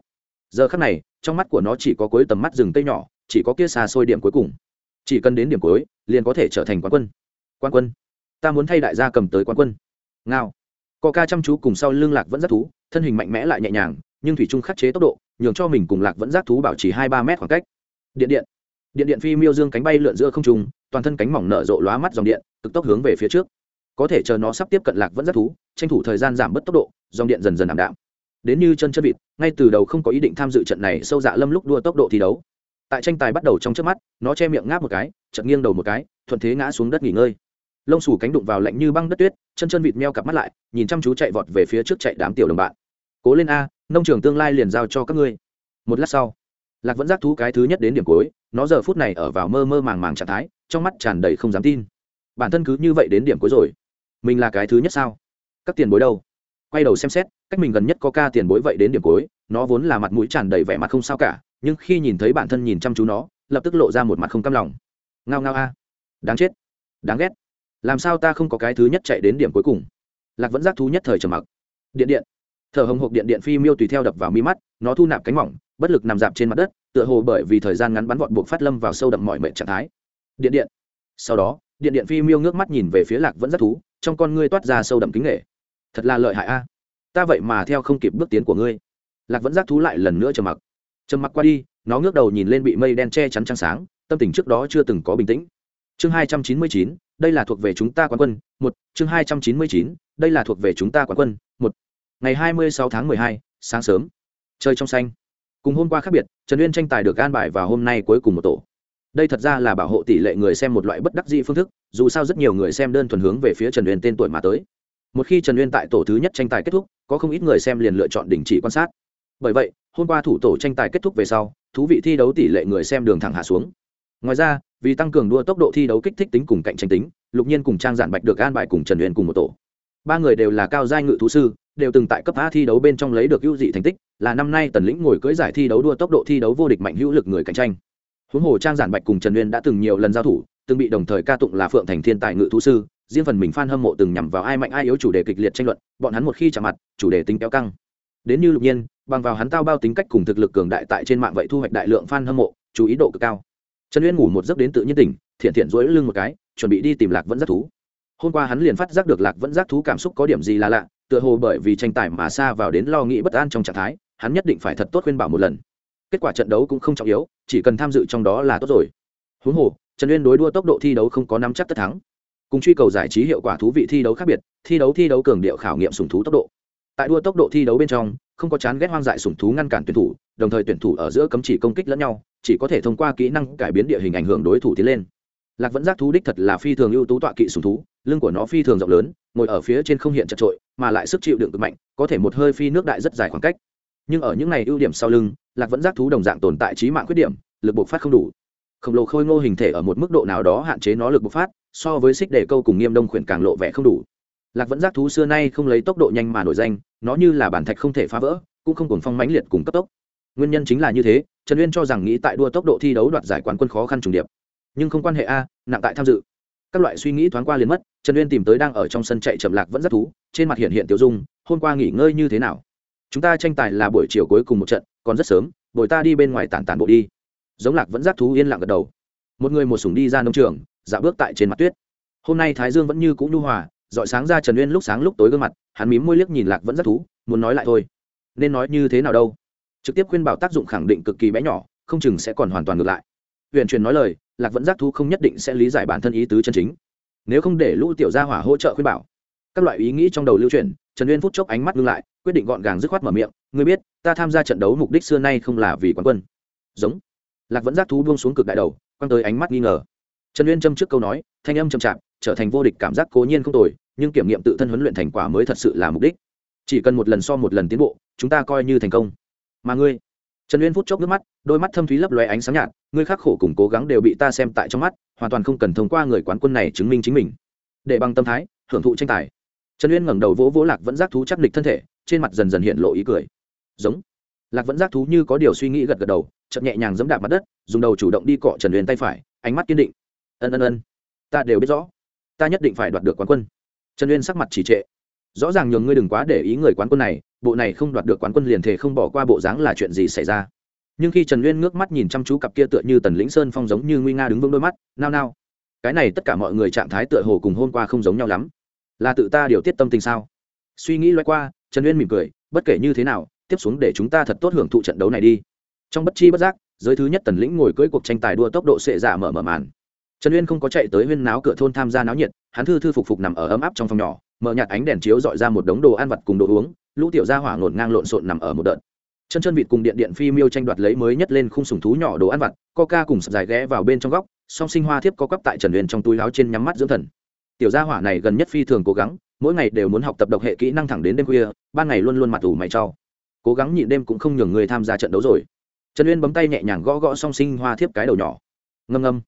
Giờ khắc này, trong mắt của nó chỉ có cuối tầm mắt rừng tây nhỏ, chỉ có kia xa xôi điểm cuối cùng. Chỉ cần đến điểm cuối, liền có thể trở thành quán quân. Quan quân. Ta muốn thay đại gia cầm tới quán quân. Ngao co ca chăm chú cùng sau lưng lạc vẫn rất thú, thân hình mạnh mẽ lại nhẹ nhàng, nhưng thủy trung khắc chế tốc độ, nhường cho mình cùng lạc vẫn giác thú bảo trì hai ba mét khoảng cách. Điện điện. Điện điện phi miêu dương cánh bay lượn giữa không trung, toàn thân cánh mỏng nở rộ lóa mắt dòng điện, cực tốc hướng về phía trước. Có thể chờ nó sắp tiếp cận lạc vẫn giác thú, tranh thủ thời gian giảm bớt tốc độ, dòng điện dần dần ảm đạm. Đến như chân chân vịt, ngay từ đầu không có ý định tham dự trận này sâu dạ lâm lúc đua tốc độ thi đấu. Tại tranh tài bắt đầu trong trước mắt, nó che miệng ngáp một cái chật nghiêng đầu một cái, thuận thế ngã xuống đất nghỉ ngơi. Lông xù cánh đụng vào lạnh như băng đất tuyết chân chân vịt meo cặp mắt lại, nhìn chăm chú chạy vọt về phía trước chạy đám tiểu đồng bạn. Cố lên a, nông trường tương lai liền giao cho các ngươi. Một lát sau, lạc vẫn giác thú cái thứ nhất đến điểm cuối, nó giờ phút này ở vào mơ mơ màng màng trạng thái, trong mắt tràn đầy không dám tin. Bản thân cứ như vậy đến điểm cuối rồi, mình là cái thứ nhất sao? Các tiền bối đâu? Quay đầu xem xét, cách mình gần nhất có ca tiền bối vậy đến điểm cuối, nó vốn là mặt mũi tràn đầy vẻ mặt không sao cả, nhưng khi nhìn thấy bản thân nhìn chăm chú nó, lập tức lộ ra một mặt không cam lòng. Ngao ngao a, đáng chết, đáng ghét làm sao ta không có cái thứ nhất chạy đến điểm cuối cùng? Lạc vẫn giác thú nhất thời trầm mặc. Điện điện. Thở hồng hộc điện điện phi miêu tùy theo đập vào mi mắt, nó thu nạp cánh mỏng, bất lực nằm dạp trên mặt đất, tựa hồ bởi vì thời gian ngắn bắn vọt buộc phát lâm vào sâu đậm mọi mệnh trạng thái. Điện điện. Sau đó, điện điện phi miêu ngước mắt nhìn về phía lạc vẫn rất thú, trong con ngươi toát ra sâu đậm kính nghệ. Thật là lợi hại a. À? Ta vậy mà theo không kịp bước tiến của ngươi. Lạc vẫn giác thú lại lần nữa trầm mặc. Trầm mặc qua đi, nó ngước đầu nhìn lên bị mây đen che chắn trăng sáng, tâm tình trước đó chưa từng có bình tĩnh. Chương hai trăm chín mươi chín đây là thuộc về chúng ta quán quân, một, chương hai trăm chín mươi chín, đây là thuộc về chúng ta quán quân, một. Ngày hai mươi sáu tháng mười hai, sáng sớm. Chơi trong xanh. Cùng hôm qua khác biệt, trần uyên tranh tài được gan bài vào hôm nay cuối cùng một tổ. Đây thật ra là bảo hộ tỷ lệ người xem một loại bất đắc dĩ phương thức, dù sao rất nhiều người xem đơn thuần hướng về phía trần uyên tên tuổi mà tới. Một khi trần uyên tại tổ thứ nhất tranh tài kết thúc, có không ít người xem liền lựa chọn đình chỉ quan sát. Bởi vậy, hôm qua thủ tổ tranh tài kết thúc về sau, thú vị thi đấu tỷ lệ người xem đường thẳng hạ xuống ngoài ra, vì tăng cường đua tốc độ thi đấu kích thích tính cùng cạnh tranh tính, lục nhiên cùng trang giản bạch được an bài cùng trần uyên cùng một tổ. Ba người đều là cao giai ngự thú sư, đều từng tại cấp a thi đấu bên trong lấy được ưu dị thành tích, là năm nay tần lĩnh ngồi cưỡi giải thi đấu đua tốc độ thi đấu vô địch mạnh hữu lực người cạnh tranh. Huống hồ trang giản bạch cùng trần uyên đã từng nhiều lần giao thủ, từng bị đồng thời ca tụng là phượng thành thiên tài ngự thú sư, riêng phần mình f hâm mộ từng nhằm vào ai mạnh ai yếu chủ đề kịch liệt tranh luận, bọn hắn một khi chạm mặt, chủ đề tính kéo căng. Đến như lục nhiên, bằng vào hắn tao bao tính cách cùng thực lực cường đại tại trên mạng vậy thu hoạch đại lượng f hâm mộ, chú ý độ cực cao trần uyên ngủ một giấc đến tự nhiên tỉnh, thiện thiện dỗi lưng một cái, chuẩn bị đi tìm lạc vẫn rất thú. Hôm qua hắn liền phát giác được lạc vẫn giác thú cảm xúc có điểm gì là lạ, tựa hồ bởi vì tranh tài mà xa vào đến lo nghĩ bất an trong trạng thái, hắn nhất định phải thật tốt khuyên bảo một lần. Kết quả trận đấu cũng không trọng yếu, chỉ cần tham dự trong đó là tốt rồi. Huống hồ, trần uyên đối đua tốc độ thi đấu không có nắm chắc tất thắng. Cùng truy cầu giải trí hiệu quả thú vị thi đấu khác biệt, thi đấu thi đấu cường điệu khảo nghiệm sùng thú tốc độ. Tại đua tốc độ thi đấu bên trong, không có chán ghét hoang dại sùng thú ngăn cản tuyển thủ, đồng thời tuyển thủ ở giữa cấm chỉ công kích lẫn nhau chỉ có thể thông qua kỹ năng cải biến địa hình ảnh hưởng đối thủ tiến lên. Lạc vẫn giác thú đích thật là phi thường ưu tú tọa kỵ sùng thú, lưng của nó phi thường rộng lớn, ngồi ở phía trên không hiện chật trội, mà lại sức chịu đựng cực mạnh, có thể một hơi phi nước đại rất dài khoảng cách. Nhưng ở những này ưu điểm sau lưng, lạc vẫn giác thú đồng dạng tồn tại trí mạng khuyết điểm, lực bộc phát không đủ. Khổng lồ khôi ngô hình thể ở một mức độ nào đó hạn chế nó lực bộc phát, so với xích đề câu cùng nghiêm đông khuyển càng lộ vẻ không đủ. Lạc vẫn giác thú xưa nay không lấy tốc độ nhanh mà nổi danh, nó như là bản thạch không thể phá vỡ, cũng không cùng phong mãnh liệt cùng cấp tốc. Nguyên nhân chính là như thế trần uyên cho rằng nghĩ tại đua tốc độ thi đấu đoạt giải quán quân khó khăn trùng điệp. Nhưng không quan hệ a, nặng tại tham dự. Các loại suy nghĩ thoáng qua liền mất, trần uyên tìm tới đang ở trong sân chạy chậm lạc vẫn rất thú, trên mặt hiện hiện tiểu dung, hôm qua nghỉ ngơi như thế nào? Chúng ta tranh tài là buổi chiều cuối cùng một trận, còn rất sớm, bồi ta đi bên ngoài tản tản bộ đi. Giống lạc vẫn giác thú yên lặng gật đầu. Một người một sùng đi ra nông trường, dạo bước tại trên mặt tuyết. Hôm nay thái dương vẫn như cũ nhu hòa, dọi sáng ra trần uyên lúc sáng lúc tối gương mặt, hắn mím môi liếc nhìn lạc vẫn rất thú, muốn nói lại thôi. Nên nói như thế nào đâu? Trực tiếp khuyên bảo tác dụng khẳng định cực kỳ bé nhỏ, không chừng sẽ còn hoàn toàn ngược lại. Huyền truyền nói lời, lạc vẫn giác thú không nhất định sẽ lý giải bản thân ý tứ chân chính. Nếu không để lũ tiểu gia hỏa hỗ trợ khuyên bảo. Các loại ý nghĩ trong đầu lưu truyền, trần uyên phút chốc ánh mắt ngưng lại, quyết định gọn gàng dứt khoát mở miệng, ngươi biết, ta tham gia trận đấu mục đích xưa nay không là vì quán quân. Giống. Lạc vẫn giác thú buông xuống cực đại đầu, quăng tới ánh mắt nghi ngờ. Trần uyên châm trước câu nói, thanh âm chậm chạp, trở thành vô địch cảm giác cố nhiên không tồi, nhưng kiểm nghiệm tự thân huấn luyện thành quả mới thật sự là mục đích. Chỉ cần một lần so một lần tiến bộ, chúng ta coi như thành công mà ngươi? Trần uyên phút chốc nước mắt, đôi mắt thâm thúy lấp lóe ánh sáng nhạt, ngươi khắc khổ cùng cố gắng đều bị ta xem tại trong mắt, hoàn toàn không cần thông qua người quán quân này chứng minh chính mình. Để bằng tâm thái, hưởng thụ tranh tài. Trần uyên ngẩng đầu vỗ vỗ lạc vẫn giác thú chắc địch thân thể, trên mặt dần dần hiện lộ ý cười. Giống. Lạc vẫn giác thú như có điều suy nghĩ gật gật đầu chậm nhẹ nhàng giẫm đạp mặt đất, dùng đầu chủ động đi cọ trần uyên tay phải, ánh mắt kiên định. Ân ân ân. Ta đều biết rõ. Ta nhất định phải đoạt được quán quân. Trần uyên sắc mặt chỉ trệ. Rõ ràng nhường ngươi đừng quá để ý người quán quân này bộ này không đoạt được quán quân liền thể không bỏ qua bộ dáng là chuyện gì xảy ra. Nhưng khi trần uyên ngước mắt nhìn chăm chú cặp kia tựa như tần lĩnh sơn phong giống như nguy nga đứng vững đôi mắt, nao nao. Cái này tất cả mọi người trạng thái tựa hồ cùng hôm qua không giống nhau lắm. Là tự ta điều tiết tâm tình sao? Suy nghĩ loay qua, trần uyên mỉm cười, bất kể như thế nào, tiếp xuống để chúng ta thật tốt hưởng thụ trận đấu này đi. Trong bất chi bất giác, giới thứ nhất tần lĩnh ngồi cưỡi cuộc tranh tài đua tốc độ sệ giả mở mở màn. Trần uyên không có chạy tới huyên náo cửa thôn tham gia náo nhiệt, hắn thư thư phục phục nằm ở ấm áp trong phòng nhỏ, mở nhạt ánh đèn chiếu dọi ra một đống đồ ăn vặt cùng đồ uống lũ tiểu gia hỏa ngổn ngang lộn xộn nằm ở một đợt. Chân chân vịt cùng điện điện phi miêu tranh đoạt lấy mới nhất lên khung sùng thú nhỏ đồ ăn vặt, coca cùng sập dài ghé vào bên trong góc, song sinh hoa thiếp có cắp tại trần uyên trong túi áo trên nhắm mắt dưỡng thần. Tiểu gia hỏa này gần nhất phi thường cố gắng, mỗi ngày đều muốn học tập độc hệ kỹ năng thẳng đến đêm khuya, ban ngày luôn luôn mặt ủ mày cho. Cố gắng nhịn đêm cũng không nhường người tham gia trận đấu rồi. Trần uyên bấm tay nhẹ nhàng gõ gõ song sinh hoa thiếp cái đầu nhỏ. Ngâm ngâm.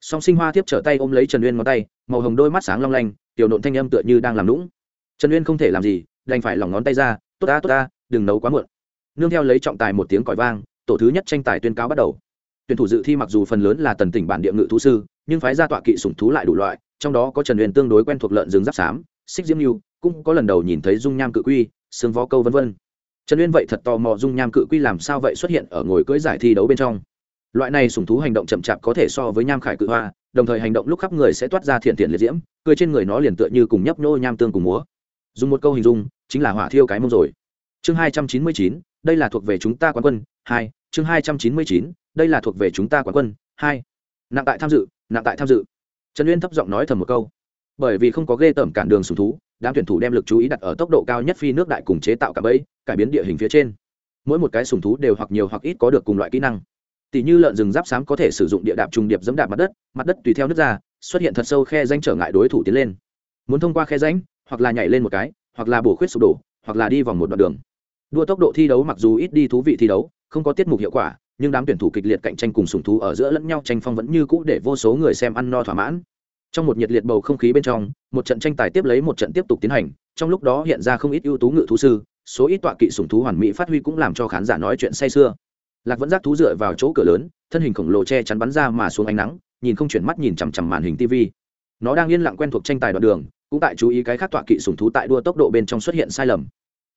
Song sinh hoa thiếp trở tay ôm lấy trần uyên ngón tay, màu hồng đôi mắt sáng long lanh, tiểu nộn thanh âm tựa như đang làm lũng trần uyên không thể làm gì đành phải lòng ngón tay ra, tốt ta tốt ta, đừng nấu quá muộn. Nương theo lấy trọng tài một tiếng còi vang, tổ thứ nhất tranh tài tuyên cáo bắt đầu. Tuyển thủ dự thi mặc dù phần lớn là tần tỉnh bản địa ngự thú sư, nhưng phái ra tọa kỵ sủng thú lại đủ loại, trong đó có trần uyên tương đối quen thuộc lợn rừng giáp xám, xích diễm lưu cũng có lần đầu nhìn thấy dung nham cự quy xương vó câu vân vân. Trần uyên vậy thật tò mò dung nham cự quy làm sao vậy xuất hiện ở ngồi cưỡi giải thi đấu bên trong. Loại này sủng thú hành động chậm chạp có thể so với nham khải cự hoa, đồng thời hành động lúc khắp người sẽ toát ra thiện thiện liệt diễm, cười trên người nó liền tựa như cùng nhấp nhô nham tương cùng múa dùng một câu hình dung, chính là hỏa thiêu cái mông rồi. Chương hai trăm chín mươi chín, đây là thuộc về chúng ta quán quân, hai. Chương hai trăm chín mươi chín, đây là thuộc về chúng ta quán quân, hai. Nặng tại tham dự, nặng tại tham dự. Trần uyên thấp giọng nói thầm một câu. Bởi vì không có ghê tởm cản đường sùng thú, đám tuyển thủ đem lực chú ý đặt ở tốc độ cao nhất phi nước đại cùng chế tạo cả bẫy, cải biến địa hình phía trên. Mỗi một cái sùng thú đều hoặc nhiều hoặc ít có được cùng loại kỹ năng. Tỷ như lợn rừng giáp xám có thể sử dụng địa đạp trùng điệp dẫm đạp mặt đất mặt đất tùy theo nước ra, xuất hiện thật sâu khe danh trở ngại đối thủ tiến lên. Muốn thông qua khe danh hoặc là nhảy lên một cái, hoặc là bổ khuyết sụp đổ, hoặc là đi vòng một đoạn đường. Đua tốc độ thi đấu mặc dù ít đi thú vị thi đấu, không có tiết mục hiệu quả, nhưng đám tuyển thủ kịch liệt cạnh tranh cùng sùng thú ở giữa lẫn nhau tranh phong vẫn như cũ để vô số người xem ăn no thỏa mãn. Trong một nhiệt liệt bầu không khí bên trong, một trận tranh tài tiếp lấy một trận tiếp tục tiến hành, trong lúc đó hiện ra không ít ưu tú ngự thú sư, số ít tọa kỵ sùng thú hoàn mỹ phát huy cũng làm cho khán giả nói chuyện say sưa. Lạc vẫn giác thú dựa vào chỗ cửa lớn, thân hình khổng lồ che chắn bắn ra mà xuống ánh nắng, nhìn không chuyển mắt nhìn chằm chằm màn hình tv nó đang yên lặng quen thuộc tranh tài đoạn đường cũng tại chú ý cái khác tọa kỵ sùng thú tại đua tốc độ bên trong xuất hiện sai lầm.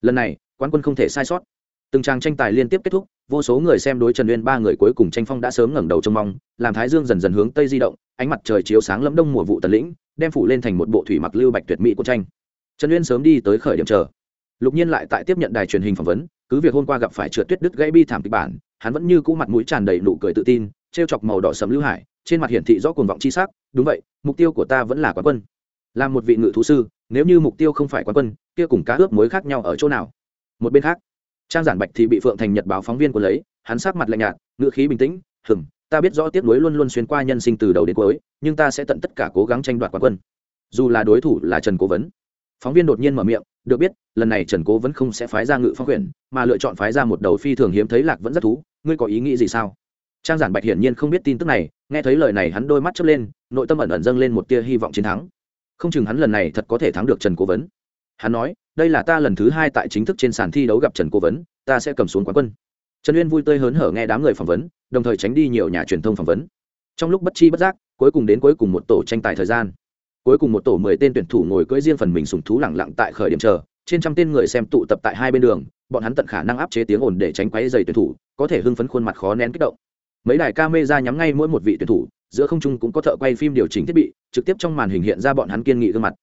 Lần này, quán quân không thể sai sót. Từng trang tranh tài liên tiếp kết thúc, vô số người xem đối trần uyên ba người cuối cùng tranh phong đã sớm ngẩng đầu trông mong, làm thái dương dần dần hướng tây di động, ánh mặt trời chiếu sáng lẫm đông mùa vụ tần lĩnh, đem phủ lên thành một bộ thủy mặc lưu bạch tuyệt mỹ của tranh. Trần uyên sớm đi tới khởi điểm chờ. Lục nhiên lại tại tiếp nhận đài truyền hình phỏng vấn, cứ việc hôm qua gặp phải trượt tuyết đứt gãy bi thảm kịch bản, hắn vẫn như cũ mặt mũi tràn đầy nụ cười tự tin t chọc màu đỏ sầm lưu hải, trên mặt hiển thị rõ cuồng vọng chi sắc, đúng vậy, mục tiêu của ta vẫn là quán quân là một vị ngự thú sư, nếu như mục tiêu không phải quán quân, kia cùng cá ướp mối khác nhau ở chỗ nào? Một bên khác, trang giản bạch thì bị phượng thành nhật báo phóng viên của lấy, hắn sát mặt lạnh nhạt ngự khí bình tĩnh hừng ta biết rõ tiếc nuối luôn luôn xuyên qua nhân sinh từ đầu đến cuối, nhưng ta sẽ tận tất cả cố gắng tranh đoạt quán quân. Dù là đối thủ là trần cố vấn. Phóng viên đột nhiên mở miệng, được biết, lần này trần cố vẫn không sẽ phái ra ngự phong quyển mà lựa chọn phái ra một đầu phi thường hiếm thấy lạc vẫn rất thú, ngươi có ý nghĩ gì sao? Trang giản bạch hiển nhiên không biết tin tức này, nghe thấy lời này hắn đôi mắt chớp lên, nội tâm ẩn ẩn dâng lên một tia hy vọng chiến thắng không chừng hắn lần này thật có thể thắng được trần cố vấn. Hắn nói, đây là ta lần thứ hai tại chính thức trên sàn thi đấu gặp trần cố vấn, ta sẽ cầm xuống quán quân. Trần uyên vui tươi hớn hở nghe đám người phỏng vấn, đồng thời tránh đi nhiều nhà truyền thông phỏng vấn. Trong lúc bất chi bất giác, cuối cùng đến cuối cùng một tổ tranh tài thời gian. Cuối cùng một tổ mười tên tuyển thủ ngồi cưỡi riêng phần mình sùng thú lẳng lặng tại khởi điểm chờ, trên trăm tên người xem tụ tập tại hai bên đường, bọn hắn tận khả năng áp chế tiếng ồn để tránh quấy dày tuyển thủ, có thể hưng phấn khuôn mặt khó nén kích động. Mấy đài ca mê ra nhắm ngay mỗi một vị tuyển thủ giữa không trung cũng có thợ quay phim điều chỉnh thiết bị, trực tiếp trong màn hình hiện ra bọn hắn kiên nghị gương mặt.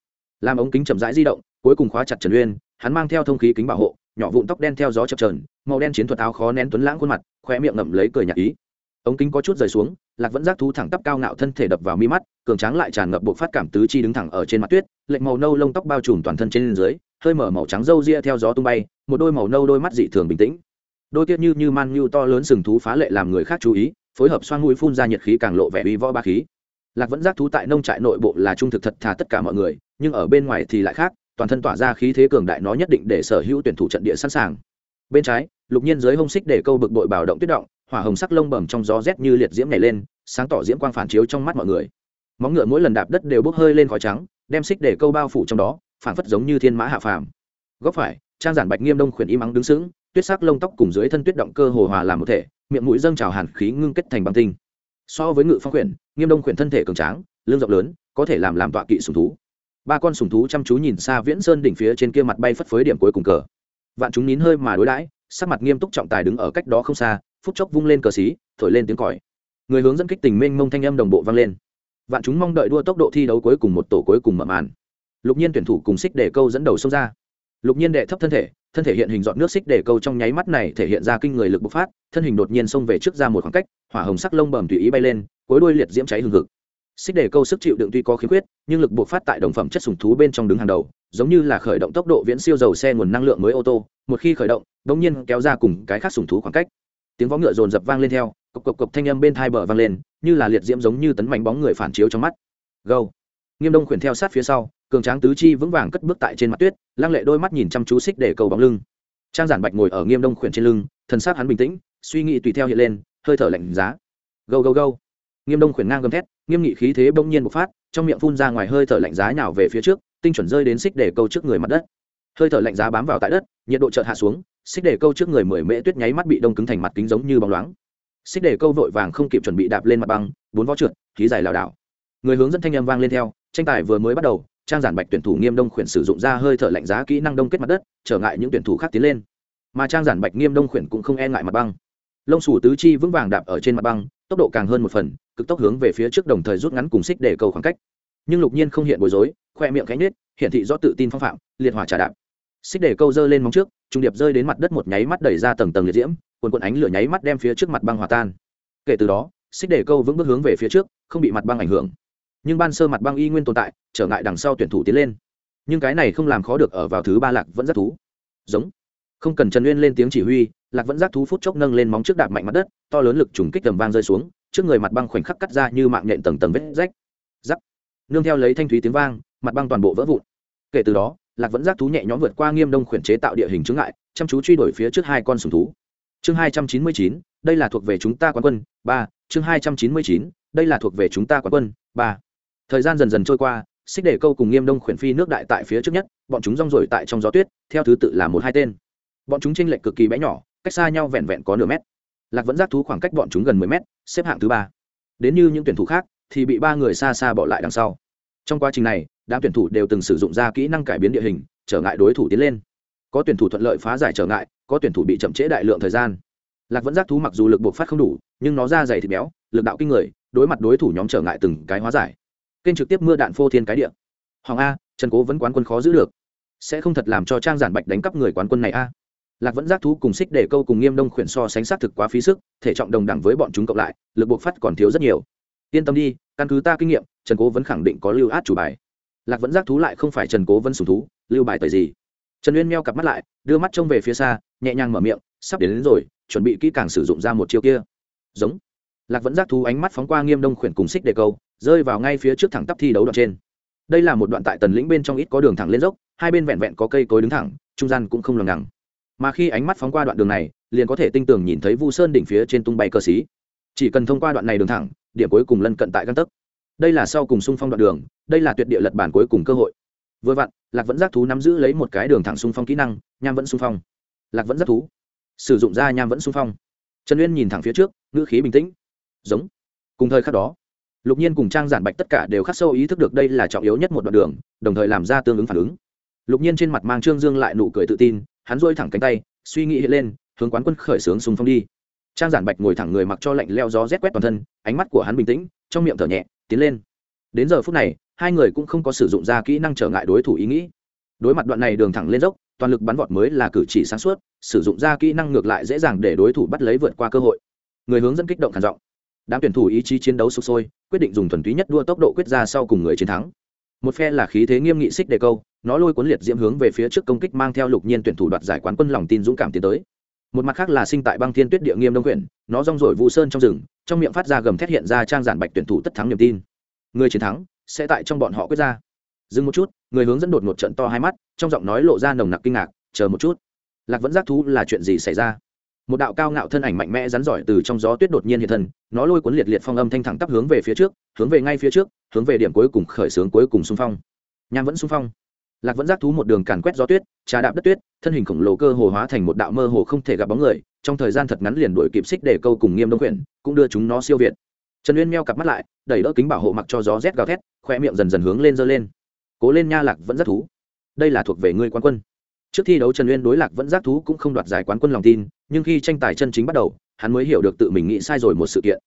Làm ống kính chậm rãi di động, cuối cùng khóa chặt trần uyên, hắn mang theo thông khí kính bảo hộ, nhỏ vụn tóc đen theo gió chập trờn màu đen chiến thuật áo khó nén tuấn lãng khuôn mặt khoe miệng ngậm lấy cười nhạc ý. Ống kính có chút rời xuống, lạc vẫn giác thú thẳng tắp cao ngạo thân thể đập vào mi mắt, cường tráng lại tràn ngập bộ phát cảm tứ chi đứng thẳng ở trên mặt tuyết, lệnh màu nâu lông tóc bao trùm toàn thân trên dưới, hơi mở màu trắng râu ria theo gió tung bay, một đôi màu nâu đôi mắt dị thường bình tĩnh. Đôi kia như như man như to lớn sừng thú phá lệ làm người khác chú ý phối hợp xoan mũi phun ra nhiệt khí càng lộ vẻ uy võ ba khí. Lạc vẫn giác thú tại nông trại nội bộ là trung thực thật thà tất cả mọi người, nhưng ở bên ngoài thì lại khác, toàn thân tỏa ra khí thế cường đại nó nhất định để sở hữu tuyển thủ trận địa sẵn sàng. Bên trái, lục nhiên dưới hông xích để câu bực bội bảo động tuyết động, hỏa hồng sắc lông bẩm trong gió rét như liệt diễm nhảy lên, sáng tỏ diễm quang phản chiếu trong mắt mọi người. Móng ngựa mỗi lần đạp đất đều bốc hơi lên khói trắng, đem xích để câu bao phủ trong đó, phản phất giống như thiên mã hạ phàm. Góc phải, trang giản bạch nghiêm đông khuyển im ắng đứng sững tuyết sắc lông tóc cùng dưới thân tuyết động cơ hồ hòa làm một thể, miệng mũi dâng trào hàn khí ngưng kết thành băng tinh. So với ngự phong quyển, nghiêm đông quyển thân thể cường tráng lương rộng lớn, có thể làm làm tọa kỵ sùng thú. Ba con sùng thú chăm chú nhìn xa viễn sơn đỉnh phía trên kia mặt bay phất phới điểm cuối cùng cờ. Vạn chúng nín hơi mà đối đãi, sắc mặt nghiêm túc trọng tài đứng ở cách đó không xa, phút chốc vung lên cờ xí, thổi lên tiếng còi. Người hướng dẫn kích tình mênh mông thanh âm đồng bộ vang lên. Vạn chúng mong đợi đua tốc độ thi đấu cuối cùng một tổ cuối cùng mở màn. Lục nhiên tuyển thủ cùng xích để câu dẫn đầu xông ra. Lục nhiên đệ thấp thân thể thân thể hiện hình dọn nước xích để câu trong nháy mắt này thể hiện ra kinh người lực bộc phát, thân hình đột nhiên xông về trước ra một khoảng cách, hỏa hồng sắc lông bầm tùy ý bay lên, cuối đuôi liệt diễm cháy hừng hực. Xích để câu sức chịu đựng tuy có khiếm khuyết, nhưng lực bộc phát tại đồng phẩm chất sùng thú bên trong đứng hàng đầu, giống như là khởi động tốc độ viễn siêu dầu xe nguồn năng lượng mới ô tô, một khi khởi động đ nhiên kéo ra cùng cái khác sùng thú khoảng cách. Tiếng vó ngựa dồn dập vang lên theo, cộc cộc cộc thanh âm bên thai bờ vang lên, như là liệt diễm giống như tấn mảnh bóng người phản chiếu trong mắt. Gâu. Nghiêm đông khuyển theo sát phía sau cường tráng tứ chi vững vàng cất bước tại trên mặt tuyết, lăng lệ đôi mắt nhìn chăm chú xích để cầu bóng lưng. Trang giản bạch ngồi ở nghiêm đông khuyển trên lưng, thần sát hắn bình tĩnh, suy nghĩ tùy theo hiện lên, hơi thở lạnh giá. Gâu gâu gâu. Nghiêm đông khuyển ngang gầm thét, nghiêm nghị khí thế bỗng nhiên bộc phát, trong miệng phun ra ngoài hơi thở lạnh giá nhào về phía trước, tinh chuẩn rơi đến xích để câu trước người mặt đất. Hơi thở lạnh giá bám vào tại đất, nhiệt độ chợt hạ xuống, xích để câu trước người mười mễ tuyết nháy mắt bị đông cứng thành mặt kính giống như bóng loáng. Xích để câu vội vàng không kịp chuẩn bị đạp lên mặt băng, bốn vó trượt, khí dài lảo đảo. Người hướng dẫn thanh âm vang lên theo, tranh tài vừa mới bắt đầu trang giản bạch tuyển thủ nghiêm đông khuyển sử dụng ra hơi thở lạnh giá kỹ năng đông kết mặt đất, trở ngại những tuyển thủ khác tiến lên. Mà trang giản bạch nghiêm đông khuyển cũng không e ngại mặt băng. Lông sủ tứ chi vững vàng đạp ở trên mặt băng, tốc độ càng hơn một phần, cực tốc hướng về phía trước đồng thời rút ngắn cùng xích để cầu khoảng cách. Nhưng lục nhiên không hiện bối rối, khoe miệng cánh nết hiện thị do tự tin phong phạm, liệt hỏa trả đạp. Xích để câu dơ lên móng trước, trung điệp rơi đến mặt đất một nháy mắt đẩy ra tầng tầng liệt diễm, quần quần ánh lửa nháy mắt đem phía trước mặt băng hòa tan. Kể từ đó, xích để câu vững bước hướng về phía trước, không bị mặt băng ảnh hưởng nhưng ban sơ mặt băng y nguyên tồn tại, trở ngại đằng sau tuyển thủ tiến lên. Nhưng cái này không làm khó được ở vào thứ ba lạc vẫn rất thú. Giống. Không cần trần uyên lên tiếng chỉ huy, lạc vẫn giác thú phút chốc nâng lên móng trước đạp mạnh mặt đất, to lớn lực trùng kích tầm vang rơi xuống, trước người mặt băng khoảnh khắc cắt ra như mạng nhện tầng tầng vết rách. Giắc. Nương theo lấy thanh thúy tiếng vang, mặt băng toàn bộ vỡ vụn. Kể từ đó, lạc vẫn giác thú nhẹ nhõm vượt qua nghiêm đông khuyển chế tạo địa hình chướng ngại, chăm chú truy đuổi phía trước hai con sùng thú. Chương hai trăm chín mươi chín, đây là thuộc về chúng ta quán quân, ba. Chương hai trăm chín mươi chín, đây là thuộc về chúng ta quán quân, ba thời gian dần dần trôi qua, xích để câu cùng nghiêm đông khuyển phi nước đại tại phía trước nhất, bọn chúng rong rổi tại trong gió tuyết, theo thứ tự là một hai tên. Bọn chúng tranh lệch cực kỳ bé nhỏ, cách xa nhau vẹn vẹn có nửa mét. Lạc vẫn giác thú khoảng cách bọn chúng gần mười mét, xếp hạng thứ ba. Đến như những tuyển thủ khác, thì bị ba người xa xa bỏ lại đằng sau. Trong quá trình này, đám tuyển thủ đều từng sử dụng ra kỹ năng cải biến địa hình, trở ngại đối thủ tiến lên. Có tuyển thủ thuận lợi phá giải trở ngại, có tuyển thủ bị chậm trễ đại lượng thời gian. Lạc vẫn giác thú mặc dù lực buộc phát không đủ, nhưng nó ra dày thịt béo, lực đạo kinh người, đối mặt đối thủ nhóm trở ngại từng cái hóa giải kênh trực tiếp mưa đạn phô thiên cái địa. Hoàng a trần cố vẫn quán quân khó giữ được. Sẽ không thật làm cho trang giản bạch đánh cắp người quán quân này a. Lạc vẫn giác thú cùng xích để câu cùng nghiêm đông khuyển so sánh xác thực quá phí sức thể trọng đồng đẳng với bọn chúng cộng lại lực buộc phát còn thiếu rất nhiều. Yên tâm đi căn cứ ta kinh nghiệm trần cố vẫn khẳng định có lưu át chủ bài. Lạc vẫn giác thú lại không phải trần cố vẫn sùng thú lưu bài tời gì? Trần uyên meo cặp mắt lại đưa mắt trông về phía xa nhẹ nhàng mở miệng sắp đến, đến rồi chuẩn bị kỹ càng sử dụng ra một chiêu kia. Giống. Lạc vẫn giác thú ánh mắt phóng qua nghiêm đông khuyển cùng xích để câu rơi vào ngay phía trước thẳng tắp thi đấu đoạn trên. Đây là một đoạn tại tần lĩnh bên trong ít có đường thẳng lên dốc, hai bên vẹn vẹn có cây cối đứng thẳng, trung gian cũng không lằng ngằng mà khi ánh mắt phóng qua đoạn đường này, liền có thể tinh tường nhìn thấy vu sơn đỉnh phía trên tung bay cơ xí. Chỉ cần thông qua đoạn này đường thẳng, điểm cuối cùng lân cận tại căn tấc. Đây là sau cùng xung phong đoạn đường, đây là tuyệt địa lật bản cuối cùng cơ hội. Vừa vặn, lạc vẫn giác thú nắm giữ lấy một cái đường thẳng xung phong kỹ năng, nham vẫn xung phong. Lạc vẫn giác thú sử dụng ra nham vẫn xung phong. Trần uyên nhìn thẳng phía trước, ngữ khí bình tĩnh. Giống. Cùng thời khắc đó lục nhiên cùng trang giản bạch tất cả đều khắc sâu ý thức được đây là trọng yếu nhất một đoạn đường, đồng thời làm ra tương ứng phản ứng. Lục nhiên trên mặt mang trương dương lại nụ cười tự tin, hắn dôi thẳng cánh tay, suy nghĩ lên, hướng quán quân khởi xướng xung phong đi. Trang giản bạch ngồi thẳng người mặc cho lạnh leo gió rét quét toàn thân, ánh mắt của hắn bình tĩnh, trong miệng thở nhẹ, tiến lên. Đến giờ phút này, hai người cũng không có sử dụng ra kỹ năng trở ngại đối thủ ý nghĩ. Đối mặt đoạn này đường thẳng lên dốc, toàn lực bắn vọt mới là cử chỉ sáng suốt, sử dụng ra kỹ năng ngược lại dễ dàng để đối thủ bắt lấy vượt qua cơ hội. Người hướng dẫn kích động khản giọng đám tuyển thủ ý chí chiến đấu sụp sôi, quyết định dùng thuần túy nhất đua tốc độ quyết ra sau cùng người chiến thắng. Một phe là khí thế nghiêm nghị xích đề câu, nó lôi cuốn liệt diễm hướng về phía trước công kích mang theo lục nhiên tuyển thủ đoạt giải quán quân lòng tin dũng cảm tiến tới. Một mặt khác là sinh tại băng thiên tuyết địa nghiêm đông quyển nó rong rổi vụ sơn trong rừng, trong miệng phát ra gầm thét hiện ra trang giản bạch tuyển thủ tất thắng niềm tin. Người chiến thắng sẽ tại trong bọn họ quyết ra. Dừng một chút, người hướng dẫn đột một trận to hai mắt, trong giọng nói lộ ra nồng nặc kinh ngạc, chờ một chút, lạc vẫn giác thú là chuyện gì xảy ra? Một đạo cao ngạo thân ảnh mạnh mẽ rắn giỏi từ trong gió tuyết đột nhiên hiện thân, nó lôi cuốn liệt liệt phong âm thanh thẳng tắp hướng về phía trước, hướng về ngay phía trước, hướng về điểm cuối cùng khởi xướng cuối cùng xung phong. Nham vẫn xung phong. Lạc vẫn giác thú một đường càn quét gió tuyết, trà đạp đất tuyết, thân hình khổng lồ cơ hồ hóa thành một đạo mơ hồ không thể gặp bóng người, trong thời gian thật ngắn liền đuổi kịp xích để câu cùng nghiêm đông quyển, cũng đưa chúng nó siêu việt. Trần uyên meo cặp mắt lại, đẩy đỡ kính bảo hộ mặc cho gió rét gào thét khoe miệng dần dần hướng lên dơ lên. Cố lên nha lạc vẫn rất thú. Đây là thuộc về ngươi quan quân trước thi đấu trần uyên đối lạc vẫn giác thú cũng không đoạt giải quán quân lòng tin, nhưng khi tranh tài chân chính bắt đầu, hắn mới hiểu được tự mình nghĩ sai rồi một sự kiện.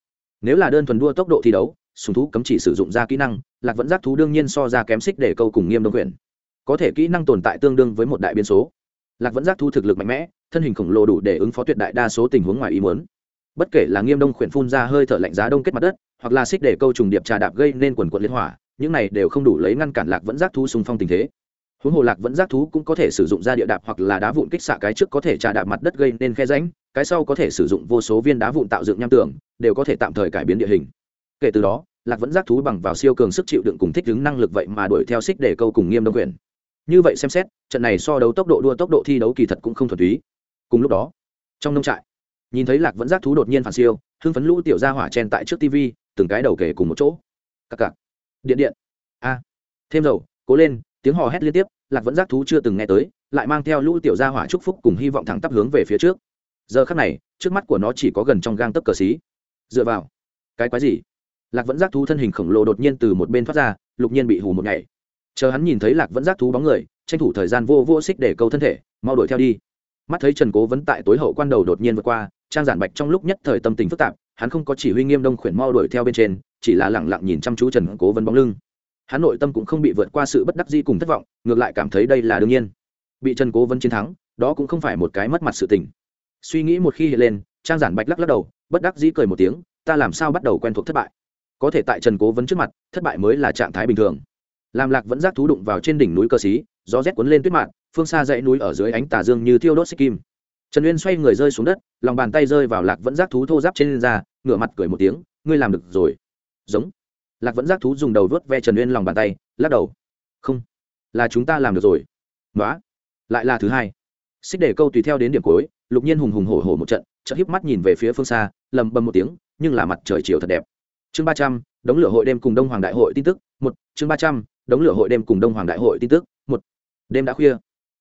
Nếu là đơn thuần đua tốc độ thi đấu, sùng thú cấm chỉ sử dụng ra kỹ năng, lạc vẫn giác thú đương nhiên so ra kém xích để câu cùng nghiêm đông quyền có thể kỹ năng tồn tại tương đương với một đại biến số. Lạc vẫn giác thú thực lực mạnh mẽ, thân hình khổng lồ đủ để ứng phó tuyệt đại đa số tình huống ngoài ý muốn. Bất kể là nghiêm đông khuyển phun ra hơi thở lạnh giá đông kết mặt đất, hoặc là xích để câu trùng điệp trà đạp gây nên quần quận liên hỏa, những này đều không đủ lấy ngăn cản lạc vẫn giác thú xung phong tình thế huống hồ lạc vẫn giác thú cũng có thể sử dụng ra địa đạp hoặc là đá vụn kích xạ cái trước có thể trà đạp mặt đất gây nên khe ránh cái sau có thể sử dụng vô số viên đá vụn tạo dựng nham tường, đều có thể tạm thời cải biến địa hình. Kể từ đó, lạc vẫn giác thú bằng vào siêu cường sức chịu đựng cùng thích ứng năng lực vậy mà đuổi theo xích để câu cùng nghiêm đông quyền. Như vậy xem xét, trận này so đấu tốc độ đua tốc độ thi đấu kỳ thật cũng không thuần túy. Cùng lúc đó, trong nông trại, nhìn thấy lạc vẫn giác thú đột nhiên phản siêu, hưng phấn lũ tiểu ra hỏa chen tại trước tv từng cái đầu kể cùng một chỗ. Cặc cặc. Điện điện. A. Thêm dầu, cố lên, tiếng hò hét liên tiếp lạc vẫn giác thú chưa từng nghe tới, lại mang theo lũ tiểu gia hỏa chúc phúc cùng hy vọng thẳng tắp hướng về phía trước. Giờ khắc này, trước mắt của nó chỉ có gần trong gang tấc cờ xí. Dựa vào, cái quái gì? Lạc vẫn giác thú thân hình khổng lồ đột nhiên từ một bên thoát ra, lục nhiên bị hù một ngày chờ hắn nhìn thấy lạc vẫn giác thú bóng người, tranh thủ thời gian vô vô xích để câu thân thể, mau đuổi theo đi. Mắt thấy trần cố vẫn tại tối hậu quan đầu đột nhiên vượt qua, trang giản bạch trong lúc nhất thời tâm tình phức tạp, hắn không có chỉ huy nghiêm đông khuyển mau đuổi theo bên trên, chỉ là lẳng lặng nhìn chăm chú trần cố vấn bóng lưng hắn nội tâm cũng không bị vượt qua sự bất đắc di cùng thất vọng, ngược lại cảm thấy đây là đương nhiên. Bị trần cố vấn chiến thắng, đó cũng không phải một cái mất mặt sự tình. Suy nghĩ một khi hiện lên, trang giản bạch lắc lắc đầu, bất đắc dĩ cười một tiếng, ta làm sao bắt đầu quen thuộc thất bại? Có thể tại trần cố vấn trước mặt, thất bại mới là trạng thái bình thường. Làm lạc vẫn giác thú đụng vào trên đỉnh núi cơ xí, gió rét cuốn lên tuyết mạn, phương xa dãy núi ở dưới ánh tà dương như thiêu đốt xích kim. Trần uyên xoay người rơi xuống đất, lòng bàn tay rơi vào lạc vẫn giác thú thô giáp trên da ngửa mặt cười một tiếng, ngươi làm được rồi. Giống lạc vẫn giác thú dùng đầu vớt ve trần uyên lòng bàn tay, lắc đầu. Không, là chúng ta làm được rồi. Nói lại là thứ hai. Xích để câu tùy theo đến điểm cuối, lục nhiên hùng hùng hổ hổ một trận, chợt híp mắt nhìn về phía phương xa, lầm bầm một tiếng, nhưng là mặt trời chiều thật đẹp. Chương ba trăm, đống lửa hội đêm cùng đông hoàng đại hội tin tức, một. Chương ba trăm, đống lửa hội đêm cùng đông hoàng đại hội tin tức, một. Đêm đã khuya.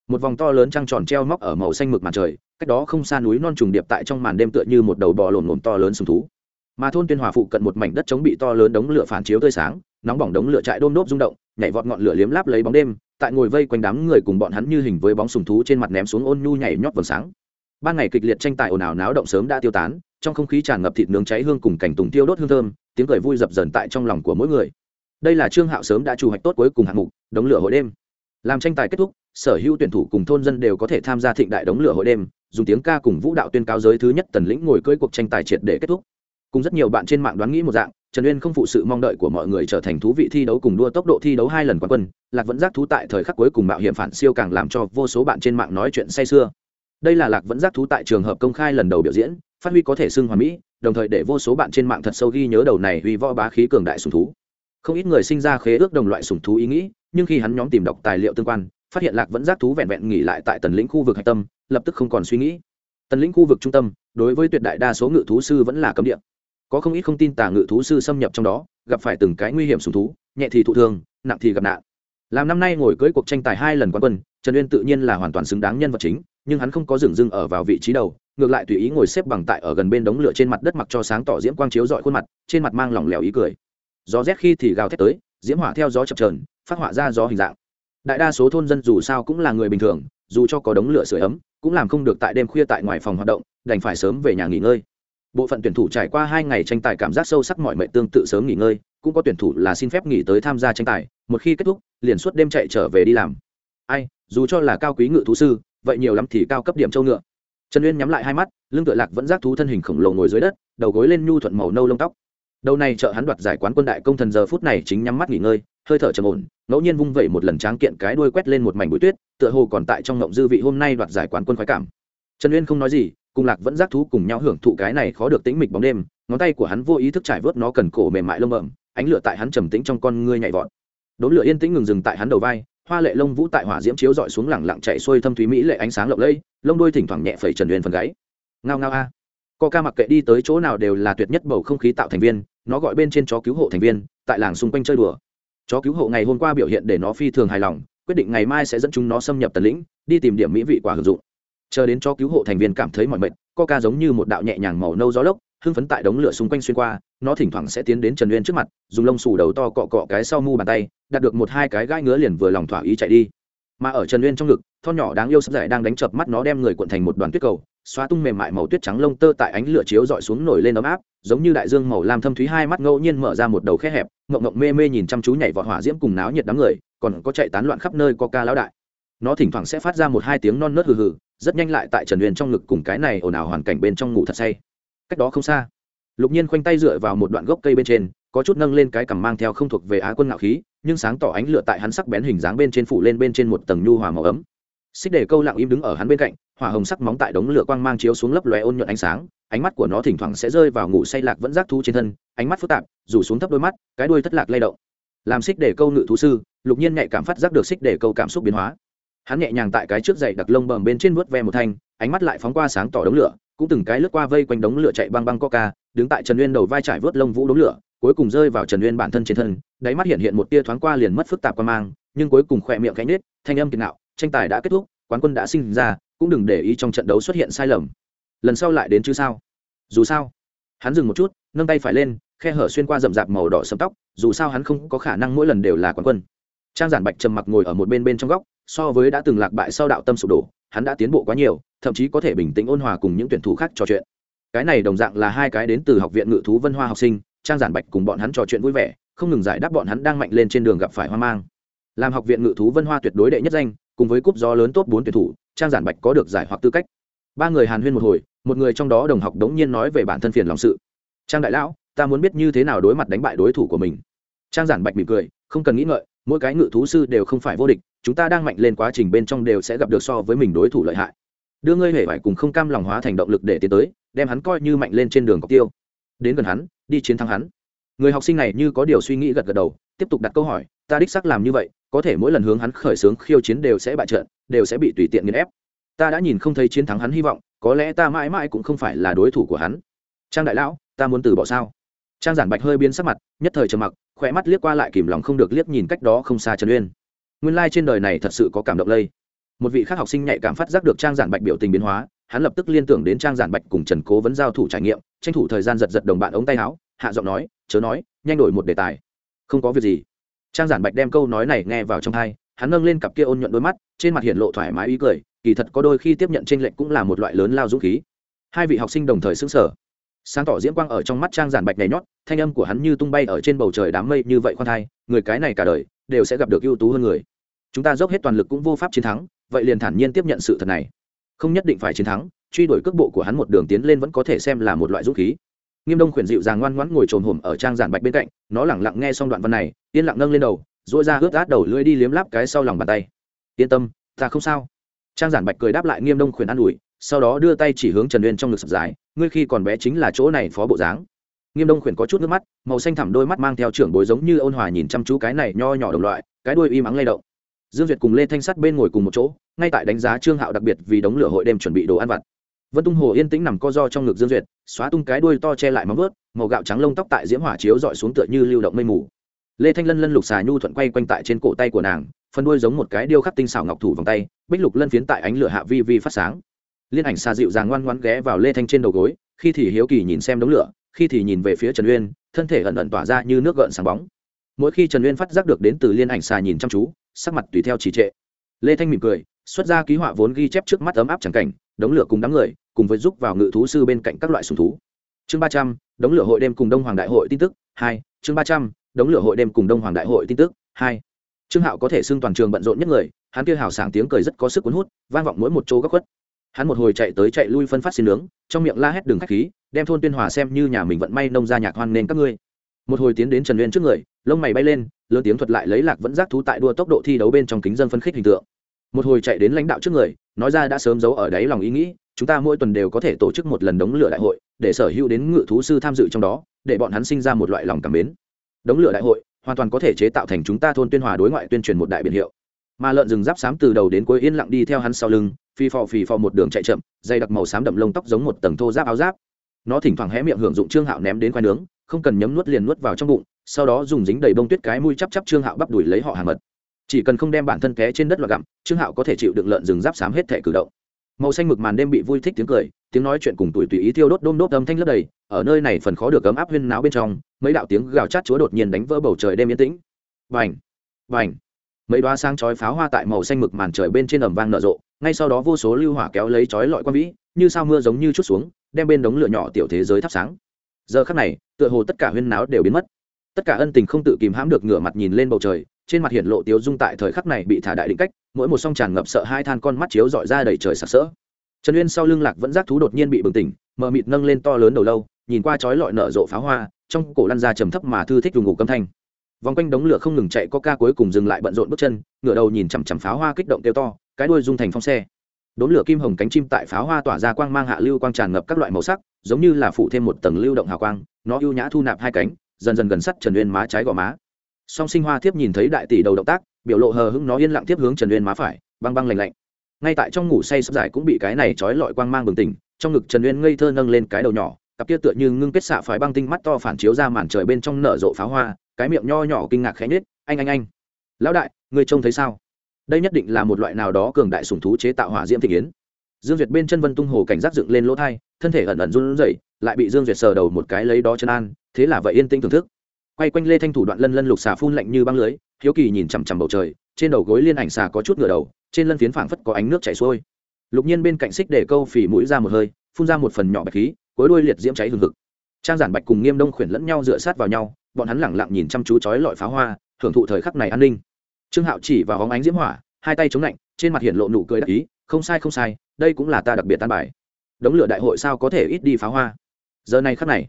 Một vòng to lớn trăng tròn treo móc ở màu xanh mực mặt trời, cách đó không xa núi non trùng điệp tại trong màn đêm tựa như một đầu bò lổn lổn to lớn sùng thú mà thôn tuyên hòa phụ cận một mảnh đất chống bị to lớn đống lửa phản chiếu tươi sáng, nóng bỏng đống lửa chạy đôm đốp rung động, nhảy vọt ngọn lửa liếm láp lấy bóng đêm, tại ngồi vây quanh đám người cùng bọn hắn như hình với bóng sùng thú trên mặt ném xuống ôn nhu nhảy nhót vầng sáng. Ban ngày kịch liệt tranh tài ồn ào náo động sớm đã tiêu tán, trong không khí tràn ngập thịt nướng cháy hương cùng cảnh tùng tiêu đốt hương thơm, tiếng cười vui dập dần tại trong lòng của mỗi người. Đây là trương hạo sớm đã chủ hoạch tốt cuối cùng hạng mục, đống lửa hội đêm. Làm tranh tài kết thúc, sở hữu tuyển thủ cùng thôn dân đều có thể tham gia thịnh đại đống lửa hội đêm, dùng tiếng ca cùng vũ đạo tuyên cáo giới thứ nhất tần lĩnh ngồi cưỡi cuộc tranh tài triệt để kết thúc cùng rất nhiều bạn trên mạng đoán nghĩ một dạng, trần uyên không phụ sự mong đợi của mọi người trở thành thú vị thi đấu cùng đua tốc độ thi đấu hai lần quán quân, lạc vẫn giác thú tại thời khắc cuối cùng mạo hiểm phản siêu càng làm cho vô số bạn trên mạng nói chuyện say sưa. Đây là lạc vẫn giác thú tại trường hợp công khai lần đầu biểu diễn, phát huy có thể xưng hòa mỹ, đồng thời để vô số bạn trên mạng thật sâu ghi nhớ đầu này uy võ bá khí cường đại sùng thú. Không ít người sinh ra khế ước đồng loại sùng thú ý nghĩ, nhưng khi hắn nhóm tìm đọc tài liệu tương quan, phát hiện lạc vẫn giác thú vẹn vẹn nghỉ lại tại tần lĩnh khu vực hạch tâm, lập tức không còn suy nghĩ. Tần lĩnh khu vực trung tâm, đối với tuyệt đại đa số ngự thú sư vẫn là cấm địa có không ít không tin tà ngự thú sư xâm nhập trong đó, gặp phải từng cái nguy hiểm sùng thú, nhẹ thì thụ thương, nặng thì gặp nạn. Làm năm nay ngồi cưới cuộc tranh tài hai lần quán quân, trần uyên tự nhiên là hoàn toàn xứng đáng nhân vật chính, nhưng hắn không có dừng dưng ở vào vị trí đầu, ngược lại tùy ý ngồi xếp bằng tại ở gần bên đống lửa trên mặt đất mặc cho sáng tỏ diễm quang chiếu dọi khuôn mặt, trên mặt mang lỏng lẻo ý cười. Gió rét khi thì gào thét tới, diễm hỏa theo gió chập trờn phát họa ra gió hình dạng. Đại đa số thôn dân dù sao cũng là người bình thường, dù cho có đống lửa sưởi ấm, cũng làm không được tại đêm khuya tại ngoài phòng hoạt động, đành phải sớm về nhà nghỉ ngơi bộ phận tuyển thủ trải qua hai ngày tranh tài cảm giác sâu sắc mọi mệnh tương tự sớm nghỉ ngơi, cũng có tuyển thủ là xin phép nghỉ tới tham gia tranh tài, một khi kết thúc, liền suốt đêm chạy trở về đi làm. Ai, dù cho là cao quý ngự thú sư, vậy nhiều lắm thì cao cấp điểm châu ngựa. Trần uyên nhắm lại hai mắt, lưng tựa lạc vẫn giác thú thân hình khổng lồ ngồi dưới đất, đầu gối lên nhu thuận màu nâu lông tóc. Đầu này chợ hắn đoạt giải quán quân đại công thần giờ phút này chính nhắm mắt nghỉ ngơi, hơi thở trầm ổn, ngẫu nhiên vung vẩy một lần tráng kiện cái đuôi quét lên một mảnh bụi tuyết, tựa hồ còn tại trong ngộng dư vị hôm nay đoạt giải quán quân khoái cảm. Trần uyên không nói gì cùng lạc vẫn giác thú cùng nhau hưởng thụ cái này khó được tĩnh mịch bóng đêm, ngón tay của hắn vô ý thức trải vớt nó cần cổ mềm mại lông bẩm ánh lửa tại hắn trầm tĩnh trong con ngươi nhảy vọt. Đốn lửa yên tĩnh ngừng dừng tại hắn đầu vai, hoa lệ lông vũ tại hỏa diễm chiếu dọi xuống lẳng lặng chạy xuôi thâm thúy mỹ lệ ánh sáng lộng lẫy, lông đôi thỉnh thoảng nhẹ phẩy trần uyên phần gáy. Ngao ngao a. Co ca mặc kệ đi tới chỗ nào đều là tuyệt nhất bầu không khí tạo thành viên, nó gọi bên trên chó cứu hộ thành viên, tại làng xung quanh chơi đùa. Chó cứu hộ ngày hôm qua biểu hiện để nó phi thường hài lòng, quyết định ngày mai sẽ dẫn chúng nó xâm nhập tần lĩnh, đi tìm điểm mỹ vị quả hưởng dụng chờ đến cho cứu hộ thành viên cảm thấy mọi mệt, coca giống như một đạo nhẹ nhàng màu nâu gió lốc, hưng phấn tại đống lửa xung quanh xuyên qua, nó thỉnh thoảng sẽ tiến đến trần uyên trước mặt, dùng lông xù đầu to cọ cọ cái sau mu bàn tay, đạt được một hai cái gai ngứa liền vừa lòng thỏa ý chạy đi. Mà ở trần uyên trong ngực thon nhỏ đáng yêu sắp dậy đang đánh chập mắt nó đem người cuộn thành một đoàn tuyết cầu, xóa tung mềm mại màu tuyết trắng lông tơ tại ánh lửa chiếu dọi xuống nổi lên ấm áp, giống như đại dương màu lam thâm thúy hai mắt ngẫu nhiên mở ra một đầu khe hẹp, ngộng ngộng mê mê nhìn chăm chú nhảy vọt hỏa diễm cùng náo nhiệt đám người, còn có chạy tán loạn khắp nơi có ca lão đại. Nó thỉnh thoảng sẽ phát ra một hai tiếng non nớt hừ hừ rất nhanh lại tại trần uyên trong ngực cùng cái này ồn ào hoàn cảnh bên trong ngủ thật say. Cách đó không xa, lục nhiên khoanh tay dựa vào một đoạn gốc cây bên trên, có chút nâng lên cái cằm mang theo không thuộc về á quân ngạo khí, nhưng sáng tỏ ánh lửa tại hắn sắc bén hình dáng bên trên phủ lên bên trên một tầng nhu hòa màu ấm. Xích để câu lặng im đứng ở hắn bên cạnh, hỏa hồng sắc móng tại đống lửa quang mang chiếu xuống lấp lóe ôn nhuận ánh sáng, ánh mắt của nó thỉnh thoảng sẽ rơi vào ngủ say lạc vẫn giác thu trên thân, ánh mắt phức tạp, rủ xuống thấp đôi mắt, cái đuôi thất lạc lay động. Làm xích để câu ngự thú sư, lục nhiên nhạy cảm phát giác được xích để câu cảm xúc biến hóa hắn nhẹ nhàng tại cái trước dậy đặc lông bầm bên trên vuốt ve một thanh, ánh mắt lại phóng qua sáng tỏ đống lửa, cũng từng cái lướt qua vây quanh đống lửa chạy băng băng coca, đứng tại trần uyên đầu vai trải vớt lông vũ đống lửa, cuối cùng rơi vào trần uyên bản thân trên thân, đáy mắt hiện hiện một tia thoáng qua liền mất phức tạp qua mang, nhưng cuối cùng khỏe miệng cánh nết, thanh âm kiệt nạo, tranh tài đã kết thúc, quán quân đã sinh ra, cũng đừng để ý trong trận đấu xuất hiện sai lầm. Lần sau lại đến chứ sao? Dù sao, hắn dừng một chút, nâng tay phải lên, khe hở xuyên qua rậm rạp màu đỏ sầm tóc, dù sao hắn không có khả năng mỗi lần đều là quán quân. Trang giản bạch trầm mặc ngồi ở một bên bên trong góc so với đã từng lạc bại sau đạo tâm sụp đổ, hắn đã tiến bộ quá nhiều, thậm chí có thể bình tĩnh ôn hòa cùng những tuyển thủ khác trò chuyện. Cái này đồng dạng là hai cái đến từ học viện ngự thú vân hoa học sinh, trang giản bạch cùng bọn hắn trò chuyện vui vẻ, không ngừng giải đáp bọn hắn đang mạnh lên trên đường gặp phải hoang mang. Làm học viện ngự thú vân hoa tuyệt đối đệ nhất danh, cùng với cúp gió lớn tốt bốn tuyển thủ, trang giản bạch có được giải hoặc tư cách. Ba người hàn huyên một hồi, một người trong đó đồng học đống nhiên nói về bản thân phiền lòng sự. Trang đại lão, ta muốn biết như thế nào đối mặt đánh bại đối thủ của mình. Trang giản bạch mỉm cười, không cần nghĩ ngợi mỗi cái ngự thú sư đều không phải vô địch, chúng ta đang mạnh lên quá trình bên trong đều sẽ gặp được so với mình đối thủ lợi hại. Đưa ngươi hề phải cùng không cam lòng hóa thành động lực để tiến tới, đem hắn coi như mạnh lên trên đường cọc tiêu. Đến gần hắn, đi chiến thắng hắn. Người học sinh này như có điều suy nghĩ gật gật đầu, tiếp tục đặt câu hỏi, ta đích xác làm như vậy, có thể mỗi lần hướng hắn khởi xướng khiêu chiến đều sẽ bại trận, đều sẽ bị tùy tiện nghiền ép. Ta đã nhìn không thấy chiến thắng hắn hy vọng, có lẽ ta mãi mãi cũng không phải là đối thủ của hắn. Trang đại lão, ta muốn từ bỏ sao? Trang giản bạch hơi biến sắc mặt, nhất thời trầm mặc khỏe mắt liếc qua lại kìm lòng không được liếc nhìn cách đó không xa trần uyên. Nguyên lai、like、trên đời này thật sự có cảm động lây. Một vị khác học sinh nhạy cảm phát giác được trang giản bạch biểu tình biến hóa, hắn lập tức liên tưởng đến trang giản bạch cùng trần cố vấn giao thủ trải nghiệm, tranh thủ thời gian giật giật đồng bạn ống tay áo, hạ giọng nói, chớ nói, nhanh đổi một đề tài. Không có việc gì. Trang giản bạch đem câu nói này nghe vào trong hai, hắn nâng lên cặp kia ôn nhuận đôi mắt, trên mặt hiện lộ thoải mái ý cười, kỳ thật có đôi khi tiếp nhận tranh lệch cũng là một loại lớn lao dũng khí. Hai vị học sinh đồng thời xứng sở sáng tỏ diễm quang ở trong mắt trang giản bạch nhảy nhót, thanh âm của hắn như tung bay ở trên bầu trời đám mây như vậy khoan thai, người cái này cả đời đều sẽ gặp được ưu tú hơn người. Chúng ta dốc hết toàn lực cũng vô pháp chiến thắng, vậy liền thản nhiên tiếp nhận sự thật này. Không nhất định phải chiến thắng, truy đuổi cước bộ của hắn một đường tiến lên vẫn có thể xem là một loại dũng khí. Nghiêm đông khuyển dịu dàng ngoan ngoãn ngồi trồn hổm ở trang giản bạch bên cạnh, nó lẳng lặng nghe xong đoạn văn này, yên lặng nâng lên đầu dỗi ra ướt át đầu lưỡi đi liếm láp cái sau lòng bàn tay. Yên tâm, ta không sao. Trang giản bạch cười đáp lại nghiêm đông khuyển an ủi sau đó đưa tay chỉ hướng trần uyên trong ngực sập dài, ngươi khi còn bé chính là chỗ này phó bộ dáng. Nghiêm đông khuyển có chút nước mắt, màu xanh thẳm đôi mắt mang theo trưởng bối giống như ôn hòa nhìn chăm chú cái này nho nhỏ đồng loại, cái đuôi y mắng lay động. Dương duyệt cùng lê thanh sắt bên ngồi cùng một chỗ, ngay tại đánh giá trương hạo đặc biệt vì đống lửa hội đêm chuẩn bị đồ ăn vặt. Vân tung hồ yên tĩnh nằm co do trong ngực dương duyệt, xóa tung cái đuôi to che lại móng vớt màu gạo trắng lông tóc tại diễm hỏa chiếu dọi xuống tựa như lưu động mây mù. Lê thanh lân lân lục xà nhu thuận quay quanh tại trên cổ tay của nàng, phần đuôi giống một cái điêu khắc tinh xảo ngọc thủ vòng tay, bích lục lân phiến tại ánh lửa hạ vi vi phát sáng liên ảnh xà dịu dàng ngoan ngoan ghé vào lê thanh trên đầu gối, khi thì hiếu kỳ nhìn xem đống lửa, khi thì nhìn về phía trần uyên, thân thể ẩn ẩn tỏa ra như nước gợn sáng bóng. Mỗi khi trần uyên phát giác được đến từ liên ảnh xà nhìn chăm chú, sắc mặt tùy theo trì trệ. Lê thanh mỉm cười, xuất ra ký họa vốn ghi chép trước mắt ấm áp chẳng cảnh, đống lửa cùng đám người, cùng với giúp vào ngự thú sư bên cạnh các loại sùng thú. Chương ba trăm, đống lửa hội đêm cùng đông hoàng đại hội tin tức, hai, chương ba trăm, đống lửa hội đêm cùng đông hoàng đại hội tin tức, hai. Trương hạo có thể xưng toàn trường bận rộn nhất người, hắn kia hào sảng tiếng cười rất có sức cuốn hút, vang vọng mỗi một chỗ góc khuất hắn một hồi chạy tới chạy lui phân phát xin nướng, trong miệng la hét đường khách khí, đem thôn tuyên hòa xem như nhà mình vận may nông ra nhạc hoan nên các ngươi. Một hồi tiến đến trần uyên trước người, lông mày bay lên, lớn tiếng thuật lại lấy lạc vẫn giác thú tại đua tốc độ thi đấu bên trong kính dân phân khích hình tượng. Một hồi chạy đến lãnh đạo trước người, nói ra đã sớm giấu ở đáy lòng ý nghĩ, chúng ta mỗi tuần đều có thể tổ chức một lần đống lửa đại hội, để sở hữu đến ngự thú sư tham dự trong đó, để bọn hắn sinh ra một loại lòng cảm mến. Đống lửa đại hội, hoàn toàn có thể chế tạo thành chúng ta thôn tuyên hòa đối ngoại tuyên truyền một đại biển hiệu. Mà lợn rừng giáp xám từ đầu đến cuối yên lặng đi theo hắn sau lưng phi phò phì phò một đường chạy chậm dày đặc màu xám đậm lông tóc giống một tầng thô giáp áo giáp. Nó thỉnh thoảng hé miệng hưởng dụng trương hạo ném đến khoai nướng, không cần nhấm nuốt liền nuốt vào trong bụng, sau đó dùng dính đầy bông tuyết cái mũi chắp chắp trương hạo bắp đùi lấy họ hàng mật. Chỉ cần không đem bản thân té trên đất loạt gặm, trương hạo có thể chịu đựng lợn rừng giáp xám hết thể cử động. Màu xanh mực màn đêm bị vui thích tiếng cười, tiếng nói chuyện cùng tuổi tùy ý thiêu đốt đôm đốt âm thanh lấp đầy, ở nơi này phần khó được ấm áp huyên náo bên trong, mấy đạo tiếng gào chát chúa đột nhiên đánh vỡ bầu trời đêm yên tĩnh. Vành vành mấy đoá sáng chói pháo hoa tại màu xanh mực màn trời bên trên ầm vang nở rộ ngay sau đó vô số lưu hỏa kéo lấy chói lọi quan vĩ, như sao mưa giống như chút xuống, đem bên đống lửa nhỏ tiểu thế giới thắp sáng. Giờ khắc này, tựa hồ tất cả huyên náo đều biến mất. Tất cả ân tình không tự kìm hãm được ngửa mặt nhìn lên bầu trời, trên mặt hiện lộ tiếu dung tại thời khắc này bị thả đại định cách, mỗi một song tràn ngập sợ hai than con mắt chiếu dọi ra đầy trời sặc sỡ. Trần uyên sau lưng lạc vẫn giác thú đột nhiên bị bừng tỉnh, mờ mịt nâng lên to lớn đầu lâu, nhìn qua chói lọi nở rộ pháo hoa, trong cổ lăn ra trầm thấp mà thư thích dùng ngủ câm thanh. Vòng quanh đống lửa không ngừng chạy, có ca cuối cùng dừng lại bận rộn bước chân, ngửa đầu nhìn chằm chằm pháo hoa kích động kêu to cái đuôi dung thành phong xe. Đốn lửa kim hồng cánh chim tại pháo hoa tỏa ra quang mang hạ lưu quang tràn ngập các loại màu sắc, giống như là phủ thêm một tầng lưu động hào quang, nó ưu nhã thu nạp hai cánh, dần dần gần sắt trần uyên má trái gò má. Song sinh hoa tiếp nhìn thấy đại tỷ đầu động tác, biểu lộ hờ hững nó yên lặng tiếp hướng trần uyên má phải, băng băng lạnh lạnh. Ngay tại trong ngủ say sắp giải cũng bị cái này trói lọi quang mang bừng tỉnh, trong ngực trần uyên ngây thơ nâng lên cái đầu nhỏ, cặp kia tựa như ngưng kết xạ phải băng tinh mắt to phản chiếu ra màn trời bên trong nở rộ pháo hoa, cái miệng nho nhỏ kinh ngạc khẽ nhếch, anh anh anh, lão đại, người trông thấy sao? Đây nhất định là một loại nào đó cường đại sùng thú chế tạo hỏa diễm thị kiến. Dương duyệt bên chân vân tung hồ cảnh giác dựng lên lỗ thai, thân thể ẩn ẩn run rẩy, lại bị dương duyệt sờ đầu một cái lấy đó chân an, thế là vậy yên tĩnh thưởng thức. Quay quanh lê thanh thủ đoạn lân lân lục xà phun lạnh như băng lưới, hiếu kỳ nhìn chằm chằm bầu trời, trên đầu gối liên ảnh xà có chút ngửa đầu, trên lân phiến phảng phất có ánh nước chảy xuôi. Lục nhiên bên cạnh xích để câu phỉ mũi ra một hơi, phun ra một phần nhỏ bạch khí, cuối đuôi liệt diễm cháy hừng hực. Trang giản bạch cùng nghiêm đông khuyển lẫn nhau dựa sát vào nhau, bọn hắn lẳng lặng nhìn chăm chú chói lọi pháo hoa, hưởng thụ thời khắc này an ninh trương hạo chỉ vào hóng ánh diễm hỏa, hai tay chống lạnh, trên mặt hiện lộ nụ cười đắc ý, không sai không sai, đây cũng là ta đặc biệt tan bài. Đống lửa đại hội sao có thể ít đi pháo hoa? Giờ này khắc này,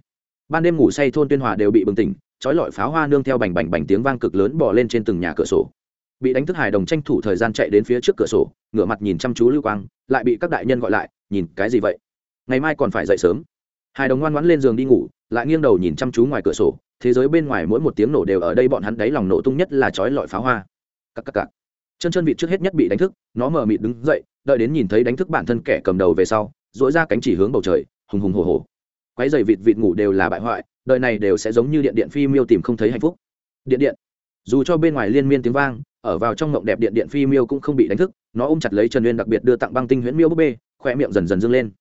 ban đêm ngủ say thôn tuyên hòa đều bị bừng tỉnh chói lọi pháo hoa nương theo bành bành bành tiếng vang cực lớn bỏ lên trên từng nhà cửa sổ. Bị đánh thức hài đồng tranh thủ thời gian chạy đến phía trước cửa sổ, ngửa mặt nhìn chăm chú lưu quang, lại bị các đại nhân gọi lại, nhìn, cái gì vậy? Ngày mai còn phải dậy sớm. Hài đồng ngoan ngoãn lên giường đi ngủ, lại nghiêng đầu nhìn chăm chú ngoài cửa sổ, thế giới bên ngoài mỗi một tiếng nổ đều ở đây bọn hắn đáy lòng nổ tung nhất là chói lọi pháo hoa cắc cắc cắc. chân chân vịt trước hết nhất bị đánh thức, nó mờ mịt đứng dậy, đợi đến nhìn thấy đánh thức bản thân kẻ cầm đầu về sau dỗi ra cánh chỉ hướng bầu trời, hùng hùng hồ hồ quái dày vịt vịt ngủ đều là bại hoại đợi này đều sẽ giống như điện điện phi miêu tìm không thấy hạnh phúc. Điện điện. Dù cho bên ngoài liên miên tiếng vang, ở vào trong ngộng đẹp điện điện phi miêu cũng không bị đánh thức, nó ôm chặt lấy trần uyên đặc biệt đưa tặng băng tinh huyễn miêu búp bê khoe miệng dần dần dâng lên.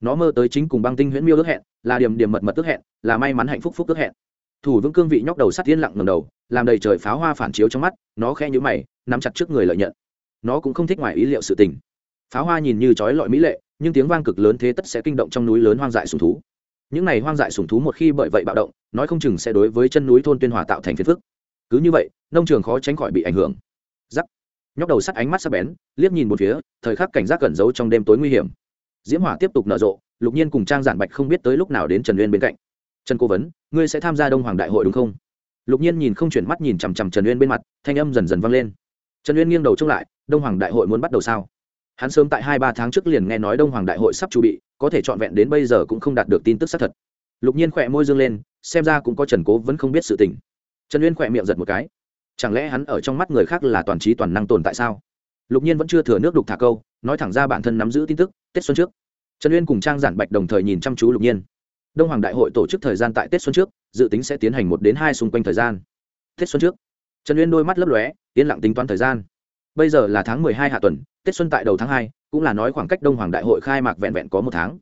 Nó mơ tới chính cùng băng tinh huyễn miêu ước hẹn, là điểm điểm mật mật ước hẹn, là may mắn hạnh phúc phúc ước hẹn thủ vững cương vị nhóc đầu sắt tiên lặng ngầm đầu, làm đầy trời pháo hoa phản chiếu trong mắt, nó khe nhũ mày, nắm chặt trước người lợi nhận. Nó cũng không thích ngoài ý liệu sự tình. Pháo hoa nhìn như trói lọi mỹ lệ, nhưng tiếng vang cực lớn thế tất sẽ kinh động trong núi lớn hoang dại sùng thú. Những này hoang dại sùng thú một khi bởi vậy bạo động, nói không chừng sẽ đối với chân núi thôn tuyên hòa tạo thành phiền phức. Cứ như vậy, nông trường khó tránh khỏi bị ảnh hưởng. Giắc nhóc đầu sắt ánh mắt sắc bén, liếc nhìn một phía, thời khắc cảnh giác cẩn giấu trong đêm tối nguy hiểm. Diễm hỏa tiếp tục nở rộ, lục nhiên cùng trang giản bạch không biết tới lúc nào đến trần uyên bên cạnh trần cố vấn, ngươi sẽ tham gia đông hoàng đại hội đúng không? Lục nhiên nhìn không chuyển mắt nhìn chằm chằm trần uyên bên mặt, thanh âm dần dần vang lên. Trần uyên nghiêng đầu trông lại, đông hoàng đại hội muốn bắt đầu sao? Hắn sớm tại hai ba tháng trước liền nghe nói đông hoàng đại hội sắp chuẩn bị, có thể trọn vẹn đến bây giờ cũng không đạt được tin tức xác thật. Lục nhiên khỏe môi dương lên, xem ra cũng có trần cố vẫn không biết sự tình. Trần uyên khỏe miệng giật một cái. Chẳng lẽ hắn ở trong mắt người khác là toàn trí toàn năng tồn tại sao? Lục nhiên vẫn chưa thừa nước đục thả câu, nói thẳng ra bản thân nắm giữ tin tức, tết xuân trước. Trần uyên cùng trang giản bạch đồng thời nhìn chăm chú lục nhiên đông hoàng đại hội tổ chức thời gian tại tết xuân trước, dự tính sẽ tiến hành một đến hai xung quanh thời gian. Tết xuân trước, trần uyên đôi mắt lấp lóe, yên lặng tính toán thời gian. Bây giờ là tháng mười hai hạ tuần, tết xuân tại đầu tháng hai, cũng là nói khoảng cách đông hoàng đại hội khai mạc vẹn vẹn có một tháng.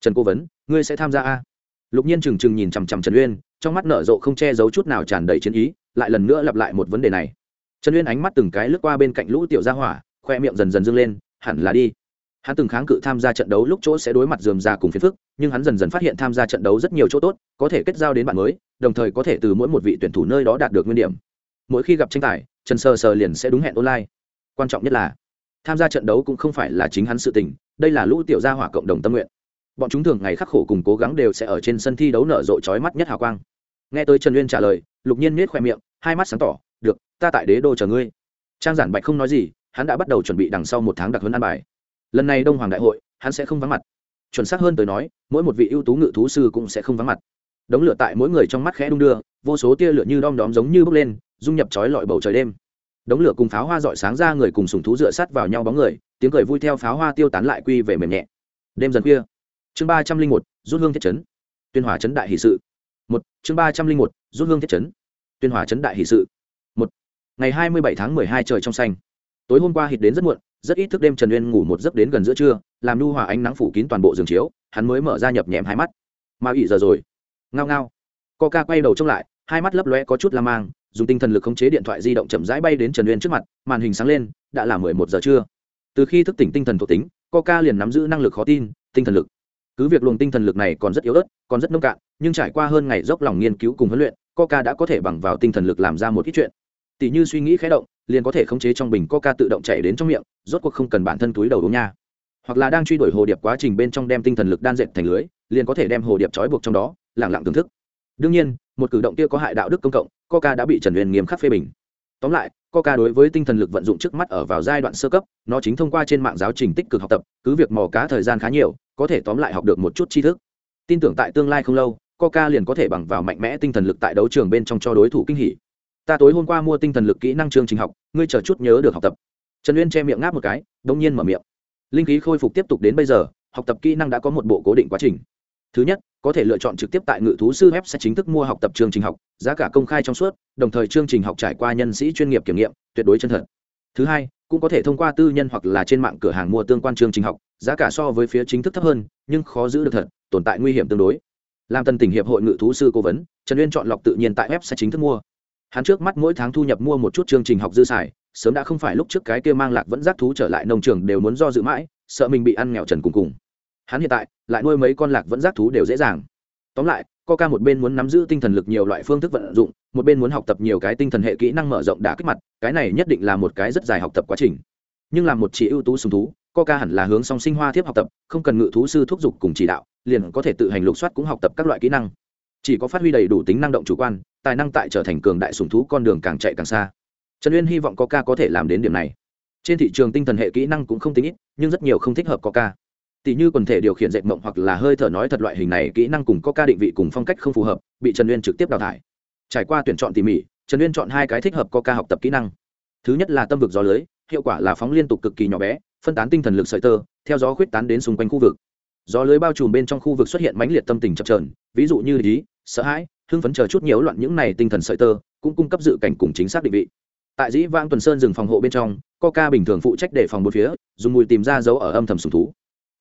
Trần cố vấn, ngươi sẽ tham gia a? Lục nhiên trừng trừng nhìn chằm chằm trần uyên, trong mắt nở rộ không che giấu chút nào tràn đầy chiến ý, lại lần nữa lặp lại một vấn đề này. Trần uyên ánh mắt từng cái lướt qua bên cạnh lũ tiểu gia hỏa, khoe miệng dần dần dâng lên, hẳn là đi hắn từng kháng cự tham gia trận đấu lúc chỗ sẽ đối mặt dườm ra cùng phiền phức, nhưng hắn dần dần phát hiện tham gia trận đấu rất nhiều chỗ tốt, có thể kết giao đến bạn mới, đồng thời có thể từ mỗi một vị tuyển thủ nơi đó đạt được nguyên điểm. Mỗi khi gặp tranh tài, trần sơ sờ liền sẽ đúng hẹn online. Quan trọng nhất là, tham gia trận đấu cũng không phải là chính hắn sự tình, đây là lũ tiểu gia hỏa cộng đồng tâm nguyện. Bọn chúng thường ngày khắc khổ cùng cố gắng đều sẽ ở trên sân thi đấu nở rộ trói mắt nhất hào quang. Nghe tới trần Nguyên trả lời, lục nhiên miết khoe miệng, hai mắt sáng tỏ, được, ta tại đế đô chờ ngươi. Trang giản bạch không nói gì, hắn đã bắt đầu chuẩn bị đằng sau một tháng đặc huấn an bài lần này đông hoàng đại hội, hắn sẽ không vắng mặt. Chuẩn xác hơn tới nói, mỗi một vị ưu tú ngự thú sư cũng sẽ không vắng mặt. Đống lửa tại mỗi người trong mắt khẽ đung đưa, vô số tia lửa như đom đóm giống như bốc lên, dung nhập trói lọi bầu trời đêm. Đống lửa cùng pháo hoa dọi sáng ra người cùng sùng thú dựa sát vào nhau bóng người, tiếng cười vui theo pháo hoa tiêu tán lại quy về mềm nhẹ. Đêm dần khuya, chương ba trăm linh một, rút hương thiết chấn. Tuyên hòa chấn đại hỷ sự. Một, chương ba trăm linh một, rút hương thiết chấn. Tuyên hòa chấn đại hỷ sự. Một, ngày hai mươi bảy tháng mười hai trời trong xanh. Tối hôm qua hít đến rất muộn rất ít thức đêm trần uyên ngủ một giấc đến gần giữa trưa, làm nu hòa ánh nắng phủ kín toàn bộ giường chiếu, hắn mới mở ra nhập nhèm hai mắt. Mà ỉ giờ rồi. Ngao ngao. Ca quay đầu trông lại, hai mắt lấp lóe có chút la mang, dùng tinh thần lực khống chế điện thoại di động chậm rãi bay đến trần uyên trước mặt, màn hình sáng lên, đã là mười một giờ trưa. Từ khi thức tỉnh tinh thần thuộc tính ca liền nắm giữ năng lực khó tin, tinh thần lực. Cứ việc luồng tinh thần lực này còn rất yếu ớt, còn rất nông cạn, nhưng trải qua hơn ngày dốc lòng nghiên cứu cùng huấn luyện, coca đã có thể bằng vào tinh thần lực làm ra một ít chuyện tỷ như suy nghĩ khé động, liền có thể khống chế trong bình coca tự động chảy đến trong miệng, rốt cuộc không cần bản thân túi đầu uống nha. Hoặc là đang truy đuổi hồ điệp quá trình bên trong đem tinh thần lực đan dệt thành lưới, liền có thể đem hồ điệp trói buộc trong đó lẳng lặng thưởng thức. Đương nhiên, một cử động kia có hại đạo đức công cộng, coca đã bị trần huyền nghiêm khắc phê bình. Tóm lại, coca đối với tinh thần lực vận dụng trước mắt ở vào giai đoạn sơ cấp, nó chính thông qua trên mạng giáo trình tích cực học tập, cứ việc mò cá thời gian khá nhiều, có thể tóm lại học được một chút tri thức. Tin tưởng tại tương lai không lâu, coca liền có thể bằng vào mạnh mẽ tinh thần lực tại đấu trường bên trong cho đối thủ kinh hỉ ta tối hôm qua mua tinh thần lực kỹ năng chương trình học, ngươi chờ chút nhớ được học tập. Trần uyên che miệng ngáp một cái đông nhiên mở miệng. Linh khí khôi phục tiếp tục đến bây giờ, học tập kỹ năng đã có một bộ cố định quá trình. Thứ nhất, có thể lựa chọn trực tiếp tại ngự thú sư web sẽ chính thức mua học tập chương trình học, giá cả công khai trong suốt, đồng thời chương trình học trải qua nhân sĩ chuyên nghiệp kiểm nghiệm, tuyệt đối chân thật. Thứ hai, cũng có thể thông qua tư nhân hoặc là trên mạng cửa hàng mua tương quan chương trình học, giá cả so với phía chính thức thấp hơn, nhưng khó giữ được thật, tồn tại nguy hiểm tương đối. Làm tân tỉnh hiệp hội ngự thú sư cố vấn, trần uyên chọn lọc tự nhiên tại web sẽ chính thức mua hắn trước mắt mỗi tháng thu nhập mua một chút chương trình học dư xài, sớm đã không phải lúc trước cái kia mang lạc vẫn giác thú trở lại nông trường đều muốn do dự mãi, sợ mình bị ăn nghèo trần cùng cùng. Hắn hiện tại, lại nuôi mấy con lạc vẫn giác thú đều dễ dàng. Tóm lại, coca một bên muốn nắm giữ tinh thần lực nhiều loại phương thức vận dụng, một bên muốn học tập nhiều cái tinh thần hệ kỹ năng mở rộng đã kích mặt, cái này nhất định là một cái rất dài học tập quá trình. Nhưng làm một chỉ ưu tú sùng thú, coca hẳn là hướng song sinh hoa thiếp học tập, không cần ngự thú sư thúc giục cùng chỉ đạo, liền có thể tự hành lục soát cũng học tập các loại kỹ năng chỉ có phát huy đầy đủ tính năng động chủ quan, tài năng tại trở thành cường đại sùng thú con đường càng chạy càng xa. Trần uyên hy vọng coca có thể làm đến điểm này. Trên thị trường tinh thần hệ kỹ năng cũng không tính ít, nhưng rất nhiều không thích hợp coca tỷ như quần thể điều khiển dệt mộng hoặc là hơi thở nói thật loại hình này, kỹ năng cùng coca định vị cùng phong cách không phù hợp, bị trần uyên trực tiếp đào thải. Trải qua tuyển chọn tỉ mỉ, trần uyên chọn hai cái thích hợp coca học tập kỹ năng. Thứ nhất là tâm vực gió lưới, hiệu quả là phóng liên tục cực kỳ nhỏ bé, phân tán tinh thần lực sợi tơ, theo gió khuyết tán đến xung quanh khu vực. Gió lưới bao trùm bên trong khu vực xuất hiện mãnh liệt tâm tình chập trờn ví dụ như lý sợ hãi, hưng phấn chờ chút nhiễu loạn những này tinh thần sợi tơ, cũng cung cấp dự cảnh cùng chính xác định vị. Tại dĩ vang tuần sơn rừng phòng hộ bên trong, coca bình thường phụ trách để phòng một phía, dùng mùi tìm ra dấu ở âm thầm sùng thú.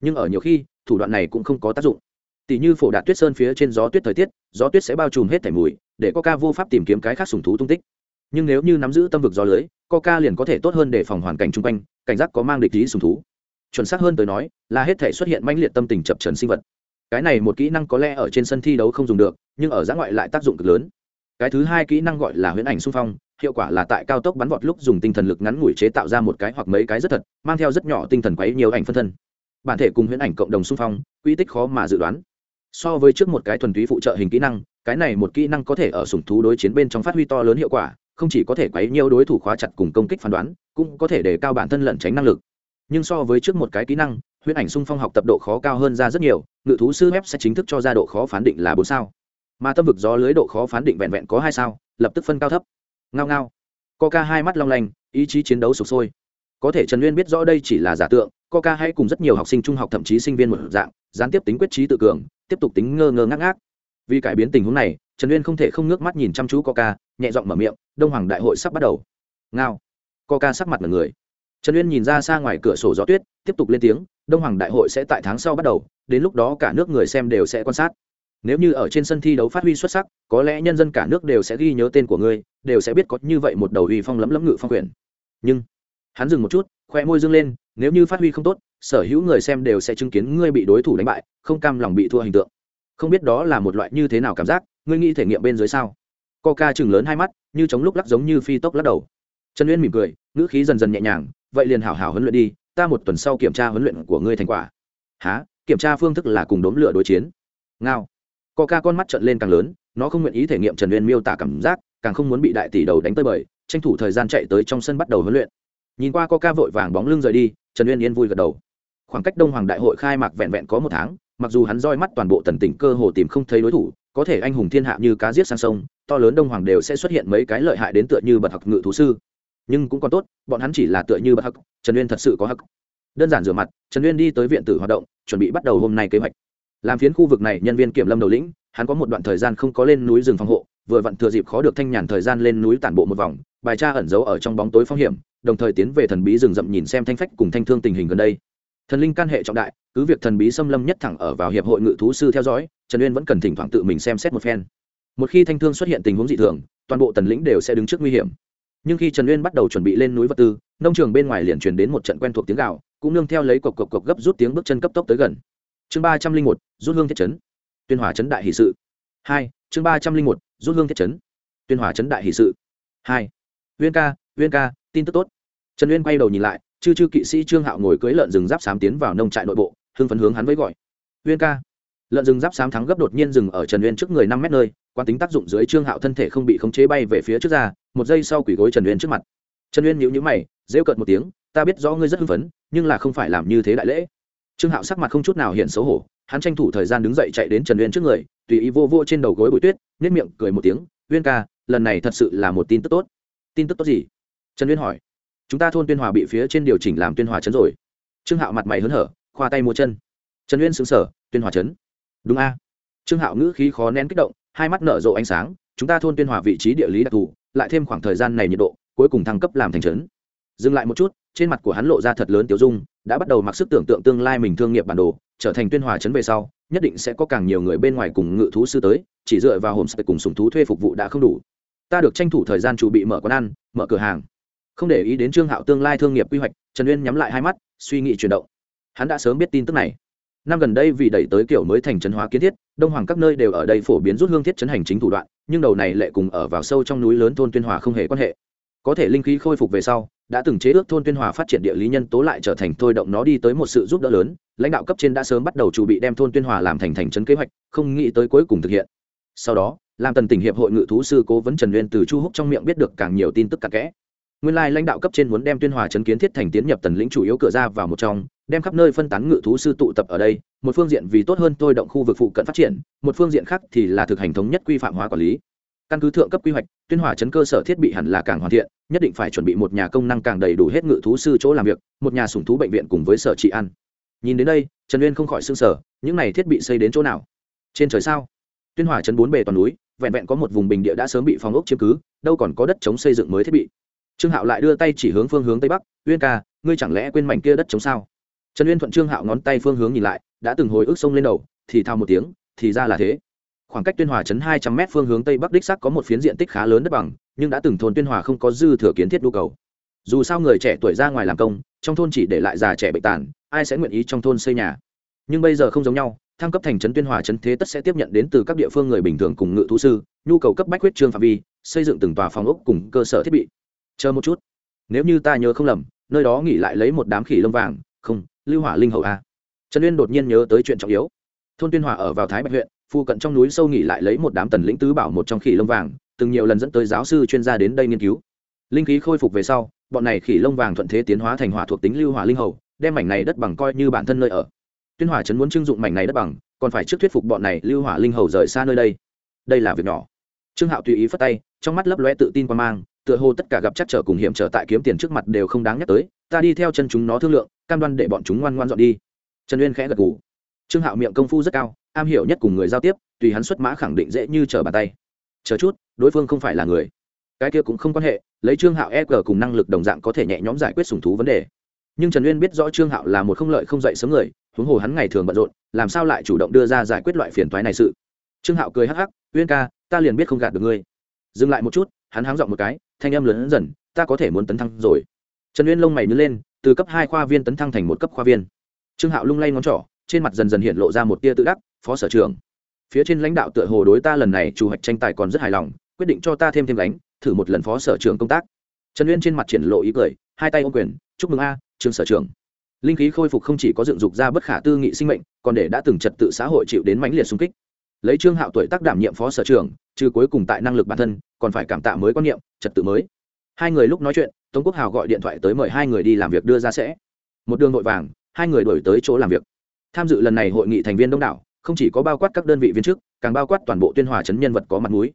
Nhưng ở nhiều khi, thủ đoạn này cũng không có tác dụng. Tỷ như phổ đạt tuyết sơn phía trên gió tuyết thời tiết, gió tuyết sẽ bao trùm hết thẻ mùi, để coca vô pháp tìm kiếm cái khác sùng thú tung tích. Nhưng nếu như nắm giữ tâm vực gió lưới, coca liền có thể tốt hơn để phòng hoàn cảnh chung quanh, cảnh giác có mang địch lý sùng thú. Chuẩn xác hơn tới nói, là hết thể xuất hiện manh liệt tâm tình chập trần sinh vật cái này một kỹ năng có lẽ ở trên sân thi đấu không dùng được, nhưng ở giã ngoại lại tác dụng cực lớn. Cái thứ hai kỹ năng gọi là huyễn ảnh xung phong, hiệu quả là tại cao tốc bắn vọt lúc dùng tinh thần lực ngắn ngủi chế tạo ra một cái hoặc mấy cái rất thật, mang theo rất nhỏ tinh thần quấy nhiều ảnh phân thân. Bản thể cùng huyễn ảnh cộng đồng xung phong, quy tích khó mà dự đoán. So với trước một cái thuần túy phụ trợ hình kỹ năng, cái này một kỹ năng có thể ở sủng thú đối chiến bên trong phát huy to lớn hiệu quả, không chỉ có thể quấy nhiều đối thủ khóa chặt cùng công kích phán đoán, cũng có thể để cao bản thân lẩn tránh năng lực. Nhưng so với trước một cái kỹ năng huyễn ảnh xung phong học tập độ khó cao hơn ra rất nhiều, ngự thú sư web sẽ chính thức cho ra độ khó phán định là bốn sao. Mà tâm vực gió lưới độ khó phán định vẹn vẹn có hai sao, lập tức phân cao thấp. Ngao ngao. Coca hai mắt long lanh, ý chí chiến đấu sụp sôi. Có thể trần uyên biết rõ đây chỉ là giả tượng, coca hay cùng rất nhiều học sinh trung học thậm chí sinh viên một dạng, gián tiếp tính quyết trí tự cường, tiếp tục tính ngơ ngơ ngác ngác. Vì cải biến tình huống này, trần uyên không thể không nước mắt nhìn chăm chú coca, nhẹ giọng mở miệng, đông hoàng đại hội sắp bắt đầu. Ngao. Coca sắc mặt là người. Trần uyên nhìn ra xa ngoài cửa sổ gió tuyết, tiếp tục lên tiếng đông hoàng đại hội sẽ tại tháng sau bắt đầu, đến lúc đó cả nước người xem đều sẽ quan sát. Nếu như ở trên sân thi đấu phát huy xuất sắc, có lẽ nhân dân cả nước đều sẽ ghi nhớ tên của ngươi, đều sẽ biết có như vậy một đầu uy phong lẫm lẫm ngự phong quyền. Nhưng, hắn dừng một chút, khoe môi dương lên, nếu như phát huy không tốt, sở hữu người xem đều sẽ chứng kiến ngươi bị đối thủ đánh bại, không cam lòng bị thua hình tượng. Không biết đó là một loại như thế nào cảm giác, ngươi nghĩ thể nghiệm bên dưới sao? Coca chừng lớn hai mắt, như chống lúc lắc giống như phi tốc lắc đầu. Trần uyên mỉm cười, ngữ khí dần dần nhẹ nhàng, vậy liền hảo hảo huấn luyện đi ta một tuần sau kiểm tra huấn luyện của ngươi thành quả. Há kiểm tra phương thức là cùng đốm lửa đối chiến. Ngao. Coca con mắt trợn lên càng lớn, nó không nguyện ý thể nghiệm trần uyên miêu tả cảm giác, càng không muốn bị đại tỷ đầu đánh tới bời, tranh thủ thời gian chạy tới trong sân bắt đầu huấn luyện. Nhìn qua coca vội vàng bóng lưng rời đi, trần uyên yên vui gật đầu. Khoảng cách đông hoàng đại hội khai mạc vẹn vẹn có một tháng, mặc dù hắn roi mắt toàn bộ tần tỉnh cơ hồ tìm không thấy đối thủ, có thể anh hùng thiên hạ như cá giết sang sông, to lớn đông hoàng đều sẽ xuất hiện mấy cái lợi hại đến tựa như bậc học ngự thú sư nhưng cũng còn tốt, bọn hắn chỉ là tựa như bậc hắc, trần uyên thật sự có hắc. Đơn giản rửa mặt, trần uyên đi tới viện tử hoạt động, chuẩn bị bắt đầu hôm nay kế hoạch. Làm phiến khu vực này, nhân viên kiểm lâm đầu lĩnh, hắn có một đoạn thời gian không có lên núi rừng phòng hộ, vừa vặn thừa dịp khó được thanh nhàn thời gian lên núi tản bộ một vòng, bài tra ẩn giấu ở trong bóng tối phong hiểm, đồng thời tiến về thần bí rừng rậm nhìn xem thanh phách cùng thanh thương tình hình gần đây. Thần linh can hệ trọng đại, cứ việc thần bí xâm lâm nhất thẳng ở vào hiệp hội ngự thú sư theo dõi, trần uyên vẫn cần thỉnh thoảng tự mình xem xét một phen. Một khi thanh thương xuất hiện tình huống dị thường, toàn bộ tần lĩnh đều sẽ đứng trước nguy hiểm nhưng khi trần uyên bắt đầu chuẩn bị lên núi vật tư, nông trường bên ngoài liền truyền đến một trận quen thuộc tiếng gạo cũng nương theo lấy cộc cộc cộc gấp rút tiếng bước chân cấp tốc tới gần. Chương ba trăm linh một, rút hương thiết chấn. Tuyên hòa chấn đại hỷ sự. Hai, chương ba trăm linh một, rút hương thiết chấn. Tuyên hòa chấn đại hỷ sự. Hai, uyên ca uyên ca, tin tức tốt. Trần uyên quay đầu nhìn lại, chư chư kỵ sĩ trương hạo ngồi cưới lợn rừng giáp sám tiến vào nông trại nội bộ, hưng phấn hướng hắn với gọi. Uyên ca lợn rừng giáp sám thắng gấp đột nhiên dừng ở trần uyên trước người năm mét nơi quan tính tác dụng dưới trương hạo thân thể không bị khống chế bay về phía trước ra, một giây sau quỷ gối trần uyên trước mặt. Trần uyên nhíu nhíu mày, rêu cợt một tiếng, ta biết rõ ngươi rất hưng phấn, nhưng là không phải làm như thế đại lễ. Trương hạo sắc mặt không chút nào hiện xấu hổ, hắn tranh thủ thời gian đứng dậy chạy đến trần uyên trước người, tùy ý vô vô trên đầu gối bụi tuyết nhét miệng cười một tiếng, uyên ca, lần này thật sự là một tin tức tốt. Tin tức tốt gì? Trần uyên hỏi. Chúng ta thôn tuyên hòa bị phía trên điều chỉnh làm tuyên hòa chấn rồi. Trương hạo mặt mày hớn hở, khoa tay mua chân. Trần uyên xứng sở tuyên hòa chấn đúng a. Trương hạo ngữ khí khó nén kích động, hai mắt nở rộ ánh sáng, chúng ta thôn tuyên hòa vị trí địa lý đặc thù, lại thêm khoảng thời gian này nhiệt độ, cuối cùng thăng cấp làm thành trấn. Dừng lại một chút, trên mặt của hắn lộ ra thật lớn tiểu dung, đã bắt đầu mặc sức tưởng tượng tương lai mình thương nghiệp bản đồ, trở thành tuyên hòa trấn về sau, nhất định sẽ có càng nhiều người bên ngoài cùng ngự thú sư tới, chỉ dựa vào hồn sạch cùng sùng thú thuê phục vụ đã không đủ. Ta được tranh thủ thời gian chuẩn bị mở quán ăn, mở cửa hàng. Không để ý đến trương hạo tương lai thương nghiệp quy hoạch, trần uyên nhắm lại hai mắt, suy nghĩ chuyển động. Hắn đã sớm biết tin tức này năm gần đây vì đẩy tới kiểu mới thành trấn hóa kiến thiết, đông hoàng các nơi đều ở đây phổ biến rút hương thiết trấn hành chính thủ đoạn, nhưng đầu này lệ cùng ở vào sâu trong núi lớn thôn tuyên hòa không hề quan hệ. Có thể linh khí khôi phục về sau, đã từng chế ước thôn tuyên hòa phát triển địa lý nhân tố lại trở thành thôi động nó đi tới một sự giúp đỡ lớn, lãnh đạo cấp trên đã sớm bắt đầu chuẩn bị đem thôn tuyên hòa làm thành thành trấn kế hoạch, không nghĩ tới cuối cùng thực hiện. Sau đó, làm tần tỉnh hiệp hội ngự thú sư cố vấn trần nguyên từ chu húc trong miệng biết được càng nhiều tin tức cặn kẽ. Nguyên lai lãnh đạo cấp trên muốn đem tuyên hòa trấn kiến thiết thành tiến nhập tần lĩnh chủ yếu cửa ra vào một trong đem khắp nơi phân tán ngự thú sư tụ tập ở đây, một phương diện vì tốt hơn tôi động khu vực phụ cận phát triển, một phương diện khác thì là thực hành thống nhất quy phạm hóa quản lý. Căn cứ thượng cấp quy hoạch, tuyên hòa chấn cơ sở thiết bị hẳn là càng hoàn thiện, nhất định phải chuẩn bị một nhà công năng càng đầy đủ hết ngự thú sư chỗ làm việc, một nhà sủng thú bệnh viện cùng với sở trị ăn. Nhìn đến đây, trần uyên không khỏi s ư n g sở những này thiết bị xây đến chỗ nào? Trên trời sao? Tuyên hòa chấn bốn bề toàn núi, vẹn vẹn có một vùng bình địa đã sớm bị phòng ốc chiếm cứ, đâu còn có đất chống xây dựng mới thiết bị. Trương hạo lại đưa tay chỉ hướng phương hướng tây bắc, uyên ca, ngươi chẳng lẽ quên mảnh kia đất chống sao? Trần uyên thuận trương hạo ngón tay phương hướng nhìn lại, đã từng hồi ức sông lên đầu, thì thao một tiếng, thì ra là thế. Khoảng cách tuyên hòa chấn hai trăm m phương hướng tây bắc đích sắc có một phiến diện tích khá lớn đất bằng, nhưng đã từng thôn tuyên hòa không có dư thừa kiến thiết nhu cầu. Dù sao người trẻ tuổi ra ngoài làm công, trong thôn chỉ để lại già trẻ bệnh tàn, ai sẽ nguyện ý trong thôn xây nhà? Nhưng bây giờ không giống nhau, thăng cấp thành trấn tuyên hòa trấn thế tất sẽ tiếp nhận đến từ các địa phương người bình thường cùng ngự thú sư, nhu cầu cấp bách huyết trương phạm vi, xây dựng từng tòa phòng ốc cùng cơ sở thiết bị. Chờ một chút. Nếu như ta nhớ không lầm, nơi đó nghỉ lại lấy một đám khỉ lông vàng, không lưu hỏa linh hậu a. Trần uyên đột nhiên nhớ tới chuyện trọng yếu. Thôn tuyên hòa ở vào thái bạch huyện phụ cận trong núi sâu nghỉ lại lấy một đám tần lĩnh tứ bảo một trong khỉ lông vàng, từng nhiều lần dẫn tới giáo sư chuyên gia đến đây nghiên cứu. Linh khí khôi phục về sau, bọn này khỉ lông vàng thuận thế tiến hóa thành hỏa thuộc tính lưu hỏa linh hầu, đem mảnh này đất bằng coi như bản thân nơi ở. Tuyên hỏa trấn muốn trưng dụng mảnh này đất bằng, còn phải trước thuyết phục bọn này lưu hỏa linh hầu rời xa nơi đây. Đây là việc nhỏ. Trương hạo tùy ý phất tay, trong mắt lấp lóe tự tin qua mang, tựa hồ tất cả gặp chắc trở cùng hiểm trở tại kiếm tiền trước mặt đều không đáng nhắc tới ta đi theo chân chúng nó thương lượng, cam đoan để bọn chúng ngoan ngoan dọn đi. Trần uyên khẽ gật gù. Trương hạo miệng công phu rất cao, am hiểu nhất cùng người giao tiếp, tùy hắn xuất mã khẳng định dễ như trở bàn tay. Chờ chút, đối phương không phải là người. Cái kia cũng không quan hệ, lấy trương hạo e g cùng năng lực đồng dạng có thể nhẹ nhõm giải quyết sùng thú vấn đề. Nhưng trần uyên biết rõ trương hạo là một không lợi không dậy sớm người, huống hồ hắn ngày thường bận rộn, làm sao lại chủ động đưa ra giải quyết loại phiền toái này sự? Trương hạo cười hắc hắc, uyên ca, ta liền biết không gạt được ngươi. Dừng lại một chút, hắn háng dọn một cái, thanh em lớn dần, ta có thể muốn tấn thăng rồi trần uyên lông mày nhớ lên, từ cấp hai khoa viên tấn thăng thành một cấp khoa viên. Trương hạo lung lay ngón trỏ, trên mặt dần dần hiện lộ ra một tia tự đắc, phó sở trưởng, phía trên lãnh đạo tựa hồ đối ta lần này chủ hoạch tranh tài còn rất hài lòng, quyết định cho ta thêm thêm đánh thử một lần phó sở trưởng công tác. Trần uyên trên mặt triển lộ ý cười, hai tay ô quyền, chúc mừng a, trương sở trưởng. Linh khí khôi phục không chỉ có dựng dục ra bất khả tư nghị sinh mệnh, còn để đã từng trật tự xã hội chịu đến mãnh liệt xung kích. Lấy trương hạo tuổi tác đảm nhiệm phó sở trưởng, trừ cuối cùng tại năng lực bản thân, còn phải cảm tạ mới quan niệm, trật tự mới. Hai người lúc nói chuyện tống quốc hào gọi điện thoại tới mời hai người đi làm việc đưa ra sẽ. Một đường nội vàng, hai người đổi tới chỗ làm việc. Tham dự lần này hội nghị thành viên đông đảo, không chỉ có bao quát các đơn vị viên chức, càng bao quát toàn bộ tuyên hòa chấn nhân vật có mặt mũi.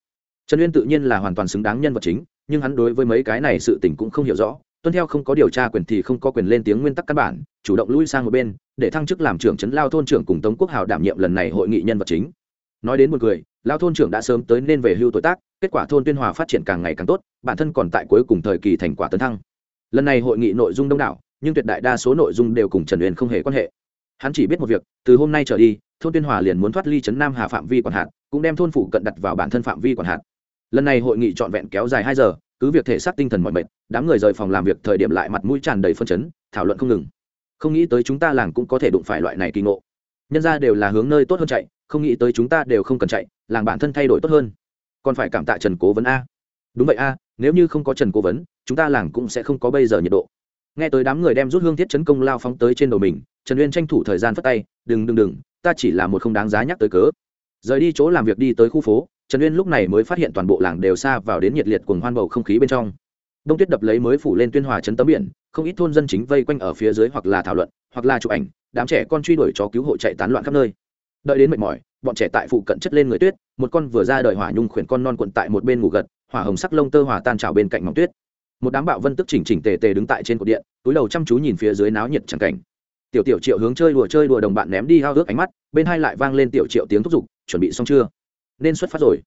Trần uyên tự nhiên là hoàn toàn xứng đáng nhân vật chính, nhưng hắn đối với mấy cái này sự tình cũng không hiểu rõ, tuân theo không có điều tra quyền thì không có quyền lên tiếng nguyên tắc căn bản, chủ động lui sang một bên, để thăng chức làm trưởng trấn lao thôn trưởng cùng tống quốc hào đảm nhiệm lần này hội nghị nhân vật chính. Nói đến một người lao thôn trưởng đã sớm tới nên về hưu tuổi tác, kết quả thôn tuyên hòa phát triển càng ngày càng tốt, bản thân còn tại cuối cùng thời kỳ thành quả tấn thăng. Lần này hội nghị nội dung đông đảo, nhưng tuyệt đại đa số nội dung đều cùng trần uyên không hề quan hệ. Hắn chỉ biết một việc, từ hôm nay trở đi, thôn tuyên hòa liền muốn thoát ly trấn nam hà phạm vi quản hạt cũng đem thôn phủ cận đặt vào bản thân phạm vi quản hạt lần này hội nghị trọn vẹn kéo dài hai giờ, cứ việc thể xác tinh thần mọi mệt, đám người rời phòng làm việc thời điểm lại mặt mũi tràn đầy phân chấn, thảo luận không ngừng. Không nghĩ tới chúng ta làng cũng có thể đụng phải loại này kỳ ngộ. Nhân ra đều là hướng nơi tốt hơn chạy không nghĩ tới chúng ta đều không cần chạy, làng bản thân thay đổi tốt hơn. Còn phải cảm tạ trần cố vấn a. Đúng vậy a, nếu như không có trần cố vấn, chúng ta làng cũng sẽ không có bây giờ nhiệt độ. Nghe tới đám người đem rút hương thiết chấn công lao phóng tới trên đầu mình, trần uyên tranh thủ thời gian phất tay, đừng đừng đừng, ta chỉ là một không đáng giá nhắc tới cớ. Rời đi chỗ làm việc đi tới khu phố, trần uyên lúc này mới phát hiện toàn bộ làng đều xa vào đến nhiệt liệt cùng hoan bầu không khí bên trong. Đông tuyết đập lấy mới phủ lên tuyên hòa chấn tấm biển, không ít thôn dân chính vây quanh ở phía dưới hoặc là thảo luận, hoặc là chụp ảnh, đám trẻ con truy đuổi chó cứu hộ chạy tán loạn khắp nơi đợi đến mệt mỏi, bọn trẻ tại phụ cận chất lên người tuyết, một con vừa ra đời hỏa nhung khuyển con non quận tại một bên ngủ gật, hỏa hồng sắc lông tơ hòa tan trào bên cạnh mỏng tuyết. Một đám bạo vân tức chỉnh chỉnh tề tề đứng tại trên cột điện, túi đầu chăm chú nhìn phía dưới náo nhiệt chẳng cảnh. Tiểu tiểu triệu hướng chơi đùa chơi đùa đồng bạn ném đi hao ước ánh mắt, bên hai lại vang lên tiểu triệu tiếng thúc giục, chuẩn bị xong chưa? Nên xuất phát rồi.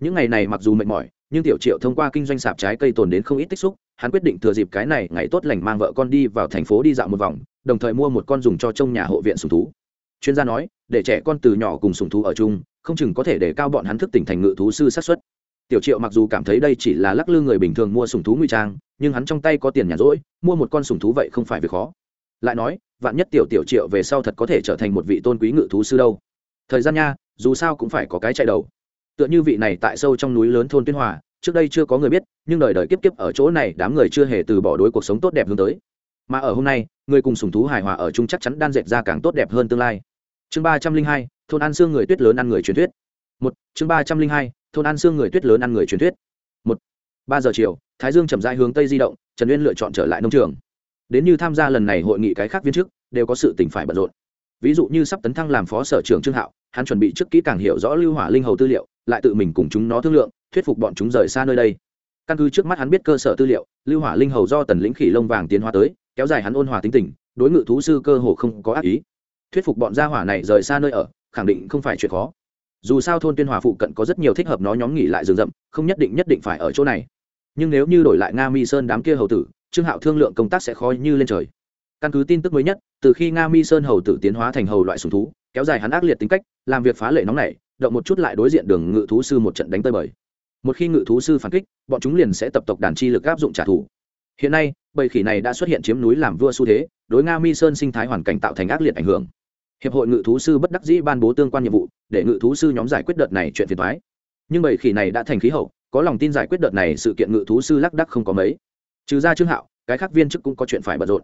Những ngày này mặc dù mệt mỏi, nhưng tiểu triệu thông qua kinh doanh sạp trái cây tồn đến không ít tích xúc, hắn quyết định thừa dịp cái này, ngày tốt lành mang vợ con đi vào thành phố đi dạo một vòng, đồng thời mua một con dùng cho trông nhà hộ viện sùng thú. Chuyên gia nói để trẻ con từ nhỏ cùng sùng thú ở chung, không chừng có thể để cao bọn hắn thức tỉnh thành ngự thú sư sát xuất tiểu triệu mặc dù cảm thấy đây chỉ là lắc lư người bình thường mua sùng thú nguy trang, nhưng hắn trong tay có tiền nhàn rỗi, mua một con sùng thú vậy không phải việc khó. Lại nói, vạn nhất tiểu tiểu triệu về sau thật có thể trở thành một vị tôn quý ngự thú sư đâu. Thời gian nha, dù sao cũng phải có cái chạy đầu. Tựa như vị này tại sâu trong núi lớn thôn tuyên hòa, trước đây chưa có người biết, nhưng đời đời kiếp kiếp ở chỗ này, đám người chưa hề từ bỏ đối cuộc sống tốt đẹp hướng tới. Mà ở hôm nay, người cùng sùng thú hài hòa ở chung chắc chắn đan dệt ra càng tốt đẹp hơn tương lai chương ba trăm linh hai, thôn ăn xương người tuyết lớn ăn người truyền thuyết. Một, chương ba trăm linh hai, thôn ăn xương người tuyết lớn ăn người truyền thuyết. Một, ba giờ chiều, thái dương chậm rãi hướng tây di động, trần uyên lựa chọn trở lại nông trường. Đến như tham gia lần này hội nghị cái khác viên chức, đều có sự tỉnh phải bận rộn. Ví dụ như sắp tấn thăng làm phó sở trưởng trương hạo, hắn chuẩn bị trước kỹ càng hiểu rõ lưu hỏa linh hầu tư liệu, lại tự mình cùng chúng nó thương lượng, thuyết phục bọn chúng rời xa nơi đây. Căn cứ trước mắt hắn biết cơ sở tư liệu, lưu hỏa linh hầu do tần lĩnh khỉ lông vàng tiến hóa tới, kéo dài hắn ôn hòa tính tình, đối ngự thú sư cơ hồ không có ác ý thuyết phục bọn gia hỏa này rời xa nơi ở khẳng định không phải chuyện khó. Dù sao thôn tuyên hòa phụ cận có rất nhiều thích hợp nó nhóm nghỉ lại rừng rậm không nhất định nhất định phải ở chỗ này. Nhưng nếu như đổi lại nga mi sơn đám kia hầu tử trương hạo thương lượng công tác sẽ khó như lên trời. Căn cứ tin tức mới nhất từ khi nga mi sơn hầu tử tiến hóa thành hầu loại sùng thú kéo dài hắn ác liệt tính cách làm việc phá lệ nóng này, động một chút lại đối diện đường ngự thú sư một trận đánh tơi bời. Một khi ngự thú sư phản kích bọn chúng liền sẽ tập tộc đàn chi lực áp dụng trả thù hiện nay, bầy khỉ này đã xuất hiện chiếm núi làm vua xu thế, đối nga mi sơn sinh thái hoàn cảnh tạo thành ác liệt ảnh hưởng. Hiệp hội ngự thú sư bất đắc dĩ ban bố tương quan nhiệm vụ để ngự thú sư nhóm giải quyết đợt này chuyện phiền thoái nhưng bầy khỉ này đã thành khí hậu, có lòng tin giải quyết đợt này sự kiện ngự thú sư lắc đắc không có mấy. Trừ ra trương hạo, cái khác viên chức cũng có chuyện phải bận rộn.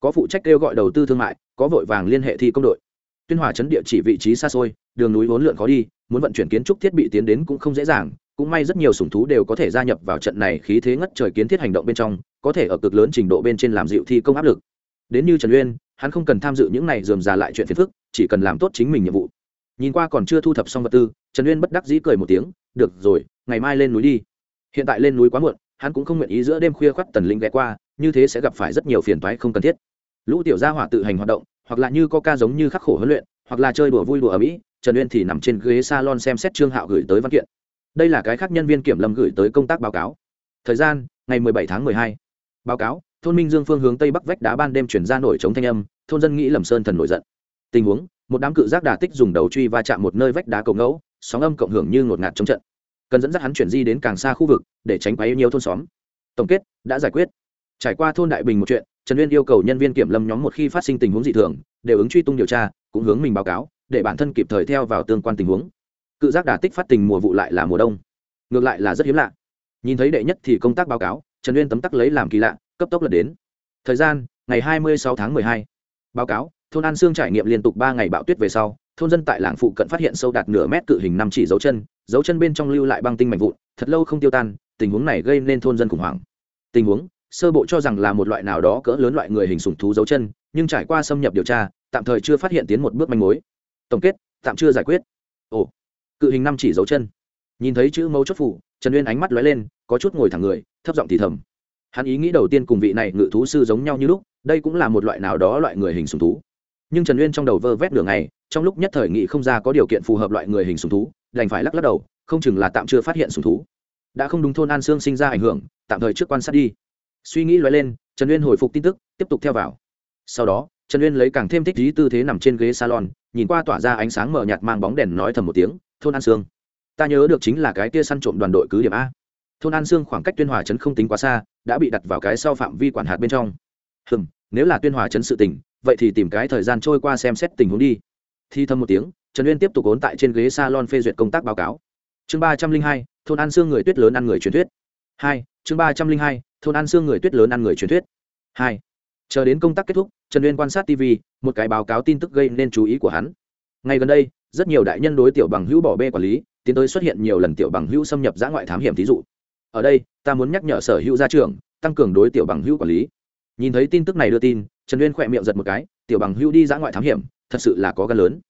Có phụ trách kêu gọi đầu tư thương mại, có vội vàng liên hệ thi công đội. Tuyên hòa chấn địa chỉ vị trí xa xôi đường núi vốn lượn khó đi, muốn vận chuyển kiến trúc thiết bị tiến đến cũng không dễ dàng, cũng may rất nhiều sủng thú đều có thể gia nhập vào trận này khí thế ngất trời kiến thiết hành động bên trong, có thể ở cực lớn trình độ bên trên làm dịu thi công áp lực. Đến như trần uyên, hắn không cần tham dự những này dườm già lại chuyện phiền phức, chỉ cần làm tốt chính mình nhiệm vụ. Nhìn qua còn chưa thu thập xong vật tư, trần uyên bất đắc dĩ cười một tiếng, được rồi, ngày mai lên núi đi. Hiện tại lên núi quá muộn, hắn cũng không nguyện ý giữa đêm khuya khoắt tần linh ghé qua, như thế sẽ gặp phải rất nhiều phiền toái không cần thiết. Lũ tiểu gia hỏa tự hành hoạt động, hoặc là như ca giống như khắc khổ huấn luyện, hoặc là chơi đùa vui đùa ở mỹ trần uyên thì nằm trên ghế salon xem xét trương hạo gửi tới văn kiện. Đây là cái khác nhân viên kiểm lâm gửi tới công tác báo cáo. Thời gian, ngày 17 tháng 12. báo cáo, thôn minh dương phương hướng tây bắc vách đá ban đêm chuyển ra nổi chống thanh âm, thôn dân nghĩ lầm sơn thần nổi giận. Tình huống, một đám cự giác đà tích dùng đầu truy va chạm một nơi vách đá cầu ngẫu, sóng âm cộng hưởng như ngột ngạt trong trận. Cần dẫn dắt hắn chuyển di đến càng xa khu vực, để tránh quấy nhiều thôn xóm. Tổng kết, đã giải quyết. Trải qua thôn đại bình một chuyện, trần uyên yêu cầu nhân viên kiểm lâm nhóm một khi phát sinh tình huống dị thường, đều ứng truy tung điều tra, cũng hướng mình báo cáo để bản thân kịp thời theo vào tương quan tình huống. Cự giác đà tích phát tình mùa vụ lại là mùa đông. Ngược lại là rất hiếm lạ. Nhìn thấy đệ nhất thì công tác báo cáo, trần uyên tấm tắc lấy làm kỳ lạ, cấp tốc lật đến. Thời gian, ngày hai mươi sáu tháng hai. Báo cáo, thôn an sương trải nghiệm liên tục ba ngày bão tuyết về sau, thôn dân tại làng phụ cận phát hiện sâu đạt nửa mét cự hình năm chỉ dấu chân dấu chân bên trong lưu lại băng tinh mạnh vụn, thật lâu không tiêu tan, tình huống này gây nên thôn dân khủng hoảng. Tình huống, sơ bộ cho rằng là một loại nào đó cỡ lớn loại người hình sùng thú dấu chân, nhưng trải qua xâm nhập điều tra, tạm thời chưa phát hiện tiến một bước manh mối tổng kết, tạm chưa giải quyết. Ồ, cự hình năm chỉ dấu chân. Nhìn thấy chữ mấu chốt phủ, trần uyên ánh mắt lóe lên, có chút ngồi thẳng người, thấp giọng thì thầm. Hắn ý nghĩ đầu tiên cùng vị này ngự thú sư giống nhau như lúc, đây cũng là một loại nào đó loại người hình sùng thú. Nhưng trần uyên trong đầu vơ vét đường này trong lúc nhất thời nghị không ra có điều kiện phù hợp loại người hình sùng thú, đành phải lắc lắc đầu, không chừng là tạm chưa phát hiện sùng thú. Đã không đúng thôn an sương sinh ra ảnh hưởng, tạm thời trước quan sát đi. Suy nghĩ lóe lên, trần uyên hồi phục tin tức, tiếp tục theo vào. Sau đó, trần uyên lấy càng thêm thích trí tư thế nằm trên ghế salon nhìn qua tỏa ra ánh sáng mờ nhạt mang bóng đèn nói thầm một tiếng thôn an sương ta nhớ được chính là cái tia săn trộm đoàn đội cứ điểm a. Thôn an sương khoảng cách tuyên hòa trấn không tính quá xa đã bị đặt vào cái sau phạm vi quản hạt bên trong. Hừm nếu là tuyên hòa trấn sự tỉnh, vậy thì tìm cái thời gian trôi qua xem xét tình huống đi. Thi thầm một tiếng trần uyên tiếp tục ốn tại trên ghế salon phê duyệt công tác báo cáo. Chương ba trăm linh hai thôn an sương người tuyết lớn ăn người truyền thuyết. Hai chương ba trăm linh hai thôn an sương người tuyết lớn ăn người truyền thuyết. Hai chờ đến công tác kết thúc, trần uyên quan sát tv một cái báo cáo tin tức gây nên chú ý của hắn. Ngay gần đây, rất nhiều đại nhân đối tiểu bằng hữu bỏ bê quản lý, tiến tới xuất hiện nhiều lần tiểu bằng hữu xâm nhập giã ngoại thám hiểm thí dụ. Ở đây, ta muốn nhắc nhở sở hữu gia trưởng, tăng cường đối tiểu bằng hữu quản lý. Nhìn thấy tin tức này đưa tin, trần uyên khỏe miệng giật một cái, tiểu bằng hữu đi giã ngoại thám hiểm, thật sự là có gan lớn.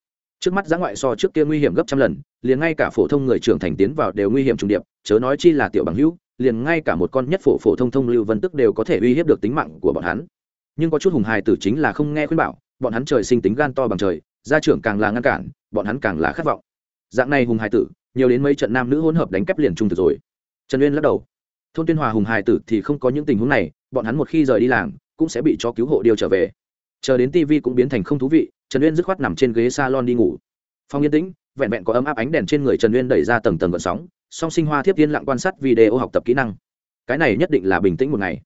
Trước mắt giã ngoại so trước kia nguy hiểm gấp trăm lần, liền ngay cả phổ thông người trưởng thành tiến vào đều nguy hiểm trùng điệp, chớ nói chi là tiểu bằng hữu, liền ngay cả một con nhất phổ phổ thông thông lưu vân tức đều có thể uy hiếp được tính mạng của bọn hắn nhưng có chút hùng hài tử chính là không nghe khuyên bảo, bọn hắn trời sinh tính gan to bằng trời, gia trưởng càng là ngăn cản, bọn hắn càng là khát vọng. Dạng này hùng hài tử, nhiều đến mấy trận nam nữ hỗn hợp đánh kép liền trung thực rồi. Trần uyên lắc đầu. Thôn tuyên hòa hùng hài tử thì không có những tình huống này, bọn hắn một khi rời đi làng, cũng sẽ bị cho cứu hộ điều trở về. Chờ đến tv cũng biến thành không thú vị, trần uyên dứt khoát nằm trên ghế salon đi ngủ. Phong yên tĩnh, vẹn vẹn có ấm áp ánh đèn trên người trần uyên đẩy ra tầng tầng vận sóng, song sinh hoa thiếp viên lặng quan sát video học tập kỹ năng. Cái này nhất định là bình tĩnh một ngày.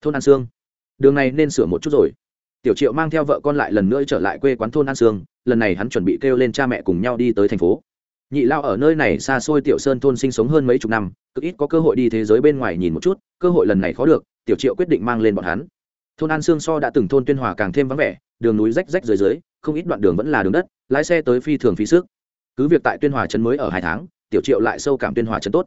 Thôn an sương đường này nên sửa một chút rồi. Tiểu triệu mang theo vợ con lại lần nữa trở lại quê quán thôn an sương, lần này hắn chuẩn bị kêu lên cha mẹ cùng nhau đi tới thành phố. Nhị lao ở nơi này xa xôi tiểu sơn thôn sinh sống hơn mấy chục năm, cực ít có cơ hội đi thế giới bên ngoài nhìn một chút, cơ hội lần này khó được, tiểu triệu quyết định mang lên bọn hắn. Thôn an sương so đã từng thôn tuyên hòa càng thêm vắng vẻ, đường núi rách rách dưới dưới, không ít đoạn đường vẫn là đường đất, lái xe tới phi thường phí sức. Cứ việc tại tuyên hòa trấn mới ở hai tháng, tiểu triệu lại sâu cảm tuyên hòa trấn tốt.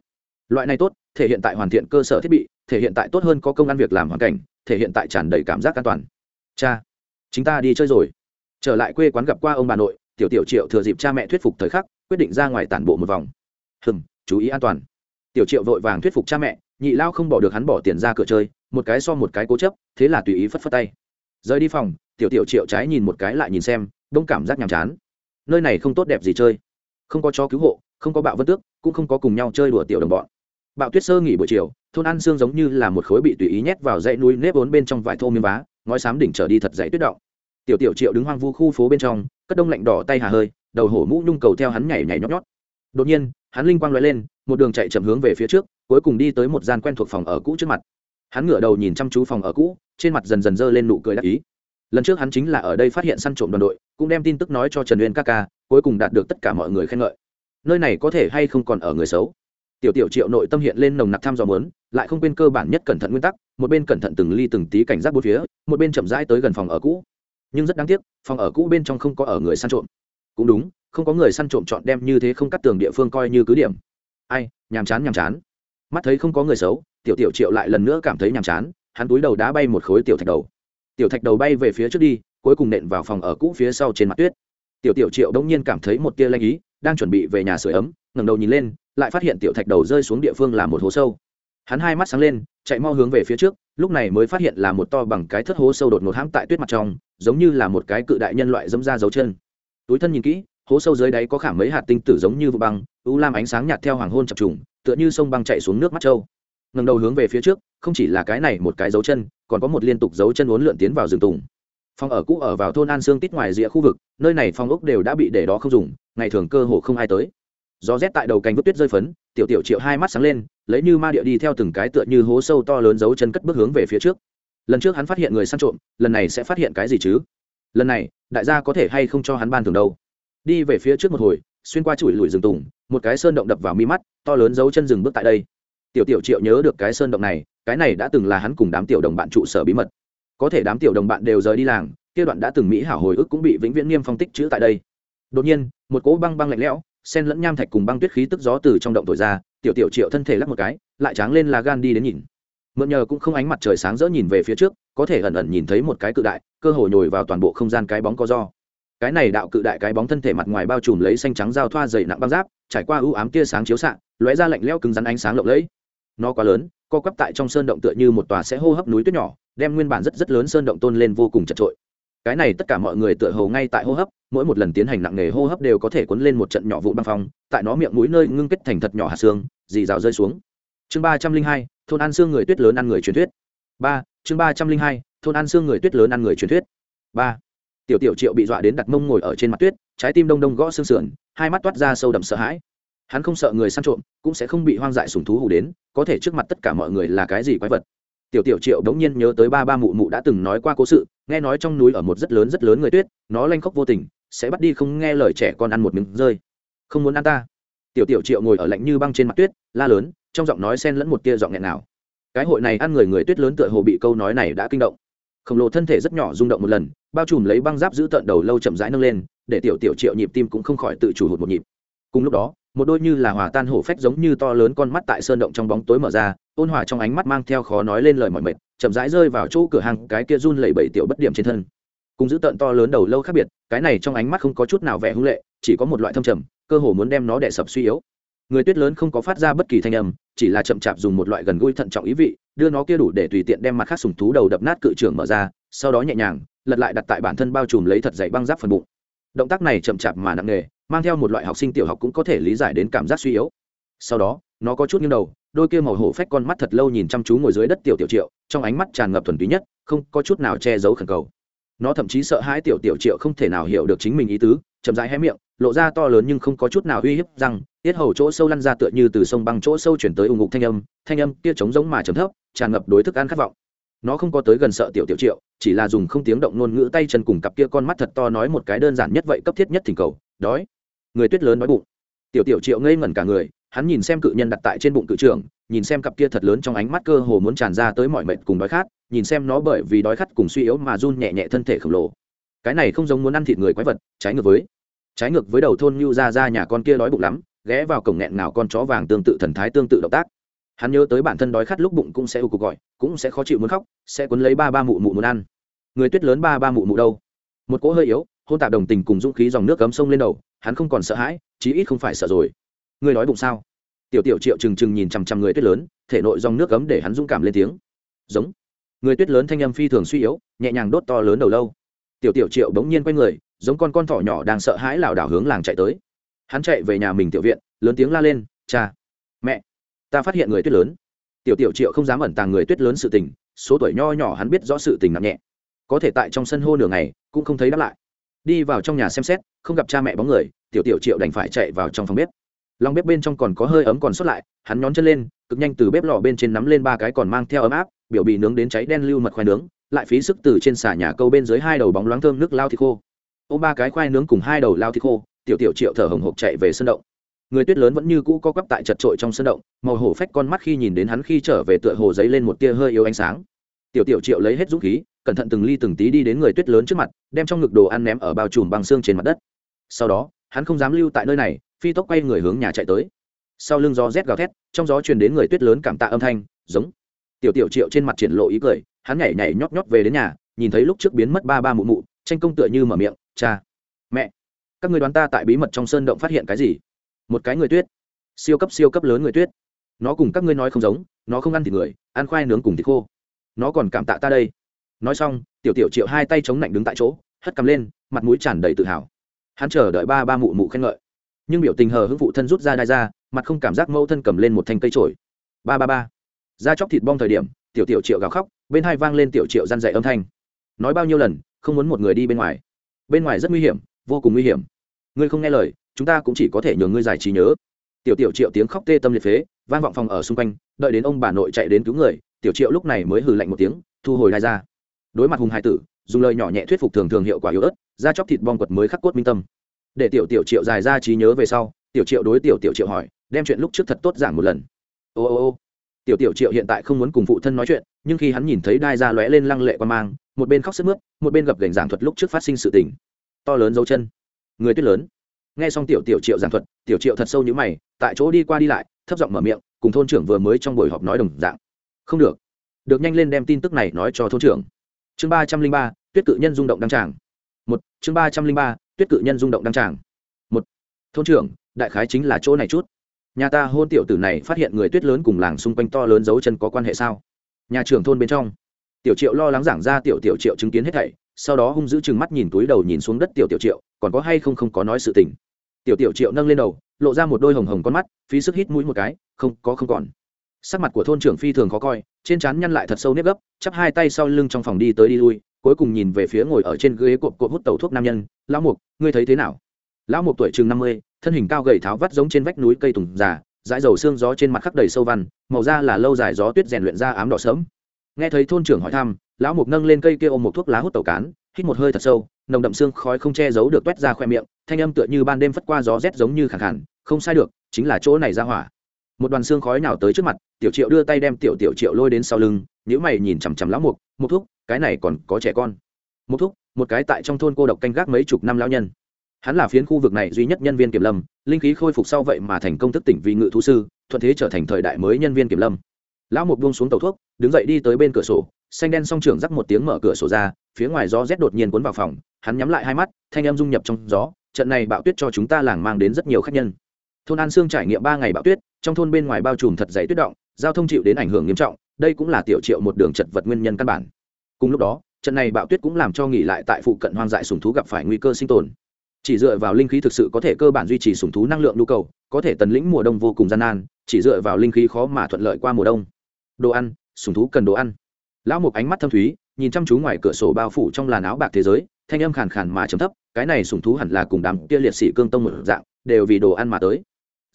Loại này tốt, thể hiện tại hoàn thiện cơ sở thiết bị, thể hiện tại tốt hơn có công ăn việc làm hoàn cảnh thể hiện tại tràn đầy cảm giác an toàn. Cha chúng ta đi chơi rồi. Trở lại quê quán gặp qua ông bà nội, tiểu tiểu triệu thừa dịp cha mẹ thuyết phục thời khắc, quyết định ra ngoài tản bộ một vòng. Hừng chú ý an toàn. Tiểu triệu vội vàng thuyết phục cha mẹ, nhị lao không bỏ được hắn bỏ tiền ra cửa chơi, một cái so một cái cố chấp, thế là tùy ý phất phất tay. Rời đi phòng, tiểu tiểu triệu trái nhìn một cái lại nhìn xem, đông cảm giác nhàm chán. Nơi này không tốt đẹp gì chơi. Không có chó cứu hộ, không có bạo vân tước, cũng không có cùng nhau chơi đùa tiểu đồng bọn bạo tuyết sơ nghỉ buổi chiều, thôn ăn xương giống như là một khối bị tùy ý nhét vào dãy núi nếp ốn bên trong vải thô miếng vá, ngói xám đỉnh trở đi thật dãy tuyết động. Tiểu tiểu triệu đứng hoang vu khu phố bên trong, cất đông lạnh đỏ tay hà hơi, đầu hổ mũ nhung cầu theo hắn nhảy nhảy nhót nhót. Đột nhiên, hắn linh quang lóe lên, một đường chạy chậm hướng về phía trước, cuối cùng đi tới một gian quen thuộc phòng ở cũ trước mặt. Hắn ngửa đầu nhìn chăm chú phòng ở cũ, trên mặt dần dần dơ lên nụ cười đắc ý. Lần trước hắn chính là ở đây phát hiện săn trộm đoàn đội, cũng đem tin tức nói cho trần uyên ca ca, cuối cùng đạt được tất cả mọi người khen ngợi. Nơi này có thể hay không còn ở người xấu? Tiểu tiểu triệu nội tâm hiện lên nồng nặc tham dò mớn lại không quên cơ bản nhất cẩn thận nguyên tắc, một bên cẩn thận từng ly từng tí cảnh giác bốn phía, một bên chậm rãi tới gần phòng ở cũ. Nhưng rất đáng tiếc, phòng ở cũ bên trong không có ở người săn trộm. Cũng đúng, không có người săn trộm chọn đem như thế không cắt tường địa phương coi như cứ điểm. Ai, nhàm chán nhàm chán. Mắt thấy không có người xấu, tiểu tiểu triệu lại lần nữa cảm thấy nhàm chán, hắn túi đầu đá bay một khối tiểu thạch đầu. Tiểu thạch đầu bay về phía trước đi, cuối cùng nện vào phòng ở cũ phía sau trên mặt tuyết. Tiểu tiểu triệu đông nhiên cảm thấy một tia lanh ý, đang chuẩn bị về nhà sửa ấm, ngẩng đầu nhìn lên lại phát hiện tiểu thạch đầu rơi xuống địa phương là một hố sâu. Hắn hai mắt sáng lên, chạy mau hướng về phía trước, lúc này mới phát hiện là một to bằng cái thất hố sâu đột ngột hãm tại tuyết mặt trong, giống như là một cái cự đại nhân loại dẫm ra dấu chân. Túi thân nhìn kỹ, hố sâu dưới đáy có khảm mấy hạt tinh tử giống như vụ băng, u lam ánh sáng nhạt theo hoàng hôn chập trùng, tựa như sông băng chạy xuống nước mắt trâu ngẩng đầu hướng về phía trước, không chỉ là cái này một cái dấu chân, còn có một liên tục dấu chân uốn lượn tiến vào rừng tùng. Phòng ở cũ ở vào thôn an sương tít ngoài rìa khu vực, nơi này phòng ốc đều đã bị để đó không dùng, ngày thường cơ hồ không ai tới gió rét tại đầu cành vứt tuyết rơi phấn, tiểu tiểu triệu hai mắt sáng lên, lấy như ma địa đi theo từng cái tựa như hố sâu to lớn dấu chân cất bước hướng về phía trước. Lần trước hắn phát hiện người săn trộm, lần này sẽ phát hiện cái gì chứ? Lần này, đại gia có thể hay không cho hắn ban thường đâu? Đi về phía trước một hồi, xuyên qua chùi lùi rừng tùng, một cái sơn động đập vào mi mắt, to lớn dấu chân rừng bước tại đây. Tiểu tiểu triệu nhớ được cái sơn động này, cái này đã từng là hắn cùng đám tiểu đồng bạn trụ sở bí mật. Có thể đám tiểu đồng bạn đều rời đi làng, kia đoạn đã từng mỹ hảo hồi ức cũng bị vĩnh viễn niêm phong tích chữ tại đây. Đột nhiên, một cỗ băng băng lạnh lẽo sen lẫn nham thạch cùng băng tuyết khí tức gió từ trong động thổi ra, tiểu tiểu triệu thân thể lắc một cái, lại tráng lên là gan đi đến nhìn. Mượn nhờ cũng không ánh mặt trời sáng rỡ nhìn về phía trước, có thể ẩn ẩn nhìn thấy một cái cự đại, cơ hồ nhồi vào toàn bộ không gian cái bóng có do. Cái này đạo cự đại cái bóng thân thể mặt ngoài bao trùm lấy xanh trắng giao thoa dày nặng băng giáp, trải qua ưu ám tia sáng chiếu xạ, lóe ra lạnh lẽo cứng rắn ánh sáng lộng lẫy. Nó quá lớn, co quắp tại trong sơn động tựa như một tòa sẽ hô hấp núi tuyết nhỏ, đem nguyên bản rất rất lớn sơn động tôn lên vô cùng chật trội cái này tất cả mọi người tựa hồ ngay tại hô hấp, mỗi một lần tiến hành nặng nghề hô hấp đều có thể cuốn lên một trận nhỏ vụ băng phong, tại nó miệng mũi nơi ngưng kết thành thật nhỏ hạt xương, dì rào rơi xuống. Chương ba trăm linh hai, thôn ăn xương người tuyết lớn ăn người truyền thuyết. Ba, chương ba trăm linh hai, thôn ăn xương người tuyết lớn ăn người truyền thuyết. Ba, tiểu tiểu triệu bị dọa đến đặt mông ngồi ở trên mặt tuyết, trái tim đông đông gõ xương sườn, hai mắt toát ra sâu đậm sợ hãi. Hắn không sợ người săn trộm, cũng sẽ không bị hoang dại sùng thú hù đến, có thể trước mặt tất cả mọi người là cái gì quái vật tiểu tiểu triệu đống nhiên nhớ tới ba ba mụ mụ đã từng nói qua cố sự, nghe nói trong núi ở một rất lớn rất lớn người tuyết, nó lanh khóc vô tình, sẽ bắt đi không nghe lời trẻ con ăn một miếng rơi. Không muốn ăn ta. Tiểu tiểu triệu ngồi ở lạnh như băng trên mặt tuyết, la lớn, trong giọng nói xen lẫn một tia giọng nghẹn nào. Cái hội này ăn người người tuyết lớn tựa hồ bị câu nói này đã kinh động. Khổng lồ thân thể rất nhỏ rung động một lần, bao trùm lấy băng giáp giữ tận đầu lâu chậm rãi nâng lên, để tiểu tiểu triệu nhịp tim cũng không khỏi tự chủ hụt một nhịp. Cùng lúc đó một đôi như là hòa tan hổ phách giống như to lớn con mắt tại sơn động trong bóng tối mở ra, ôn hòa trong ánh mắt mang theo khó nói lên lời mọi mệt, chậm rãi rơi vào chỗ cửa hàng, cái kia run lẩy bẩy tiểu bất điểm trên thân. Cùng giữ tận to lớn đầu lâu khác biệt, cái này trong ánh mắt không có chút nào vẻ hung lệ, chỉ có một loại thâm trầm, cơ hồ muốn đem nó đẻ sập suy yếu. Người tuyết lớn không có phát ra bất kỳ thanh âm, chỉ là chậm chạp dùng một loại gần gũi thận trọng ý vị, đưa nó kia đủ để tùy tiện đem mặt khác sùng thú đầu đập nát cự trường mở ra, sau đó nhẹ nhàng, lật lại đặt tại bản thân bao trùm lấy thật dày băng giáp phần bụng. Động tác này chậm chạp mà nặng nề mang theo một loại học sinh tiểu học cũng có thể lý giải đến cảm giác suy yếu. Sau đó, nó có chút nghiêng đầu, đôi kia màu hổ phách con mắt thật lâu nhìn chăm chú ngồi dưới đất tiểu tiểu triệu, trong ánh mắt tràn ngập thuần túy nhất, không có chút nào che giấu khẩn cầu. Nó thậm chí sợ hãi tiểu tiểu triệu không thể nào hiểu được chính mình ý tứ, chậm rãi hé miệng, lộ ra to lớn nhưng không có chút nào uy hiếp rằng, tiết hầu chỗ sâu lăn ra tựa như từ sông băng chỗ sâu chuyển tới ủng ngục thanh âm thanh âm kia trống giống mà chấm thấp, tràn ngập đối thức ăn khát vọng. Nó không có tới gần sợ tiểu tiểu triệu, chỉ là dùng không tiếng động ngôn ngữ tay chân cùng cặp kia con mắt thật to nói một cái đơn giản nhất vậy cấp thiết nhất thỉnh cầu, đói người tuyết lớn nói bụng. Tiểu tiểu triệu ngây ngẩn cả người, hắn nhìn xem cự nhân đặt tại trên bụng cự trưởng, nhìn xem cặp kia thật lớn trong ánh mắt cơ hồ muốn tràn ra tới mọi mệt cùng đói khát, nhìn xem nó bởi vì đói khát cùng suy yếu mà run nhẹ nhẹ thân thể khổng lồ. Cái này không giống muốn ăn thịt người quái vật, trái ngược với, trái ngược với đầu thôn như ra ra nhà con kia đói bụng lắm, ghé vào cổng nghẹn nào con chó vàng tương tự thần thái tương tự động tác. Hắn nhớ tới bản thân đói khát lúc bụng cũng sẽ ưu cục gọi, cũng sẽ khó chịu muốn khóc, sẽ quấn lấy ba ba mụ mụ muốn ăn. Người tuyết lớn ba ba mụ mụ đâu? Một cỗ hơi yếu hôn tạp đồng tình cùng dũng khí dòng nước cấm sông lên đầu, hắn không còn sợ hãi, chí ít không phải sợ rồi. Người nói bụng sao? Tiểu tiểu triệu trừng trừng nhìn chằm chằm người tuyết lớn, thể nội dòng nước cấm để hắn dũng cảm lên tiếng. Giống. Người tuyết lớn thanh âm phi thường suy yếu, nhẹ nhàng đốt to lớn đầu lâu. Tiểu tiểu triệu bỗng nhiên quay người, giống con con thỏ nhỏ đang sợ hãi lảo đảo hướng làng chạy tới. Hắn chạy về nhà mình tiểu viện, lớn tiếng la lên, cha, mẹ, ta phát hiện người tuyết lớn. Tiểu tiểu triệu không dám ẩn tàng người tuyết lớn sự tình, số tuổi nho nhỏ hắn biết rõ sự tình nặng nhẹ. Có thể tại trong sân hô nửa ngày, cũng không thấy đáp lại đi vào trong nhà xem xét, không gặp cha mẹ bóng người, tiểu tiểu triệu đành phải chạy vào trong phòng bếp. Lòng bếp bên trong còn có hơi ấm còn sót lại, hắn nhón chân lên, cực nhanh từ bếp lò bên trên nắm lên ba cái còn mang theo ấm áp, biểu bị nướng đến cháy đen lưu mật khoai nướng, lại phí sức từ trên xà nhà câu bên dưới hai đầu bóng loáng thơm nước lao thịt khô. Ô ba cái khoai nướng cùng hai đầu lao thịt khô, tiểu tiểu triệu thở hồng hộc chạy về sân động. Người tuyết lớn vẫn như cũ co quắp tại chật trội trong sân động, màu hổ phách con mắt khi nhìn đến hắn khi trở về tựa hồ giấy lên một tia hơi yếu ánh sáng. Tiểu tiểu triệu lấy hết dũng khí cẩn thận từng ly từng tí đi đến người tuyết lớn trước mặt, đem trong ngực đồ ăn ném ở bao trùm bằng xương trên mặt đất. Sau đó, hắn không dám lưu tại nơi này, phi tốc quay người hướng nhà chạy tới. Sau lưng gió rét gào thét, trong gió truyền đến người tuyết lớn cảm tạ âm thanh, giống. Tiểu tiểu triệu trên mặt triển lộ ý cười, hắn nhảy nhảy nhót nhót về đến nhà, nhìn thấy lúc trước biến mất ba ba mụ mụ, tranh công tựa như mở miệng, cha, mẹ, các người đoán ta tại bí mật trong sơn động phát hiện cái gì? Một cái người tuyết. Siêu cấp siêu cấp lớn người tuyết. Nó cùng các ngươi nói không giống, nó không ăn thịt người, ăn khoai nướng cùng thịt khô. Nó còn cảm tạ ta đây nói xong, tiểu tiểu triệu hai tay chống lạnh đứng tại chỗ, hất cầm lên, mặt mũi tràn đầy tự hào. Hắn chờ đợi ba ba mụ mụ khen ngợi. Nhưng biểu tình hờ hững phụ thân rút ra đai ra, mặt không cảm giác mẫu thân cầm lên một thanh cây trổi ba ba ba. Ra chóc thịt bong thời điểm, tiểu tiểu triệu gào khóc, bên hai vang lên tiểu triệu răn dậy âm thanh. Nói bao nhiêu lần, không muốn một người đi bên ngoài. Bên ngoài rất nguy hiểm, vô cùng nguy hiểm. Ngươi không nghe lời, chúng ta cũng chỉ có thể nhường ngươi giải trí nhớ. Tiểu tiểu triệu tiếng khóc tê tâm liệt phế, vang vọng phòng ở xung quanh, đợi đến ông bà nội chạy đến cứu người, tiểu triệu lúc này mới hừ lạnh một tiếng, thu hồi đai ra đối mặt hùng hải tử, dùng lời nhỏ nhẹ thuyết phục thường thường hiệu quả yếu ớt ra chóc thịt bong quật mới khắc cốt minh tâm. Để tiểu tiểu triệu dài ra trí nhớ về sau, tiểu triệu đối tiểu tiểu triệu hỏi, đem chuyện lúc trước thật tốt giảng một lần. Ô ô ô. Tiểu tiểu triệu hiện tại không muốn cùng phụ thân nói chuyện, nhưng khi hắn nhìn thấy đai ra lóe lên lăng lệ quan mang, một bên khóc sức mướt, một bên gập gành giảng thuật lúc trước phát sinh sự tình. To lớn dấu chân. Người tuyết lớn. Nghe xong tiểu tiểu triệu giảng thuật, tiểu triệu thật sâu như mày, tại chỗ đi qua đi lại, thấp giọng mở miệng, cùng thôn trưởng vừa mới trong buổi họp nói đồng dạng. Không được. Được nhanh lên đem tin tức này nói cho thôn trưởng chương ba trăm linh ba, tuyết cự nhân rung động đăng tràng. Một, chương ba trăm linh ba, tuyết cự nhân rung động đăng tràng. Một, thôn trưởng, đại khái chính là chỗ này chút. Nhà ta hôn tiểu tử này phát hiện người tuyết lớn cùng làng xung quanh to lớn dấu chân có quan hệ sao? Nhà trưởng thôn bên trong. Tiểu triệu lo lắng giảng ra tiểu tiểu triệu chứng kiến hết thảy, sau đó hung giữ chừng mắt nhìn túi đầu nhìn xuống đất tiểu tiểu triệu, còn có hay không không có nói sự tình. Tiểu tiểu triệu nâng lên đầu, lộ ra một đôi hồng hồng con mắt, phí sức hít mũi một cái, không, có không còn sắc mặt của thôn trưởng phi thường khó coi, trên trán nhăn lại thật sâu nếp gấp, chắp hai tay sau lưng trong phòng đi tới đi lui, cuối cùng nhìn về phía ngồi ở trên ghế cộp cộp hút tàu thuốc nam nhân, lão mục, ngươi thấy thế nào? Lão mục tuổi chừng năm mươi, thân hình cao gầy tháo vắt giống trên vách núi cây tùng già, dãi dầu xương gió trên mặt khắc đầy sâu văn, màu da là lâu dài gió tuyết rèn luyện ra ám đỏ sớm nghe thấy thôn trưởng hỏi thăm, lão mục nâng lên cây kia ôm một thuốc lá hút tàu cán, hít một hơi thật sâu, nồng đậm xương khói không che giấu được toét ra khoe miệng, thanh âm tựa như ban đêm phất qua gió rét giống như khẳng khẳng, không sai được, chính là chỗ này ra hỏa một đoàn xương khói nào tới trước mặt, tiểu triệu đưa tay đem tiểu tiểu triệu lôi đến sau lưng nhữ mày nhìn chằm chằm lão mục một thúc, cái này còn có trẻ con. Một thúc, một cái tại trong thôn cô độc canh gác mấy chục năm lão nhân. Hắn là phiến khu vực này duy nhất nhân viên kiểm lâm, linh khí khôi phục sau vậy mà thành công thức tỉnh vì ngự thú sư, thuận thế trở thành thời đại mới nhân viên kiểm lâm. Lão mục buông xuống tàu thuốc, đứng dậy đi tới bên cửa sổ, xanh đen song trưởng rắc một tiếng mở cửa sổ ra, phía ngoài gió rét đột nhiên cuốn vào phòng, hắn nhắm lại hai mắt, thanh em dung nhập trong gió, trận này bạo tuyết cho chúng ta làng mang đến rất nhiều khách nhân thôn an sương trải nghiệm ba ngày bão tuyết, trong thôn bên ngoài bao trùm thật dày tuyết động, giao thông chịu đến ảnh hưởng nghiêm trọng, đây cũng là tiểu triệu một đường chật vật nguyên nhân căn bản. Cùng lúc đó, trận này bão tuyết cũng làm cho nghỉ lại tại phụ cận hoang dại sùng thú gặp phải nguy cơ sinh tồn. Chỉ dựa vào linh khí thực sự có thể cơ bản duy trì sùng thú năng lượng nhu cầu, có thể tần lĩnh mùa đông vô cùng gian nan, chỉ dựa vào linh khí khó mà thuận lợi qua mùa đông. Đồ ăn, sùng thú cần đồ ăn. Lão một ánh mắt thâm thúy, nhìn chăm chú ngoài cửa sổ bao phủ trong làn áo bạc thế giới, thanh âm khàn khàn mà chấm thấp, cái này sùng thú hẳn là cùng đám kia liệt sĩ cương tông một dạng, đều vì đồ ăn mà tới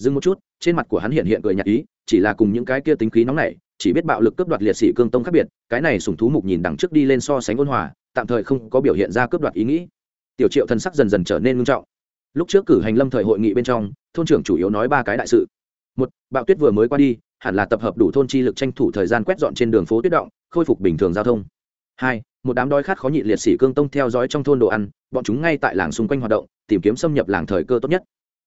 dừng một chút, trên mặt của hắn hiện hiện cười nhạt ý, chỉ là cùng những cái kia tính khí nóng nảy, chỉ biết bạo lực cướp đoạt liệt sĩ cương tông khác biệt, cái này sùng thú mục nhìn đằng trước đi lên so sánh ôn hòa, tạm thời không có biểu hiện ra cướp đoạt ý nghĩ. Tiểu triệu thần sắc dần dần trở nên ngưng trọng. Lúc trước cử hành lâm thời hội nghị bên trong, thôn trưởng chủ yếu nói ba cái đại sự. Một, bạo tuyết vừa mới qua đi, hẳn là tập hợp đủ thôn chi lực tranh thủ thời gian quét dọn trên đường phố tuyết động, khôi phục bình thường giao thông. Hai, một đám đói khát khó nhịn liệt sĩ cương tông theo dõi trong thôn đồ ăn, bọn chúng ngay tại làng xung quanh hoạt động, tìm kiếm xâm nhập làng thời cơ tốt nhất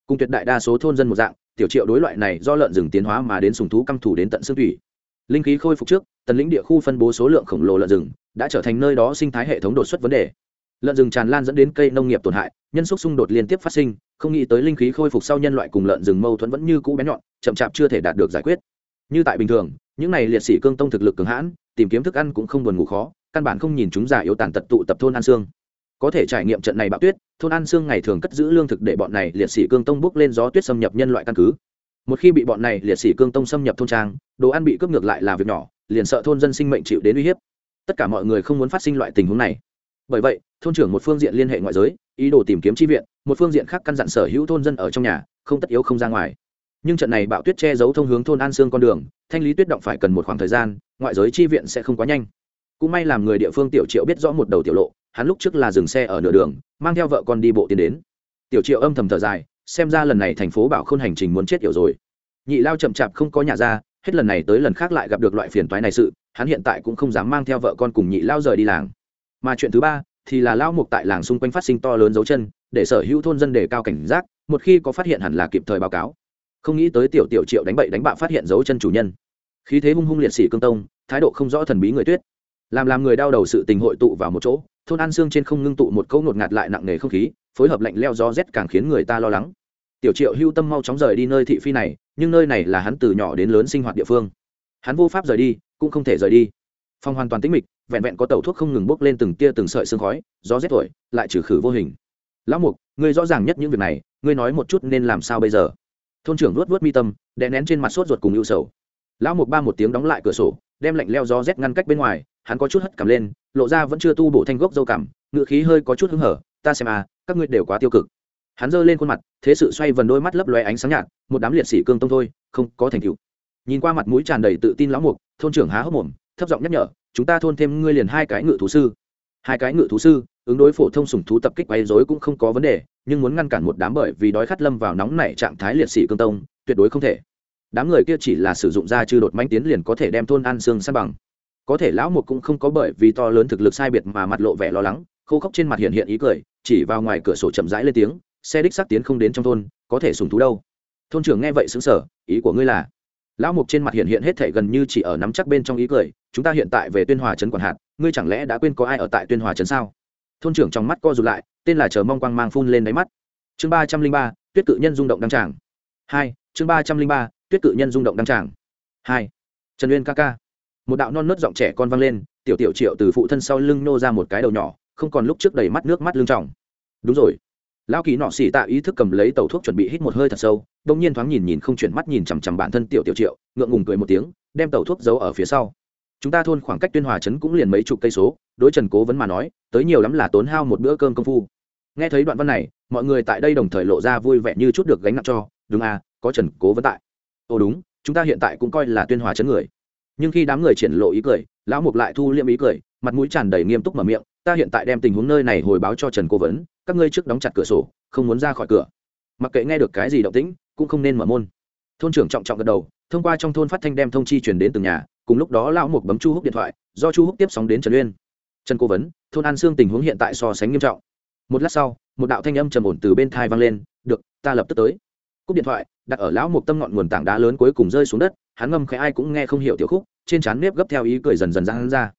cùng tuyệt đại đa số thôn dân một dạng, tiểu triệu đối loại này do lợn rừng tiến hóa mà đến sùng thú căm thủ đến tận xương thủy. Linh khí khôi phục trước, tần lĩnh địa khu phân bố số lượng khổng lồ lợn rừng đã trở thành nơi đó sinh thái hệ thống đột xuất vấn đề. Lợn rừng tràn lan dẫn đến cây nông nghiệp tổn hại, nhân xúc xung đột liên tiếp phát sinh, không nghĩ tới linh khí khôi phục sau nhân loại cùng lợn rừng mâu thuẫn vẫn như cũ bén nhọn, chậm chạp chưa thể đạt được giải quyết. Như tại bình thường, những này liệt sĩ cương tông thực lực cường hãn, tìm kiếm thức ăn cũng không buồn ngủ khó, căn bản không nhìn chúng già yếu tàn tật tụ tập thôn an sương có thể trải nghiệm trận này bão tuyết, thôn an sương ngày thường cất giữ lương thực để bọn này liệt sĩ cương tông bước lên gió tuyết xâm nhập nhân loại căn cứ. Một khi bị bọn này liệt sĩ cương tông xâm nhập thôn trang, đồ ăn bị cướp ngược lại là việc nhỏ, liền sợ thôn dân sinh mệnh chịu đến uy hiếp. Tất cả mọi người không muốn phát sinh loại tình huống này. Bởi vậy, thôn trưởng một phương diện liên hệ ngoại giới, ý đồ tìm kiếm tri viện, một phương diện khác căn dặn sở hữu thôn dân ở trong nhà, không tất yếu không ra ngoài. Nhưng trận này bạo tuyết che giấu thông hướng thôn an sương con đường, thanh lý tuyết động phải cần một khoảng thời gian, ngoại giới chi viện sẽ không quá nhanh. Cũng may làm người địa phương tiểu triệu biết rõ một đầu tiểu lộ hắn lúc trước là dừng xe ở nửa đường, mang theo vợ con đi bộ tiến đến. Tiểu triệu âm thầm thở dài, xem ra lần này thành phố bảo khôn hành trình muốn chết hiểu rồi. Nhị lao chậm chạp không có nhà ra, hết lần này tới lần khác lại gặp được loại phiền toái này sự, hắn hiện tại cũng không dám mang theo vợ con cùng nhị lao rời đi làng. Mà chuyện thứ ba thì là lao mục tại làng xung quanh phát sinh to lớn dấu chân, để sở hữu thôn dân đề cao cảnh giác, một khi có phát hiện hẳn là kịp thời báo cáo. Không nghĩ tới tiểu tiểu triệu đánh bậy đánh bạ phát hiện dấu chân chủ nhân. Khí thế hung hung liệt sĩ cương tông, thái độ không rõ thần bí người tuyết làm làm người đau đầu sự tình hội tụ vào một chỗ, thôn an xương trên không ngưng tụ một câu ngột ngạt lại nặng nề không khí, phối hợp lạnh leo gió rét càng khiến người ta lo lắng. Tiểu triệu hưu tâm mau chóng rời đi nơi thị phi này, nhưng nơi này là hắn từ nhỏ đến lớn sinh hoạt địa phương. Hắn vô pháp rời đi, cũng không thể rời đi. Phòng hoàn toàn tĩnh mịch, vẹn vẹn có tẩu thuốc không ngừng bốc lên từng tia từng sợi sương khói, gió rét thổi, lại trừ khử vô hình. Lão mục, ngươi rõ ràng nhất những việc này, ngươi nói một chút nên làm sao bây giờ? Thôn trưởng luốt vớt mi tâm, đè nén trên mặt sốt ruột cùng ưu sầu. Lão mục ba một tiếng đóng lại cửa sổ, đem lạnh leo gió rét ngăn cách bên ngoài hắn có chút hất cảm lên, lộ ra vẫn chưa tu bổ thanh gốc dâu cảm ngự khí hơi có chút hứng hở, ta xem à các ngươi đều quá tiêu cực. Hắn giơ lên khuôn mặt, thế sự xoay vần đôi mắt lấp loe ánh sáng nhạt, một đám liệt sĩ cương tông thôi, không có thành tựu. Nhìn qua mặt mũi tràn đầy tự tin lão mục, thôn trưởng há hốc mồm, thấp giọng nhắc nhở, chúng ta thôn thêm ngươi liền hai cái ngự thú sư. Hai cái ngự thú sư, ứng đối phổ thông sùng thú tập kích quấy rối cũng không có vấn đề, nhưng muốn ngăn cản một đám bởi vì đói khát lâm vào nóng nảy trạng thái liệt sĩ cương tông, tuyệt đối không thể. Đám người kia chỉ là sử dụng da chư đột manh tiến liền có thể đem thôn an xương san bằng có thể lão mục cũng không có bởi vì to lớn thực lực sai biệt mà mặt lộ vẻ lo lắng, khô khốc trên mặt hiện hiện ý cười, chỉ vào ngoài cửa sổ chậm rãi lên tiếng, xe đích sắc tiến không đến trong thôn, có thể sùng thú đâu. Thôn trưởng nghe vậy xứng sở ý của ngươi là? Lão mục trên mặt hiện hiện hết thể gần như chỉ ở nắm chắc bên trong ý cười, chúng ta hiện tại về tuyên hòa trấn quản hạt, ngươi chẳng lẽ đã quên có ai ở tại tuyên hòa trấn sao? Thôn trưởng trong mắt co rụt lại, tên là chờ mong quang mang phun lên đáy mắt. Chương ba trăm linh ba, tuyết cự nhân rung động đăng tràng. Hai, chương ba trăm linh ba, tuyết cự nhân rung động đăng tràng. Hai, trần uyên ca ca một đạo non nớt giọng trẻ con vang lên, tiểu tiểu triệu từ phụ thân sau lưng nô ra một cái đầu nhỏ, không còn lúc trước đầy mắt nước mắt lưng trọng đúng rồi. Lão kỳ nọ xỉ tạ ý thức cầm lấy tàu thuốc chuẩn bị hít một hơi thật sâu đông nhiên thoáng nhìn nhìn không chuyển mắt nhìn chằm chằm bản thân tiểu tiểu triệu, ngượng ngùng cười một tiếng, đem tàu thuốc giấu ở phía sau. Chúng ta thôn khoảng cách tuyên hòa trấn cũng liền mấy chục cây số, đối trần cố vấn mà nói, tới nhiều lắm là tốn hao một bữa cơm công phu. Nghe thấy đoạn văn này, mọi người tại đây đồng thời lộ ra vui vẻ như chút được gánh nặng cho. Đúng à có trần cố vấn tại. Ồ đúng, chúng ta hiện tại cũng coi là tuyên hòa chấn người nhưng khi đám người triển lộ ý cười, lão mục lại thu liêm ý cười, mặt mũi tràn đầy nghiêm túc mở miệng, ta hiện tại đem tình huống nơi này hồi báo cho trần cố vấn, các ngươi trước đóng chặt cửa sổ, không muốn ra khỏi cửa. Mặc kệ nghe được cái gì động tĩnh, cũng không nên mở môn. Thôn trưởng trọng trọng gật đầu, thông qua trong thôn phát thanh đem thông chi truyền đến từng nhà, cùng lúc đó lão mục bấm chu húc điện thoại, do chu húc tiếp sóng đến trần uyên. Trần cố vấn, thôn an sương tình huống hiện tại so sánh nghiêm trọng. Một lát sau, một đạo thanh âm trầm ổn từ bên thai vang lên, được, ta lập tức tới cúp điện thoại, đặt ở lão mục tâm ngọn nguồn tảng đá lớn cuối cùng rơi xuống đất, hắn ngâm khẽ ai cũng nghe không hiểu tiểu khúc, trên trán nếp gấp theo ý cười dần dần ra hắn ra.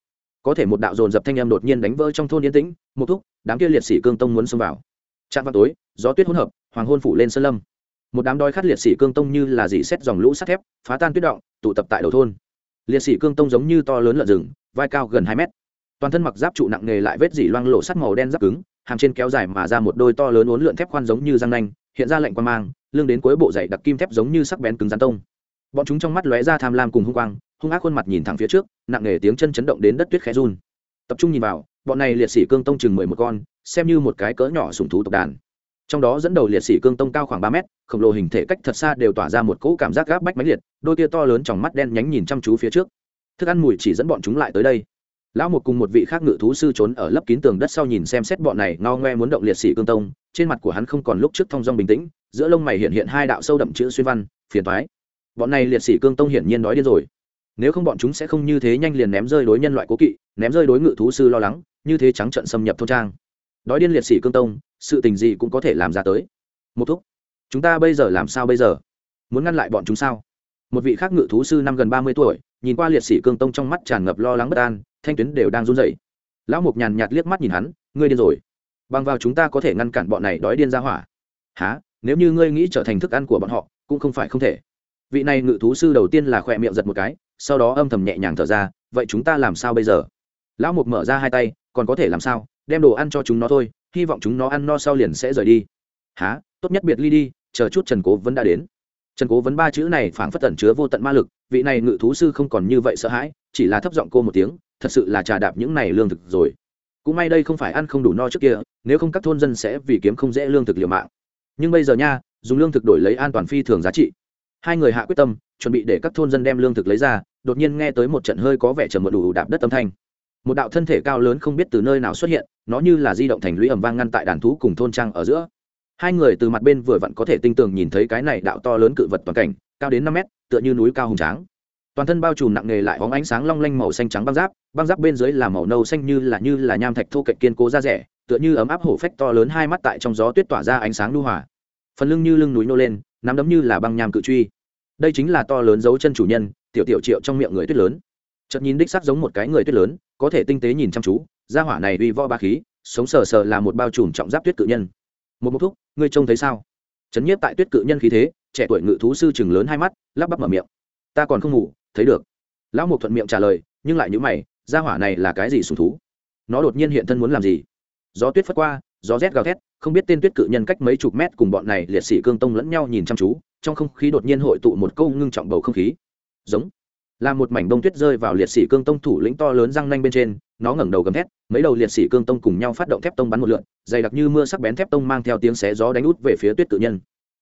Có thể một đạo dồn dập thanh âm đột nhiên đánh vỡ trong thôn yên tĩnh một thúc, đám kia liệt sĩ cương tông muốn xông vào. Trạm vào tối, gió tuyết hỗn hợp, hoàng hôn phủ lên sơn lâm. Một đám đói khát liệt sĩ cương tông như là dỉ xét dòng lũ sắt thép, phá tan tuyết động, tụ tập tại đầu thôn. Liệt sĩ cương tông giống như to lớn lợn rừng, vai cao gần hai mét. Toàn thân mặc giáp trụ nặng nề lại vết dỉ loang lộ sắt màu đen giáp cứng, hàm trên kéo dài mà ra một đôi to lớn uốn lượn thép khoan giống như răng nanh, hiện ra lệnh quan mang lưng đến cuối bộ dày đặc kim thép giống như sắc bén cứng rắn tông. Bọn chúng trong mắt lóe ra tham lam cùng hung quang, hung ác khuôn mặt nhìn thẳng phía trước, nặng nề tiếng chân chấn động đến đất tuyết khẽ run. Tập trung nhìn vào, bọn này liệt sĩ cương tông chừng mười một con, xem như một cái cỡ nhỏ sùng thú tộc đàn. Trong đó dẫn đầu liệt sĩ cương tông cao khoảng ba mét, khổng lồ hình thể cách thật xa đều tỏa ra một cỗ cảm giác gáp bách mãnh liệt, đôi kia to lớn trong mắt đen nhánh nhìn chăm chú phía trước. Thức ăn mùi chỉ dẫn bọn chúng lại tới đây. Lão một cùng một vị khác ngự thú sư trốn ở lớp kín tường đất sau nhìn xem xét bọn này, ngao ngoe muốn động liệt sĩ cương tông, trên mặt của hắn không còn lúc trước thong dong bình tĩnh giữa lông mày hiện hiện hai đạo sâu đậm chữ xuyên văn, phiền toái. Bọn này liệt sĩ cương tông hiển nhiên đói điên rồi. Nếu không bọn chúng sẽ không như thế nhanh liền ném rơi đối nhân loại cố kỵ, ném rơi đối ngự thú sư lo lắng, như thế trắng trận xâm nhập thôn trang. Đói điên liệt sĩ cương tông, sự tình gì cũng có thể làm ra tới. Một thúc, chúng ta bây giờ làm sao bây giờ? Muốn ngăn lại bọn chúng sao? Một vị khác ngự thú sư năm gần ba mươi tuổi, nhìn qua liệt sĩ cương tông trong mắt tràn ngập lo lắng bất an, thanh tuyến đều đang run rẩy. Lão mục nhàn nhạt liếc mắt nhìn hắn, ngươi điên rồi. Bằng vào chúng ta có thể ngăn cản bọn này đói điên ra hỏa. Há nếu như ngươi nghĩ trở thành thức ăn của bọn họ, cũng không phải không thể. Vị này ngự thú sư đầu tiên là khỏe miệng giật một cái, sau đó âm thầm nhẹ nhàng thở ra, vậy chúng ta làm sao bây giờ? Lão mục mở ra hai tay, còn có thể làm sao? Đem đồ ăn cho chúng nó thôi, hy vọng chúng nó ăn no sau liền sẽ rời đi. Há tốt nhất biệt ly đi, chờ chút trần cố vẫn đã đến. Trần cố vấn ba chữ này phảng phất tẩn chứa vô tận ma lực, vị này ngự thú sư không còn như vậy sợ hãi, chỉ là thấp giọng cô một tiếng, thật sự là trà đạp những này lương thực rồi. Cũng may đây không phải ăn không đủ no trước kia, nếu không các thôn dân sẽ vì kiếm không dễ lương thực liều mạng nhưng bây giờ nha, dùng lương thực đổi lấy an toàn phi thường giá trị. Hai người hạ quyết tâm, chuẩn bị để các thôn dân đem lương thực lấy ra, đột nhiên nghe tới một trận hơi có vẻ trầm một đủ đạp đất âm thanh. Một đạo thân thể cao lớn không biết từ nơi nào xuất hiện, nó như là di động thành lũy ẩm vang ngăn tại đàn thú cùng thôn trang ở giữa. Hai người từ mặt bên vừa vặn có thể tinh tường nhìn thấy cái này đạo to lớn cự vật toàn cảnh, cao đến năm mét, tựa như núi cao hùng tráng. Toàn thân bao trùm nặng nề lại hóng ánh sáng long lanh màu xanh trắng băng giáp băng giáp bên dưới là màu nâu xanh như là như là nham thạch thô cạnh kiên cố da rẻ tựa như ấm áp hổ phách to lớn hai mắt tại trong gió tuyết tỏa ra ánh sáng lưu hòa. Phần lưng như lưng núi nô lên, nắm đấm như là băng nham cự truy. Đây chính là to lớn dấu chân chủ nhân, tiểu tiểu triệu trong miệng người tuyết lớn. Chợt nhìn đích sắc giống một cái người tuyết lớn, có thể tinh tế nhìn chăm chú, gia hỏa này uy vo ba khí, sống sờ sờ là một bao trùm trọng giáp tuyết cự nhân. Một mục thúc, ngươi trông thấy sao? Chấn nhiếp tại tuyết cự nhân khí thế, trẻ tuổi ngự thú sư chừng lớn hai mắt, lắp bắp mở miệng. Ta còn không ngủ, thấy được. Lão mục thuận miệng trả lời, nhưng lại nhữ mày, gia hỏa này là cái gì sùng thú? Nó đột nhiên hiện thân muốn làm gì? Gió tuyết phất qua, gió rét gào thét, không biết tên tuyết cự nhân cách mấy chục mét cùng bọn này liệt sĩ cương tông lẫn nhau nhìn chăm chú, trong không khí đột nhiên hội tụ một câu ngưng trọng bầu không khí. Giống, là một mảnh đông tuyết rơi vào liệt sĩ cương tông thủ lĩnh to lớn răng nanh bên trên, nó ngẩng đầu gầm thét, mấy đầu liệt sĩ cương tông cùng nhau phát động thép tông bắn một lượn, dày đặc như mưa sắc bén thép tông mang theo tiếng xé gió đánh út về phía tuyết cự nhân.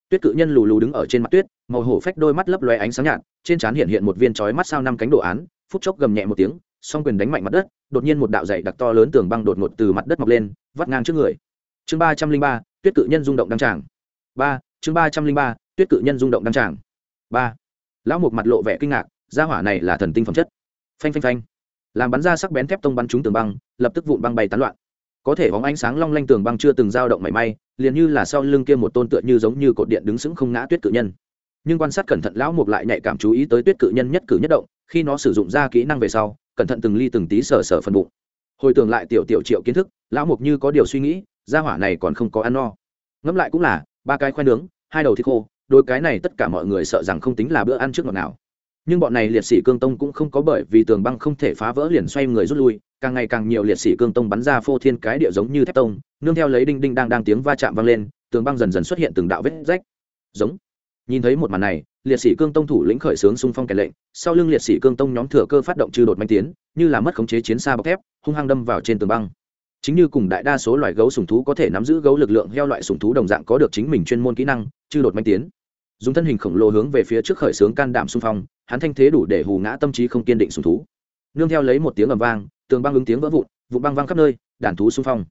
Tuyết cự nhân lù lù đứng ở trên mặt tuyết, màu hổ phách đôi mắt lấp loe ánh sáng nhạt, trên trán hiện hiện một viên chói mắt sao năm cánh đồ án, phút chốc gầm nhẹ một tiếng song quyền đánh mạnh mặt đất, đột nhiên một đạo dày đặc to lớn tường băng đột ngột từ mặt đất mọc lên, vắt ngang trước người. Chương ba trăm linh ba, tuyết cự nhân rung động đăng tràng. Ba, chương ba trăm linh ba, tuyết cự nhân rung động đăng tràng. Ba, lão mục mặt lộ vẻ kinh ngạc, gia hỏa này là thần tinh phẩm chất. Phanh phanh phanh. Làm bắn ra sắc bén thép tông bắn trúng tường băng, lập tức vụn băng bay tán loạn. Có thể bóng ánh sáng long lanh tường băng chưa từng dao động mảy may, liền như là sau lưng kia một tôn tựa như giống như cột điện đứng sững không ngã tuyết cự nhân. Nhưng quan sát cẩn thận, lão mục lại nhạy cảm chú ý tới tuyết cự nhân nhất cử nhất động, khi nó sử dụng ra kỹ năng về sau cẩn thận từng ly từng tí sờ sờ phần bụng. Hồi tưởng lại tiểu tiểu triệu kiến thức, lão mục như có điều suy nghĩ, gia hỏa này còn không có ăn no. Ngẫm lại cũng là, ba cái khoai nướng, hai đầu thịt khô đôi cái này tất cả mọi người sợ rằng không tính là bữa ăn trước ngọt nào. Nhưng bọn này liệt sĩ cương tông cũng không có bởi vì tường băng không thể phá vỡ liền xoay người rút lui, càng ngày càng nhiều liệt sĩ cương tông bắn ra phô thiên cái địa giống như thép tông, nương theo lấy đinh đinh đang đang tiếng va chạm vang lên, tường băng dần dần xuất hiện từng đạo vết rách. Giống nhìn thấy một màn này, liệt sĩ cương tông thủ lĩnh khởi xướng xung phong kẻ lệnh, sau lưng liệt sĩ cương tông nhóm thừa cơ phát động trừ đột manh tiến, như là mất khống chế chiến xa bọc thép, hung hăng đâm vào trên tường băng. Chính như cùng đại đa số loài gấu sùng thú có thể nắm giữ gấu lực lượng heo loại sùng thú đồng dạng có được chính mình chuyên môn kỹ năng trừ đột manh tiến. Dùng thân hình khổng lồ hướng về phía trước khởi xướng can đảm xung phong, hắn thanh thế đủ để hù ngã tâm trí không kiên định sùng thú. Nương theo lấy một tiếng ầm vang, tường băng ứng tiếng vỡ vụn, vụ băng văng khắp nơi, đàn thú xung phong.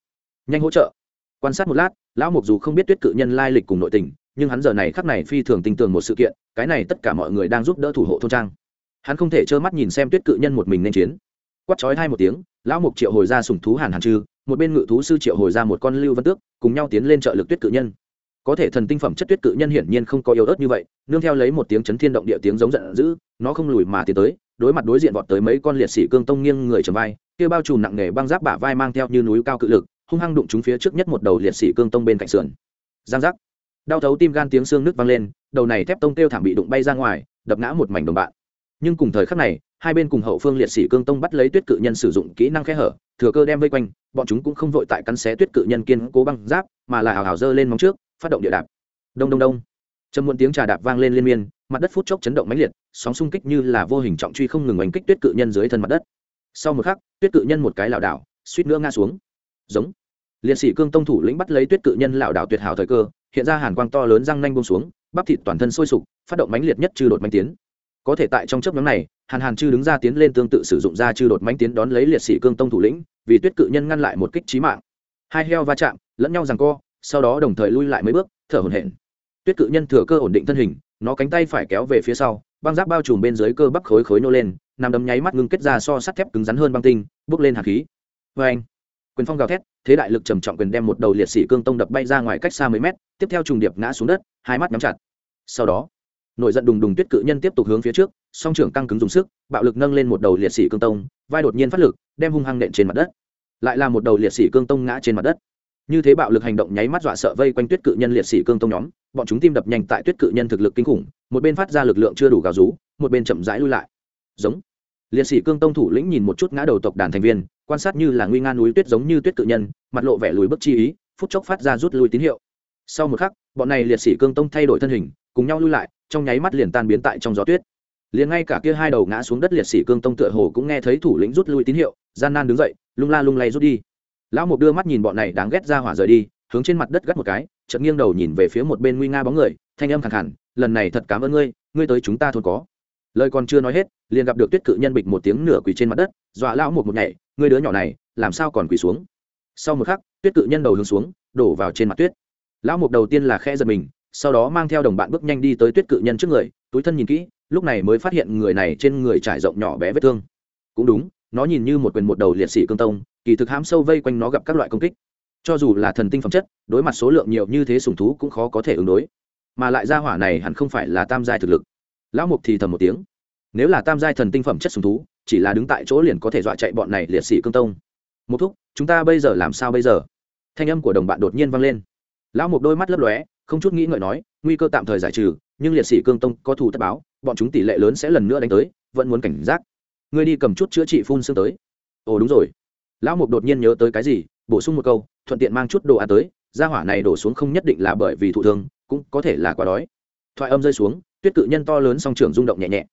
Nhanh hỗ trợ. Quan sát một lát, lão mục dù không biết tuyết cự nhân lai lịch cùng nội tình nhưng hắn giờ này khắc này phi thường tin tưởng một sự kiện, cái này tất cả mọi người đang giúp đỡ thủ hộ thôn trang. Hắn không thể trơ mắt nhìn xem tuyết cự nhân một mình nên chiến. Quát chói hai một tiếng, lão mục triệu hồi ra sùng thú hàn hàn trư, một bên ngự thú sư triệu hồi ra một con lưu văn tước, cùng nhau tiến lên trợ lực tuyết cự nhân. Có thể thần tinh phẩm chất tuyết cự nhân hiển nhiên không có yếu ớt như vậy, nương theo lấy một tiếng chấn thiên động địa tiếng giống giận dữ, nó không lùi mà tiến tới, đối mặt đối diện vọt tới mấy con liệt sĩ cương tông nghiêng người trầm vai, kia bao trùm nặng nề băng giáp bả vai mang theo như núi cao cự lực, hung hăng đụng chúng phía trước nhất một đầu liệt sĩ cương tông bên cạnh sườn. Giang giác đau thấu tim gan tiếng xương nước vang lên, đầu này thép tông tiêu thảm bị đụng bay ra ngoài, đập ngã một mảnh đồng bạn. Nhưng cùng thời khắc này, hai bên cùng hậu phương liệt sĩ cương tông bắt lấy tuyết cự nhân sử dụng kỹ năng khe hở, thừa cơ đem vây quanh, bọn chúng cũng không vội tại cắn xé tuyết cự nhân kiên cố băng giáp, mà là hào hào dơ lên móng trước, phát động địa đạp. Đông đông đông. Trầm muộn tiếng trà đạp vang lên liên miên, mặt đất phút chốc chấn động mãnh liệt, sóng xung kích như là vô hình trọng truy không ngừng oanh kích tuyết cự nhân dưới thân mặt đất. Sau một khắc, tuyết cự nhân một cái lảo đảo, suýt nữa ngã xuống. Giống liệt sĩ cương tông thủ lĩnh bắt lấy tuyết cự nhân lảo đảo tuyệt hảo thời cơ, hiện ra hàn quang to lớn răng nanh bông xuống, bắp thịt toàn thân sôi sục, phát động mãnh liệt nhất trừ đột manh tiến. Có thể tại trong chấp nhóm này, hàn hàn chư đứng ra tiến lên tương tự sử dụng ra chư đột manh tiến đón lấy liệt sĩ cương tông thủ lĩnh, vì tuyết cự nhân ngăn lại một kích trí mạng. Hai heo va chạm, lẫn nhau rằng co, sau đó đồng thời lui lại mấy bước, thở hổn hển. Tuyết cự nhân thừa cơ ổn định thân hình, nó cánh tay phải kéo về phía sau, băng giáp bao trùm bên dưới cơ bắp khối khối nô lên, nằm đấm nháy mắt ngưng kết ra so sắt thép cứng rắn hơn băng tinh, bước lên hạt khí. Vê anh quyền phong gào thét, thế đại lực trầm trọng quyền đem một đầu liệt sĩ cương tông đập bay ra ngoài cách xa mấy mét, tiếp theo trùng điệp ngã xuống đất, hai mắt nhắm chặt. Sau đó, nổi giận đùng đùng tuyết cự nhân tiếp tục hướng phía trước, song trưởng căng cứng dùng sức, bạo lực nâng lên một đầu liệt sĩ cương tông, vai đột nhiên phát lực, đem hung hăng nện trên mặt đất. Lại là một đầu liệt sĩ cương tông ngã trên mặt đất. Như thế bạo lực hành động nháy mắt dọa sợ vây quanh tuyết cự nhân liệt sĩ cương tông nhóm, bọn chúng tim đập nhanh tại tuyết cự nhân thực lực kinh khủng, một bên phát ra lực lượng chưa đủ gào rú, một bên chậm rãi lui lại. Giống. Liệt sĩ cương tông thủ lĩnh nhìn một chút ngã đầu tộc đàn thành viên quan sát như là nguy nga núi tuyết giống như tuyết cự nhân, mặt lộ vẻ lùi bước chi ý, phút chốc phát ra rút lui tín hiệu. Sau một khắc, bọn này liệt sĩ cương tông thay đổi thân hình, cùng nhau lui lại, trong nháy mắt liền tan biến tại trong gió tuyết. Liền ngay cả kia hai đầu ngã xuống đất liệt sĩ cương tông tựa hồ cũng nghe thấy thủ lĩnh rút lui tín hiệu, gian nan đứng dậy, lung la lung lay rút đi. Lão mục đưa mắt nhìn bọn này đáng ghét ra hỏa rời đi, hướng trên mặt đất gắt một cái, chợt nghiêng đầu nhìn về phía một bên nguy nga bóng người, thanh âm khẳng hẳn lần này thật cảm ơn ngươi ngươi tới chúng ta thôn có. Lời còn chưa nói hết, liền gặp được tuyết cự nhân bịch một tiếng nửa quỳ trên mặt đất, dọa lão một một nhảy ngươi đứa nhỏ này, làm sao còn quỳ xuống? Sau một khắc, tuyết cự nhân đầu hướng xuống, đổ vào trên mặt tuyết. Lão mục đầu tiên là khe giật mình, sau đó mang theo đồng bạn bước nhanh đi tới tuyết cự nhân trước người, túi thân nhìn kỹ, lúc này mới phát hiện người này trên người trải rộng nhỏ bé vết thương. Cũng đúng, nó nhìn như một quyền một đầu liệt sĩ cương tông, kỳ thực hãm sâu vây quanh nó gặp các loại công kích. Cho dù là thần tinh phẩm chất, đối mặt số lượng nhiều như thế sùng thú cũng khó có thể ứng đối. Mà lại ra hỏa này hẳn không phải là tam giai thực lực. Lão mục thì thầm một tiếng. Nếu là tam giai thần tinh phẩm chất sùng thú chỉ là đứng tại chỗ liền có thể dọa chạy bọn này liệt sĩ cương tông. Một thúc, chúng ta bây giờ làm sao bây giờ? Thanh âm của đồng bạn đột nhiên vang lên. Lão mục đôi mắt lấp lóe, không chút nghĩ ngợi nói, nguy cơ tạm thời giải trừ, nhưng liệt sĩ cương tông có thù tất báo, bọn chúng tỷ lệ lớn sẽ lần nữa đánh tới, vẫn muốn cảnh giác. Ngươi đi cầm chút chữa trị phun xương tới. Ồ, đúng rồi. Lão mục đột nhiên nhớ tới cái gì, bổ sung một câu, thuận tiện mang chút đồ ăn tới, gia hỏa này đổ xuống không nhất định là bởi vì thụ thương, cũng có thể là quá đói. Thoại âm rơi xuống, tuyết cự nhân to lớn song trường rung động nhẹ nhẹ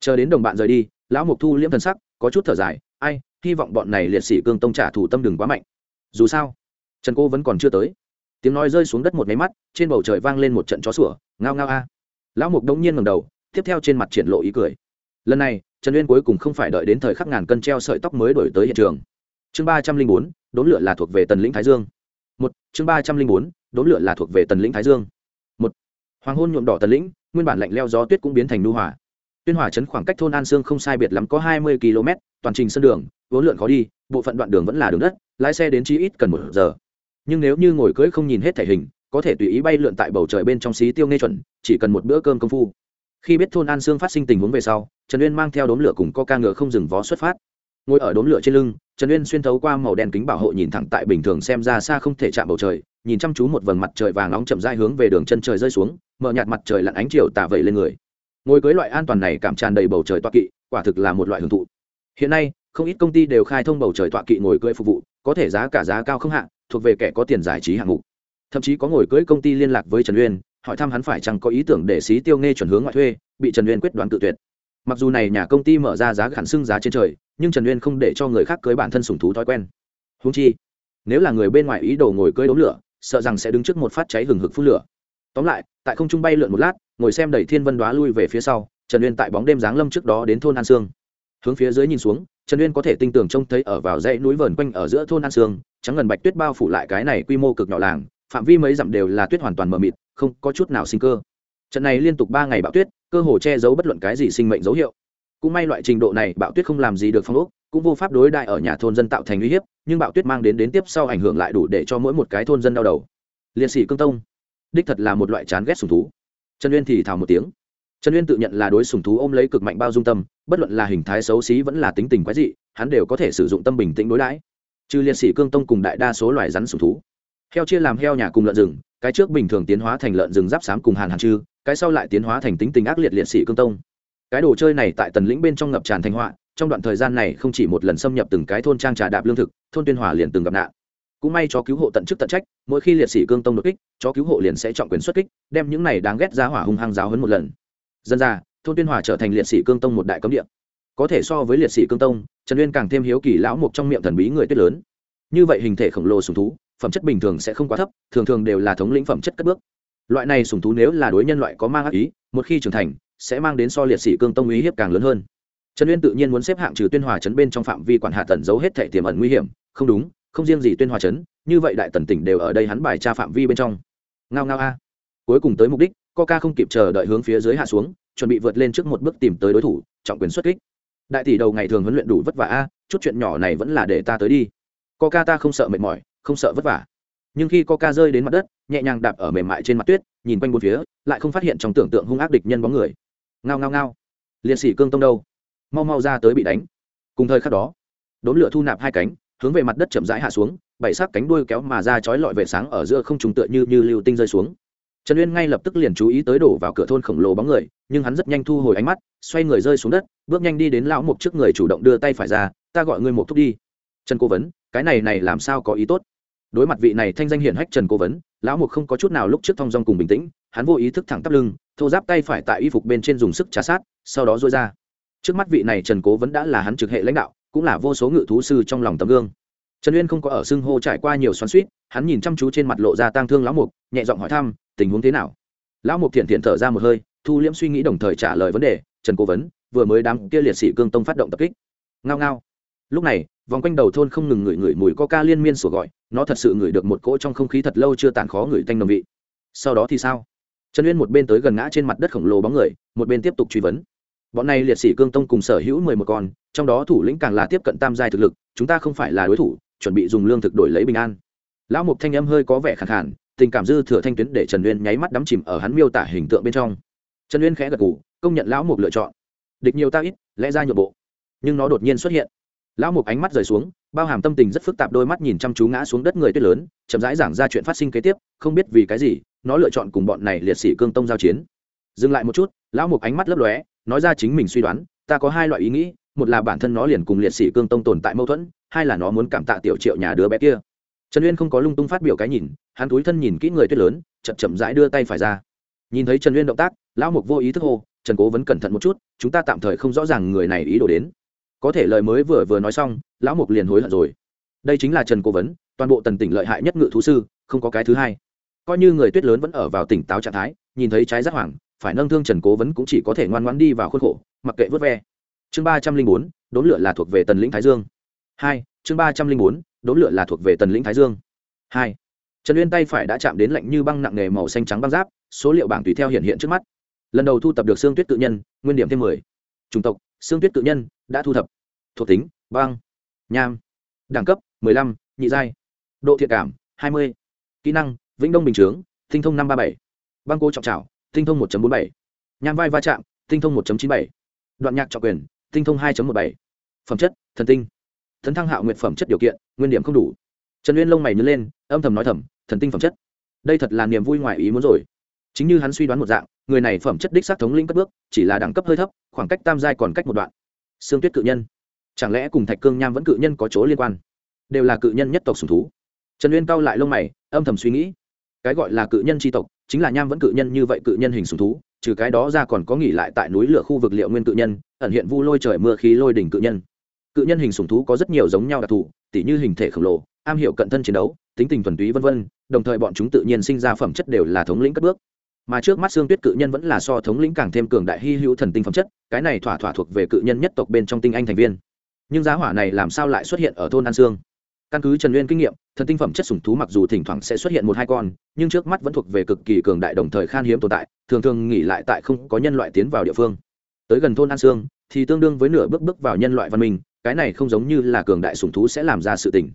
chờ đến đồng bạn rời đi, lão mục thu liễm thần sắc, có chút thở dài, ai, hy vọng bọn này liệt sĩ cương tông trả thủ tâm đừng quá mạnh. Dù sao, trần cô vẫn còn chưa tới. Tiếng nói rơi xuống đất một máy mắt, trên bầu trời vang lên một trận chó sủa, ngao ngao a. Lão mục đống nhiên ngầm đầu, tiếp theo trên mặt triển lộ ý cười. Lần này, trần uyên cuối cùng không phải đợi đến thời khắc ngàn cân treo sợi tóc mới đổi tới hiện trường. Chương ba trăm linh bốn, đốn lửa là thuộc về tần lĩnh thái dương. Một, chương ba trăm linh bốn, đốn lửa là thuộc về tần lĩnh thái dương. Một, hoàng hôn nhuộm đỏ tần lĩnh, nguyên bản lạnh leo gió tuyết cũng biến thành nu hòa tuyên hòa chấn khoảng cách thôn an sương không sai biệt lắm có hai mươi km, toàn trình sân đường, vốn lượn khó đi, bộ phận đoạn đường vẫn là đường đất, lái xe đến chi ít cần một giờ. Nhưng nếu như ngồi cưỡi không nhìn hết thể hình, có thể tùy ý bay lượn tại bầu trời bên trong xí tiêu nghe chuẩn, chỉ cần một bữa cơm công phu. Khi biết thôn an sương phát sinh tình huống về sau, trần uyên mang theo đốm lửa cùng coca ngựa không dừng vó xuất phát. Ngồi ở đốm lửa trên lưng, trần uyên xuyên thấu qua màu đen kính bảo hộ nhìn thẳng tại bình thường xem ra xa không thể chạm bầu trời, nhìn chăm chú một vầng mặt trời vàng nóng chậm rãi hướng về đường chân trời rơi xuống, mở nhạt mặt trời lặn ánh chiều tả vẩy lên người ngồi cưới loại an toàn này cảm tràn đầy bầu trời tọa kỵ, quả thực là một loại hưởng thụ. Hiện nay, không ít công ty đều khai thông bầu trời tọa kỵ ngồi cưới phục vụ, có thể giá cả giá cao không hạn thuộc về kẻ có tiền giải trí hạng mục. Thậm chí có ngồi cưới công ty liên lạc với trần uyên, hỏi thăm hắn phải chăng có ý tưởng để xí tiêu nghe chuẩn hướng ngoại thuê, bị trần uyên quyết đoán tự tuyệt. Mặc dù này nhà công ty mở ra giá hẳn xưng giá trên trời, nhưng trần uyên không để cho người khác cưới bản thân sùng thú thói quen. Húng chi, nếu là người bên ngoài ý đồ ngồi cưới đống lửa, sợ rằng sẽ đứng trước một phát cháy hừng hực phun lửa tóm lại, tại không trung bay lượn một lát, ngồi xem đẩy thiên vân đoá lui về phía sau, trần uyên tại bóng đêm giáng lâm trước đó đến thôn an sương. Hướng phía dưới nhìn xuống, trần uyên có thể tinh tường trông thấy ở vào dãy núi vờn quanh ở giữa thôn an sương, trắng ngần bạch tuyết bao phủ lại cái này quy mô cực nhỏ làng, phạm vi mấy dặm đều là tuyết hoàn toàn mờ mịt, không có chút nào sinh cơ. Trận này liên tục ba ngày bão tuyết, cơ hồ che giấu bất luận cái gì sinh mệnh dấu hiệu. Cũng may loại trình độ này bão tuyết không làm gì được phong ốc, cũng vô pháp đối đại ở nhà thôn dân tạo thành uy hiếp, nhưng bão tuyết mang đến đến tiếp sau ảnh hưởng lại đủ để cho mỗi một cái thôn dân đau đầu. Liệt sĩ cương tông đích thật là một loại chán ghét sùng thú. Trần uyên thì thào một tiếng. Trần uyên tự nhận là đối sùng thú ôm lấy cực mạnh bao dung tâm, bất luận là hình thái xấu xí vẫn là tính tình quái dị, hắn đều có thể sử dụng tâm bình tĩnh đối đãi. Trừ liệt sĩ cương tông cùng đại đa số loài rắn sùng thú. Heo chia làm heo nhà cùng lợn rừng, cái trước bình thường tiến hóa thành lợn rừng giáp xám cùng hàn hàn chư, cái sau lại tiến hóa thành tính tình ác liệt liệt sĩ cương tông. Cái đồ chơi này tại tần lĩnh bên trong ngập tràn thanh họa, trong đoạn thời gian này không chỉ một lần xâm nhập từng cái thôn trang trà đạp lương thực, thôn tuyên hòa liền từng gặp nạn cũng may cho cứu hộ tận chức tận trách, mỗi khi liệt sĩ cương tông đột kích cho cứu hộ liền sẽ chọn quyền xuất kích, đem những này đáng ghét ra hỏa hung hăng giáo hấn một lần. Dân ra, thôn tuyên hòa trở thành liệt sĩ cương tông một đại cấm địa. Có thể so với liệt sĩ cương tông, trần uyên càng thêm hiếu kỳ lão mục trong miệng thần bí người tuyết lớn. Như vậy hình thể khổng lồ sùng thú, phẩm chất bình thường sẽ không quá thấp, thường thường đều là thống lĩnh phẩm chất cất bước. Loại này sùng thú nếu là đối nhân loại có mang ác ý, một khi trưởng thành, sẽ mang đến so liệt sĩ cương tông uy hiếp càng lớn hơn. Trần uyên tự nhiên muốn xếp hạng trừ tuyên hòa chấn bên trong phạm vi quản hạ tần giấu hết thể tiềm ẩn nguy hiểm, không đúng không riêng gì tuyên hòa chấn, như vậy đại tần tỉnh đều ở đây hắn bài tra phạm vi bên trong. Ngao ngao a. Cuối cùng tới mục đích, coca không kịp chờ đợi hướng phía dưới hạ xuống, chuẩn bị vượt lên trước một bước tìm tới đối thủ, trọng quyền xuất kích. Đại tỷ đầu ngày thường huấn luyện đủ vất vả a, chút chuyện nhỏ này vẫn là để ta tới đi. Coca ta không sợ mệt mỏi, không sợ vất vả. Nhưng khi coca rơi đến mặt đất, nhẹ nhàng đạp ở mềm mại trên mặt tuyết, nhìn quanh bốn phía, lại không phát hiện trong tưởng tượng hung ác địch nhân bóng người. Ngao ngao ngao. Liệt sĩ cương tông đâu? Mau mau ra tới bị đánh. Cùng thời khắc đó, đốn lửa thu nạp hai cánh hướng về mặt đất chậm rãi hạ xuống, bảy sắc cánh đuôi kéo mà ra chói lọi vệ sáng ở giữa không trùng tựa như như lưu tinh rơi xuống. Trần uyên ngay lập tức liền chú ý tới đổ vào cửa thôn khổng lồ bóng người, nhưng hắn rất nhanh thu hồi ánh mắt, xoay người rơi xuống đất, bước nhanh đi đến lão mục trước người chủ động đưa tay phải ra, ta gọi ngươi một thúc đi. Trần cố vấn, cái này này làm sao có ý tốt? Đối mặt vị này thanh danh hiển hách trần cố vấn, lão mục không có chút nào lúc trước thong dong cùng bình tĩnh, hắn vô ý thức thẳng tắp lưng, thô giáp tay phải tại y phục bên trên dùng sức trà sát, sau đó dôi ra. Trước mắt vị này trần cố vấn đã là hắn trực hệ lãnh đạo cũng là vô số ngự thú sư trong lòng tấm gương. Trần uyên không có ở xưng hô trải qua nhiều xoắn suýt hắn nhìn chăm chú trên mặt lộ ra tang thương lão mục, nhẹ giọng hỏi thăm, tình huống thế nào? Lão mục thiện thiện thở ra một hơi, thu liễm suy nghĩ đồng thời trả lời vấn đề, trần cố vấn, vừa mới đám kia liệt sĩ cương tông phát động tập kích. Ngao ngao. Lúc này, vòng quanh đầu thôn không ngừng ngửi ngửi mùi coca liên miên sủa gọi, nó thật sự ngửi được một cỗ trong không khí thật lâu chưa tàn khó ngửi tanh nồng vị. Sau đó thì sao? Trần uyên một bên tới gần ngã trên mặt đất khổng lồ bóng người, một bên tiếp tục truy vấn bọn này liệt sĩ cương tông cùng sở hữu mười một con, trong đó thủ lĩnh càng là tiếp cận tam giai thực lực, chúng ta không phải là đối thủ, chuẩn bị dùng lương thực đổi lấy bình an. Lão mục thanh âm hơi có vẻ khẳng khản tình cảm dư thừa thanh tuyến để trần uyên nháy mắt đắm chìm ở hắn miêu tả hình tượng bên trong. Trần uyên khẽ gật g ủ công nhận lão mục lựa chọn. Địch nhiều ta ít, lẽ ra nhượng bộ. Nhưng nó đột nhiên xuất hiện. Lão mục ánh mắt rời xuống, bao hàm tâm tình rất phức tạp đôi mắt nhìn chăm chú ngã xuống đất người tuyết lớn, chậm rãi giảng ra chuyện phát sinh kế tiếp, không biết vì cái gì, nó lựa chọn cùng bọn này liệt sĩ cương tông giao chiến. Dừng lại một chút, lão mục ánh mắt lấp lóe nói ra chính mình suy đoán, ta có hai loại ý nghĩ, một là bản thân nó liền cùng liệt sĩ cương tông tồn tại mâu thuẫn, hai là nó muốn cảm tạ tiểu triệu nhà đứa bé kia. Trần uyên không có lung tung phát biểu cái nhìn, hắn túi thân nhìn kỹ người tuyết lớn, chậm chậm rãi đưa tay phải ra. Nhìn thấy trần uyên động tác, lão mục vô ý thức hô, trần cố vẫn cẩn thận một chút, chúng ta tạm thời không rõ ràng người này ý đồ đến. Có thể lời mới vừa vừa nói xong, lão mục liền hối hận rồi. Đây chính là trần cố vấn, toàn bộ tần tỉnh lợi hại nhất ngự thú sư, không có cái thứ hai. Coi như người tuyết lớn vẫn ở vào tỉnh táo trạng thái, nhìn thấy trái rác hoảng phải nâng thương trần cố vấn cũng chỉ có thể ngoan ngoãn đi vào khuôn khổ, mặc kệ vớt ve. Chương ba trăm linh bốn, đốn lửa là thuộc về tần lĩnh thái dương. Hai, chương ba trăm linh bốn, đốn lửa là thuộc về tần lĩnh thái dương. Hai, trần uyên tay phải đã chạm đến lạnh như băng nặng nghề màu xanh trắng băng giáp, số liệu bảng tùy theo hiện hiện trước mắt. Lần đầu thu tập được xương tuyết tự nhân, nguyên điểm thêm mười. Chủng tộc xương tuyết tự nhân, đã thu thập. Thuộc tính, băng, nham. Đẳng cấp, mười lăm, nhị giai. Độ thiện cảm, hai mươi. Kỹ năng, vĩnh đông bình chướng tinh thông năm ba bảy. Băng cô trọng trào tinh thông một bốn bảy. Nham vai va chạm, tinh thông một chín bảy. Đoạn nhạc trọng quyền, tinh thông hai một bảy. Phẩm chất, thần tinh. Thần thăng hạo nguyện phẩm chất điều kiện, nguyên điểm không đủ. Trần uyên lông mày nhướng lên, âm thầm nói thầm, thần tinh phẩm chất. Đây thật là niềm vui ngoài ý muốn rồi. Chính như hắn suy đoán một dạng, người này phẩm chất đích xác thống lĩnh cất bước, chỉ là đẳng cấp hơi thấp, khoảng cách tam giai còn cách một đoạn. Sương tuyết cự nhân. Chẳng lẽ cùng thạch cương nham vẫn cự nhân có chỗ liên quan? Đều là cự nhân nhất tộc sủng thú. Trần uyên cau lại lông mày, âm thầm suy nghĩ. Cái gọi là cự nhân chi tộc chính là nham vẫn cự nhân như vậy cự nhân hình sùng thú, trừ cái đó ra còn có nghỉ lại tại núi lửa khu vực liệu nguyên cự nhân, ẩn hiện vu lôi trời mưa khí lôi đỉnh cự nhân. Cự nhân hình sùng thú có rất nhiều giống nhau đặc thù, tỉ như hình thể khổng lồ, am hiểu cận thân chiến đấu, tính tình thuần túy vân vân, đồng thời bọn chúng tự nhiên sinh ra phẩm chất đều là thống lĩnh cất bước. Mà trước mắt xương tuyết cự nhân vẫn là so thống lĩnh càng thêm cường đại hy hữu thần tinh phẩm chất, cái này thỏa thỏa thuộc về cự nhân nhất tộc bên trong tinh anh thành viên. Nhưng giá hỏa này làm sao lại xuất hiện ở thôn an sương? Căn cứ trần uyên kinh nghiệm, thần tinh phẩm chất sủng thú mặc dù thỉnh thoảng sẽ xuất hiện một hai con, nhưng trước mắt vẫn thuộc về cực kỳ cường đại đồng thời khan hiếm tồn tại, thường thường nghỉ lại tại không có nhân loại tiến vào địa phương. Tới gần thôn an sương, thì tương đương với nửa bước bước vào nhân loại văn minh, cái này không giống như là cường đại sủng thú sẽ làm ra sự tình.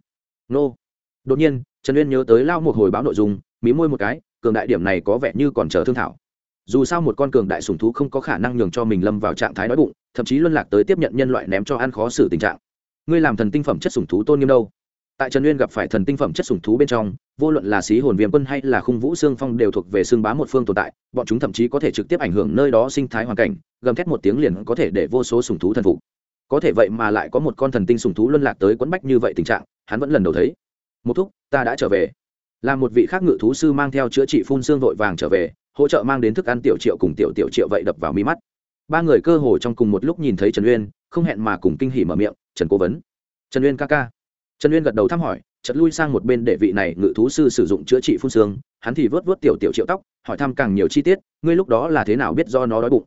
Nô. Đột nhiên, trần uyên nhớ tới lao một hồi báo nội dung, mí môi một cái, cường đại điểm này có vẻ như còn chờ thương thảo. Dù sao một con cường đại sủng thú không có khả năng nhường cho mình lâm vào trạng thái đói bụng, thậm chí luân lạc tới tiếp nhận nhân loại ném cho ăn khó xử tình trạng. Ngươi làm thần tinh phẩm chất sủng thú tôn nghiêm đâu? Tại trần uyên gặp phải thần tinh phẩm chất sùng thú bên trong, vô luận là xí hồn viêm quân hay là khung vũ xương phong đều thuộc về xương bá một phương tồn tại, bọn chúng thậm chí có thể trực tiếp ảnh hưởng nơi đó sinh thái hoàn cảnh, gầm thét một tiếng liền có thể để vô số sùng thú thần phục. Có thể vậy mà lại có một con thần tinh sùng thú luân lạc tới quấn bách như vậy tình trạng, hắn vẫn lần đầu thấy. Một thúc, ta đã trở về. Là một vị khác ngự thú sư mang theo chữa trị phun xương vội vàng trở về, hỗ trợ mang đến thức ăn tiểu triệu cùng tiểu tiểu triệu vậy đập vào mi mắt. Ba người cơ hồ trong cùng một lúc nhìn thấy trần uyên, không hẹn mà cùng kinh hỉ mở miệng, trần cố vấn. Trần uyên ca ca trần uyên gật đầu thăm hỏi chật lui sang một bên để vị này ngự thú sư sử dụng chữa trị phun xương. Hắn thì vớt vớt tiểu tiểu triệu tóc, hỏi thăm càng nhiều chi tiết, ngươi lúc đó là thế nào biết do nó đói bụng?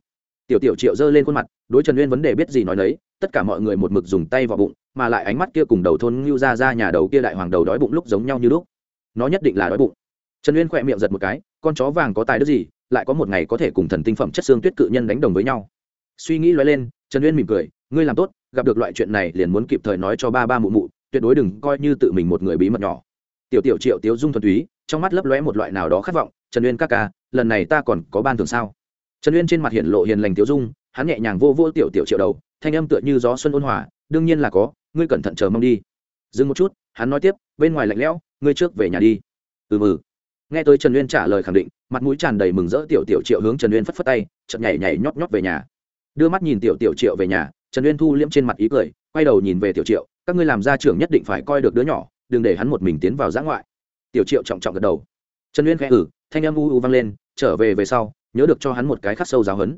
Tiểu tiểu triệu giơ lên khuôn mặt, đối trần uyên vấn đề biết gì nói nấy, tất cả mọi người một mực dùng tay vào bụng, mà lại ánh mắt kia cùng đầu thôn ngưu ra ra nhà đầu kia đại hoàng đầu đói bụng lúc giống nhau như lúc. Nó nhất định là đói bụng. Trần uyên khỏe miệng giật một cái, con chó vàng có tài đức gì, lại có một ngày có thể cùng thần tinh phẩm chất xương tuyết cự nhân đánh đồng với nhau. Suy nghĩ loay lên, trần uyên mỉm cười, ngươi làm tốt, gặp được loại chuyện này liền muốn kịp thời nói cho ba ba mụ mụ tuyệt đối đừng coi như tự mình một người bí mật nhỏ. Tiểu tiểu triệu tiếu dung thuần túy, trong mắt lấp lóe một loại nào đó khát vọng, trần uyên các ca, lần này ta còn có ban thường sao? Trần uyên trên mặt hiện lộ hiền lành tiếu dung, hắn nhẹ nhàng vô vô tiểu tiểu triệu đầu, thanh âm tựa như gió xuân ôn hòa, đương nhiên là có, ngươi cẩn thận chờ mong đi. Dừng một chút, hắn nói tiếp, bên ngoài lạnh lẽo, ngươi trước về nhà đi. Ừ mừ nghe tới trần uyên trả lời khẳng định, mặt mũi tràn đầy mừng rỡ tiểu tiểu triệu hướng trần uyên phất phất tay chậm nhảy nhảy nhót nhót về nhà. Đưa mắt nhìn tiểu tiểu triệu về nhà, trần uyên thu liễm trên mặt ý cười, quay đầu nhìn về tiểu triệu các ngươi làm gia trưởng nhất định phải coi được đứa nhỏ, đừng để hắn một mình tiến vào giã ngoại. Tiểu triệu trọng trọng gật đầu. Trần uyên khẽ ử thanh âm u u vang lên, trở về về sau, nhớ được cho hắn một cái khắc sâu giáo hấn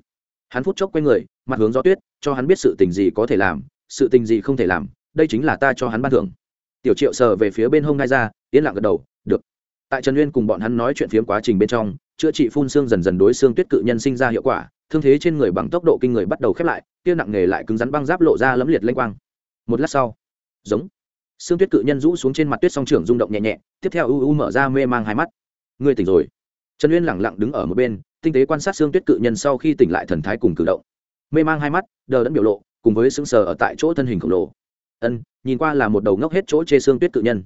hắn phút chốc quay người, mặt hướng gió tuyết, cho hắn biết sự tình gì có thể làm, sự tình gì không thể làm, đây chính là ta cho hắn ban thưởng. Tiểu triệu sờ về phía bên hông ngai ra, yên lặng gật đầu, được. Tại trần uyên cùng bọn hắn nói chuyện phiếm quá trình bên trong, chữa trị phun xương dần dần đối xương tuyết cự nhân sinh ra hiệu quả, thương thế trên người bằng tốc độ kinh người bắt đầu khép lại kia nặng nghề lại cứng rắn băng giáp lộ ra lấm liệt lênh quang. Một lát sau giống. Xương tuyết cự nhân rũ xuống trên mặt tuyết song trưởng rung động nhẹ nhẹ, tiếp theo u u mở ra mê mang hai mắt. Ngươi tỉnh rồi. Trần uyên lẳng lặng đứng ở một bên, tinh tế quan sát xương tuyết cự nhân sau khi tỉnh lại thần thái cùng cử động. Mê mang hai mắt, đờ đẫn biểu lộ, cùng với sững sờ ở tại chỗ thân hình khổng lồ. Ân, nhìn qua là một đầu ngốc hết chỗ chê xương tuyết cự nhân.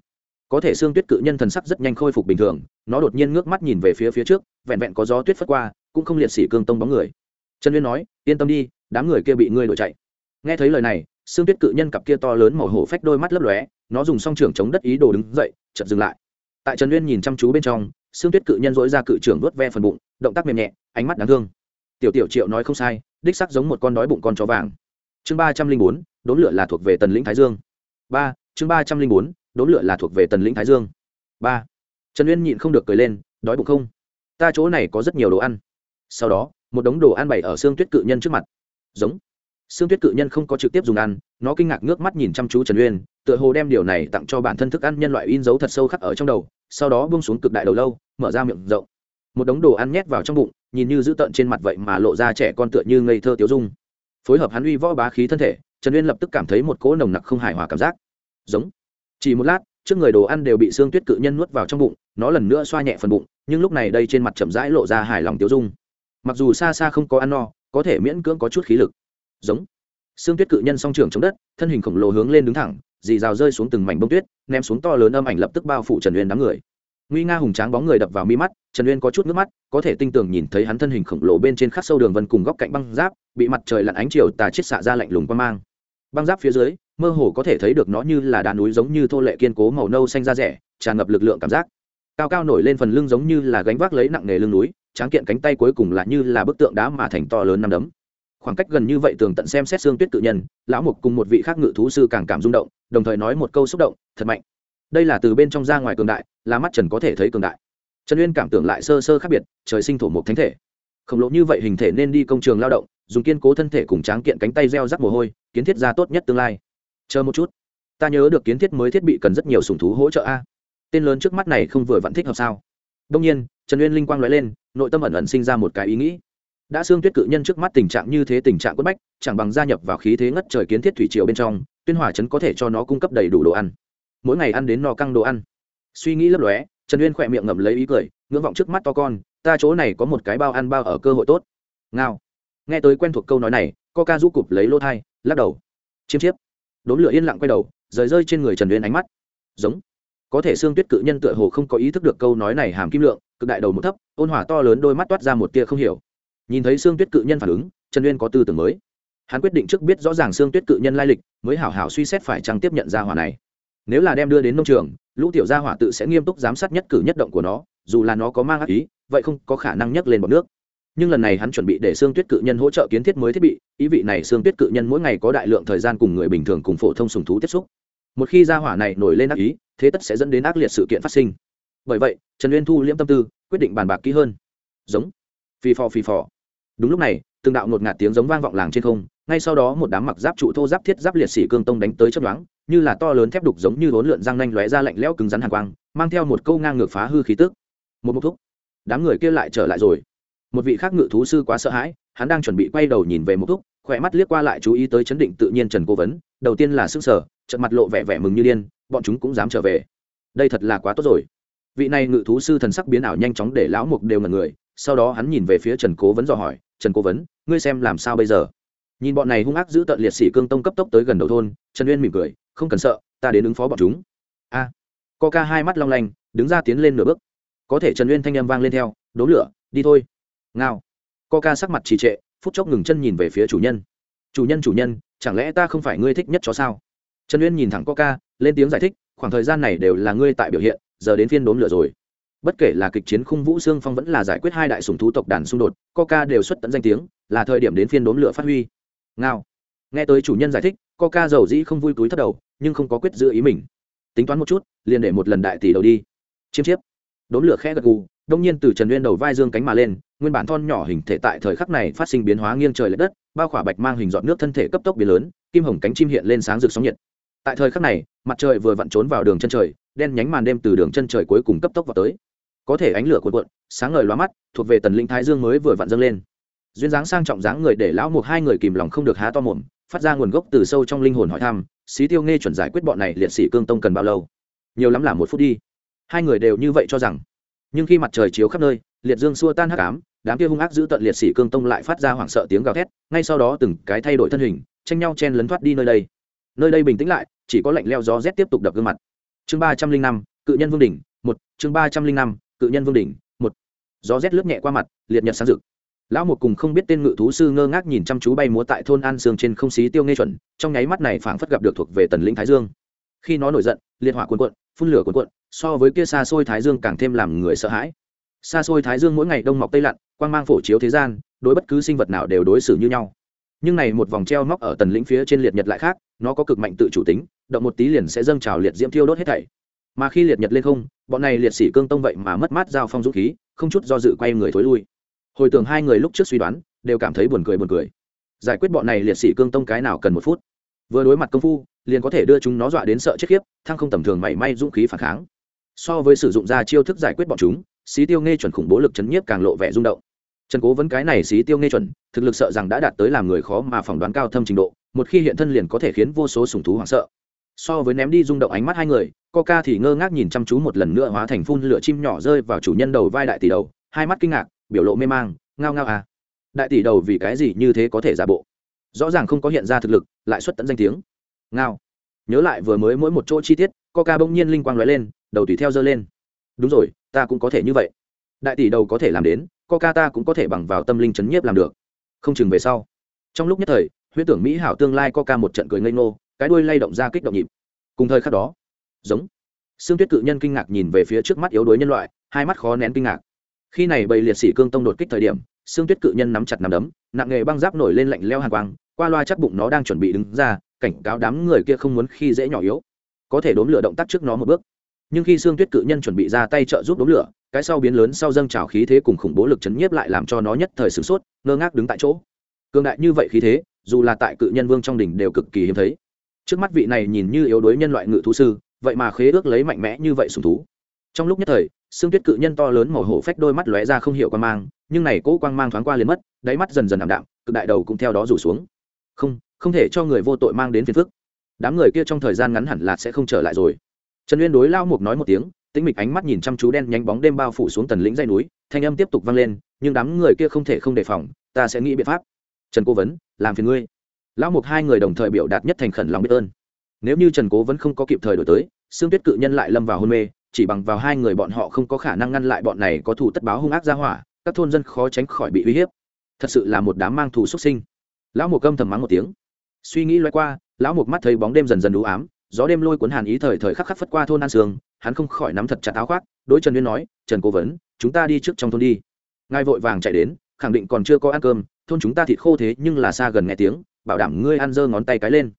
Có thể xương tuyết cự nhân thần sắc rất nhanh khôi phục bình thường, nó đột nhiên ngước mắt nhìn về phía phía trước, vẹn vẹn có gió tuyết phất qua, cũng không liệt sỉ cương tông bóng người. Trần uyên nói, yên tâm đi, đám người kia bị ngươi đổi chạy. Nghe thấy lời này xương tuyết cự nhân cặp kia to lớn màu hổ phách đôi mắt lấp lóe, nó dùng song trưởng chống đất ý đồ đứng dậy, chợt dừng lại. Tại trần uyên nhìn chăm chú bên trong xương tuyết cự nhân dỗi ra cự trưởng vớt ve phần bụng, động tác mềm nhẹ, ánh mắt đáng thương. Tiểu tiểu triệu nói không sai, đích sắc giống một con đói bụng con chó vàng. Chương ba trăm linh bốn, đốn lửa là thuộc về tần lĩnh thái dương. Ba, chương ba trăm linh bốn, đốn lửa là thuộc về tần lĩnh thái dương. Ba, trần uyên nhịn không được cười lên, đói bụng không? Ta chỗ này có rất nhiều đồ ăn. Sau đó, một đống đồ ăn bày ở xương tuyết cự nhân trước mặt. Giống. Sương tuyết cự nhân không có trực tiếp dùng ăn, nó kinh ngạc ngước mắt nhìn chăm chú trần uyên, tựa hồ đem điều này tặng cho bản thân thức ăn nhân loại in dấu thật sâu khắc ở trong đầu, sau đó buông xuống cực đại đầu lâu, mở ra miệng rộng. Một đống đồ ăn nhét vào trong bụng, nhìn như giữ tợn trên mặt vậy mà lộ ra trẻ con tựa như ngây thơ tiểu dung. Phối hợp hắn uy võ bá khí thân thể, trần uyên lập tức cảm thấy một cỗ nồng nặc không hài hòa cảm giác. Giống. Chỉ một lát, trước người đồ ăn đều bị Sương tuyết cự nhân nuốt vào trong bụng, nó lần nữa xoa nhẹ phần bụng, nhưng lúc này đây trên mặt chậm rãi lộ ra hài lòng tiểu dung. Mặc dù xa xa không có ăn no, có thể miễn cưỡng có chút khí lực giống. Xương tuyết cự nhân song trưởng chống đất, thân hình khổng lồ hướng lên đứng thẳng, dì rào rơi xuống từng mảnh bông tuyết, ném xuống to lớn âm ảnh lập tức bao phủ trần uyên đám người. Nguy nga hùng tráng bóng người đập vào mi mắt, trần uyên có chút nước mắt, có thể tinh tường nhìn thấy hắn thân hình khổng lồ bên trên khắc sâu đường vân cùng góc cạnh băng giáp, bị mặt trời lặn ánh chiều tà chết xạ ra lạnh lùng qua mang. Băng giáp phía dưới, mơ hồ có thể thấy được nó như là đá núi giống như thô lệ kiên cố màu nâu xanh da rẻ, tràn ngập lực lượng cảm giác. Cao cao nổi lên phần lưng giống như là gánh vác lấy nặng nghề lưng núi, tráng kiện cánh tay cuối cùng là như là bức tượng đá mà thành to lớn năm đấm khoảng cách gần như vậy tường tận xem xét xương tuyết tự nhân, lão mục cùng một vị khác ngự thú sư càng cảm rung động, đồng thời nói một câu xúc động, thật mạnh. Đây là từ bên trong ra ngoài cường đại, là mắt trần có thể thấy cường đại. Trần uyên cảm tưởng lại sơ sơ khác biệt, trời sinh thổ mục thánh thể. Khổng lồ như vậy hình thể nên đi công trường lao động, dùng kiên cố thân thể cùng tráng kiện cánh tay gieo rắc mồ hôi, kiến thiết ra tốt nhất tương lai. Chờ một chút. Ta nhớ được kiến thiết mới thiết bị cần rất nhiều sùng thú hỗ trợ a. À? Tên lớn trước mắt này không vừa vẫn thích hợp sao? Đông nhiên, trần uyên linh quang nói lên, nội tâm ẩn ẩn sinh ra một cái ý nghĩ đã xương tuyết cự nhân trước mắt tình trạng như thế tình trạng quất bách, chẳng bằng gia nhập vào khí thế ngất trời kiến thiết thủy triều bên trong, tuyên hỏa chấn có thể cho nó cung cấp đầy đủ đồ ăn. Mỗi ngày ăn đến no căng đồ ăn. Suy nghĩ lấp lóe, trần uyên khỏe miệng ngậm lấy ý cười, ngưỡng vọng trước mắt to con, ta chỗ này có một cái bao ăn bao ở cơ hội tốt. Ngao. Nghe tới quen thuộc câu nói này co ca rũ cụp lấy lỗ thai, lắc đầu. Chiêm chiếp. Đốn lửa yên lặng quay đầu, rời rơi trên người trần uyên ánh mắt. Giống. Có thể xương tuyết cự nhân tựa hồ không có ý thức được câu nói này hàm kim lượng, cực đại đầu một thấp, ôn hỏa to lớn đôi mắt toát ra một tia không hiểu nhìn thấy xương tuyết cự nhân phản ứng, trần uyên có tư tưởng mới. Hắn quyết định trước biết rõ ràng xương tuyết cự nhân lai lịch, mới hảo hảo suy xét phải chăng tiếp nhận ra hỏa này. Nếu là đem đưa đến nông trường, lũ tiểu gia hỏa tự sẽ nghiêm túc giám sát nhất cử nhất động của nó, dù là nó có mang ác ý, vậy không có khả năng nhấc lên bọc nước. Nhưng lần này hắn chuẩn bị để xương tuyết cự nhân hỗ trợ kiến thiết mới thiết bị, ý vị này xương tuyết cự nhân mỗi ngày có đại lượng thời gian cùng người bình thường cùng phổ thông sùng thú tiếp xúc. Một khi gia hỏa này nổi lên ác ý, thế tất sẽ dẫn đến ác liệt sự kiện phát sinh. Bởi vậy, trần uyên thu liễm tâm tư, quyết định bàn bạc kỹ hơn. Giống. Phì phò phì phò đúng lúc này, từng đạo ngột ngạt tiếng giống vang vọng làng trên không, ngay sau đó một đám mặc giáp trụ thô giáp thiết giáp liệt sĩ cương tông đánh tới chấp đoán như là to lớn thép đục giống như bốn lượn răng nanh lóe ra lạnh lẽo cứng rắn hàng quang, mang theo một câu ngang ngược phá hư khí tức. Một mục thúc. Đám người kia lại trở lại rồi. Một vị khác ngự thú sư quá sợ hãi, hắn đang chuẩn bị quay đầu nhìn về một thúc, khỏe mắt liếc qua lại chú ý tới chấn định tự nhiên trần cố vấn, đầu tiên là sức sở trận mặt lộ vẻ vẻ mừng như điên, bọn chúng cũng dám trở về. Đây thật là quá tốt rồi. Vị này ngự thú sư thần sắc biến ảo nhanh chóng để lão mục đều ngần người sau đó hắn nhìn về phía trần cố vấn dò hỏi trần cố vấn ngươi xem làm sao bây giờ? Nhìn bọn này hung ác giữ tận liệt sĩ cương tông cấp tốc tới gần đầu thôn trần uyên mỉm cười không cần sợ ta đến ứng phó bọn chúng. A. À, co ca hai mắt long lanh đứng ra tiến lên nửa bước. Có thể trần uyên thanh â m vang lên theo đố lửa đi thôi. Ngao. Co ca sắc mặt trì trệ phút chốc ngừng chân nhìn về phía chủ nhân. Chủ nhân chủ nhân chẳng lẽ ta không phải ngươi thích nhất chó sao? Trần uyên nhìn thẳng co ca lên tiếng giải thích khoảng thời gian này đều là ngươi tại biểu hiện giờ đến phiên đốm lửa rồi bất kể là kịch chiến khung vũ xương phong vẫn là giải quyết hai đại sùng thú tộc đàn xung đột, coca đều xuất tận danh tiếng, là thời điểm đến phiên đốn lửa phát huy. Ngao. Nghe tới chủ nhân giải thích, coca giàu dĩ không vui túi thất đầu, nhưng không có quyết giữ ý mình. Tính toán một chút, liền để một lần đại tỷ đầu đi. Chiêm chiếp. Đốn lửa khẽ gật gù, đông nhiên từ trần uyên đầu vai dương cánh mà lên, nguyên bản thon nhỏ hình thể tại thời khắc này phát sinh biến hóa nghiêng trời l ệ đất, bao khỏa bạch mang hình dọn nước thân thể cấp tốc biến lớn, kim hồng cánh chim hiện lên sáng rực sóng nhiệt. Tại thời khắc này, mặt trời vừa vặn trốn vào đường chân trời, đen nhánh màn đêm từ đường chân trời cuối cùng cấp tốc vào tới có thể ánh lửa cuộn cuộn, sáng ngời loa mắt, thuộc về tần linh thái dương mới vừa vặn dâng lên. Duyên dáng sang trọng dáng người để lão một hai người kìm lòng không được há to mồm, phát ra nguồn gốc từ sâu trong linh hồn hỏi thăm, xí tiêu nghe chuẩn giải quyết bọn này liệt sĩ cương tông cần bao lâu? Nhiều lắm là một phút đi. Hai người đều như vậy cho rằng. Nhưng khi mặt trời chiếu khắp nơi, liệt dương xua tan hắc ám, đám kia hung ác giữ tận liệt sĩ cương tông lại phát ra hoảng sợ tiếng gào thét, ngay sau đó từng cái thay đổi thân hình, tranh nhau chen lấn thoát đi nơi đây. Nơi đây bình tĩnh lại, chỉ có lạnh leo gió rét tiếp tục đập gương mặt. Chương ba trăm linh năm, cự nhân vương đỉnh, một, chương ba trăm linh năm cự nhân vương đỉnh, một, gió rét lướt nhẹ qua mặt, liệt nhật sáng rực. Lão một cùng không biết tên ngự thú sư ngơ ngác nhìn chăm chú bay múa tại thôn an sương trên không xí tiêu nghe chuẩn, trong nháy mắt này phảng phất gặp được thuộc về tần lĩnh thái dương. Khi nó nổi giận, liệt hỏa cuồn cuộn, phun lửa cuồn cuộn, so với kia xa xôi thái dương càng thêm làm người sợ hãi. Xa xôi thái dương mỗi ngày đông mọc tây lặn, quang mang phổ chiếu thế gian, đối bất cứ sinh vật nào đều đối xử như nhau. Nhưng này một vòng treo móc ở tần lĩnh phía trên liệt nhật lại khác, nó có cực mạnh tự chủ tính, động một tí liền sẽ dâng trào liệt diễm thiêu đốt hết thảy mà khi liệt nhật lên không, bọn này liệt sĩ cương tông vậy mà mất mát giao phong dũng khí, không chút do dự quay người thối lui. Hồi tưởng hai người lúc trước suy đoán, đều cảm thấy buồn cười buồn cười. Giải quyết bọn này liệt sĩ cương tông cái nào cần một phút? Vừa đối mặt công phu, liền có thể đưa chúng nó dọa đến sợ chết khiếp, thăng không tầm thường mảy may dũng khí phản kháng. So với sử dụng ra chiêu thức giải quyết bọn chúng, xí tiêu nghe chuẩn khủng bố lực chấn nhiếp càng lộ vẻ rung động. Trần cố vấn cái này xí tiêu nghe chuẩn, thực lực sợ rằng đã đạt tới làm người khó mà phỏng đoán cao thâm trình độ, một khi hiện thân liền có thể khiến vô số sùng thú hoảng sợ. So với ném đi rung động ánh mắt hai người coca thì ngơ ngác nhìn chăm chú một lần nữa hóa thành phun lửa chim nhỏ rơi vào chủ nhân đầu vai đại tỷ đầu, hai mắt kinh ngạc, biểu lộ mê mang, ngao ngao à. Đại tỷ đầu vì cái gì như thế có thể giả bộ? Rõ ràng không có hiện ra thực lực, lại xuất tận danh tiếng. Ngao. Nhớ lại vừa mới mỗi một chỗ chi tiết, coca bỗng nhiên linh quang lóe lên, đầu tùy theo dơ lên. Đúng rồi, ta cũng có thể như vậy. Đại tỷ đầu có thể làm đến, coca ta cũng có thể bằng vào tâm linh chấn nhiếp làm được. Không chừng về sau. Trong lúc nhất thời huyết tưởng mỹ hảo tương lai coca một trận cười ngây ngô, cái đuôi lay động ra kích động nhịp. Cùng thời khắc đó giống. Xương tuyết cự nhân kinh ngạc nhìn về phía trước mắt yếu đuối nhân loại, hai mắt khó nén kinh ngạc. Khi này bầy liệt sĩ cương tông đột kích thời điểm xương tuyết cự nhân nắm chặt nắm đấm, nặng nghề băng giáp nổi lên lạnh leo hàng quang, qua loa chắc bụng nó đang chuẩn bị đứng ra, cảnh cáo đám người kia không muốn khi dễ nhỏ yếu. Có thể đốn lửa động tác trước nó một bước. Nhưng khi xương tuyết cự nhân chuẩn bị ra tay trợ giúp đốn lửa, cái sau biến lớn sau dâng trào khí thế cùng khủng bố lực chấn nhiếp lại làm cho nó nhất thời sửng sốt, ngơ ngác đứng tại chỗ. Cương đại như vậy khí thế, dù là tại cự nhân vương trong đỉnh đều cực kỳ hiếm thấy. Trước mắt vị này nhìn như yếu đuối nhân loại ngự thú sư vậy mà khế ước lấy mạnh mẽ như vậy sùng thú. Trong lúc nhất thời, xương tuyết cự nhân to lớn màu hổ phách đôi mắt lóe ra không hiểu quan mang, nhưng này cỗ quang mang thoáng qua liền mất, đáy mắt dần dần ảm đạm, cực đại đầu cũng theo đó rủ xuống. Không không thể cho người vô tội mang đến phiền phức. Đám người kia trong thời gian ngắn hẳn là sẽ không trở lại rồi. Trần uyên đối lao mục nói một tiếng, tĩnh mịch ánh mắt nhìn chăm chú đen nhánh bóng đêm bao phủ xuống tần lĩnh dây núi, thanh âm tiếp tục vang lên, nhưng đám người kia không thể không đề phòng, ta sẽ nghĩ biện pháp. Trần cố vấn, làm phiền ngươi. Lão mục hai người đồng thời biểu đạt nhất thành khẩn lòng biết ơn nếu như trần cố vẫn không có kịp thời đổi tới xương tuyết cự nhân lại lâm vào hôn mê, chỉ bằng vào hai người bọn họ không có khả năng ngăn lại bọn này có thủ tất báo hung ác ra hỏa, các thôn dân khó tránh khỏi bị uy hiếp. Thật sự là một đám mang thù xuất sinh. Lão mục câm thầm mắng một tiếng. Suy nghĩ loay qua, lão mục mắt thấy bóng đêm dần dần đủ ám, gió đêm lôi cuốn hàn ý thời thời khắc khắc phất qua thôn an sương, hắn không khỏi nắm thật chặt áo khoác, đối trần uyên nói, trần cố vấn, chúng ta đi trước trong thôn đi. Ngài vội vàng chạy đến, khẳng định còn chưa có ăn cơm, thôn chúng ta thịt khô thế nhưng là xa gần nghe tiếng, bảo đảm ngươi ăn giơ ngón tay cái lên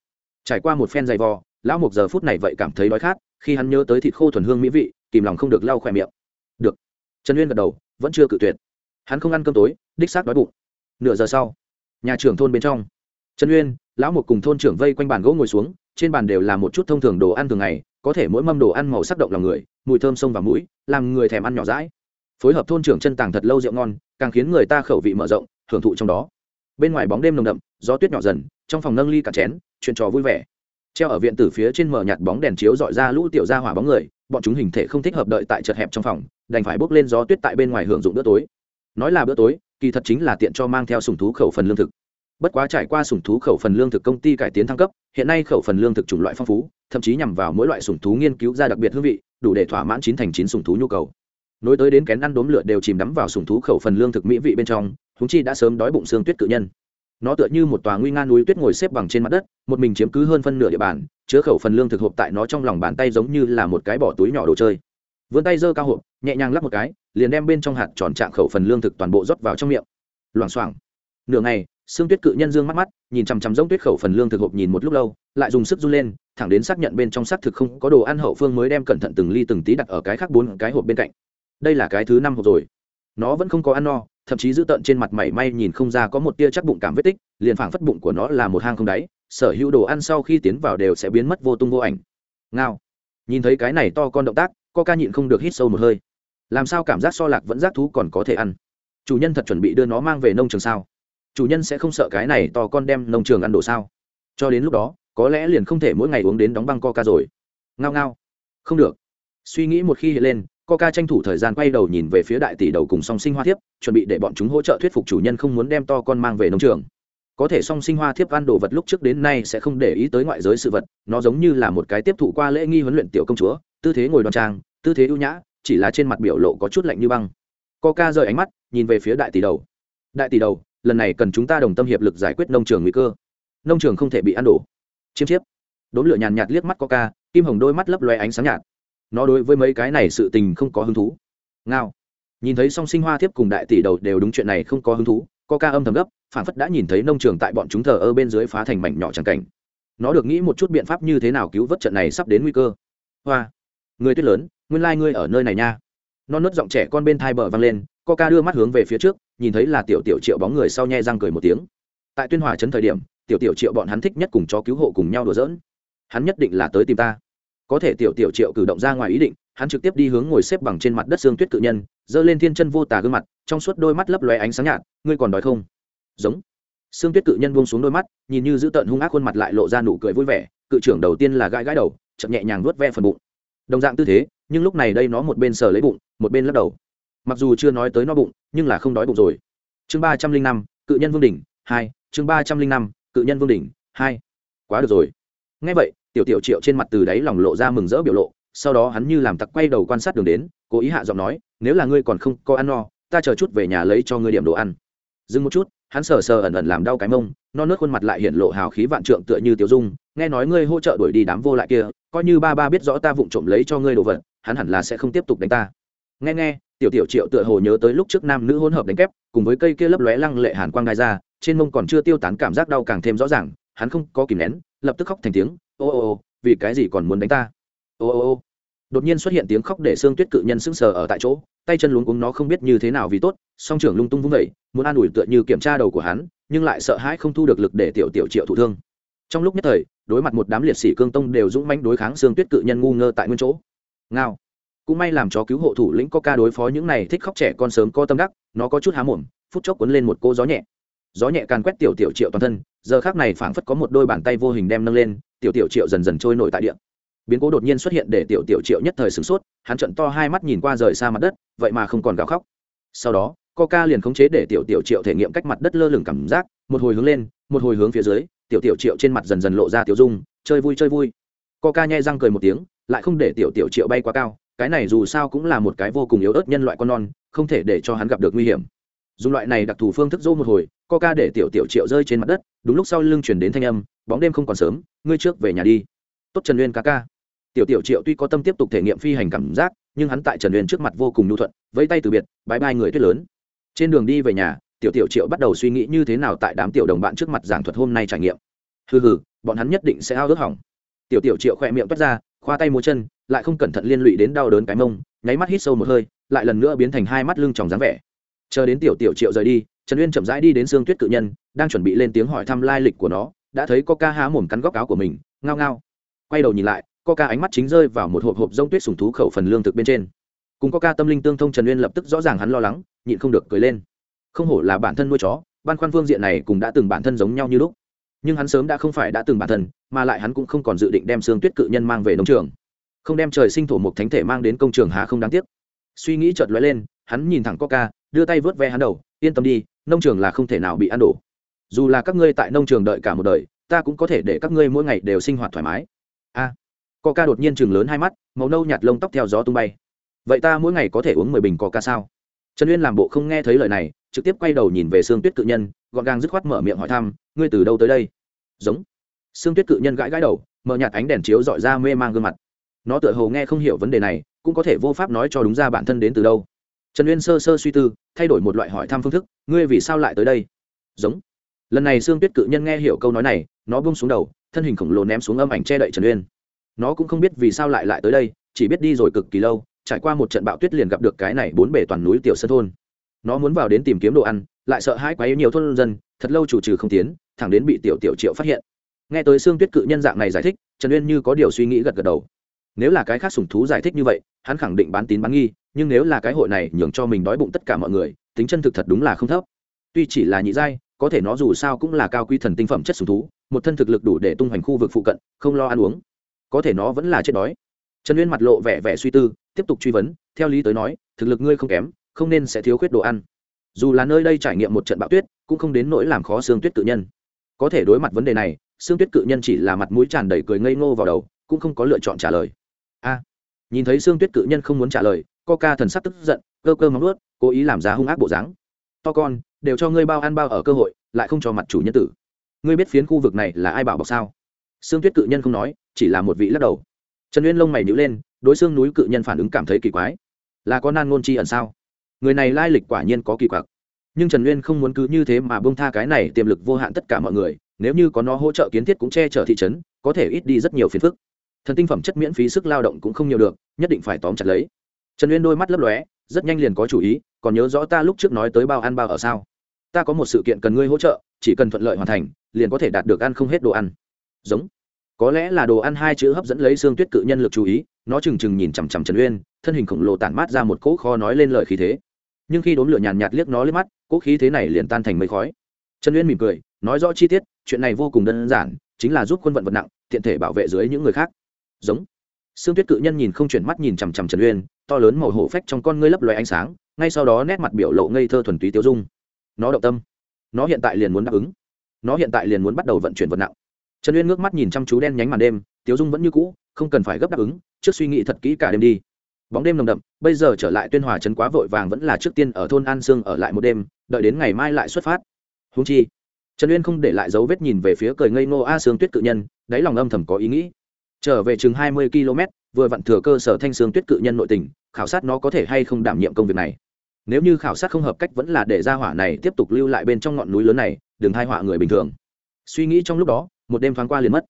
trải qua một phen dày vò, lão mục giờ phút này vậy cảm thấy đói khát, khi hắn nhớ tới thịt khô thuần hương mỹ vị, kìm lòng không được lau khỏe miệng. Được. Trần uyên gật đầu, vẫn chưa cự tuyệt. Hắn không ăn cơm tối, đích xác đói bụng. Nửa giờ sau, nhà trưởng thôn bên trong. Trần uyên, lão mục cùng thôn trưởng vây quanh bàn gỗ ngồi xuống, trên bàn đều là một chút thông thường đồ ăn thường ngày, có thể mỗi mâm đồ ăn màu sắc động lòng người, mùi thơm sông vào mũi, làm người thèm ăn nhỏ rãi phối hợp thôn trưởng chân tàng thật lâu rượu ngon, càng khiến người ta khẩu vị mở rộng, hưởng thụ trong đó bên ngoài bóng đêm nồng đậm, gió tuyết nhỏ dần, trong phòng nâng ly cả chén chuyện trò vui vẻ. Treo ở viện tử phía trên mở nhạt bóng đèn chiếu dọi ra lũ tiểu ra hỏa bóng người, bọn chúng hình thể không thích hợp đợi tại chật hẹp trong phòng, đành phải bốc lên gió tuyết tại bên ngoài hưởng dụng bữa tối. Nói là bữa tối, kỳ thật chính là tiện cho mang theo sùng thú khẩu phần lương thực. Bất quá trải qua sùng thú khẩu phần lương thực công ty cải tiến thăng cấp, hiện nay khẩu phần lương thực chủng loại phong phú, thậm chí nhằm vào mỗi loại sùng thú nghiên cứu ra đặc biệt hương vị, đủ để thỏa mãn chín thành chín sùng thú nhu cầu. Nối tới đến kén ăn đốm lửa đều chìm đắm vào sùng thú khẩu phần lương thực mỹ vị bên trong húng chi đã sớm đói bụng xương tuyết cự nhân. Nó tựa như một tòa nguy nga núi tuyết ngồi xếp bằng trên mặt đất, một mình chiếm cứ hơn phân nửa địa bàn, chứa khẩu phần lương thực hộp tại nó trong lòng bàn tay giống như là một cái bỏ túi nhỏ đồ chơi. Vươn tay giơ cao hộp, nhẹ nhàng lắp một cái, liền đem bên trong hạt tròn trạng khẩu phần lương thực toàn bộ rót vào trong miệng. Loảng xoảng. Nửa ngày, xương tuyết cự nhân dương mắt mắt, nhìn chằm chằm giống tuyết khẩu phần lương thực hộp nhìn một lúc lâu, lại dùng sức run lên, thẳng đến xác nhận bên trong xác thực không có đồ ăn hậu phương mới đem cẩn thận từng ly từng tí đặt ở cái khác bốn cái hộp bên cạnh. Đây là cái thứ năm hộp rồi. Nó vẫn không có ăn no thậm chí giữ tận trên mặt mảy may nhìn không ra có một tia chắc bụng cảm vết tích, liền phảng phất bụng của nó là một hang không đáy, sở hữu đồ ăn sau khi tiến vào đều sẽ biến mất vô tung vô ảnh. Ngao. Nhìn thấy cái này to con động tác co ca nhịn không được hít sâu một hơi. Làm sao cảm giác so lạc vẫn giác thú còn có thể ăn? Chủ nhân thật chuẩn bị đưa nó mang về nông trường sao? Chủ nhân sẽ không sợ cái này to con đem nông trường ăn đồ sao? Cho đến lúc đó, có lẽ liền không thể mỗi ngày uống đến đóng băng coca rồi. Ngao ngao. Không được. Suy nghĩ một khi hiện lên coca tranh thủ thời gian quay đầu nhìn về phía đại tỷ đầu cùng song sinh hoa thiếp, chuẩn bị để bọn chúng hỗ trợ thuyết phục chủ nhân không muốn đem to con mang về nông trường. Có thể song sinh hoa thiếp ăn đồ vật lúc trước đến nay sẽ không để ý tới ngoại giới sự vật, nó giống như là một cái tiếp thụ qua lễ nghi huấn luyện tiểu công chúa, tư thế ngồi đoan trang, tư thế ưu nhã, chỉ là trên mặt biểu lộ có chút lạnh như băng. Coca rời ánh mắt, nhìn về phía đại tỷ đầu. Đại tỷ đầu, lần này cần chúng ta đồng tâm hiệp lực giải quyết nông trường nguy cơ. Nông trường không thể bị ăn đổ. Chiêm chiếp. Đốn lửa nhàn nhạt liếc mắt coca, kim hồng đôi mắt lấp loe ánh sáng nhạt nó đối với mấy cái này sự tình không có hứng thú. Ngao. Nhìn thấy song sinh hoa thiếp cùng đại tỷ đầu đều đúng chuyện này không có hứng thú, có ca âm thầm gấp, phản phất đã nhìn thấy nông trường tại bọn chúng thờ ơ bên dưới phá thành mảnh nhỏ chẳng cảnh. Nó được nghĩ một chút biện pháp như thế nào cứu vớt trận này sắp đến nguy cơ. Hoa. Người tuyết lớn, nguyên lai、like、ngươi ở nơi này nha. Non nớt giọng trẻ con bên thai bờ văng lên coca đưa mắt hướng về phía trước, nhìn thấy là tiểu tiểu triệu bóng người sau nhe răng cười một tiếng. Tại tuyên hòa trấn thời điểm, tiểu tiểu triệu bọn hắn thích nhất cùng chó cứu hộ cùng nhau đùa giỡn. Hắn nhất định là tới tìm ta có thể tiểu tiểu triệu cử động ra ngoài ý định, hắn trực tiếp đi hướng ngồi xếp bằng trên mặt đất xương tuyết cự nhân, giơ lên thiên chân vô tà gương mặt, trong suốt đôi mắt lấp lóe ánh sáng nhạt, ngươi còn đói không? Giống. Xương tuyết cự nhân buông xuống đôi mắt, nhìn như giữ tợn hung ác khuôn mặt lại lộ ra nụ cười vui vẻ, cự trưởng đầu tiên là gãi gãi đầu, chậm nhẹ nhàng nuốt ve phần bụng. Đồng dạng tư thế, nhưng lúc này đây nó một bên sờ lấy bụng, một bên lắc đầu. Mặc dù chưa nói tới no bụng, nhưng là không đói bụng rồi. Chương ba trăm linh năm, cự nhân vương đỉnh, hai, chương ba trăm linh năm, cự nhân vương đỉnh, hai. Quá được rồi. Ngay vậy tiểu tiểu triệu trên mặt từ đáy lòng lộ ra mừng rỡ biểu lộ, sau đó hắn như làm tặc quay đầu quan sát đường đến, cố ý hạ giọng nói, nếu là ngươi còn không có ăn no, ta chờ chút về nhà lấy cho ngươi điểm đồ ăn. Dừng một chút, hắn sờ sờ ẩn ẩn làm đau cái mông non nớt khuôn mặt lại hiện lộ hào khí vạn trượng tựa như tiểu dung, nghe nói ngươi hỗ trợ đuổi đi đám vô lại kia, coi như ba ba biết rõ ta vụng trộm lấy cho ngươi đồ vật, hắn hẳn là sẽ không tiếp tục đánh ta. Nghe nghe, tiểu tiểu triệu tựa hồ nhớ tới lúc trước nam nữ hỗn hợp đánh kép, cùng với cây kia lấp lóe lăng lệ hàn quang gai ra, trên mông còn chưa tiêu tán cảm giác đau càng thêm rõ ràng, hắn không có kìm nén, lập tức khóc thành tiếng ô ô ô, vì cái gì còn muốn đánh ta? Ô ô ô. Đột nhiên xuất hiện tiếng khóc để xương tuyết cự nhân sững sờ ở tại chỗ, tay chân luống cuống nó không biết như thế nào vì tốt, song trưởng lung tung vung vẩy muốn an ủi tựa như kiểm tra đầu của hắn, nhưng lại sợ hãi không thu được lực để tiểu tiểu triệu thụ thương. Trong lúc nhất thời, đối mặt một đám liệt sĩ cương tông đều dũng mãnh đối kháng xương tuyết cự nhân ngu ngơ tại nguyên chỗ. Ngao. Cũng may làm cho cứu hộ thủ lĩnh có ca đối phó những này thích khóc trẻ con sớm có tâm đắc, nó có chút há mồm, phút chốc cuốn lên một cô gió nhẹ gió nhẹ càn quét tiểu tiểu triệu toàn thân, giờ khác này phảng phất có một đôi bàn tay vô hình đem nâng lên, tiểu tiểu triệu dần dần trôi nổi tại địa. Biến cố đột nhiên xuất hiện để tiểu tiểu triệu nhất thời sửng sốt, hắn trận to hai mắt nhìn qua rời xa mặt đất, vậy mà không còn gào khóc. Sau đó, coca liền khống chế để tiểu tiểu triệu thể nghiệm cách mặt đất lơ lửng cảm giác, một hồi hướng lên, một hồi hướng phía dưới, tiểu tiểu triệu trên mặt dần dần lộ ra tiểu dung, chơi vui chơi vui. Coca nhai răng cười một tiếng, lại không để tiểu tiểu triệu bay quá cao, cái này dù sao cũng là một cái vô cùng yếu ớt nhân loại con non, không thể để cho hắn gặp được nguy hiểm. Dùng loại này đặc thù phương thức dỗ một hồi coca để tiểu tiểu triệu rơi trên mặt đất, đúng lúc sau lưng chuyển đến thanh âm, bóng đêm không còn sớm, ngươi trước về nhà đi. Tốt trần uyên ca ca. Tiểu tiểu triệu tuy có tâm tiếp tục thể nghiệm phi hành cảm giác, nhưng hắn tại trần uyên trước mặt vô cùng nhu thuận, vẫy tay từ biệt bãi bai người tuyết lớn. Trên đường đi về nhà, tiểu tiểu triệu bắt đầu suy nghĩ như thế nào tại đám tiểu đồng bạn trước mặt giảng thuật hôm nay trải nghiệm. Hừ hừ, bọn hắn nhất định sẽ ao ước hỏng. Tiểu tiểu triệu khỏe miệng toát ra, khoa tay múa chân, lại không cẩn thận liên lụy đến đau đớn cái mông, nháy mắt hít sâu một hơi, lại lần nữa biến thành hai mắt lưng tròng dáng vẻ. Chờ đến tiểu tiểu triệu rời đi trần uyên chậm rãi đi đến xương tuyết cự nhân, đang chuẩn bị lên tiếng hỏi thăm lai lịch của nó, đã thấy có ca há mồm cắn góc áo của mình, ngao ngao. Quay đầu nhìn lại coca ánh mắt chính rơi vào một hộp hộp rông tuyết sùng thú khẩu phần lương thực bên trên. Cùng coca tâm linh tương thông, trần uyên lập tức rõ ràng hắn lo lắng, nhịn không được cười lên. Không hổ là bản thân nuôi chó ban khoan phương diện này cũng đã từng bản thân giống nhau như lúc. Nhưng hắn sớm đã không phải đã từng bản thân, mà lại hắn cũng không còn dự định đem xương tuyết cự nhân mang về nông trường. Không đem trời sinh thổ một thánh thể mang đến công trường há không đáng tiếc. Suy nghĩ chợt lóe lên, hắn nhìn thẳng coca đưa tay vớt ve hắn đầu, yên tâm đi, nông trường là không thể nào bị ăn đổ. Dù là các ngươi tại nông trường đợi cả một đời, ta cũng có thể để các ngươi mỗi ngày đều sinh hoạt thoải mái. A. Coca đột nhiên chừng lớn hai mắt, màu nâu nhạt lông tóc theo gió tung bay. Vậy ta mỗi ngày có thể uống mười bình coca sao? Trần uyên làm bộ không nghe thấy lời này, trực tiếp quay đầu nhìn về xương tuyết cự nhân, gọn gàng dứt khoát mở miệng hỏi thăm, ngươi từ đâu tới đây? Giống. Xương tuyết cự nhân gãi gãi đầu, mở nhạt ánh đèn chiếu dọi ra mê mang gương mặt. Nó tựa hồ nghe không hiểu vấn đề này, cũng có thể vô pháp nói cho đúng ra bản thân đến từ đâu trần uyên sơ sơ suy tư, thay đổi một loại hỏi thăm phương thức, ngươi vì sao lại tới đây? Giống. Lần này Sương tuyết cự nhân nghe hiểu câu nói này, nó bung xuống đầu, thân hình khổng lồ ném xuống âm ảnh che đậy trần uyên. Nó cũng không biết vì sao lại lại tới đây, chỉ biết đi rồi cực kỳ lâu, trải qua một trận bão tuyết liền gặp được cái này bốn bể toàn núi tiểu sơn thôn. Nó muốn vào đến tìm kiếm đồ ăn, lại sợ hãi quá nhiều thôn dân, thật lâu chủ trừ không tiến, thẳng đến bị tiểu tiểu triệu phát hiện. Nghe tới xương tuyết cự nhân dạng này giải thích, trần uyên như có điều suy nghĩ gật gật đầu. Nếu là cái khác sủng thú giải thích như vậy, hắn khẳng định bán tín bán nghi nhưng nếu là cái hội này nhường cho mình đói bụng tất cả mọi người, tính chân thực thật đúng là không thấp. Tuy chỉ là nhị giai, có thể nó dù sao cũng là cao quy thần tinh phẩm chất sủng thú, một thân thực lực đủ để tung hoành khu vực phụ cận, không lo ăn uống. Có thể nó vẫn là chết đói. Trần uyên mặt lộ vẻ vẻ suy tư, tiếp tục truy vấn, theo lý tới nói, thực lực ngươi không kém, không nên sẽ thiếu khuyết đồ ăn. Dù là nơi đây trải nghiệm một trận bão tuyết, cũng không đến nỗi làm khó xương tuyết cự nhân. Có thể đối mặt vấn đề này, xương tuyết cự nhân chỉ là mặt mũi tràn đầy cười ngây ngô vào đầu, cũng không có lựa chọn trả lời. A, nhìn thấy xương tuyết cự nhân không muốn trả lời coca thần sắc tức giận, cơ cơ móng ướt cố ý làm ra hung ác bộ dáng. To con, đều cho ngươi bao ăn bao ở cơ hội, lại không cho mặt chủ nhân tử. Ngươi biết phiến khu vực này là ai bảo bọc sao? Sương tuyết cự nhân không nói, chỉ là một vị lắc đầu. Trần uyên lông mày nhữ lên, đối xương núi cự nhân phản ứng cảm thấy kỳ quái. Là có nan ngôn chi ẩn sao? Người này lai lịch quả nhiên có kỳ quặc. Nhưng trần uyên không muốn cứ như thế mà bông tha cái này tiềm lực vô hạn tất cả mọi người, nếu như có nó hỗ trợ kiến thiết cũng che chở thị trấn, có thể ít đi rất nhiều phiền phức. Thần tinh phẩm chất miễn phí sức lao động cũng không nhiều được, nhất định phải tóm chặt lấy trần uyên đôi mắt lấp lóe, rất nhanh liền có chủ ý, còn nhớ rõ ta lúc trước nói tới bao ăn bao ở sao? Ta có một sự kiện cần ngươi hỗ trợ, chỉ cần thuận lợi hoàn thành, liền có thể đạt được ăn không hết đồ ăn. Giống. Có lẽ là đồ ăn hai chữ hấp dẫn lấy xương tuyết cự nhân lực chú ý, nó trừng trừng nhìn chằm chằm trần uyên, thân hình khổng lồ tản mát ra một cỗ kho nói lên lời khí thế. Nhưng khi đốm lửa nhàn nhạt liếc nó lên mắt, cỗ khí thế này liền tan thành mây khói. Trần uyên mỉm cười, nói rõ chi tiết, chuyện này vô cùng đơn giản, chính là giúp quân vận vật nặng, tiện thể bảo vệ dưới những người khác. Giống. Sương tuyết cự nhân nhìn không chuyển mắt nhìn chằm chằm trần uyên, to lớn màu hổ phách trong con ngươi lấp loé ánh sáng, ngay sau đó nét mặt biểu lộ ngây thơ thuần túy tiêu dung. Nó động tâm. Nó hiện tại liền muốn đáp ứng. Nó hiện tại liền muốn bắt đầu vận chuyển vật nặng. Trần uyên ngước mắt nhìn chăm chú đen nhánh màn đêm, tiêu dung vẫn như cũ, không cần phải gấp đáp ứng, trước suy nghĩ thật kỹ cả đêm đi. Bóng đêm nồng đậm, bây giờ trở lại tuyên hòa trấn quá vội vàng vẫn là trước tiên ở thôn an sương ở lại một đêm, đợi đến ngày mai lại xuất phát. Húng chi, trần uyên không để lại dấu vết nhìn về phía cười ngây ngô a sương tuyết cự nhân, đáy lòng âm thầm có ý nghĩ trở về chừng hai mươi km, vừa vặn thừa cơ sở thanh sương tuyết cự nhân nội tình, khảo sát nó có thể hay không đảm nhiệm công việc này. Nếu như khảo sát không hợp cách vẫn là để ra hỏa này tiếp tục lưu lại bên trong ngọn núi lớn này, đừng hai họa người bình thường. Suy nghĩ trong lúc đó, một đêm thoáng qua liền mất.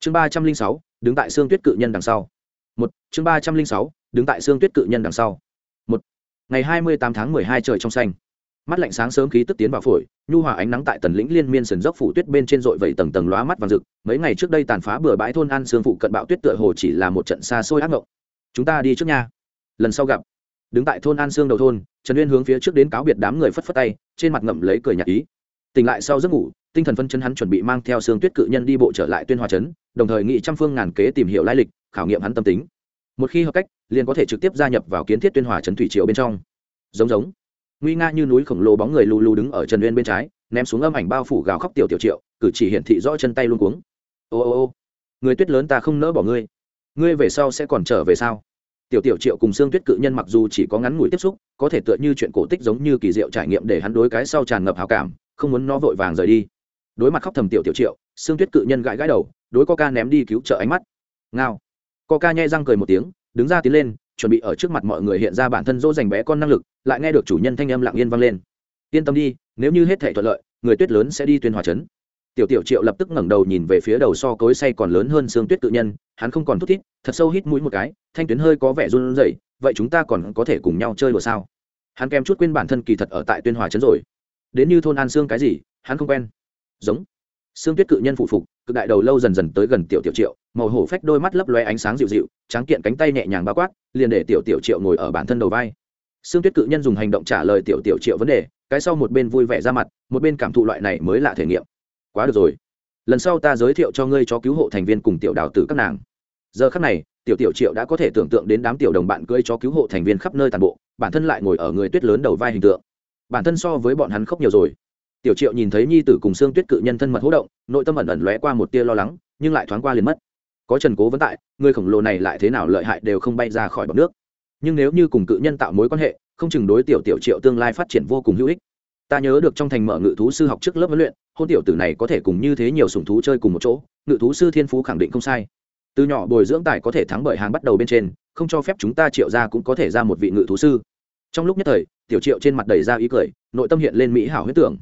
Chương ba trăm linh sáu, đứng tại xương tuyết cự nhân đằng sau. Một, chương ba trăm linh sáu, đứng tại xương tuyết cự nhân đằng sau. Một, ngày hai mươi tám tháng mười hai trời trong xanh mắt lạnh sáng sớm khí tức tiến vào phổi, nhu hòa ánh nắng tại tần lĩnh liên miên sườn dốc phủ tuyết bên trên dội vẩy tầng tầng lóa mắt vàng rực. Mấy ngày trước đây tàn phá bừa bãi thôn an sương phụ cận bão tuyết tựa hồ chỉ là một trận xa xôi ác mộng. Chúng ta đi trước nha. Lần sau gặp. Đứng tại thôn an sương đầu thôn, trần uyên hướng phía trước đến cáo biệt đám người phất phất tay, trên mặt ngậm lấy cười nhạt ý. Tỉnh lại sau giấc ngủ, tinh thần phân chân hắn chuẩn bị mang theo xương tuyết cự nhân đi bộ trở lại tuyên hòa trấn, đồng thời nghị trăm phương ngàn kế tìm hiểu lai lịch, khảo nghiệm hắn tâm tính. Một khi hợp cách, liền có thể trực tiếp gia nhập vào kiến thiết tuyên hòa trấn thủy triều bên trong. Giống giống nguy nga như núi khổng lồ bóng người lù lù đứng ở trần uyên bên trái, ném xuống âm ảnh bao phủ gào khóc tiểu tiểu triệu, cử chỉ hiển thị rõ chân tay luôn cuống. Ô ô ô, người tuyết lớn ta không nỡ bỏ ngươi. Ngươi về sau sẽ còn trở về sao? Tiểu tiểu triệu cùng xương tuyết cự nhân mặc dù chỉ có ngắn ngủi tiếp xúc, có thể tựa như chuyện cổ tích giống như kỳ diệu trải nghiệm để hắn đối cái sau tràn ngập hào cảm, không muốn nó vội vàng rời đi. Đối mặt khóc thầm tiểu tiểu triệu xương tuyết cự nhân gãi gãi đầu, đối coca ném đi cứu trợ ánh mắt. Ngao. Coca nhai răng cười một tiếng, đứng ra tiến lên chuẩn bị ở trước mặt mọi người hiện ra bản thân dỗ dành bé con năng lực, lại nghe được chủ nhân thanh âm lặng yên vang lên. Yên tâm đi, nếu như hết thể thuận lợi, người tuyết lớn sẽ đi tuyên hòa trấn. Tiểu tiểu triệu lập tức ngẩng đầu nhìn về phía đầu so cối say còn lớn hơn xương tuyết tự nhân, hắn không còn thút thít, thật sâu hít mũi một cái, thanh tuyến hơi có vẻ run rẩy, vậy chúng ta còn có thể cùng nhau chơi đùa sao? Hắn kèm chút quên bản thân kỳ thật ở tại tuyên hòa trấn rồi. Đến như thôn an xương cái gì, hắn không quen. Giống. Xương tuyết cự nhân phụ phục, cực đại đầu lâu dần dần tới gần tiểu tiểu triệu màu hổ phách đôi mắt lấp loe ánh sáng dịu dịu, tráng kiện cánh tay nhẹ nhàng bao quát, liền để tiểu tiểu triệu ngồi ở bản thân đầu vai. Xương tuyết cự nhân dùng hành động trả lời tiểu tiểu triệu vấn đề, cái sau một bên vui vẻ ra mặt, một bên cảm thụ loại này mới lạ thể nghiệm. Quá được rồi. Lần sau ta giới thiệu cho ngươi cho cứu hộ thành viên cùng tiểu đào tử các nàng. Giờ khắc này, tiểu tiểu triệu đã có thể tưởng tượng đến đám tiểu đồng bạn cưỡi cho cứu hộ thành viên khắp nơi toàn bộ, bản thân lại ngồi ở người tuyết lớn đầu vai hình tượng. Bản thân so với bọn hắn khóc nhiều rồi. Tiểu triệu nhìn thấy nhi tử cùng xương tuyết cự nhân thân mật hỗ động, nội tâm ẩn ẩn lóe qua một tia lo lắng, nhưng lại thoáng qua liền mất có trần cố vấn tại, người khổng lồ này lại thế nào lợi hại đều không bay ra khỏi bọc nước. Nhưng nếu như cùng cự nhân tạo mối quan hệ, không chừng đối tiểu tiểu triệu tương lai phát triển vô cùng hữu ích. Ta nhớ được trong thành mở ngự thú sư học trước lớp huấn luyện, hôn tiểu tử này có thể cùng như thế nhiều sùng thú chơi cùng một chỗ, ngự thú sư thiên phú khẳng định không sai. Từ nhỏ bồi dưỡng tài có thể thắng bởi hàng bắt đầu bên trên, không cho phép chúng ta triệu ra cũng có thể ra một vị ngự thú sư. Trong lúc nhất thời, tiểu triệu trên mặt đầy ra ý cười, nội tâm hiện lên mỹ hảo huyết tưởng.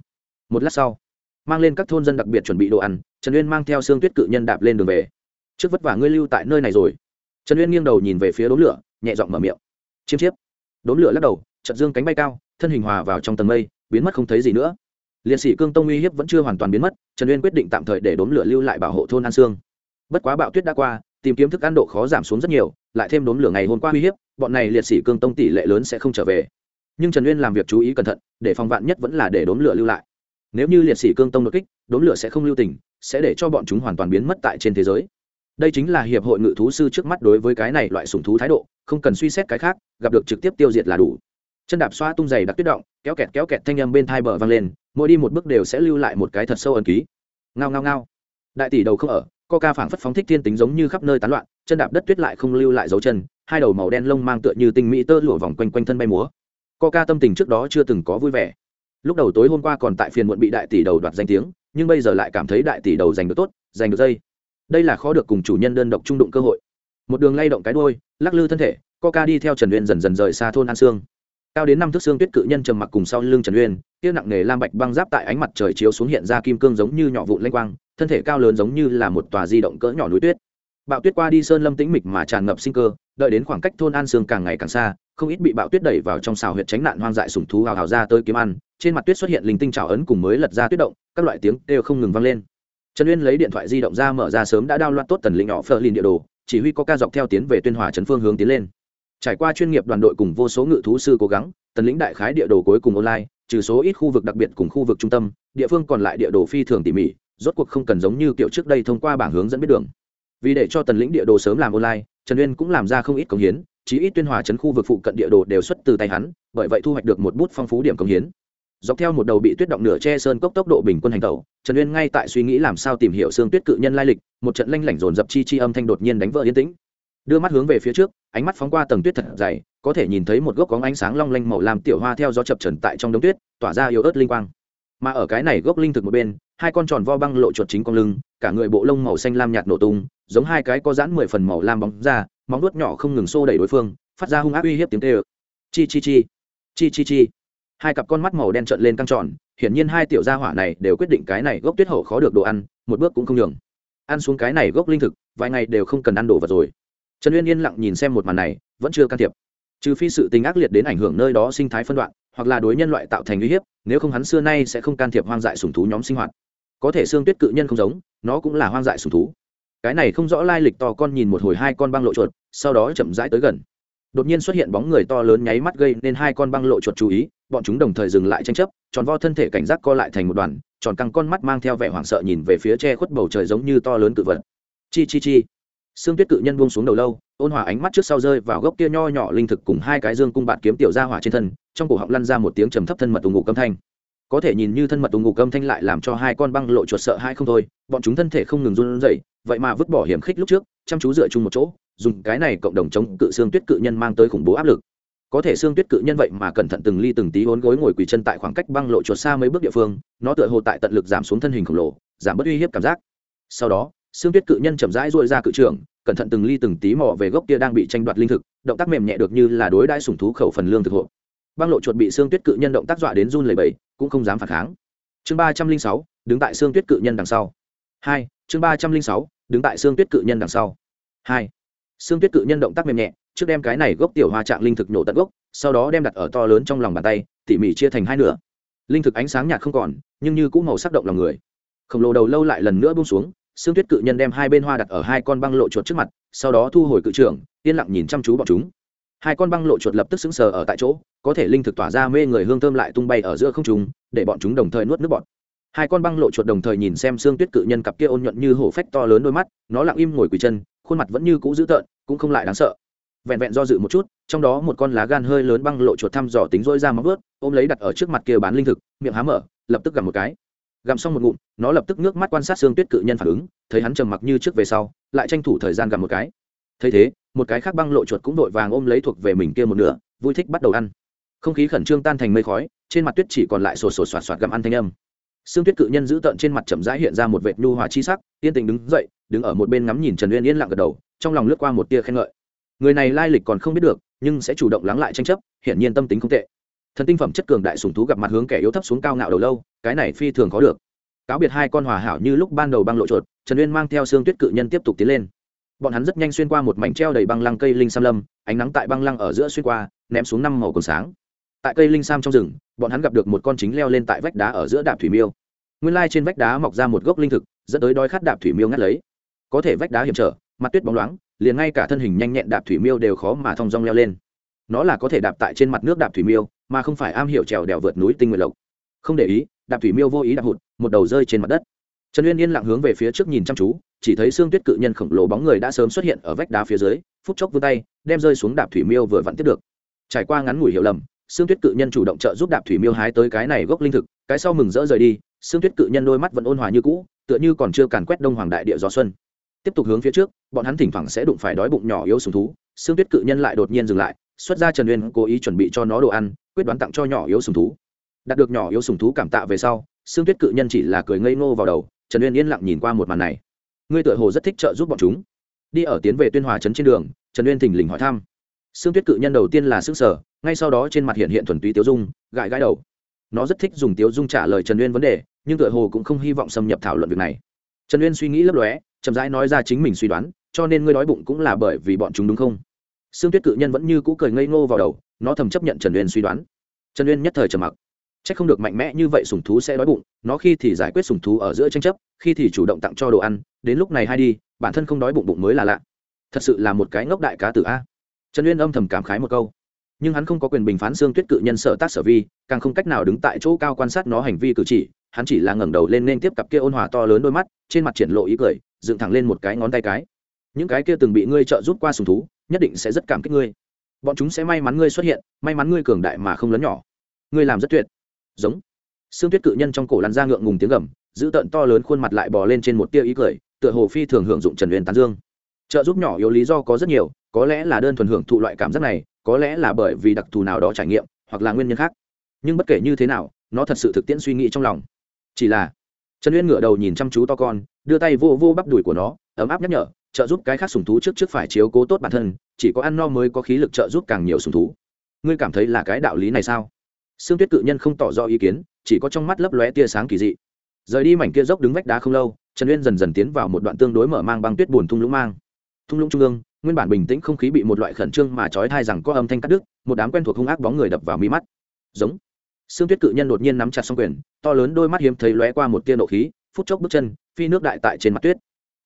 Một lát sau, mang lên các thôn dân đặc biệt chuẩn bị đồ ăn, trần uyên mang theo xương tuyết cự nhân đạp lên đường về trước vất vả ngươi lưu tại nơi này rồi. Trần uyên nghiêng đầu nhìn về phía đốm lửa, nhẹ giọng mở miệng. Chiêm chiếp. Đốm lửa lắc đầu chật dương cánh bay cao, thân hình hòa vào trong tầng mây, biến mất không thấy gì nữa. Liệt sĩ cương tông uy hiếp vẫn chưa hoàn toàn biến mất, trần uyên quyết định tạm thời để đốm lửa lưu lại bảo hộ thôn an sương. Bất quá bạo tuyết đã qua, tìm kiếm thức ăn độ khó giảm xuống rất nhiều, lại thêm đốm lửa ngày hôm qua uy hiếp, bọn này liệt sĩ cương tông tỷ lệ lớn sẽ không trở về. Nhưng trần uyên làm việc chú ý cẩn thận, để phòng vạn nhất vẫn là để đốm lửa lưu lại. Nếu như liệt sĩ cương tông đột kích, đốm lửa sẽ không lưu tình, sẽ để cho bọn chúng hoàn toàn biến mất tại trên thế giới đây chính là hiệp hội ngự thú sư trước mắt đối với cái này loại sùng thú thái độ, không cần suy xét cái khác, gặp được trực tiếp tiêu diệt là đủ. Chân đạp xoa tung giày đặc tuyết động, kéo kẹt kéo kẹt thanh âm bên thai bờ vang lên, mỗi đi một bước đều sẽ lưu lại một cái thật sâu ẩn ký. Ngao ngao ngao. Đại tỷ đầu không ở, coca phảng phất phóng thích thiên tính giống như khắp nơi tán loạn, chân đạp đất tuyết lại không lưu lại dấu chân, hai đầu màu đen lông mang tựa như tinh mỹ tơ lụa vòng quanh quanh thân bay múa. Coca tâm tình trước đó chưa từng có vui vẻ. Lúc đầu tối hôm qua còn tại phiền muộn bị đại tỷ đầu đoạt danh tiếng, nhưng bây giờ lại cảm thấy đại tỷ đầu giành được tốt, giành được dây đây là khó được cùng chủ nhân đơn độc trung đụng cơ hội. Một đường lay động cái đôi lắc lư thân thể, coca đi theo trần uyên dần dần rời xa thôn an sương. Cao đến năm thước xương tuyết cự nhân trầm mặc cùng sau lưng trần uyên tiêu nặng nề lam bạch băng giáp tại ánh mặt trời chiếu xuống hiện ra kim cương giống như nhỏ vụn lanh quang, thân thể cao lớn giống như là một tòa di động cỡ nhỏ núi tuyết. Bạo tuyết qua đi sơn lâm tĩnh mịch mà tràn ngập sinh cơ, đợi đến khoảng cách thôn an sương càng ngày càng xa, không ít bị bạo tuyết đẩy vào trong xào huyệt tránh nạn hoang dại sùng thú hào hào ra tới kiếm ăn, trên mặt tuyết xuất hiện linh tinh trào ấn cùng mới lật ra tuyết động, các loại tiếng đều không ngừng vang lên trần uyên lấy điện thoại di động ra mở ra sớm đã đao loạt tốt tần lĩnh nhỏ phơ lin địa đồ, chỉ huy có ca dọc theo tiến về tuyên hòa trấn phương hướng tiến lên. Trải qua chuyên nghiệp đoàn đội cùng vô số ngự thú sư cố gắng, tần lĩnh đại khái địa đồ cuối cùng online, trừ số ít khu vực đặc biệt cùng khu vực trung tâm, địa phương còn lại địa đồ phi thường tỉ mỉ, rốt cuộc không cần giống như kiểu trước đây thông qua bảng hướng dẫn biết đường. Vì để cho tần lĩnh địa đồ sớm làm online, trần uyên cũng làm ra không ít công hiến, chí ít tuyên hòa chấn khu vực phụ cận địa đồ đều xuất từ tay hắn, bởi vậy thu hoạch được một bút phong phú điểm công hiến dọc theo một đầu bị tuyết động nửa che sơn cốc tốc độ bình quân hành tẩu, trần uyên ngay tại suy nghĩ làm sao tìm hiểu xương tuyết cự nhân lai lịch, một trận lanh lảnh dồn dập chi chi âm thanh đột nhiên đánh vỡ yên tĩnh. Đưa mắt hướng về phía trước, ánh mắt phóng qua tầng tuyết thật dày, có thể nhìn thấy một gốc có ánh sáng long lanh màu làm tiểu hoa theo gió chập trần tại trong đống tuyết, tỏa ra yếu ớt linh quang. Mà ở cái này gốc linh thực một bên, hai con tròn vo băng lộ chuột chính con lưng, cả người bộ lông màu xanh lam nhạt nổ tung, giống hai cái có dãn mười phần màu lam bóng ra, móng nuốt nhỏ không ngừng xô đẩy đối phương, phát ra hung ác uy hiếp tiếng tê ơ chi chi chi. Chi chi chi hai cặp con mắt màu đen trợn lên căng tròn, hiển nhiên hai tiểu gia hỏa này đều quyết định cái này gốc tuyết hậu khó được đồ ăn, một bước cũng không nhường. Ăn xuống cái này gốc linh thực, vài ngày đều không cần ăn đồ vật rồi. Trần uyên yên lặng nhìn xem một màn này, vẫn chưa can thiệp. Trừ phi sự tình ác liệt đến ảnh hưởng nơi đó sinh thái phân đoạn, hoặc là đối nhân loại tạo thành uy hiếp, nếu không hắn xưa nay sẽ không can thiệp hoang dại sùng thú nhóm sinh hoạt. Có thể xương tuyết cự nhân không giống, nó cũng là hoang dại sùng thú. Cái này không rõ lai lịch to con nhìn một hồi hai con băng lộ chuột, sau đó chậm rãi tới gần đột nhiên xuất hiện bóng người to lớn nháy mắt gây nên hai con băng lộ chuột chú ý, bọn chúng đồng thời dừng lại tranh chấp, tròn vo thân thể cảnh giác co lại thành một đoàn, tròn căng con mắt mang theo vẻ hoảng sợ nhìn về phía che khuất bầu trời giống như to lớn cự vật. Chi chi chi. Xương tuyết cự nhân buông xuống đầu lâu, ôn hòa ánh mắt trước sau rơi vào gốc kia nho nhỏ linh thực cùng hai cái dương cung bạn kiếm tiểu ra hỏa trên thân, trong cổ họng lăn ra một tiếng trầm thấp thân mật ủng ngủ âm thanh. Có thể nhìn như thân mật ủng ngủ âm thanh lại làm cho hai con băng lộ chuột sợ hai không thôi, bọn chúng thân thể không ngừng run rẩy, vậy mà vứt bỏ hiểm khích lúc trước, chăm chú dựa chung một chỗ dùng cái này cộng đồng chống cự xương tuyết cự nhân mang tới khủng bố áp lực. Có thể xương tuyết cự nhân vậy mà cẩn thận từng ly từng tí hốn gối ngồi quỳ chân tại khoảng cách băng lộ chuột xa mấy bước địa phương, nó tựa hồ tại tận lực giảm xuống thân hình khổng lồ, giảm bớt uy hiếp cảm giác. Sau đó, xương tuyết cự nhân chậm rãi dội ra cự trường, cẩn thận từng ly từng tí mò về gốc kia đang bị tranh đoạt linh thực, động tác mềm nhẹ được như là đối đãi sủng thú khẩu phần lương thực hộ. Băng lộ chuột bị xương tuyết cự nhân động tác dọa đến run lẩy bẩy, cũng không dám phản kháng. Chương ba trăm linh sáu, đứng tại xương tuyết cự nhân đằng sau. Hai, chương ba trăm linh sáu, đứng tại xương tuyết cự nhân đằng sau. Hai Sương tuyết cự nhân động tác mềm nhẹ trước đem cái này gốc tiểu hoa trạng linh thực nổ tận gốc sau đó đem đặt ở to lớn trong lòng bàn tay tỉ mỉ chia thành hai nửa. Linh thực ánh sáng nhạt không còn nhưng như cũng màu sắc động lòng người. Khổng lồ đầu lâu lại lần nữa buông xuống Sương tuyết cự nhân đem hai bên hoa đặt ở hai con băng lộ chuột trước mặt sau đó thu hồi cự trưởng yên lặng nhìn chăm chú bọn chúng. Hai con băng lộ chuột lập tức sững sờ ở tại chỗ có thể linh thực tỏa ra mê người hương thơm lại tung bay ở giữa không trung, để bọn chúng đồng thời nuốt nước bọt. hai con băng lộ chuột đồng thời nhìn xem xương tuyết cự nhân cặp kia ôn nhuận như hổ phách to lớn đôi mắt nó lặng im ngồi quỳ chân khuôn mặt vẫn như cũ dữ tợn, cũng không lại đáng sợ. Vẹn vẹn do dự một chút, trong đó một con lá gan hơi lớn băng lộ chuột thăm dò tính rỗi ra móng vớt, ôm lấy đặt ở trước mặt kia bán linh thực, miệng há mở, lập tức gặm một cái. Gặm xong một ngụm, nó lập tức nước mắt quan sát xương tuyết cự nhân phản ứng, thấy hắn trầm mặc như trước về sau, lại tranh thủ thời gian gặm một cái. Thấy thế, một cái khác băng lộ chuột cũng đội vàng ôm lấy thuộc về mình kia một nửa, vui thích bắt đầu ăn. Không khí khẩn trương tan thành mây khói, trên mặt tuyết chỉ còn lại sổ sổ soạt soạt gặm ăn thanh âm. Sương tuyết cự nhân giữ tợn trên mặt chậm rãi hiện ra một vệt nhu hòa chi sắc, yên tình đứng dậy, đứng ở một bên ngắm nhìn trần uyên yên lặng gật đầu, trong lòng lướt qua một tia khen ngợi. Người này lai lịch còn không biết được, nhưng sẽ chủ động lắng lại tranh chấp, hiển nhiên tâm tính không tệ. Thần tinh phẩm chất cường đại sùng thú gặp mặt hướng kẻ yếu thấp xuống cao ngạo đầu lâu, cái này phi thường có được. Cáo biệt hai con hòa hảo như lúc ban đầu băng lộ chuột, trần uyên mang theo Sương tuyết cự nhân tiếp tục tiến lên. Bọn hắn rất nhanh xuyên qua một mảnh treo đầy băng lăng cây linh sam lâm, ánh nắng tại băng lăng ở giữa xuyên qua, ném xuống năm màu còn sáng tại cây linh sam trong rừng, bọn hắn gặp được một con chính leo lên tại vách đá ở giữa đạp thủy miêu. Nguyên lai trên vách đá mọc ra một gốc linh thực, dẫn tới đói khát đạp thủy miêu ngắt lấy. Có thể vách đá hiểm trở, mặt tuyết bóng loáng, liền ngay cả thân hình nhanh nhẹn đạp thủy miêu đều khó mà thong dong leo lên. Nó là có thể đạp tại trên mặt nước đạp thủy miêu, mà không phải am hiểu trèo đèo vượt núi tinh nguyện lộc. Không để ý, đạp thủy miêu vô ý đạp hụt, một đầu rơi trên mặt đất. Trần uyên yên lặng hướng về phía trước nhìn chăm chú, chỉ thấy xương tuyết cự nhân khổng lồ bóng người đã sớm xuất hiện ở vách đá phía dưới, phút chốc vươn tay, đem rơi xuống đạp thủy miêu vừa vặn tiếp được. Trải qua ngắn ngủi hiểu lầm xương tuyết cự nhân chủ động trợ giúp đạp thủy miêu hái tới cái này gốc linh thực, cái sau mừng rỡ rời đi xương tuyết cự nhân đôi mắt vẫn ôn hòa như cũ, tựa như còn chưa càn quét đông hoàng đại địa gió xuân. Tiếp tục hướng phía trước, bọn hắn thỉnh thoảng sẽ đụng phải đói bụng nhỏ yếu sùng thú xương tuyết cự nhân lại đột nhiên dừng lại, xuất ra trần uyên cố ý chuẩn bị cho nó đồ ăn, quyết đoán tặng cho nhỏ yếu sùng thú. Đạt được nhỏ yếu sùng thú cảm tạ về sau xương tuyết cự nhân chỉ là cười ngây ngô vào đầu, trần uyên yên lặng nhìn qua một màn này. Ngươi tựa hồ rất thích trợ giúp bọn chúng. Đi ở tiến về tuyên hòa trấn trên đường, trần uyên thình lình hỏi thăm xương tuyết cự nhân đầu tiên là sức sở ngay sau đó trên mặt hiện hiện thuần túy tiêu dung, gãi gãi đầu. Nó rất thích dùng tiêu dung trả lời trần uyên vấn đề, nhưng tựa hồ cũng không hy vọng xâm nhập thảo luận việc này. Trần uyên suy nghĩ lấp lóe, chậm rãi nói ra chính mình suy đoán, cho nên ngươi đói bụng cũng là bởi vì bọn chúng đúng không? Xương tuyết cự nhân vẫn như cũ cười ngây ngô vào đầu, nó thầm chấp nhận trần uyên suy đoán. Trần uyên nhất thời trầm mặc. C h ắ c không được mạnh mẽ như vậy sùng thú sẽ đói bụng, nó khi thì giải quyết sùng thú ở giữa tranh chấp, khi thì chủ động tặng cho đồ ăn, đến lúc này hay đi, bản thân không đói bụng bụng mới là lạ. Thật sự là một cái ngốc đại cá tử a trần uyên âm thầm cảm khái một câu. Nhưng hắn không có quyền bình phán xương tuyết cự nhân sở tác sở vi, càng không cách nào đứng tại chỗ cao quan sát nó hành vi cử chỉ, hắn chỉ là ngẩng đầu lên nên tiếp cặp kia ôn hòa to lớn đôi mắt, trên mặt triển lộ ý cười, dựng thẳng lên một cái ngón tay cái. Những cái kia từng bị ngươi trợ giúp qua sùng thú, nhất định sẽ rất cảm kích ngươi. Bọn chúng sẽ may mắn ngươi xuất hiện, may mắn ngươi cường đại mà không lớn nhỏ. Ngươi làm rất tuyệt. Giống. Xương tuyết cự nhân trong cổ lăn ra ngượng ngùng tiếng gầm, giữ tợn to lớn khuôn mặt lại bò lên trên một tia ý cười, tựa hồ phi thường hưởng dụng trần huyền tán dương. Trợ giúp nhỏ yếu lý do có rất nhiều có lẽ là đơn thuần hưởng thụ loại cảm giác này, có lẽ là bởi vì đặc thù nào đó trải nghiệm, hoặc là nguyên nhân khác. Nhưng bất kể như thế nào, nó thật sự thực tiễn suy nghĩ trong lòng. Chỉ là, trần uyên ngửa đầu nhìn chăm chú to con, đưa tay vô vô bắp đùi của nó, ấm áp nhắc nhở, trợ giúp cái khác sùng thú trước trước phải chiếu cố tốt bản thân, chỉ có ăn no mới có khí lực trợ giúp càng nhiều sùng thú. Ngươi cảm thấy là cái đạo lý này sao? Sương tuyết cự nhân không tỏ rõ ý kiến, chỉ có trong mắt lấp lóe tia sáng kỳ dị. Rời đi mảnh kia dốc đứng vách đá không lâu, trần uyên dần dần tiến vào một đoạn tương đối mở mang băng tuyết bùn thung lũng mang. Thung lũng trung ương nguyên bản bình tĩnh không khí bị một loại khẩn trương mà trói thai rằng có âm thanh cắt đứt một đám quen thuộc hung ác bóng người đập vào mí mắt giống xương Tuyết cự nhân đột nhiên nắm chặt song quyền, to lớn đôi mắt hiếm thấy lóe qua một tia nộ khí, phút chốc bước chân, phi nước đại tại trên mặt tuyết.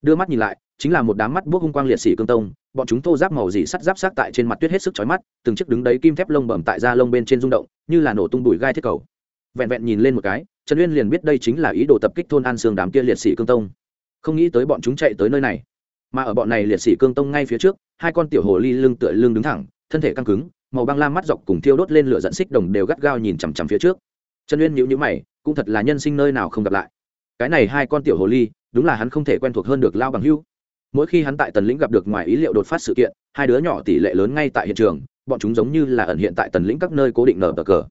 Đưa mắt nhìn lại, chính là một đám mắt buốc hung quang liệt sĩ cương tông, bọn chúng thô giáp màu dỉ sắt giáp sát tại trên mặt tuyết hết sức chói mắt, từng chiếc đứng đấy kim thép lông bẩm tại da lông bên trên rung động, như là nổ tung bụi gai thiết cầu. Vẹn vẹn nhìn lên một cái, Trần Uyên liền biết đây chính là ý đồ tập kích thôn An Sương đám kia liệt sĩ cương tông. Không nghĩ tới bọn chúng chạy tới nơi này, mà ở bọn này liệt sĩ cương tông ngay phía trước, hai con tiểu hồ ly lưng tựa lưng đứng thẳng, thân thể căng cứng, màu băng lam mắt dọc cùng thiêu đốt lên lửa dẫn xích đồng đều gắt gao nhìn chằm chằm phía trước. Trần uyên nhữ nhữ mày cũng thật là nhân sinh nơi nào không gặp lại. Cái này hai con tiểu hồ ly đúng là hắn không thể quen thuộc hơn được lao bằng hưu. Mỗi khi hắn tại tần lĩnh gặp được ngoài ý liệu đột phát sự kiện hai đứa nhỏ tỷ lệ lớn ngay tại hiện trường bọn chúng giống như là ẩn hiện tại tần lĩnh các nơi cố định nở bờ cờ.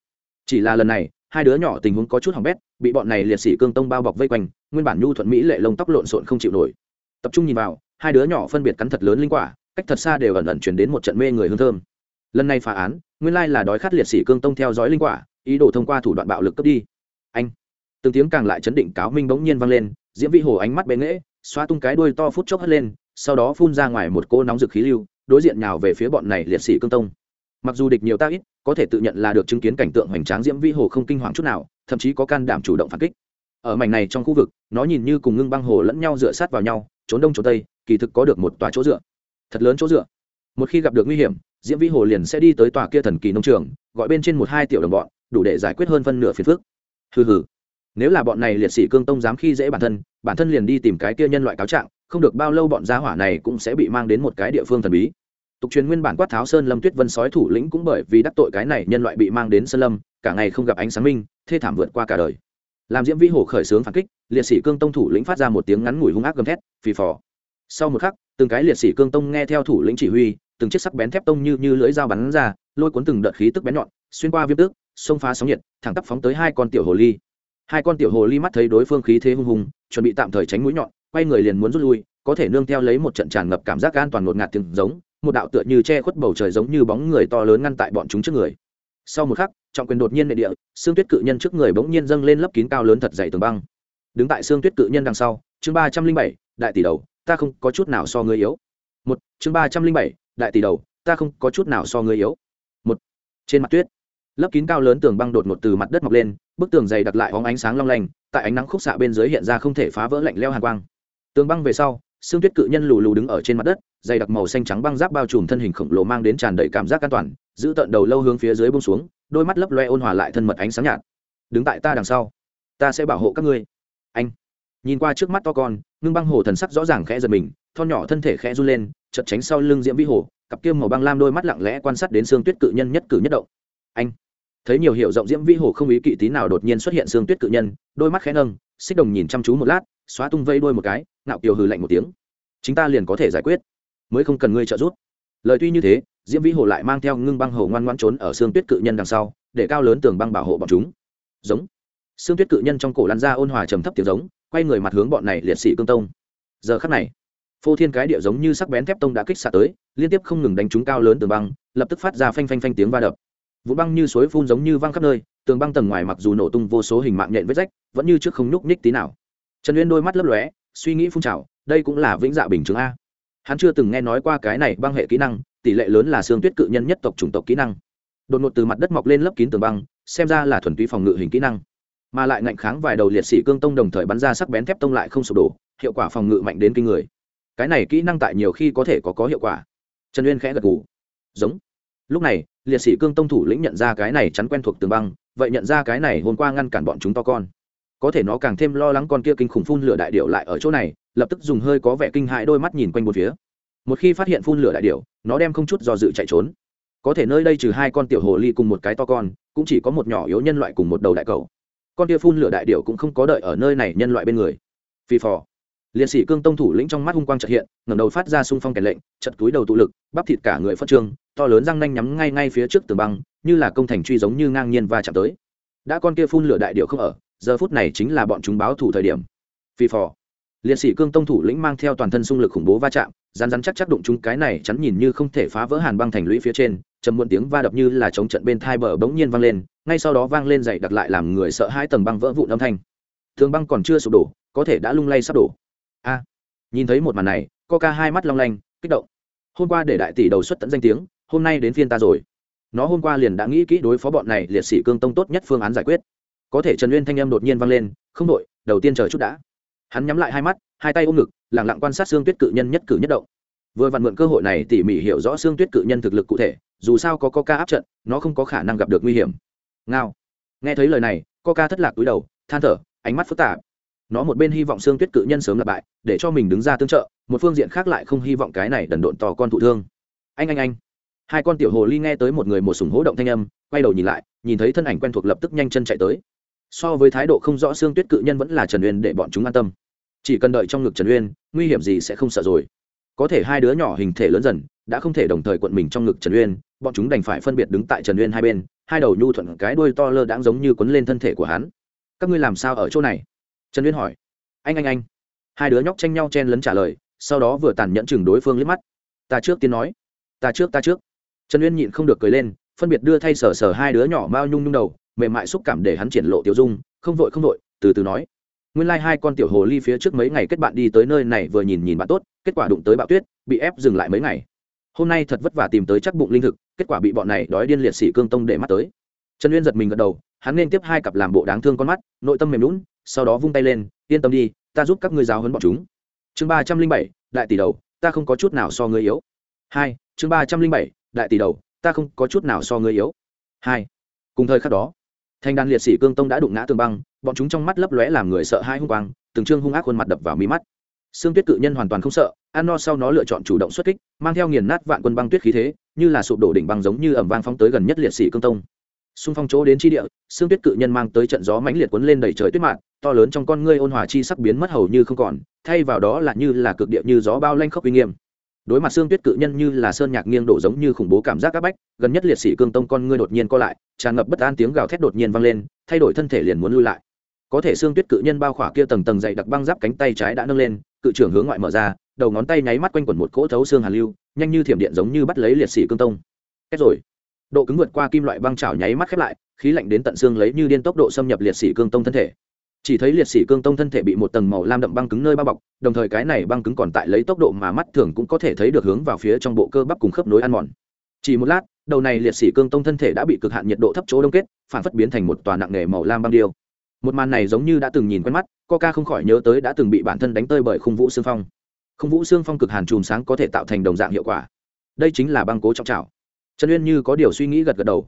Chỉ là lần này hai đứa nhỏ tình huống có chút hỏng bét bị bọn này liệt sĩ cương tông bao bọc vây quanh nguyên bản nhu thuận mỹ lệ lông tóc lộn xộn không chịu nổi. Tập trung nhìn vào hai đứa nhỏ phân biệt cắn thật lớn linh quả, cách thật xa đều ẩn ẩn chuyển đến một trận mê người hương thơm. Lần này phá án, nguyên lai là đói khát liệt sĩ cương tông theo dõi linh quả, ý đồ thông qua thủ đoạn bạo lực cướp đi. Anh, từng tiếng càng lại chấn định cáo minh bỗng nhiên vang lên, diễm vị hồ ánh mắt bén nghễ xoa tung cái đuôi to phút chốc hất lên, sau đó phun ra ngoài một cô nóng rực khí lưu, đối diện nhào về phía bọn này liệt sĩ cương tông. Mặc dù địch nhiều ta ít, có thể tự nhận là được chứng kiến cảnh tượng hoành tráng, diễm vĩ hồ không kinh hoàng chút nào, thậm chí có can đảm chủ động phản kích. Ở mảnh này trong khu vực, nó nhìn như cùng ngưng băng hồ lẫn nhau dựa sát vào nhau, trốn đông trốn tây kỳ thực có được một tòa chỗ dựa. Thật lớn chỗ dựa. Một khi gặp được nguy hiểm, diễm vĩ hồ liền sẽ đi tới tòa kia thần kỳ nông trường, gọi bên trên một hai tiểu đồng bọn, đủ để giải quyết hơn phân nửa phiền phức. Hừ hừ. Nếu là bọn này liệt sĩ cương tông dám khi dễ bản thân bản thân liền đi tìm cái kia nhân loại cáo trạng, không được bao lâu bọn gia hỏa này cũng sẽ bị mang đến một cái địa phương thần bí. Tục truyền nguyên bản quát tháo sơn lâm tuyết vân sói thủ lĩnh cũng bởi vì đắc tội cái này nhân loại bị mang đến sơn lâm, cả ngày không gặp ánh sáng minh, thê thảm vượt qua cả đời. Làm diễm vĩ Hồ khởi xướng phản kích, liệt sĩ cương tông thủ lĩnh phát ra một tiếng ngắn ngủi hung ác gầm thét, phì phò sau một khắc, từng cái liệt sĩ cương tông nghe theo thủ lĩnh chỉ huy, từng chiếc sắc bén thép tông như như lưỡi dao bắn ra, lôi cuốn từng đợt khí tức bén nhọn, xuyên qua viêm tức xông phá sóng nhiệt, thẳng tắp phóng tới hai con tiểu hồ ly. Hai con tiểu hồ ly mắt thấy đối phương khí thế hung hùng, chuẩn bị tạm thời tránh mũi nhọn, quay người liền muốn rút lui, có thể nương theo lấy một trận tràn ngập cảm giác an toàn ngột ngạt tiếng giống, một đạo tựa như che khuất bầu trời giống như bóng người to lớn ngăn tại bọn chúng trước người. Sau một khắc, trọng quyền đột nhiên nệ địa, xương tuyết cự nhân trước người bỗng nhiên dâng lên lấp kín cao lớn thật dày tường băng. Đứng tại xương tuyết cự nhân đằng sau, chương ba trăm linh bảy, đại tỷ đầu ta không có chút nào so ngươi yếu. Một, chương ba trăm linh bảy, đại tỷ đầu, ta không có chút nào so ngươi yếu. Một, trên mặt tuyết, lớp kín cao lớn tường băng đột ngột từ mặt đất mọc lên, bức tường dày đặt lại hóng ánh sáng long lanh, tại ánh nắng khúc xạ bên dưới hiện ra không thể phá vỡ lạnh leo hàn quang. Tường băng về sau, xương tuyết cự nhân lù lù đứng ở trên mặt đất, dày đặc màu xanh trắng băng giáp bao trùm thân hình khổng lồ mang đến tràn đầy cảm giác an toàn, giữ tận đầu lâu hướng phía dưới bông xuống, đôi mắt lấp loe ôn hòa lại thân mật ánh sáng nhạt. Đứng tại ta đằng sau, ta sẽ bảo hộ các ngươi. Anh nhìn qua trước mắt to con, ngưng băng hồ thần sắc rõ ràng khẽ giật mình, thon nhỏ thân thể khẽ run lên chật tránh sau lưng diễm vĩ hồ, cặp kiêm màu băng lam đôi mắt lặng lẽ quan sát đến xương tuyết cự nhân nhất cử nhất động. Anh, thấy nhiều hiệu rộng diễm vĩ hồ không ý kỵ tí nào đột nhiên xuất hiện xương tuyết cự nhân, đôi mắt khẽ nâng, xích đồng nhìn chăm chú một lát, xóa tung vây đôi một cái, ngạo kiều hừ lạnh một tiếng. Chúng ta liền có thể giải quyết, mới không cần ngươi trợ giúp. Lời tuy như thế, diễm vĩ hồ lại mang theo ngưng băng hồ ngoan ngoan trốn ở xương tuyết cự nhân đằng sau, để cao lớn tường băng bảo hộ bọn chúng. Giống. Xương tuyết cự nhân trong cổ lăn ra ôn hòa trầm thấp tiếng giống quay người mặt hướng bọn này liệt sĩ cương tông. Giờ khắc này, phô thiên cái địa giống như sắc bén thép tông đã kích xạ tới, liên tiếp không ngừng đánh trúng cao lớn tường băng, lập tức phát ra phanh phanh phanh tiếng va đập. Vụ băng như suối phun giống như văng khắp nơi, tường băng tầng ngoài mặc dù nổ tung vô số hình mạng nhện vết rách, vẫn như trước không nhúc nhích tí nào. Trần uyên đôi mắt lấp lóe, suy nghĩ phun trào, đây cũng là vĩnh dạ bình chứng a. Hắn chưa từng nghe nói qua cái này băng hệ kỹ năng, tỷ lệ lớn là xương tuyết cự nhân nhất tộc chủng tộc kỹ năng. Đột ngột từ mặt đất mọc lên lớp kín tường băng, xem ra là thuần túy phòng ngự hình kỹ năng mà lại ngạnh kháng vài đầu liệt sĩ cương tông đồng thời bắn ra sắc bén thép tông lại không sụp đổ, hiệu quả phòng ngự mạnh đến kinh người. Cái này kỹ năng tại nhiều khi có thể có có hiệu quả. Trần uyên khẽ gật gù. Giống. Lúc này, liệt sĩ cương tông thủ lĩnh nhận ra cái này chắn quen thuộc tường băng, vậy nhận ra cái này hôm qua ngăn cản bọn chúng to con. Có thể nó càng thêm lo lắng con kia kinh khủng phun lửa đại điệu lại ở chỗ này, lập tức dùng hơi có vẻ kinh hãi đôi mắt nhìn quanh một phía. Một khi phát hiện phun lửa đại điệu nó đem không chút do dự chạy trốn. Có thể nơi đây trừ hai con tiểu hồ ly cùng một cái to con, cũng chỉ có một nhỏ yếu nhân loại cùng một đầu đại cầu con kia phun lửa đại điệu cũng không có đợi ở nơi này nhân loại bên người. Phi phò. Liệt sĩ cương tông thủ lĩnh trong mắt hung quang trật hiện, ngẩng đầu phát ra xung phong kèn lệnh chật túi đầu tụ lực, bắp thịt cả người phát trương, to lớn răng nanh nhắm ngay ngay phía trước tường băng, như là công thành truy giống như ngang nhiên va chạm tới. Đã con kia phun lửa đại điệu không ở, giờ phút này chính là bọn chúng báo thủ thời điểm. Phi phò. Liệt sĩ cương tông thủ lĩnh mang theo toàn thân xung lực khủng bố va chạm rán rán chắc chắc đụng chúng cái này chắn nhìn như không thể phá vỡ hàn băng thành lũy phía trên, trầm muộn tiếng va đập như là chống trận bên thai bờ bỗng nhiên vang lên ngay sau đó vang lên dậy đặt lại làm người sợ hai tầng băng vỡ vụn âm thanh. Thường băng còn chưa sụp đổ, có thể đã lung lay sắp đổ. A, nhìn thấy một màn này, coca hai mắt long lanh, kích động. Hôm qua để đại tỷ đầu xuất tận danh tiếng, hôm nay đến phiên ta rồi. Nó hôm qua liền đã nghĩ kỹ đối phó bọn này liệt sĩ cương tông tốt nhất phương án giải quyết. Có thể trần uyên thanh âm đột nhiên vang lên, không đội, đầu tiên chờ chút đã. Hắn nhắm lại hai mắt, hai tay ôm ngực lẳng lặng quan sát xương tuyết cự nhân nhất cử nhất động. Vừa vặn mượn cơ hội này tỉ mỉ hiểu rõ xương tuyết cự nhân thực lực cụ thể, dù sao có coca áp trận, nó không có khả năng gặp được nguy hiểm ngao. Nghe thấy lời này coca thất lạc túi đầu, than thở, ánh mắt phức tạp. Nó một bên hy vọng xương tuyết cự nhân sớm lặp bại để cho mình đứng ra tương trợ, một phương diện khác lại không hy vọng cái này đần độn tò con thụ thương. Anh anh anh. Hai con tiểu hồ ly nghe tới một người một sùng hỗ động thanh âm, quay đầu nhìn lại, nhìn thấy thân ảnh quen thuộc lập tức nhanh chân chạy tới. So với thái độ không rõ xương tuyết cự nhân vẫn là trần uyên để bọn chúng an tâm. Chỉ cần đợi trong ngực trần uyên, nguy hiểm gì sẽ không sợ rồi. Có thể hai đứa nhỏ hình thể lớn dần, đã không thể đồng thời quận mình trong ngực trần uyên bọn chúng đành phải phân biệt đứng tại trần uyên hai bên, hai đầu nhu thuận cái đuôi to lơ đãng giống như quấn lên thân thể của hắn. Các ngươi làm sao ở chỗ này? Trần uyên hỏi. Anh anh anh. Hai đứa nhóc tranh nhau chen lấn trả lời, sau đó vừa tàn nhẫn chừng đối phương liếc mắt. Ta trước tiên nói, ta trước ta trước. Trần uyên nhịn không được cười lên, phân biệt đưa thay sờ sờ hai đứa nhỏ mao nhung nhung đầu, mềm mại xúc cảm để hắn triển lộ tiểu dung, không vội không vội, từ từ nói. Nguyên lai、like、hai con tiểu hồ ly phía trước mấy ngày kết bạn đi tới nơi này vừa nhìn nhìn bạn tốt, kết quả đụng tới bạo tuyết, bị ép dừng lại mấy ngày hôm nay thật vất vả tìm tới chắc bụng linh thực, kết quả bị bọn này đói điên liệt sĩ cương tông để mắt tới. Trần uyên giật mình gật đầu, hắn nên tiếp hai cặp làm bộ đáng thương con mắt, nội tâm mềm lún sau đó vung tay lên, yên tâm đi, ta giúp các ngươi giáo hấn bọn chúng. Chương ba trăm linh bảy, đại tỷ đầu, ta không có chút nào so ngươi yếu. Hai, chương ba trăm linh bảy, đại tỷ đầu, ta không có chút nào so ngươi yếu. Hai, cùng thời khắc đó, thanh đàn liệt sĩ cương tông đã đụng ngã tường băng, bọn chúng trong mắt lấp lóe làm người sợ hai hung quang, từng trương hung ác khuôn mặt đập vào mi mắt. Sương Tuyết cự nhân hoàn toàn không sợ, ăn no sau nó lựa chọn chủ động xuất kích, mang theo nghiền nát vạn quân băng tuyết khí thế, như là sụp đổ đỉnh băng giống như ầm vang phóng tới gần nhất liệt sĩ cương tông. Xung phong chỗ đến chi địa, Sương Tuyết cự nhân mang tới trận gió mãnh liệt cuốn lên đầy trời tuyết mạn, to lớn trong con ngươi ôn hòa chi sắc biến mất hầu như không còn, thay vào đó là như là cực địa như gió bao lanh khốc uy nghiêm. Đối mặt Sương Tuyết cự nhân như là sơn nhạc nghiêng đổ giống như khủng bố cảm giác áp bách, gần nhất liệt sĩ cương tông con ngươi đột nhiên co lại, tràn ngập bất an tiếng gào thét đột nhiên vang lên, thay đổi thân thể liền muốn lui lại có thể xương tuyết cự nhân bao khỏa kia tầng tầng dày đặc băng giáp cánh tay trái đã nâng lên, cự trưởng hướng ngoại mở ra, đầu ngón tay nháy mắt quanh quẩn một cỗ thấu xương hàn lưu, nhanh như thiểm điện giống như bắt lấy liệt sĩ cương tông. Kết rồi. Độ cứng vượt qua kim loại băng chảo nháy mắt khép lại, khí lạnh đến tận xương lấy như điên tốc độ xâm nhập liệt sĩ cương tông thân thể. Chỉ thấy liệt sĩ cương tông thân thể bị một tầng màu lam đậm băng cứng nơi bao bọc, đồng thời cái này băng cứng còn tại lấy tốc độ mà mắt thường cũng có thể thấy được hướng vào phía trong bộ cơ bắp cùng khớp nối ăn mòn. Chỉ một lát, đầu này liệt sĩ cương tông thân thể đã bị cực hạn nhiệt độ thấp chỗ đông kết, phản phất biến thành một tòa nặng nề màu lam băng điêu một màn này giống như đã từng nhìn quen mắt, coca không khỏi nhớ tới đã từng bị bản thân đánh tơi bởi khung vũ xương phong. Khung vũ xương phong cực hàn chùm sáng có thể tạo thành đồng dạng hiệu quả. Đây chính là băng cố trọng trào trần uyên như có điều suy nghĩ gật gật đầu.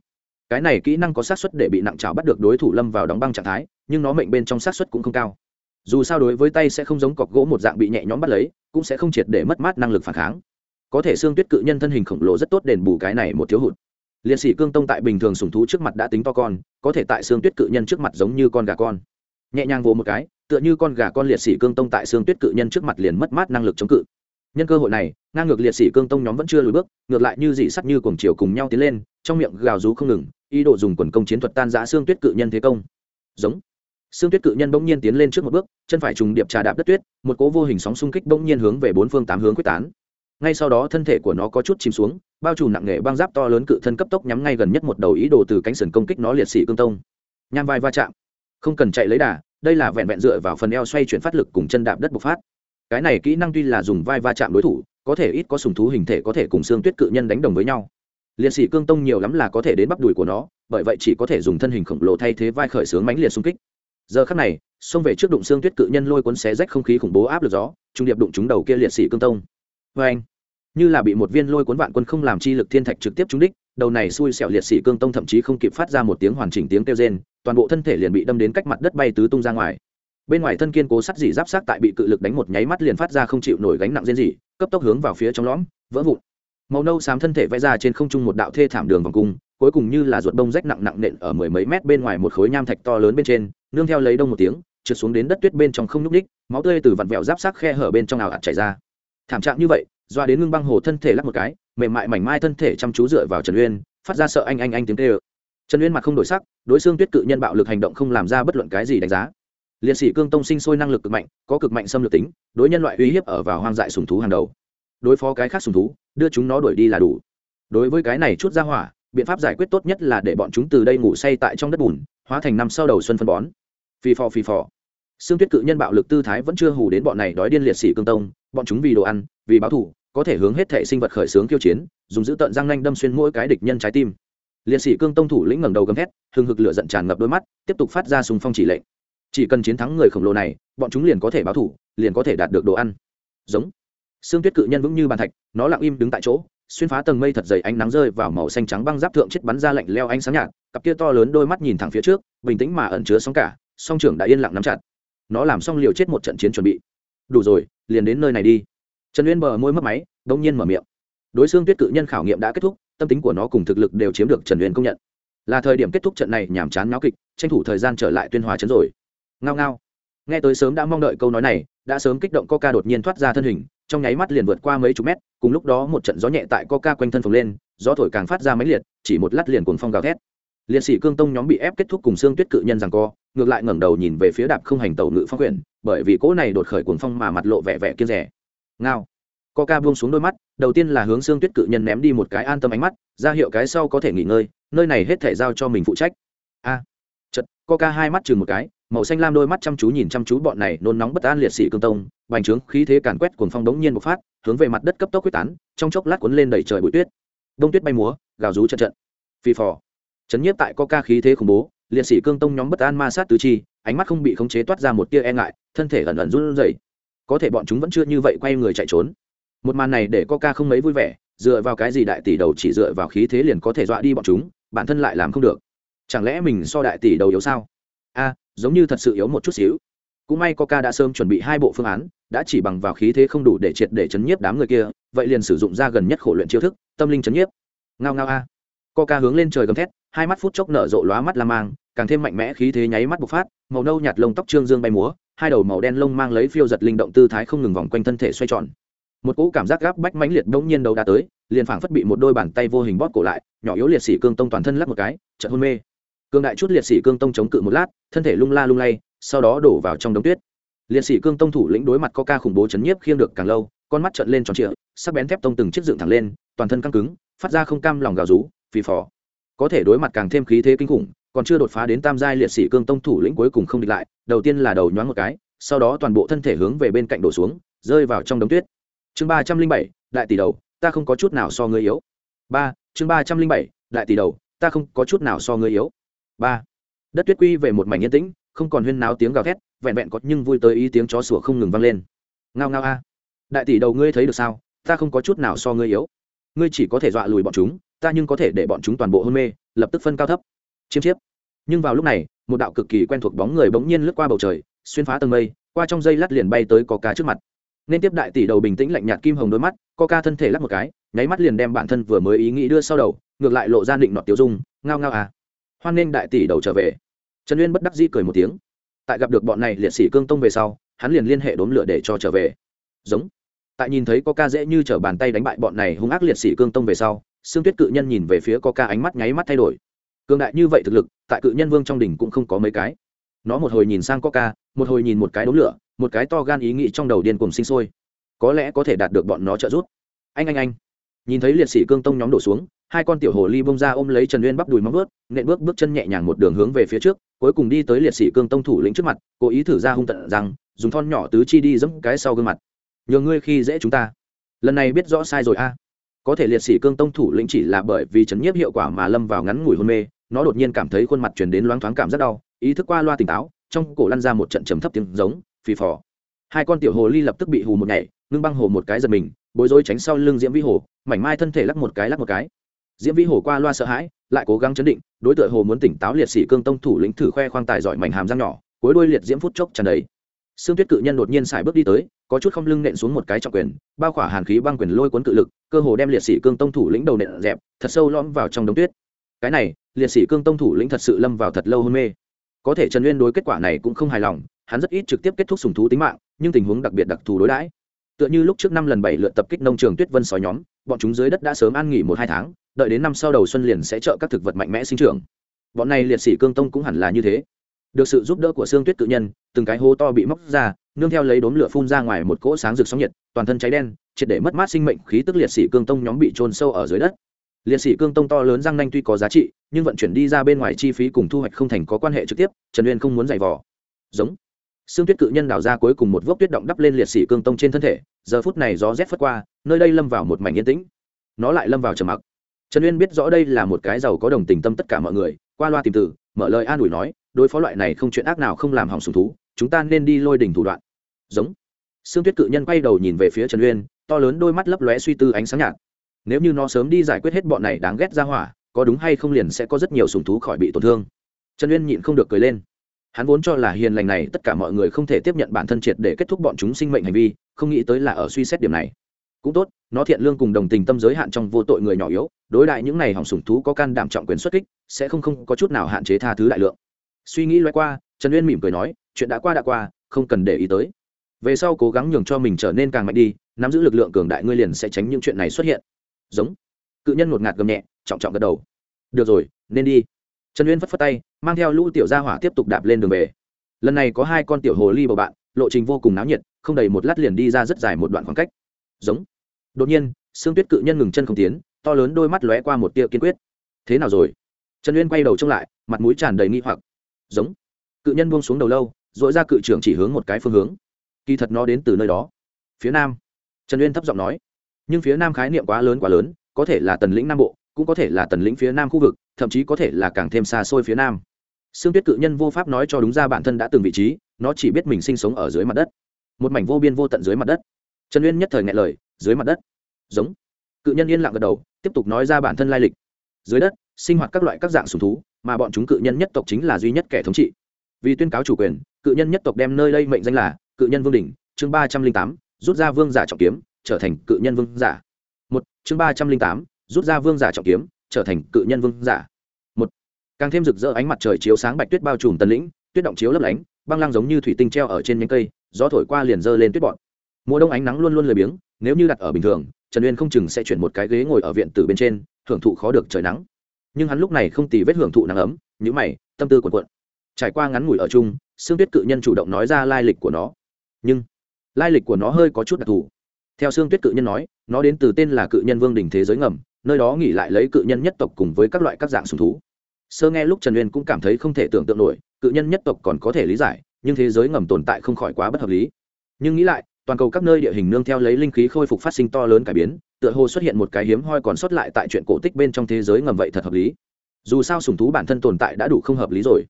Cái này kỹ năng có xác suất để bị nặng trào bắt được đối thủ lâm vào đóng băng trạng thái, nhưng nó mệnh bên trong xác suất cũng không cao. Dù sao đối với tay sẽ không giống cọc gỗ một dạng bị nhẹ nhõm bắt lấy, cũng sẽ không triệt để mất mát năng lực phản kháng. Có thể xương tuyết cự nhân thân hình khổng lồ rất tốt đền bù cái này một thiếu hụt liệt sĩ cương tông tại bình thường sùng thú trước mặt đã tính to con, có thể tại xương tuyết cự nhân trước mặt giống như con gà con. Nhẹ nhàng vỗ một cái, tựa như con gà con liệt sĩ cương tông tại xương tuyết cự nhân trước mặt liền mất mát năng lực chống cự. Nhân cơ hội này, ngang ngược liệt sĩ cương tông nhóm vẫn chưa lùi bước, ngược lại như dị sắt như cuồng chiều cùng nhau tiến lên, trong miệng gào rú không ngừng, ý đồ dùng quần công chiến thuật tan giã xương tuyết cự nhân thế công. Giống. Xương tuyết cự nhân bỗng nhiên tiến lên trước một bước, chân phải trùng điệp trà đạp đất tuyết, một cố vô hình sóng xung kích bỗng nhiên hướng về bốn phương tám hướng quyết tán ngay sau đó thân thể của nó có chút chìm xuống, bao trùm nặng nề băng giáp to lớn cự thân cấp tốc nhắm ngay gần nhất một đầu ý đồ từ cánh sườn công kích nó liệt sĩ cương tông. Nham vai va chạm. Không cần chạy lấy đà, đây là vẹn vẹn dựa vào phần eo xoay chuyển phát lực cùng chân đạp đất bộc phát. Cái này kỹ năng tuy là dùng vai va chạm đối thủ, có thể ít có sùng thú hình thể có thể cùng xương tuyết cự nhân đánh đồng với nhau. Liệt sĩ cương tông nhiều lắm là có thể đến bắp đùi của nó, bởi vậy chỉ có thể dùng thân hình khổng lồ thay thế vai khởi sướng mãnh liệt xung kích. Giờ khắc này, xông về trước đụng xương tuyết cự nhân lôi cuốn xé rách không khí khủng bố áp lực gió, trung điệp đụng chúng đầu kia liệt sĩ cương tông. Vê anh như là bị một viên lôi cuốn vạn quân không làm chi lực thiên thạch trực tiếp trúng đích, đầu này xui xẻo liệt sĩ cương tông thậm chí không kịp phát ra một tiếng hoàn chỉnh tiếng kêu rên, toàn bộ thân thể liền bị đâm đến cách mặt đất bay tứ tung ra ngoài. Bên ngoài thân kiên cố sắt dỉ giáp sát tại bị cự lực đánh một nháy mắt liền phát ra không chịu nổi gánh nặng rên dỉ cấp tốc hướng vào phía trong lõm, vỡ vụn. Màu nâu xám thân thể vẽ ra trên không trung một đạo thê thảm đường vòng cung, cuối cùng như là ruột bông rách nặng nặng nện ở mười mấy mét bên ngoài một khối nham thạch to lớn bên trên, nương theo lấy đông một tiếng, trượt xuống đến đất tuyết bên trong không nhúc ních máu tươi từ vặn vẹo giáp sát khe hở bên trong ảo ạt chảy ra. Thảm trạng như vậy doa đến ngưng băng hồ thân thể lắc một cái, mềm mại mảnh mai thân thể chăm chú dựa vào trần uyên, phát ra sợ anh anh anh tiếng tê ơ trần uyên mặt không đổi sắc, đối xương tuyết cự nhân bạo lực hành động không làm ra bất luận cái gì đánh giá. Liệt sĩ cương tông sinh sôi năng lực cực mạnh, có cực mạnh xâm lược tính, đối nhân loại uy hiếp ở vào hoang dại sùng thú hàng đầu. Đối phó cái khác sùng thú, đưa chúng nó đuổi đi là đủ. Đối với cái này chút ra hỏa, biện pháp giải quyết tốt nhất là để bọn chúng từ đây ngủ say tại trong đất bùn, hóa thành năm sau đầu xuân phân bón. Phi phò phi phò. Xương tuyết cự nhân bạo lực tư thái vẫn chưa hù đến bọn này đói điên liệt sĩ cương tông bọn chúng vì đồ ăn, vì báo thù, có thể hướng hết thể sinh vật khởi xướng kiêu chiến, dùng giữ tận răng nanh đâm xuyên mỗi cái địch nhân trái tim. Liệt sĩ cương tông thủ lĩnh ngẩng đầu gầm thét, hừng hực lửa giận tràn ngập đôi mắt, tiếp tục phát ra sùng phong chỉ lệnh. Chỉ cần chiến thắng người khổng lồ này, bọn chúng liền có thể báo thủ liền có thể đạt được đồ ăn. Giống. Xương tuyết cự nhân vững như bàn thạch, nó lặng im đứng tại chỗ, xuyên phá tầng mây thật dày ánh nắng rơi vào màu xanh trắng băng giáp thượng chết bắn ra lạnh leo ánh sáng nhạt, cặp kia to lớn đôi mắt nhìn thẳng phía trước, bình tĩnh mà ẩn chứa sóng cả, song trưởng đã yên lặng nắm chặt. Nó làm xong liều chết một trận chiến chuẩn bị đủ rồi, liền đến nơi này đi. Trần uyên bờ môi mất máy, đông nhiên mở miệng. Đối xương tuyết cự nhân khảo nghiệm đã kết thúc, tâm tính của nó cùng thực lực đều chiếm được trần uyên công nhận. Là thời điểm kết thúc trận này nhàm chán náo kịch, tranh thủ thời gian trở lại tuyên hòa chấn rồi. Ngao ngao. Nghe tới sớm đã mong đợi câu nói này, đã sớm kích động coca đột nhiên thoát ra thân hình, trong nháy mắt liền vượt qua mấy chục mét, cùng lúc đó một trận gió nhẹ tại coca quanh thân phồng lên, gió thổi càng phát ra mấy liệt, chỉ một lát liền cuồng phong gào thét. Liệt sĩ cương tông nhóm bị ép kết thúc cùng xương tuyết cự nhân rằng co, ngược lại ngẩng đầu nhìn về phía đạp không hành tàu ngự phong quyển bởi vì cỗ này đột khởi cuồng phong mà mặt lộ vẻ vẻ kiên rẻ. Ngao. Coca buông xuống đôi mắt đầu tiên là hướng xương tuyết cự nhân ném đi một cái an tâm ánh mắt ra hiệu cái sau có thể nghỉ ngơi nơi này hết thể giao cho mình phụ trách. A. À, chật coca hai mắt chừng một cái màu xanh lam đôi mắt chăm chú nhìn chăm chú bọn này nôn nóng bất an liệt sĩ cương tông bành trướng khí thế càn quét cuồng phong đống nhiên một phát hướng về mặt đất cấp tốc quyết tán trong chốc lát cuốn lên đầy trời bụi tuyết. Đông tuyết bay múa gào rú trận trận. Phi phò. Chấn nhiếp tại có ca khí thế khủng bố liệt sĩ cương tông nhóm bất an ma sát tứ chi ánh mắt không bị khống chế toát ra một tia e ngại, thân thể ẩn ẩn run rẩy. Có thể bọn chúng vẫn chưa như vậy quay người chạy trốn. Một màn này để coca không mấy vui vẻ, dựa vào cái gì đại tỷ đầu chỉ dựa vào khí thế liền có thể dọa đi bọn chúng, bản thân lại làm không được. Chẳng lẽ mình so đại tỷ đầu yếu sao? A, giống như thật sự yếu một chút xíu. Cũng may coca đã sớm chuẩn bị hai bộ phương án, đã chỉ bằng vào khí thế không đủ để triệt để chấn nhiếp đám người kia, vậy liền sử dụng ra gần nhất khổ luyện chiêu thức, tâm linh chấn nhiếp. Ngao ngao a. Coca hướng lên trời gầm thét, hai mắt phút chốc nở rộ lóa mắt la mang, càng thêm mạnh mẽ khí thế nháy mắt bộc phát màu nâu nhạt lông tóc trương dương bay múa, hai đầu màu đen lông mang lấy phiêu giật linh động tư thái không ngừng vòng quanh thân thể xoay tròn. Một cỗ cảm giác gáp bách mãnh liệt bỗng nhiên đầu đã tới, liền phảng phất bị một đôi bàn tay vô hình bóp cổ lại, nhỏ yếu liệt sĩ cương tông toàn thân lắc một cái, chợt hôn mê. Cương đại chút liệt sĩ cương tông chống cự một lát, thân thể lung la lung lay, sau đó đổ vào trong đống tuyết. Liệt sĩ cương tông thủ lĩnh đối mặt có ca khủng bố chấn nhiếp khiêng được càng lâu, con mắt trợn lên tròn trịa, sắc bén thép tông từng chiếc dựng thẳng lên, toàn thân căng cứng, phát ra không cam lòng gào rú, phì phò. Có thể đối mặt càng thêm khí thế kinh khủng còn chưa đột phá đến tam giai liệt sĩ cương tông thủ lĩnh cuối cùng không địch lại, đầu tiên là đầu nhoáng một cái, sau đó toàn bộ thân thể hướng về bên cạnh đổ xuống, rơi vào trong đống tuyết. Chương ba trăm linh bảy, đại tỷ đầu, ta không có chút nào so ngươi yếu. Ba, chương ba trăm linh bảy, đại tỷ đầu, ta không có chút nào so ngươi yếu. Ba, đất tuyết quy về một mảnh yên tĩnh, không còn huyên náo tiếng gào thét, vẹn vẹn có nhưng vui tới ý tiếng chó sủa không ngừng vang lên. Ngao ngao a. Đại tỷ đầu ngươi thấy được sao? Ta không có chút nào so ngươi yếu. Ngươi chỉ có thể dọa lùi bọn chúng, ta nhưng có thể để bọn chúng toàn bộ hôn mê, lập tức phân cao thấp chiêm chiếp. Nhưng vào lúc này, một đạo cực kỳ quen thuộc bóng người bỗng nhiên lướt qua bầu trời, xuyên phá tầng mây, qua trong dây lát liền bay tới có Ca trước mặt. Nên tiếp đại tỷ đầu bình tĩnh lạnh nhạt kim hồng đôi mắt co ca thân thể lắc một cái, nháy mắt liền đem bản thân vừa mới ý nghĩ đưa sau đầu, ngược lại lộ ra định nọt tiêu dung, ngao ngao à. Hoan nên đại tỷ đầu trở về. Trần uyên bất đắc dĩ cười một tiếng. Tại gặp được bọn này liệt sĩ cương tông về sau, hắn liền liên hệ đốn lửa để cho trở về. Giống. Tại nhìn thấy có ca dễ như t r ở bàn tay đánh bại bọn này hung ác liệt sĩ cương tông về sau xương tuyết cự nhân nhìn về phía có ca ánh mắt nháy mắt thay đổi cường đại như vậy thực lực, tại cự nhân vương trong đỉnh cũng không có mấy cái. Nó một hồi nhìn sang có ca một hồi nhìn một cái đống lửa, một cái to gan ý nghĩ trong đầu điên cùng sinh sôi. Có lẽ có thể đạt được bọn nó trợ giúp. Anh anh anh. Nhìn thấy liệt sĩ cương tông nhóm đổ xuống, hai con tiểu hồ ly bông ra ôm lấy trần uyên bắp đùi móng bước nện bước bước chân nhẹ nhàng một đường hướng về phía trước, cuối cùng đi tới liệt sĩ cương tông thủ lĩnh trước mặt, cố ý thử ra hung tận rằng, dùng thon nhỏ tứ chi đi dẫm cái sau gương mặt. Nhờ ngươi khi dễ chúng ta. Lần này biết rõ sai rồi a có thể liệt sĩ cương tông thủ lĩnh chỉ là bởi vì chấn nhiếp hiệu quả mà lâm vào ngắn ngủi hôn mê nó đột nhiên cảm thấy khuôn mặt chuyển đến loáng thoáng cảm rất đau ý thức qua loa tỉnh táo trong cổ lăn ra một trận trầm thấp tiếng giống phì phò. Hai con tiểu hồ ly lập tức bị hù một nhảy ngưng băng hồ một cái giật mình bối rối tránh sau lưng diễm vĩ hồ mảnh mai thân thể lắc một cái lắc một cái. Diễm vĩ hồ qua loa sợ hãi lại cố gắng chấn định đối tượng hồ muốn tỉnh táo liệt sĩ cương tông thủ lĩnh thử khoe khoang tài giỏi mảnh hàm răng nhỏ cuối đuôi liệt diễm phút chốc tràn đầy. Xương Tuyết cự nhân đột nhiên xài bước đi tới, có chút không lưng nện xuống một cái trọng quyền, bao khỏa hàn khí băng quyền lôi cuốn cự lực, cơ hồ đem liệt sĩ cương tông thủ lĩnh đầu nện dẹp, thật sâu lõm vào trong đống tuyết. Cái này, liệt sĩ cương tông thủ lĩnh thật sự lâm vào thật lâu hôn mê. Có thể Trần Nguyên đối kết quả này cũng không hài lòng, hắn rất ít trực tiếp kết thúc sùng thú tính mạng, nhưng tình huống đặc biệt đặc thù đối đãi. Tựa như lúc trước năm lần bảy lượt tập kích nông trường Tuyết Vân sói nhóm, bọn chúng dưới đất đã sớm an nghỉ một hai tháng, đợi đến năm sau đầu xuân liền sẽ trợ các thực vật mạnh mẽ sinh trưởng. Bọn này liệt sĩ cương tông cũng hẳn là như thế được sự giúp đỡ của xương tuyết cự nhân từng cái hố to bị móc ra nương theo lấy đốm lửa phun ra ngoài một cỗ sáng rực sóng nhiệt, toàn thân cháy đen, triệt để mất mát sinh mệnh khí tức liệt sĩ cương tông nhóm bị trôn sâu ở dưới đất. Liệt sĩ cương tông to lớn răng nanh tuy có giá trị, nhưng vận chuyển đi ra bên ngoài chi phí cùng thu hoạch không thành có quan hệ trực tiếp, trần uyên không muốn giày vò. Giống. Xương tuyết cự nhân đào ra cuối cùng một vốc tuyết động đắp lên liệt sĩ cương tông trên thân thể, giờ phút này gió rét phất qua, nơi đây lâm vào một mảnh yên tĩnh. Nó lại lâm vào trầm mặc. Trần uyên biết rõ đây là một cái giàu có đồng tình tâm tất cả mọi người, qua loa tìm từ, mở lời an ủi nói, đối phó loại này không chuyện ác nào không làm hỏng sùng thú chúng ta nên đi lôi đỉnh thủ đoạn. Giống. Sương tuyết cự nhân quay đầu nhìn về phía trần uyên, to lớn đôi mắt lấp lóe suy tư ánh sáng nhạt. Nếu như nó sớm đi giải quyết hết bọn này đáng ghét ra hỏa, có đúng hay không liền sẽ có rất nhiều sùng thú khỏi bị tổn thương. Trần uyên nhịn không được cười lên. Hắn vốn cho là hiền lành này tất cả mọi người không thể tiếp nhận bản thân triệt để kết thúc bọn chúng sinh mệnh hành vi, không nghĩ tới là ở suy xét điểm này. Cũng tốt, nó thiện lương cùng đồng tình tâm giới hạn trong vô tội người nhỏ yếu, đối đại những này hỏng sùng thú có can đảm trọng quyền xuất kích, sẽ không không có chút nào hạn chế tha thứ đại lượng. Suy nghĩ loay qua trần uyên mỉm cười nói, chuyện đã qua đã qua, không cần để ý tới. Về sau cố gắng nhường cho mình trở nên càng mạnh đi, nắm giữ lực lượng cường đại ngươi liền sẽ tránh những chuyện này xuất hiện. Giống. Cự nhân ngột ngạt gầm nhẹ, trọng trọng gật đầu. Được rồi, nên đi. Trần uyên phất phất tay, mang theo lũ tiểu gia hỏa tiếp tục đạp lên đường về. Lần này có hai con tiểu hồ ly bầu bạn, lộ trình vô cùng náo nhiệt, không đầy một lát liền đi ra rất dài một đoạn khoảng cách. Giống. Đột nhiên xương tuyết cự nhân ngừng chân không tiến, to lớn đôi mắt lóe qua một tia kiên quyết. Thế nào rồi? Trần uyên quay đầu trông lại, mặt mũi tràn đầy nghi hoặc. Giống cự nhân buông xuống đầu lâu dội ra cự trưởng chỉ hướng một cái phương hướng kỳ thật nó đến từ nơi đó phía nam trần uyên thấp giọng nói nhưng phía nam khái niệm quá lớn quá lớn có thể là tần lĩnh nam bộ cũng có thể là tần lĩnh phía nam khu vực thậm chí có thể là càng thêm xa xôi phía nam Sương Tuyết cự nhân vô pháp nói cho đúng ra bản thân đã từng vị trí, nó chỉ biết mình sinh sống ở dưới mặt đất, một mảnh vô biên vô tận dưới mặt đất. Trần Uyên nhất thời ngại lời, dưới mặt đất. Giống. Cự nhân yên lặng gật đầu, tiếp tục nói ra bản thân lai lịch. Dưới đất, sinh hoạt các loại các dạng sùng thú, mà bọn chúng cự nhân nhất tộc chính là duy nhất kẻ thống trị vì tuyên cáo chủ quyền, cự nhân nhất tộc đem nơi đây mệnh danh là cự nhân vương đỉnh, chương ba trăm linh tám, rút ra vương giả trọng kiếm, trở thành cự nhân vương giả. Một, chương ba trăm linh tám, rút ra vương giả trọng kiếm, trở thành cự nhân vương giả. Một, càng thêm rực rỡ ánh mặt trời chiếu sáng bạch tuyết bao trùm tần lĩnh, tuyết động chiếu lấp lánh, băng lăng giống như thủy tinh treo ở trên nhánh cây, gió thổi qua liền dơ lên tuyết bọn mùa đông ánh nắng luôn luôn lười biếng, nếu như đặt ở bình thường, trần uyên không chừng sẽ chuyển một cái ghế ngồi ở viện từ bên trên, hưởng thụ khó được trời nắng. Nhưng hắn lúc này không tì vết hưởng thụ nắng ấm nhữ mày, tâm tư cuộn cuộn trải qua ngắn ngủi ở chung xương tuyết cự nhân chủ động nói ra lai lịch của nó. Nhưng, lai lịch của nó hơi có chút đặc thù. Theo xương tuyết cự nhân nói, nó đến từ tên là cự nhân vương đình thế giới ngầm, nơi đó nghỉ lại lấy cự nhân nhất tộc cùng với các loại các dạng sùng thú. Sơ nghe lúc trần uyên cũng cảm thấy không thể tưởng tượng nổi, cự nhân nhất tộc còn có thể lý giải, nhưng thế giới ngầm tồn tại không khỏi quá bất hợp lý. Nhưng nghĩ lại, toàn cầu các nơi địa hình nương theo lấy linh khí khôi phục phát sinh to lớn cải biến, tựa hồ xuất hiện một cái hiếm hoi còn sót lại tại chuyện cổ tích bên trong thế giới ngầm vậy thật hợp lý. Dù sao sùng thú bản thân tồn tại đã đủ không hợp lý rồi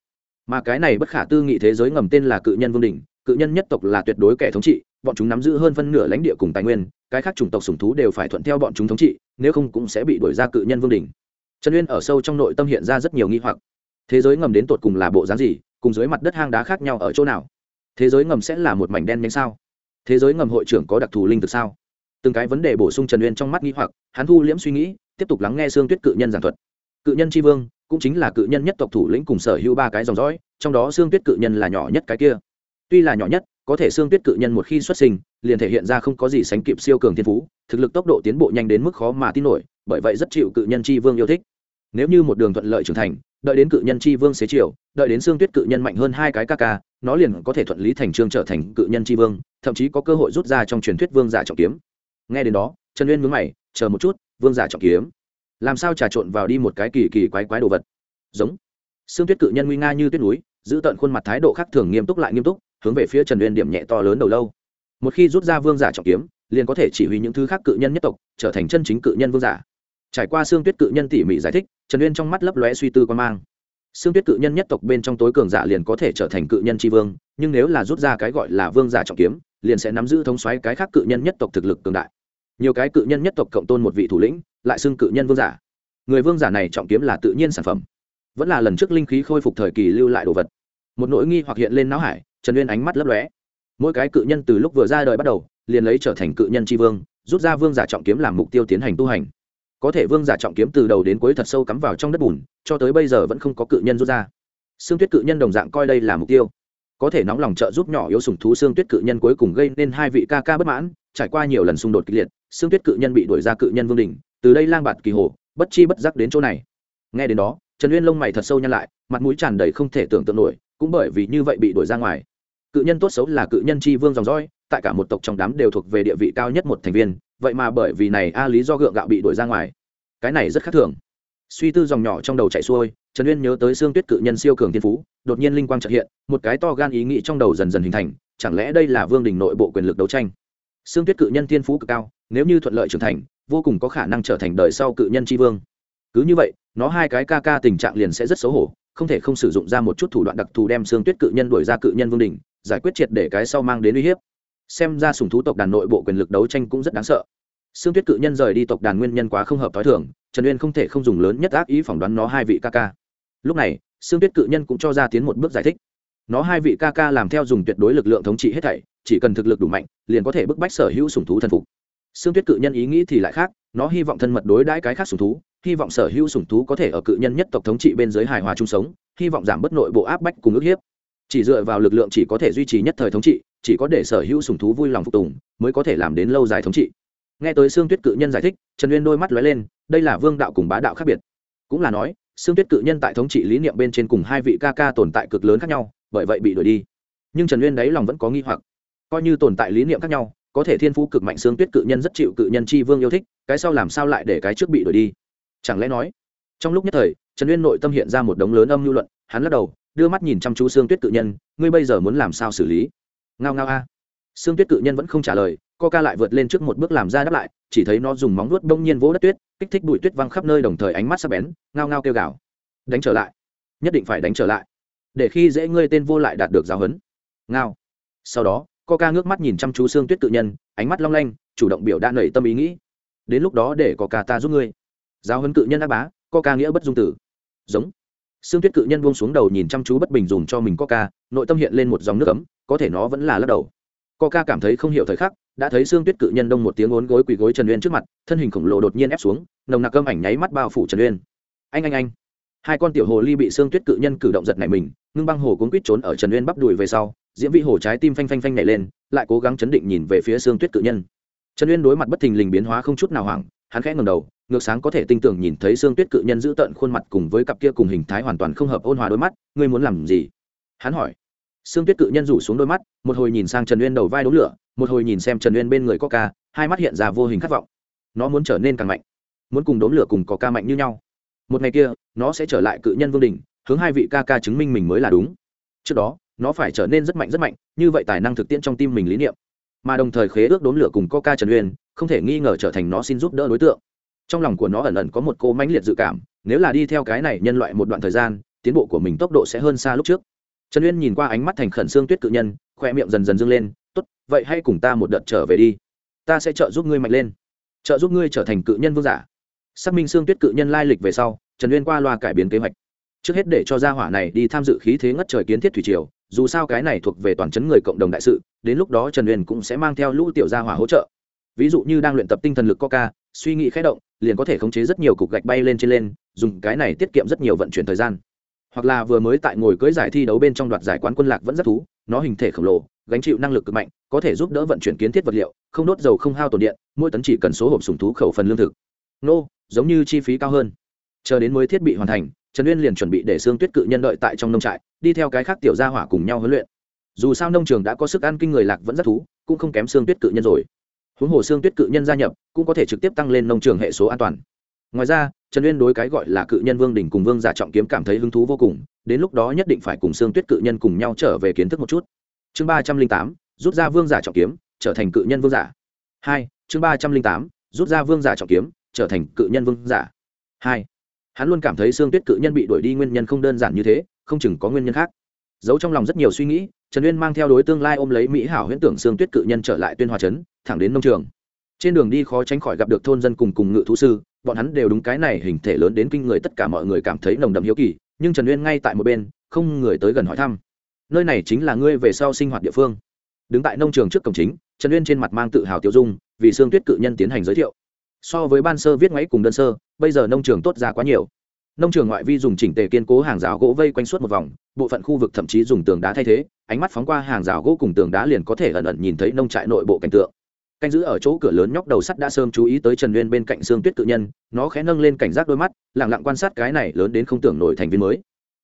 mà cái này bất khả tư nghị thế giới ngầm tên là cự nhân vương đình cự nhân nhất tộc là tuyệt đối kẻ thống trị, bọn chúng nắm giữ hơn phân nửa lãnh địa cùng tài nguyên, cái khác chủng tộc sùng thú đều phải thuận theo bọn chúng thống trị, nếu không cũng sẽ bị đuổi ra cự nhân vương đình trần uyên ở sâu trong nội tâm hiện ra rất nhiều nghi hoặc. Thế giới ngầm đến tột cùng là bộ dáng gì, cùng dưới mặt đất hang đá khác nhau ở chỗ nào? Thế giới ngầm sẽ là một mảnh đen nhánh sao? Thế giới ngầm hội trưởng có đặc thù linh thực sao? Từng cái vấn đề bổ sung trần uyên trong mắt nghi hoặc, hắn thu liễm suy nghĩ, tiếp tục lắng nghe xương tuyết cự nhân giảng thuật. Cự nhân tri vương cũng chính là cự nhân nhất tộc thủ lĩnh cùng sở hữu ba cái dòng dõi, trong đó xương tuyết cự nhân là nhỏ nhất cái kia. Tuy là nhỏ nhất, có thể xương tuyết cự nhân một khi xuất sinh, liền thể hiện ra không có gì sánh kịp siêu cường thiên phú, thực lực tốc độ tiến bộ nhanh đến mức khó mà tin nổi, bởi vậy rất chịu cự nhân tri vương yêu thích. Nếu như một đường thuận lợi trưởng thành, đợi đến cự nhân tri vương xế chiều, đợi đến xương tuyết cự nhân mạnh hơn hai cái ca ca, nó liền có thể thuận lý thành trương trở thành cự nhân tri vương, thậm chí có cơ hội rút ra trong truyền thuyết vương giả trọng kiếm. Nghe đến đó, trần uyên mướn mày, chờ một chút, vương giả trọng kiếm làm sao trà trộn vào đi một cái kỳ kỳ quái quái đồ vật? Giống. Xương tuyết cự nhân nguy nga như tuyết núi, giữ tận khuôn mặt thái độ khác thường nghiêm túc lại nghiêm túc, hướng về phía trần uyên điểm nhẹ to lớn đầu lâu. Một khi rút ra vương giả trọng kiếm, liền có thể chỉ huy những thứ khác cự nhân nhất tộc, trở thành chân chính cự nhân vương giả. Trải qua xương tuyết cự nhân tỉ mỉ giải thích, trần uyên trong mắt lấp lóe suy tư quan mang. Xương tuyết cự nhân nhất tộc bên trong tối cường giả liền có thể trở thành cự nhân tri vương, nhưng nếu là rút ra cái gọi là vương giả trọng kiếm, liền sẽ nắm giữ thống xoáy cái khác cự nhân nhất tộc thực lực cường đại. Nhiều cái cự nhân nhất tộc cộng tôn một vị thủ lĩnh lại xưng cự nhân vương giả. Người vương giả này trọng kiếm là tự nhiên sản phẩm. Vẫn là lần trước linh khí khôi phục thời kỳ lưu lại đồ vật. Một nỗi nghi hoặc hiện lên não hải, trần uyên ánh mắt lấp lóe. Mỗi cái cự nhân từ lúc vừa ra đời bắt đầu, liền lấy trở thành cự nhân tri vương, rút ra vương giả trọng kiếm làm mục tiêu tiến hành tu hành. Có thể vương giả trọng kiếm từ đầu đến cuối thật sâu cắm vào trong đất bùn, cho tới bây giờ vẫn không có cự nhân rút ra. Xương tuyết cự nhân đồng dạng coi đây là mục tiêu. Có thể nóng lòng trợ giúp nhỏ yếu sùng thú xương tuyết cự nhân cuối cùng gây nên hai vị ca ca bất mãn, trải qua nhiều lần xung đột kịch liệt, xương tuyết cự nhân bị đuổi ra cự nhân vương đình từ đây lang bạt kỳ hồ, bất chi bất giác đến chỗ này. Nghe đến đó, trần uyên lông mày thật sâu nhăn lại, mặt mũi tràn đầy không thể tưởng tượng nổi, cũng bởi vì như vậy bị đuổi ra ngoài. Cự nhân tốt xấu là cự nhân tri vương dòng dõi, tại cả một tộc trong đám đều thuộc về địa vị cao nhất một thành viên, vậy mà bởi vì này a lý do gượng gạo bị đuổi ra ngoài. Cái này rất khác thường. Suy tư dòng nhỏ trong đầu chạy xuôi, trần uyên nhớ tới xương tuyết cự nhân siêu cường thiên phú, đột nhiên linh quang trợ hiện, một cái to gan ý nghĩ trong đầu dần dần hình thành, chẳng lẽ đây là vương đình nội bộ quyền lực đấu tranh? Xương tuyết cự nhân thiên phú cực cao, nếu như thuận lợi trưởng thành vô cùng có khả năng trở thành đời sau cự nhân tri vương. Cứ như vậy, nó hai cái ca ca tình trạng liền sẽ rất xấu hổ, không thể không sử dụng ra một chút thủ đoạn đặc thù đem xương tuyết cự nhân đuổi ra cự nhân vương đình giải quyết triệt để cái sau mang đến uy hiếp. Xem ra sùng thú tộc đàn nội bộ quyền lực đấu tranh cũng rất đáng sợ. Xương tuyết cự nhân rời đi tộc đàn nguyên nhân quá không hợp t h o i thường, trần uyên không thể không dùng lớn nhất ác ý phỏng đoán nó hai vị ca ca. Lúc này, xương tuyết cự nhân cũng cho ra tiến một bước giải thích. Nó hai vị ca ca làm theo dùng tuyệt đối lực lượng thống trị hết thảy, chỉ cần thực lực đủ mạnh, liền có thể bức bách sở hữu sùng thú thần phục xương tuyết cự nhân ý nghĩ thì lại khác, nó hy vọng thân mật đối đãi cái khác sùng thú, hy vọng sở hữu sủng thú có thể ở cự nhân nhất tộc thống trị bên dưới hài hòa chung sống, hy vọng giảm bớt nội bộ áp bách cùng ức hiếp. Chỉ dựa vào lực lượng chỉ có thể duy trì nhất thời thống trị, chỉ có để sở hữu sủng thú vui lòng phục tùng mới có thể làm đến lâu dài thống trị. Nghe tới xương tuyết cự nhân giải thích, trần uyên đôi mắt lóe lên, đây là vương đạo cùng bá đạo khác biệt. Cũng là nói xương tuyết cự nhân tại thống trị lý niệm bên trên cùng hai vị ca ca tồn tại cực lớn khác nhau, bởi vậy bị đuổi đi. Nhưng trần uyên đáy lòng vẫn có nghi hoặc. Coi như tồn tại lý niệm khác nhau có thể thiên phú cực mạnh xương tuyết cự nhân rất chịu cự nhân chi vương yêu thích, cái sau làm sao lại để cái trước bị đuổi đi? Chẳng lẽ nói, trong lúc nhất thời, trần uyên nội tâm hiện ra một đống lớn âm lưu luận, hắn lắc đầu, đưa mắt nhìn chăm chú xương tuyết cự nhân, ngươi bây giờ muốn làm sao xử lý? Ngao ngao a. À. xương tuyết cự nhân vẫn không trả lời co ca lại vượt lên trước một bước làm ra đáp lại, chỉ thấy nó dùng móng nuốt bông nhiên vỗ đất tuyết, kích thích bụi tuyết văng khắp nơi đồng thời ánh mắt sắp bén, ngao ngao kêu gào. Đánh trở lại. Nhất định phải đánh trở lại. Để khi dễ ngươi tên vô lại đạt được giáo huấn. Ngao. Sau đó coca ngước mắt nhìn chăm chú xương tuyết cự nhân, ánh mắt long lanh, chủ động biểu đã nảy tâm ý nghĩ. Đến lúc đó để có ca ta giúp ngươi. Giáo huấn cự nhân đã bá coca nghĩa bất dung tử. Giống. Xương tuyết cự nhân buông xuống đầu nhìn chăm chú bất bình dùng cho mình coca nội tâm hiện lên một dòng nước ấm, có thể nó vẫn là lắc đầu. Coca cảm thấy không hiểu thời khắc, đã thấy xương tuyết cự nhân đông một tiếng ốn gối quỳ gối trần uyên trước mặt, thân hình khổng lồ đột nhiên ép xuống, nồng nặc cơm ảnh nháy mắt bao phủ trần uyên. Anh anh anh. Hai con tiểu hồ ly bị xương tuyết cự nhân cử động giật này mình, ngưng băng hồ cuốn quýt trốn ở trần uyên bắp đùi về sau diễm vị hồ trái tim phanh phanh phanh nhảy lên, lại cố gắng chấn định nhìn về phía xương tuyết cự nhân. Trần uyên đối mặt bất thình lình biến hóa không chút nào hoảng, hắn khẽ ngầm đầu, ngược sáng có thể tinh tưởng nhìn thấy xương tuyết cự nhân giữ tận khuôn mặt cùng với cặp kia cùng hình thái hoàn toàn không hợp ôn hòa đôi mắt, ngươi muốn làm gì? Hắn hỏi. Xương tuyết cự nhân rủ xuống đôi mắt, một hồi nhìn sang trần uyên đầu vai đống lửa, một hồi nhìn xem trần uyên bên người có ca hai mắt hiện ra vô hình khát vọng. Nó muốn trở nên càng mạnh, muốn cùng đốn lửa cùng có ca mạnh như nhau. Một ngày kia, nó sẽ trở lại cự nhân vương đình hướng hai vị ca ca chứng minh mình mới là đúng. Trước đó nó phải trở nên rất mạnh rất mạnh, như vậy tài năng thực tiễn trong tim mình lý niệm. Mà đồng thời khế ước đốn lửa cùng coca trần uyên, không thể nghi ngờ trở thành nó xin giúp đỡ đối tượng. Trong lòng của nó ẩn ẩn có một cô mãnh liệt dự cảm, nếu là đi theo cái này nhân loại một đoạn thời gian, tiến bộ của mình tốc độ sẽ hơn xa lúc trước. Trần uyên nhìn qua ánh mắt thành khẩn xương tuyết cự nhân khoe miệng dần dần dâng lên, tốt, vậy hãy cùng ta một đợt trở về đi. Ta sẽ trợ giúp ngươi mạnh lên. Trợ giúp ngươi trở thành cự nhân vương giả. Xác minh xương tuyết cự nhân lai lịch về sau, trần uyên qua loa cải biến kế hoạch. Trước hết để cho gia hỏa này đi tham dự khí thế ngất trời kiến thiết thủy triều dù sao cái này thuộc về toàn chấn người cộng đồng đại sự, đến lúc đó trần uyên cũng sẽ mang theo lũ tiểu gia hỏa hỗ trợ. Ví dụ như đang luyện tập tinh thần lực coca, suy nghĩ khẽ động, liền có thể khống chế rất nhiều cục gạch bay lên trên lên, dùng cái này tiết kiệm rất nhiều vận chuyển thời gian. Hoặc là vừa mới tại ngồi cưới giải thi đấu bên trong đoạt giải quán quân lạc vẫn rất thú, nó hình thể khổng lồ, gánh chịu năng lực cực mạnh, có thể giúp đỡ vận chuyển kiến thiết vật liệu, không đốt dầu không hao tổn điện, mỗi tấn chỉ cần số hộp sùng thú khẩu phần lương thực. Nô, giống như chi phí cao hơn. Chờ đến mới thiết bị hoàn thành trần uyên liền chuẩn bị để xương tuyết cự nhân đợi tại trong nông trại, đi theo cái khác tiểu gia hỏa cùng nhau huấn luyện. Dù sao nông trường đã có sức ăn kinh người lạc vẫn rất thú, cũng không kém xương tuyết cự nhân rồi. Huống hồ xương tuyết cự nhân gia nhập, cũng có thể trực tiếp tăng lên nông trường hệ số an toàn. Ngoài ra, trần uyên đối cái gọi là cự nhân vương đỉnh cùng vương giả trọng kiếm cảm thấy hứng thú vô cùng, đến lúc đó nhất định phải cùng xương tuyết cự nhân cùng nhau trở về kiến thức một chút. Chương ba trăm linh tám, rút ra vương giả trọng kiếm, trở thành cự nhân vương giả. Hai, chương ba trăm linh tám, rút ra vương giả trọng kiếm, trở thành cự nhân vương giả. Hai hắn luôn cảm thấy xương tuyết cự nhân bị đuổi đi nguyên nhân không đơn giản như thế, không chừng có nguyên nhân khác. Giấu trong lòng rất nhiều suy nghĩ, trần uyên mang theo đối tương lai ôm lấy mỹ hảo huyễn tưởng xương tuyết cự nhân trở lại tuyên hòa trấn, thẳng đến nông trường. Trên đường đi khó tránh khỏi gặp được thôn dân cùng cùng ngự thú sư, bọn hắn đều đúng cái này hình thể lớn đến kinh người, tất cả mọi người cảm thấy nồng đậm hiếu kỳ, nhưng trần uyên ngay tại một bên, không người tới gần hỏi thăm. Nơi này chính là ngươi về sau sinh hoạt địa phương. Đứng tại nông trường trước cổng chính, trần uyên trên mặt mang tự hào tiêu dung, vì xương tuyết cự nhân tiến hành giới thiệu so với ban sơ viết ngoáy cùng đơn sơ, bây giờ nông trường tốt ra quá nhiều. Nông trường ngoại vi dùng chỉnh tề kiên cố hàng rào gỗ vây quanh suốt một vòng, bộ phận khu vực thậm chí dùng tường đá thay thế, ánh mắt phóng qua hàng rào gỗ cùng tường đá liền có thể ẩn ẩn nhìn thấy nông trại nội bộ cảnh tượng. Canh giữ ở chỗ cửa lớn nhóc đầu sắt đã sớm chú ý tới trần nguyên bên cạnh xương tuyết tự nhân, nó khẽ nâng lên cảnh giác đôi mắt lẳng lặng quan sát cái này lớn đến không tưởng nổi thành viên mới.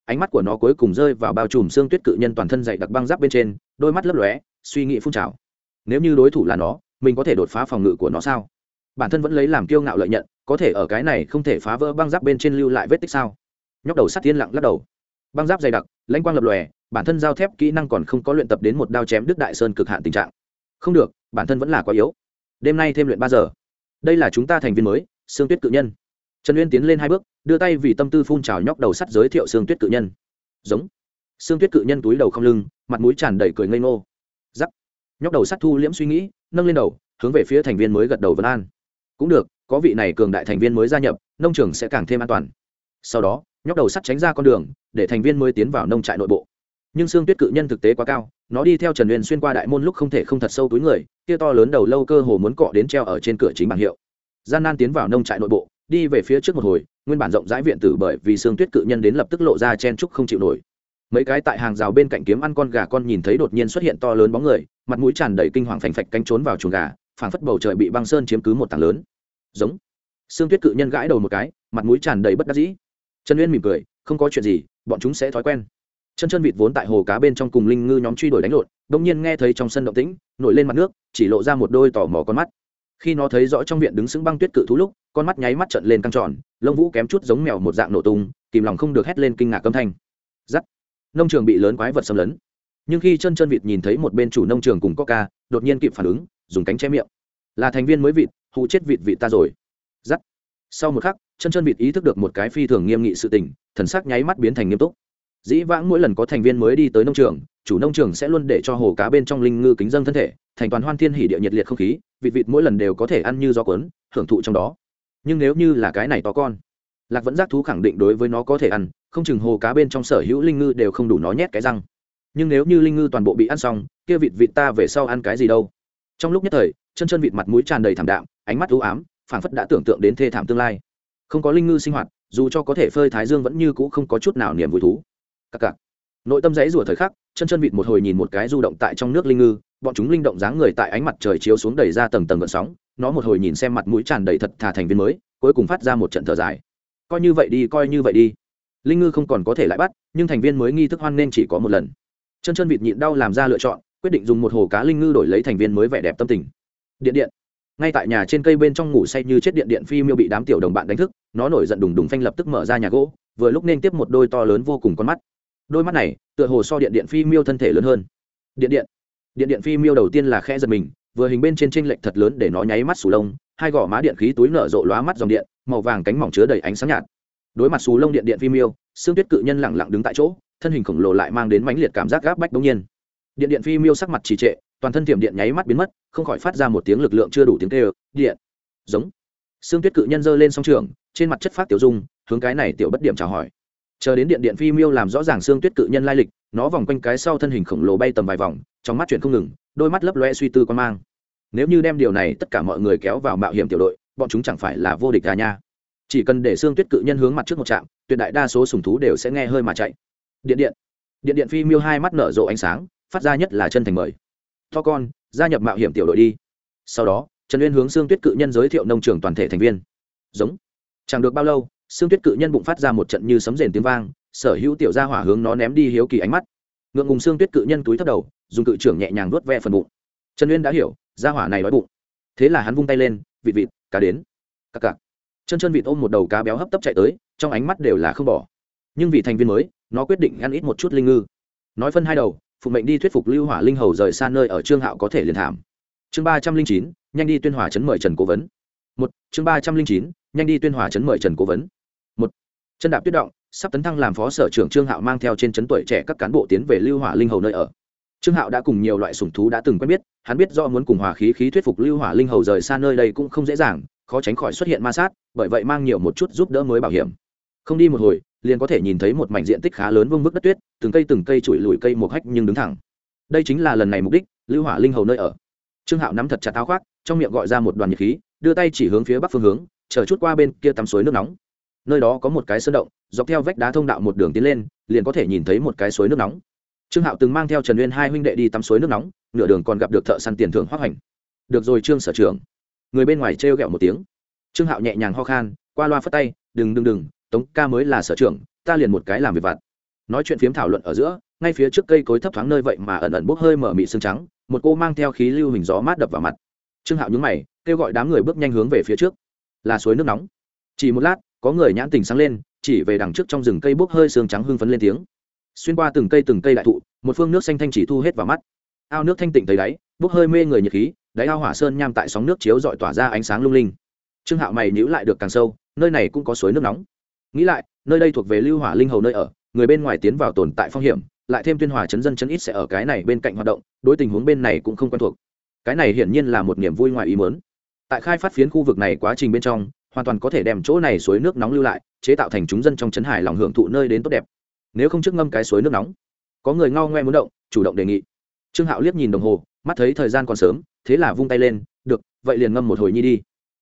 Ánh mắt của nó cuối cùng rơi vào bao trùm xương tuyết cự nhân toàn thân dày đặc băng giáp bên trên, đôi mắt lấp lóe, suy nghĩ phun trào. Nếu như đối thủ là nó, mình có thể đột phá phòng ngự của nó sao? Bản thân vẫn lấy làm kiêu ngạo lợi nhận, có thể ở cái này không thể phá vỡ băng giáp bên trên lưu lại vết tích sao? Nhóc đầu sắt tiên lặng lắc đầu. Băng giáp dày đặc, lãnh quang lập lòe, bản thân giao thép kỹ năng còn không có luyện tập đến một đao chém đức đại sơn cực hạn tình trạng. Không được, bản thân vẫn là quá yếu. Đêm nay thêm luyện ba giờ. Đây là chúng ta thành viên mới, sương tuyết cự nhân. Trần uyên tiến lên hai bước, đưa tay vì tâm tư phun trào nhóc đầu sắt giới thiệu sương tuyết cự nhân. Giống. Sương tuyết cự nhân túi đầu không lưng, mặt mũi tràn đầy cười ngây ngô. Giắc. Nhóc đầu sắt thu liễm suy nghĩ, nâng lên đầu, hướng về phía thành viên mới gật đầu vân an cũng được, có vị này cường đại thành viên mới gia nhập, nông trường sẽ càng thêm an toàn. Sau đó, nhóc đầu sắt tránh ra con đường, để thành viên mới tiến vào nông trại nội bộ. Nhưng xương tuyết cự nhân thực tế quá cao, nó đi theo trần uyên xuyên qua đại môn lúc không thể không thật sâu túi người, kia to lớn đầu lâu cơ hồ muốn cọ đến treo ở trên cửa chính bảng hiệu. Gian nan tiến vào nông trại nội bộ, đi về phía trước một hồi, nguyên bản rộng rãi viện tử bởi vì xương tuyết cự nhân đến lập tức lộ ra chen trúc không chịu nổi. Mấy cái tại hàng rào bên cạnh kiếm ăn con gà con nhìn thấy đột nhiên xuất hiện to lớn bóng người, mặt mũi tràn đầy kinh hoàng phành phạch cánh trốn vào chuồng gà phảng phất bầu trời bị băng sơn chiếm cứ một tảng lớn. Giống. Sương tuyết cự nhân gãi đầu một cái, mặt mũi tràn đầy bất đắc dĩ. Trần uyên mỉm cười, không có chuyện gì, bọn chúng sẽ thói quen. Chân chân vịt vốn tại hồ cá bên trong cùng linh ngư nhóm truy đuổi đánh lộn đông nhiên nghe thấy trong sân động tĩnh, nổi lên mặt nước, chỉ lộ ra một đôi tò mò con mắt. Khi nó thấy rõ trong viện đứng sững băng tuyết cự thú lúc, con mắt nháy mắt trận lên căng tròn, lông vũ kém chút giống mèo một dạng nổ tung, kìm lòng không được hét lên kinh ngạc âm thanh. Giắt. Nông trường bị lớn quái vật xâm lấn. Nhưng khi chân chân vịt nhìn thấy một bên chủ nông trường cùng coca, đột nhiên kịp phản ứng dùng cánh che miệng. Là thành viên mới vịt, hụ chết vịt vịt ta rồi. Giắt. Sau một khắc, chân chân vịt ý thức được một cái phi thường nghiêm nghị sự tình, thần sắc nháy mắt biến thành nghiêm túc. Dĩ vãng mỗi lần có thành viên mới đi tới nông trường, chủ nông trường sẽ luôn để cho hồ cá bên trong linh ngư kính dân thân thể, thành toàn hoan thiên hỉ địa nhiệt liệt không khí, vịt vịt mỗi lần đều có thể ăn như gió cuốn, hưởng thụ trong đó. Nhưng nếu như là cái này to con, lạc vẫn giác thú khẳng định đối với nó có thể ăn, không chừng hồ cá bên trong sở hữu linh ngư đều không đủ nó nhét cái răng. Nhưng nếu như linh ngư toàn bộ bị ăn xong, kia vịt vịt ta về sau ăn cái gì đâu? Trong lúc nhất thời, chân chân vịt mặt mũi tràn đầy thảm đạm, ánh mắt ưu ám, phảng phất đã tưởng tượng đến thê thảm tương lai. Không có linh ngư sinh hoạt, dù cho có thể phơi thái dương vẫn như cũ không có chút nào niềm vui thú. Cặc cặc. Nội tâm dãy rủa thời khắc, chân chân vịt một hồi nhìn một cái du động tại trong nước linh ngư, bọn chúng linh động dáng người tại ánh mặt trời chiếu xuống đẩy ra tầng tầng gợn sóng, nó một hồi nhìn xem mặt mũi tràn đầy thật thà thành viên mới, cuối cùng phát ra một trận thở dài. Coi như vậy đi, coi như vậy đi. Linh ngư không còn có thể lại bắt, nhưng thành viên mới nghi thức hoan nên chỉ có một lần. Chân chân vịt nhịn đau làm ra lựa chọn quyết định dùng một hồ cá linh ngư đổi lấy thành viên mới vẻ đẹp tâm tình. Điện điện. Ngay tại nhà trên cây bên trong ngủ say như chết điện điện phi miêu bị đám tiểu đồng bạn đánh thức, nó nổi giận đùng đùng phanh lập tức mở ra nhà gỗ, vừa lúc nên tiếp một đôi to lớn vô cùng con mắt. Đôi mắt này, tựa hồ so điện điện phi miêu thân thể lớn hơn. Điện điện. Điện điện phi miêu đầu tiên là khe giật mình, vừa hình bên trên trên lệch thật lớn để nó nháy mắt sù lông, hai gò má điện khí túi nở rộ lóa mắt dòng điện, màu vàng cánh mỏng chứa đầy ánh sáng nhạt. Đối mặt sù lông điện điện phi miêu xương tuyết cự nhân lẳng lặng đứng tại chỗ, thân hình khổng lồ lại mang đến mãnh liệt cảm giác gáp bách đông nhiên điện điện phi miêu sắc mặt trì trệ, toàn thân tiềm điện nháy mắt biến mất, không khỏi phát ra một tiếng lực lượng chưa đủ tiếng kêu, điện. Giống. Xương tuyết cự nhân giơ lên song trường, trên mặt chất phát tiểu dung, hướng cái này tiểu bất điểm chào hỏi. Chờ đến điện điện phi miêu làm rõ ràng xương tuyết cự nhân lai lịch, nó vòng quanh cái sau thân hình khổng lồ bay tầm vài vòng, trong mắt chuyển không ngừng, đôi mắt lấp loe suy tư quan mang. Nếu như đem điều này tất cả mọi người kéo vào mạo hiểm tiểu đội, bọn chúng chẳng phải là vô địch cả nha. Chỉ cần để xương tuyết cự nhân hướng mặt trước một trạm, tuyệt đại đa số sùng thú đều sẽ nghe hơi mà chạy. Điện điện. Điện điện phi miêu hai mắt nở rộ ánh sáng phát ra nhất là chân thành mời. To con, gia nhập mạo hiểm tiểu đội đi. Sau đó, trần uyên hướng xương tuyết cự nhân giới thiệu nông trường toàn thể thành viên. Giống. Chẳng được bao lâu xương tuyết cự nhân bụng phát ra một trận như sấm rền tiếng vang, sở hữu tiểu gia hỏa hướng nó ném đi hiếu kỳ ánh mắt. Ngượng ngùng xương tuyết cự nhân túi thấp đầu, dùng cự trưởng nhẹ nhàng nuốt ve phần bụng. Trần uyên đã hiểu, gia hỏa này đói bụng. Thế là hắn vung tay lên, vịt vịt, cá đến. Cặc cặc. Chân chân vịt ôm một đầu cá béo hấp tấp chạy tới, trong ánh mắt đều là không bỏ. Nhưng vì thành viên mới, nó quyết định ăn ít một chút linh ngư. Nói phân hai đầu phụ mệnh đi thuyết phục lưu hỏa linh hầu rời xa nơi ở trương hạo có thể liền thảm. Chương ba trăm linh chín, nhanh đi tuyên hòa chấn mời trần cố vấn. Một, chương ba trăm linh chín, nhanh đi tuyên hòa chấn mời trần cố vấn. Một, chân đạp tuyết động, sắp tấn thăng làm phó sở trưởng trương hạo mang theo trên trấn tuổi trẻ các cán bộ tiến về lưu hỏa linh hầu nơi ở. Trương hạo đã cùng nhiều loại sủng thú đã từng quen biết, hắn biết do muốn cùng hòa khí khí thuyết phục lưu hỏa linh hầu rời xa nơi đây cũng không dễ dàng, khó tránh khỏi xuất hiện ma sát, bởi vậy mang nhiều một chút giúp đỡ mới bảo hiểm. Không đi một hồi, liền có thể nhìn thấy một mảnh diện tích khá lớn vương vức đất tuyết từng cây từng cây trụi lùi cây một hách nhưng đứng thẳng. Đây chính là lần này mục đích, lưu hỏa linh hầu nơi ở. Trương hạo nắm thật chặt áo khoác, trong miệng gọi ra một đoàn nhiệt khí, đưa tay chỉ hướng phía bắc phương hướng, chờ chút qua bên kia tắm suối nước nóng. Nơi đó có một cái sơn động, dọc theo vách đá thông đạo một đường tiến lên, liền có thể nhìn thấy một cái suối nước nóng. Trương hạo từng mang theo trần uyên hai huynh đệ đi tắm suối nước nóng, nửa đường còn gặp được thợ săn tiền thưởng hoác hành. Được rồi trương sở trưởng. Người bên ngoài trêu ghẹo một tiếng. Trương hạo nhẹ nhàng ho khan, qua loa phất tay, đừng đừng đừng, tống ca mới là sở trưởng, ta liền một cái làm việc vặt nói chuyện phiếm thảo luận ở giữa, ngay phía trước cây cối thấp thoáng nơi vậy mà ẩn ẩn bốc hơi mở mị xương trắng, một cô mang theo khí lưu hình gió mát đập vào mặt. Trương hạo nhúng mày, kêu gọi đám người bước nhanh hướng về phía trước. Là suối nước nóng. Chỉ một lát, có người nhãn tình sáng lên, chỉ về đằng trước trong rừng cây bốc hơi xương trắng hưng phấn lên tiếng. Xuyên qua từng cây từng cây đại thụ, một phương nước xanh thanh chỉ thu hết vào mắt. Ao nước thanh tịnh thấy đáy, bốc hơi mê người nhiệt khí, đáy ao hỏa sơn nham tại sóng nước chiếu dọi tỏa ra ánh sáng lung linh. Trương hạo mày nhữ lại được càng sâu, nơi này cũng có suối nước nóng. Nghĩ lại, nơi đây thuộc về lưu hỏa linh hầu nơi ở người bên ngoài tiến vào tồn tại phong hiểm, lại thêm tuyên hòa chấn dân chấn ít sẽ ở cái này bên cạnh hoạt động, đối tình huống bên này cũng không quen thuộc. Cái này hiển nhiên là một niềm vui ngoài ý mớn tại khai phát phiến khu vực này quá trình bên trong, hoàn toàn có thể đem chỗ này suối nước nóng lưu lại, chế tạo thành chúng dân trong chấn hải lòng hưởng thụ nơi đến tốt đẹp. Nếu không trước ngâm cái suối nước nóng, có người ngao ngoe muốn động, chủ động đề nghị. Trương hạo liếc nhìn đồng hồ, mắt thấy thời gian còn sớm, thế là vung tay lên, được, vậy liền ngâm một hồi nhi đi.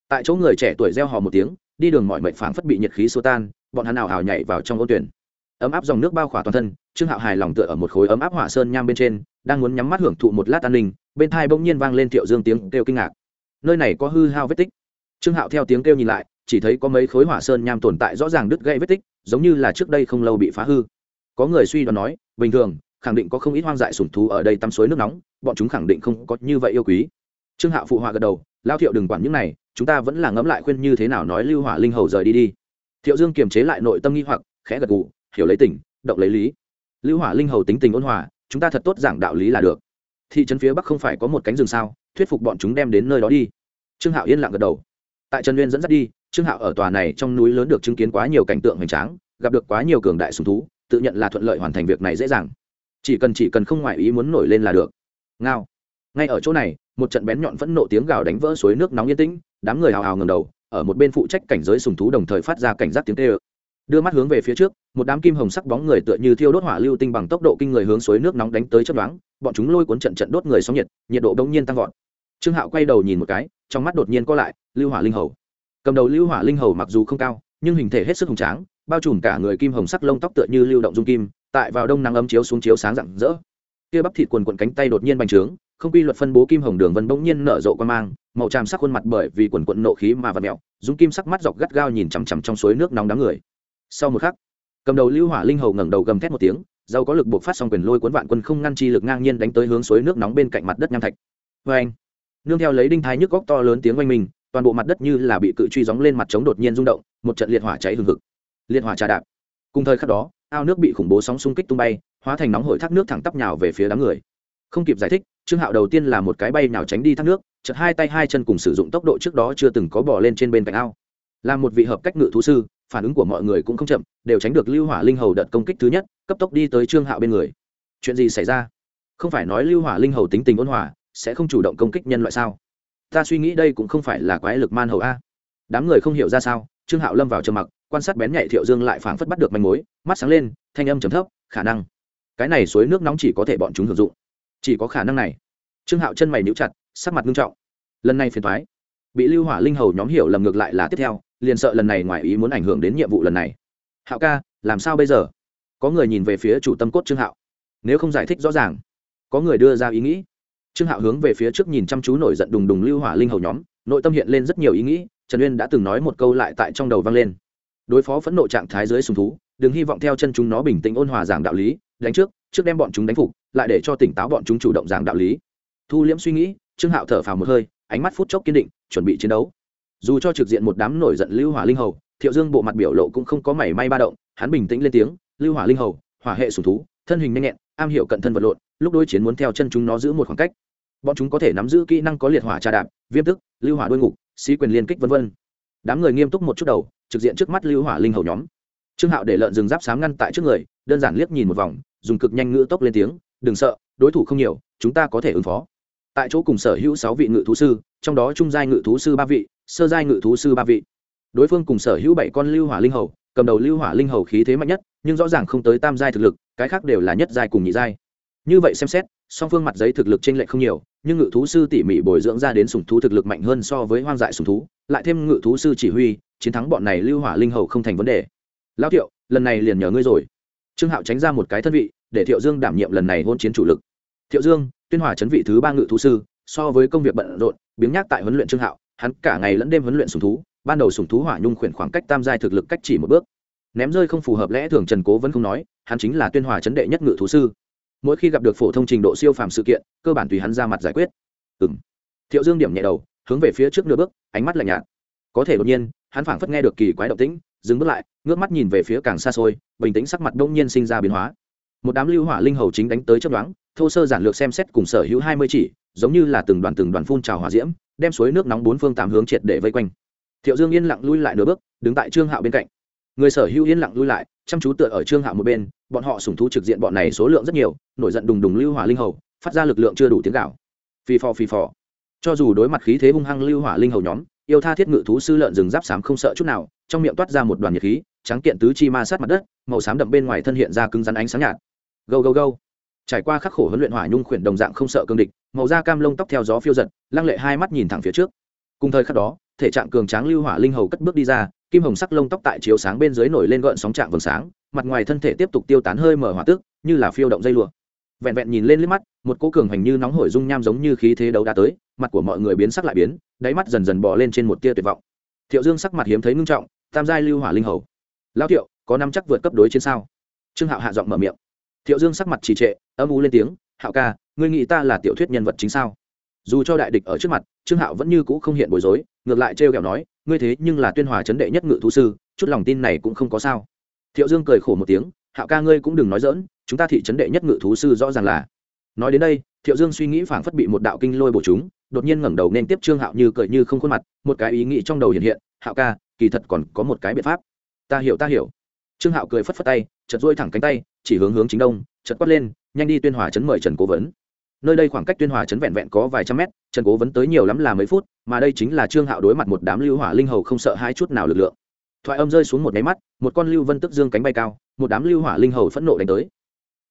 Tại chỗ người trẻ tuổi reo hò một tiếng, đi đường mọi mệnh phảng phất bị nhiệt khí xô tan, bọn hắn ảo ảo nhảy vào trong ô tuyển ấm áp dòng nước bao khỏa toàn thân, trương hạo hài lòng tựa ở một khối ấm áp hỏa sơn nham bên trên, đang muốn nhắm mắt hưởng thụ một lát an ninh, bên thai bỗng nhiên vang lên thiệu dương tiếng kêu kinh ngạc. Nơi này có hư hao vết tích. Trương hạo theo tiếng kêu nhìn lại, chỉ thấy có mấy khối hỏa sơn nham tồn tại rõ ràng đứt gãy vết tích, giống như là trước đây không lâu bị phá hư. Có người suy đoán nói, bình thường, khẳng định có không ít hoang dại sủng thú ở đây tắm suối nước nóng, bọn chúng khẳng định không có như vậy yêu quý. Trương hạo phụ họa gật đầu, lao thiệu đừng quản những này, chúng ta vẫn là ngẫm lại khuyên như thế nào nói lưu hỏa linh hầu rời đi đi. Thiệu dương kiềm chế lại nội tâm nghi hoặc, khẽ gật gù hiểu lấy tình, động lấy lý. Lưu hỏa linh hầu tính tình ôn hòa, chúng ta thật tốt giảng đạo lý là được. Thị trấn phía bắc không phải có một cánh rừng sao, thuyết phục bọn chúng đem đến nơi đó đi. Trương hạo yên lặng gật đầu. Tại trần nguyên dẫn dắt đi, trương hạo ở tòa này trong núi lớn được chứng kiến quá nhiều cảnh tượng hoành tráng, gặp được quá nhiều cường đại sùng thú, tự nhận là thuận lợi hoàn thành việc này dễ dàng. Chỉ cần chỉ cần không ngoại ý muốn nổi lên là được. Ngao. Ngay ở chỗ này, một trận bén nhọn vẫn nộ tiếng gào đánh vỡ suối nước nóng yên tĩnh, đám người hào hào ngầm đầu, ở một bên phụ trách cảnh giới sùng thú đồng thời phát ra cảnh giác tiếng tê ơ đưa mắt hướng về phía trước, một đám kim hồng sắc bóng người tựa như thiêu đốt hỏa lưu tinh bằng tốc độ kinh người hướng suối nước nóng đánh tới chất đoán bọn chúng lôi cuốn trận trận đốt người sóng nhiệt nhiệt độ đông nhiên tăng vọt. Trương hạo quay đầu nhìn một cái, trong mắt đột nhiên co lại, lưu hỏa linh hầu. Cầm đầu lưu hỏa linh hầu mặc dù không cao, nhưng hình thể hết sức hùng tráng, bao trùm cả người kim hồng sắc lông tóc tựa như lưu động dung kim, tại vào đông nắng ấm chiếu xuống chiếu sáng rạng rỡ. Kia bắp thịt quần quần cánh tay đột nhiên bành trướng, không quy luật phân bố kim hồng đường vân bỗng nhiên nở rộ quan mang, màu tràm sắc khuôn mặt bởi vì quần quận nộ khí mà vật mẹo dung kim sắc mắt dọc gắt gao nhìn chằm chằm trong suối nước nóng đám người sau một khắc, cầm đầu lưu hỏa linh hầu ngẩng đầu gầm thét một tiếng dâu có lực buộc phát xong quyền lôi cuốn vạn quân không ngăn chi lực ngang nhiên đánh tới hướng suối nước nóng bên cạnh mặt đất nham thạch. Vê anh, nương theo lấy đinh thái nhức góc to lớn tiếng oanh mình toàn bộ mặt đất như là bị cự truy gióng lên mặt trống đột nhiên rung động, một trận liệt hỏa cháy hừng hực. Liệt hỏa trà đạp. Cùng thời khắc đó, ao nước bị khủng bố sóng xung kích tung bay, hóa thành nóng hổi thác nước thẳng tắp nhào về phía đám người. Không kịp giải thích, trương hạo đầu tiên là một cái bay nhào tránh đi thác nước chật hai tay hai chân cùng sử dụng tốc độ trước đó chưa từng có bỏ lên trên bên cạnh ao. Là một vị hợp cách ngự thú sư phản ứng của mọi người cũng không chậm, đều tránh được lưu hỏa linh hầu đợt công kích thứ nhất, cấp tốc đi tới trương hạo bên người. Chuyện gì xảy ra? Không phải nói lưu hỏa linh hầu tính tình ôn hòa, sẽ không chủ động công kích nhân loại sao? Ta suy nghĩ đây cũng không phải là quái lực man hầu a. Đám người không hiểu ra sao, trương hạo lâm vào trầm mặc, quan sát bén nhạy thiệu dương lại phảng phất bắt được manh mối, mắt sáng lên, thanh âm trầm thấp, khả năng. Cái này suối nước nóng chỉ có thể bọn chúng hưởng dụng. Chỉ có khả năng này. Trương hạo chân mày níu chặt, sắc mặt nghiêm trọng. Lần này phiền thoái bị lưu hỏa linh hầu nhóm hiểu lầm ngược lại là tiếp theo liền sợ lần này ngoài ý muốn ảnh hưởng đến nhiệm vụ lần này. Hạo ca, làm sao bây giờ? Có người nhìn về phía chủ tâm cốt trương hạo. Nếu không giải thích rõ ràng, có người đưa ra ý nghĩ. Trương hạo hướng về phía trước nhìn chăm chú nổi giận đùng đùng lưu hỏa linh hầu nhóm, nội tâm hiện lên rất nhiều ý nghĩ, trần uyên đã từng nói một câu lại tại trong đầu vang lên. Đối phó phẫn nộ trạng thái dưới sùng thú, đừng hy vọng theo chân chúng nó bình tĩnh ôn hòa giảng đạo lý, đánh trước trước đem bọn chúng đánh phục, lại để cho tỉnh táo bọn chúng chủ động giảng đạo lý. Thu liễm suy nghĩ, trương hạo thở phào một hơi, ánh mắt phút chốc kiên định, chuẩn bị chiến đấu dù cho trực diện một đám nổi giận lưu hỏa linh hầu, thiệu dương bộ mặt biểu lộ cũng không có mảy may ba động, hắn bình tĩnh lên tiếng, lưu hỏa linh hầu, hỏa hệ sùng thú, thân hình nhanh nhẹn, am hiểu cận thân vật lộn, lúc đối chiến muốn theo chân chúng nó giữ một khoảng cách. Bọn chúng có thể nắm giữ kỹ năng có liệt hỏa trà đạp, viêm tức, lưu hỏa đuôi ngục sĩ quyền liên kích v v đám người nghiêm túc một chút đầu, trực diện trước mắt lưu hỏa linh hầu nhóm. Trương hạo để lợn rừng giáp sáng ngăn tại trước người, đơn giản liếc nhìn một vòng, dùng cực nhanh ngữ tốc lên tiếng, đừng sợ, đối thủ không nhiều, chúng ta có thể ứng phó. Tại chỗ cùng sở hữu sáu vị ngự thú sư, trong đó trung giai ngự thú sư ba vị sơ giai ngự thú sư ba vị. Đối phương cùng sở hữu bảy con lưu hỏa linh hầu, cầm đầu lưu hỏa linh hầu khí thế mạnh nhất, nhưng rõ ràng không tới tam giai thực lực, cái khác đều là nhất giai cùng nhị giai. Như vậy xem xét, song phương mặt giấy thực lực t r ê n lệch không nhiều, nhưng ngự thú sư tỉ mỉ bồi dưỡng ra đến sùng thú thực lực mạnh hơn so với hoang dại sùng thú, lại thêm ngự thú sư chỉ huy, chiến thắng bọn này lưu hỏa linh hầu không thành vấn đề. Lão thiệu, lần này liền nhờ ngươi rồi. Trương hạo tránh ra một cái thân vị, để thiệu dương đảm nhiệm lần này hôn chiến chủ lực. Thiệu dương, tuyên hòa chấn vị thứ ba ngự thú sư, so với công việc bận rộn, biếng nhác tại huấn luyện trương hạo hắn cả ngày lẫn đêm huấn luyện sùng thú, ban đầu sùng thú hỏa nhung khuyển khoảng cách tam giai thực lực cách chỉ một bước. Ném rơi không phù hợp lẽ thường trần cố vẫn không nói, hắn chính là tuyên hòa chấn đệ nhất ngự thú sư. Mỗi khi gặp được phổ thông trình độ siêu phàm sự kiện, cơ bản tùy hắn ra mặt giải quyết. Ừng thiệu dương điểm nhẹ đầu, hướng về phía trước nửa bước, ánh mắt lạnh nhạt. Có thể đột nhiên, hắn phảng phất nghe được kỳ quái động tĩnh, dừng bước lại, ngước mắt nhìn về phía càng xa xôi, bình tĩnh sắc mặt đông nhiên sinh ra biến hóa. Một đám lưu hỏa linh hầu chính đánh tới chấp đoán thô sơ giản lược xem xét cùng sở hữu hai mươi chỉ, giống như là từng đoàn từng đoàn phun trào hỏa diễm đem suối nước nóng bốn phương tám hướng triệt để vây quanh. Thiệu dương yên lặng lui lại nửa bước, đứng tại trương hạo bên cạnh. Người sở hữu yên lặng lui lại, chăm chú tựa ở trương hạo một bên, bọn họ sùng thú trực diện bọn này số lượng rất nhiều, nổi giận đùng đùng lưu hỏa linh hầu, phát ra lực lượng chưa đủ tiếng gạo phì phò phì phò. Cho dù đối mặt khí thế hung hăng lưu hỏa linh hầu nhóm, yêu tha thiết ngự thú sư lợn rừng giáp xám không sợ chút nào, trong miệng toát ra một đoàn nhiệt khí, trắng kiện tứ chi ma sát mặt đất, màu xám đậm bên ngoài thân hiện ra cứng rắn ánh sáng nhạt. Gâu gâu gâu trải qua khắc khổ huấn luyện hỏa nhung khuyển đồng dạng không sợ cương địch, màu da cam lông tóc theo gió phiêu giật, lăng lệ hai mắt nhìn thẳng phía trước. Cùng thời khắc đó, thể trạng cường tráng lưu hỏa linh hầu cất bước đi ra, kim hồng sắc lông tóc tại chiếu sáng bên dưới nổi lên gợn sóng trạng vầng sáng, mặt ngoài thân thể tiếp tục tiêu tán hơi mở hỏa tức, như là phiêu động dây lụa. Vẹn vẹn nhìn lên liếc mắt, một cô cường hành như nóng hổi dung nham giống như khí thế đấu đã tới, mặt của mọi người biến sắc lại biến, đáy mắt dần dần bò lên trên một tia tuyệt vọng. Thiệu dương sắc mặt hiếm thấy ngưng trọng, tam giai lưu hỏa linh hầu. Lão thiệu, có năm chắc vượt cấp đối chiến sao? Trương hạo hạ giọng mở miệng thiệu dương sắc mặt trì trệ, âm u lên tiếng, hạo ca, ngươi nghĩ ta là tiểu thuyết nhân vật chính sao? Dù cho đại địch ở trước mặt, trương hạo vẫn như cũ không hiện bối rối, ngược lại trêu kẹo nói, ngươi thế nhưng là tuyên hòa chấn đệ nhất ngự thú sư, chút lòng tin này cũng không có sao. Thiệu dương cười khổ một tiếng, hạo ca ngươi cũng đừng nói dỡn chúng ta thị trấn đệ nhất ngự thú sư rõ ràng là nói đến đây, thiệu dương suy nghĩ phảng phất bị một đạo kinh lôi bổ chúng, đột nhiên ngẩng đầu nên tiếp trương hạo như cười như không khuôn mặt, một cái ý nghĩ trong đầu hiện hiện, hạo ca, kỳ thật còn có một cái biện pháp. Ta hiểu ta hiểu. Trương hạo cười phất phất tay chật dôi thẳng cánh tay chỉ hướng hướng chính đông chật quát lên, nhanh đi tuyên hòa chấn mời trần cố vấn. Nơi đây khoảng cách tuyên hòa chấn vẹn vẹn có vài trăm mét, trần cố vấn tới nhiều lắm là mấy phút, mà đây chính là trương hạo đối mặt một đám lưu hỏa linh hầu không sợ hai chút nào lực lượng. Thoại âm rơi xuống một nháy mắt, một con lưu vân tức dương cánh bay cao, một đám lưu hỏa linh hầu phẫn nộ đánh tới.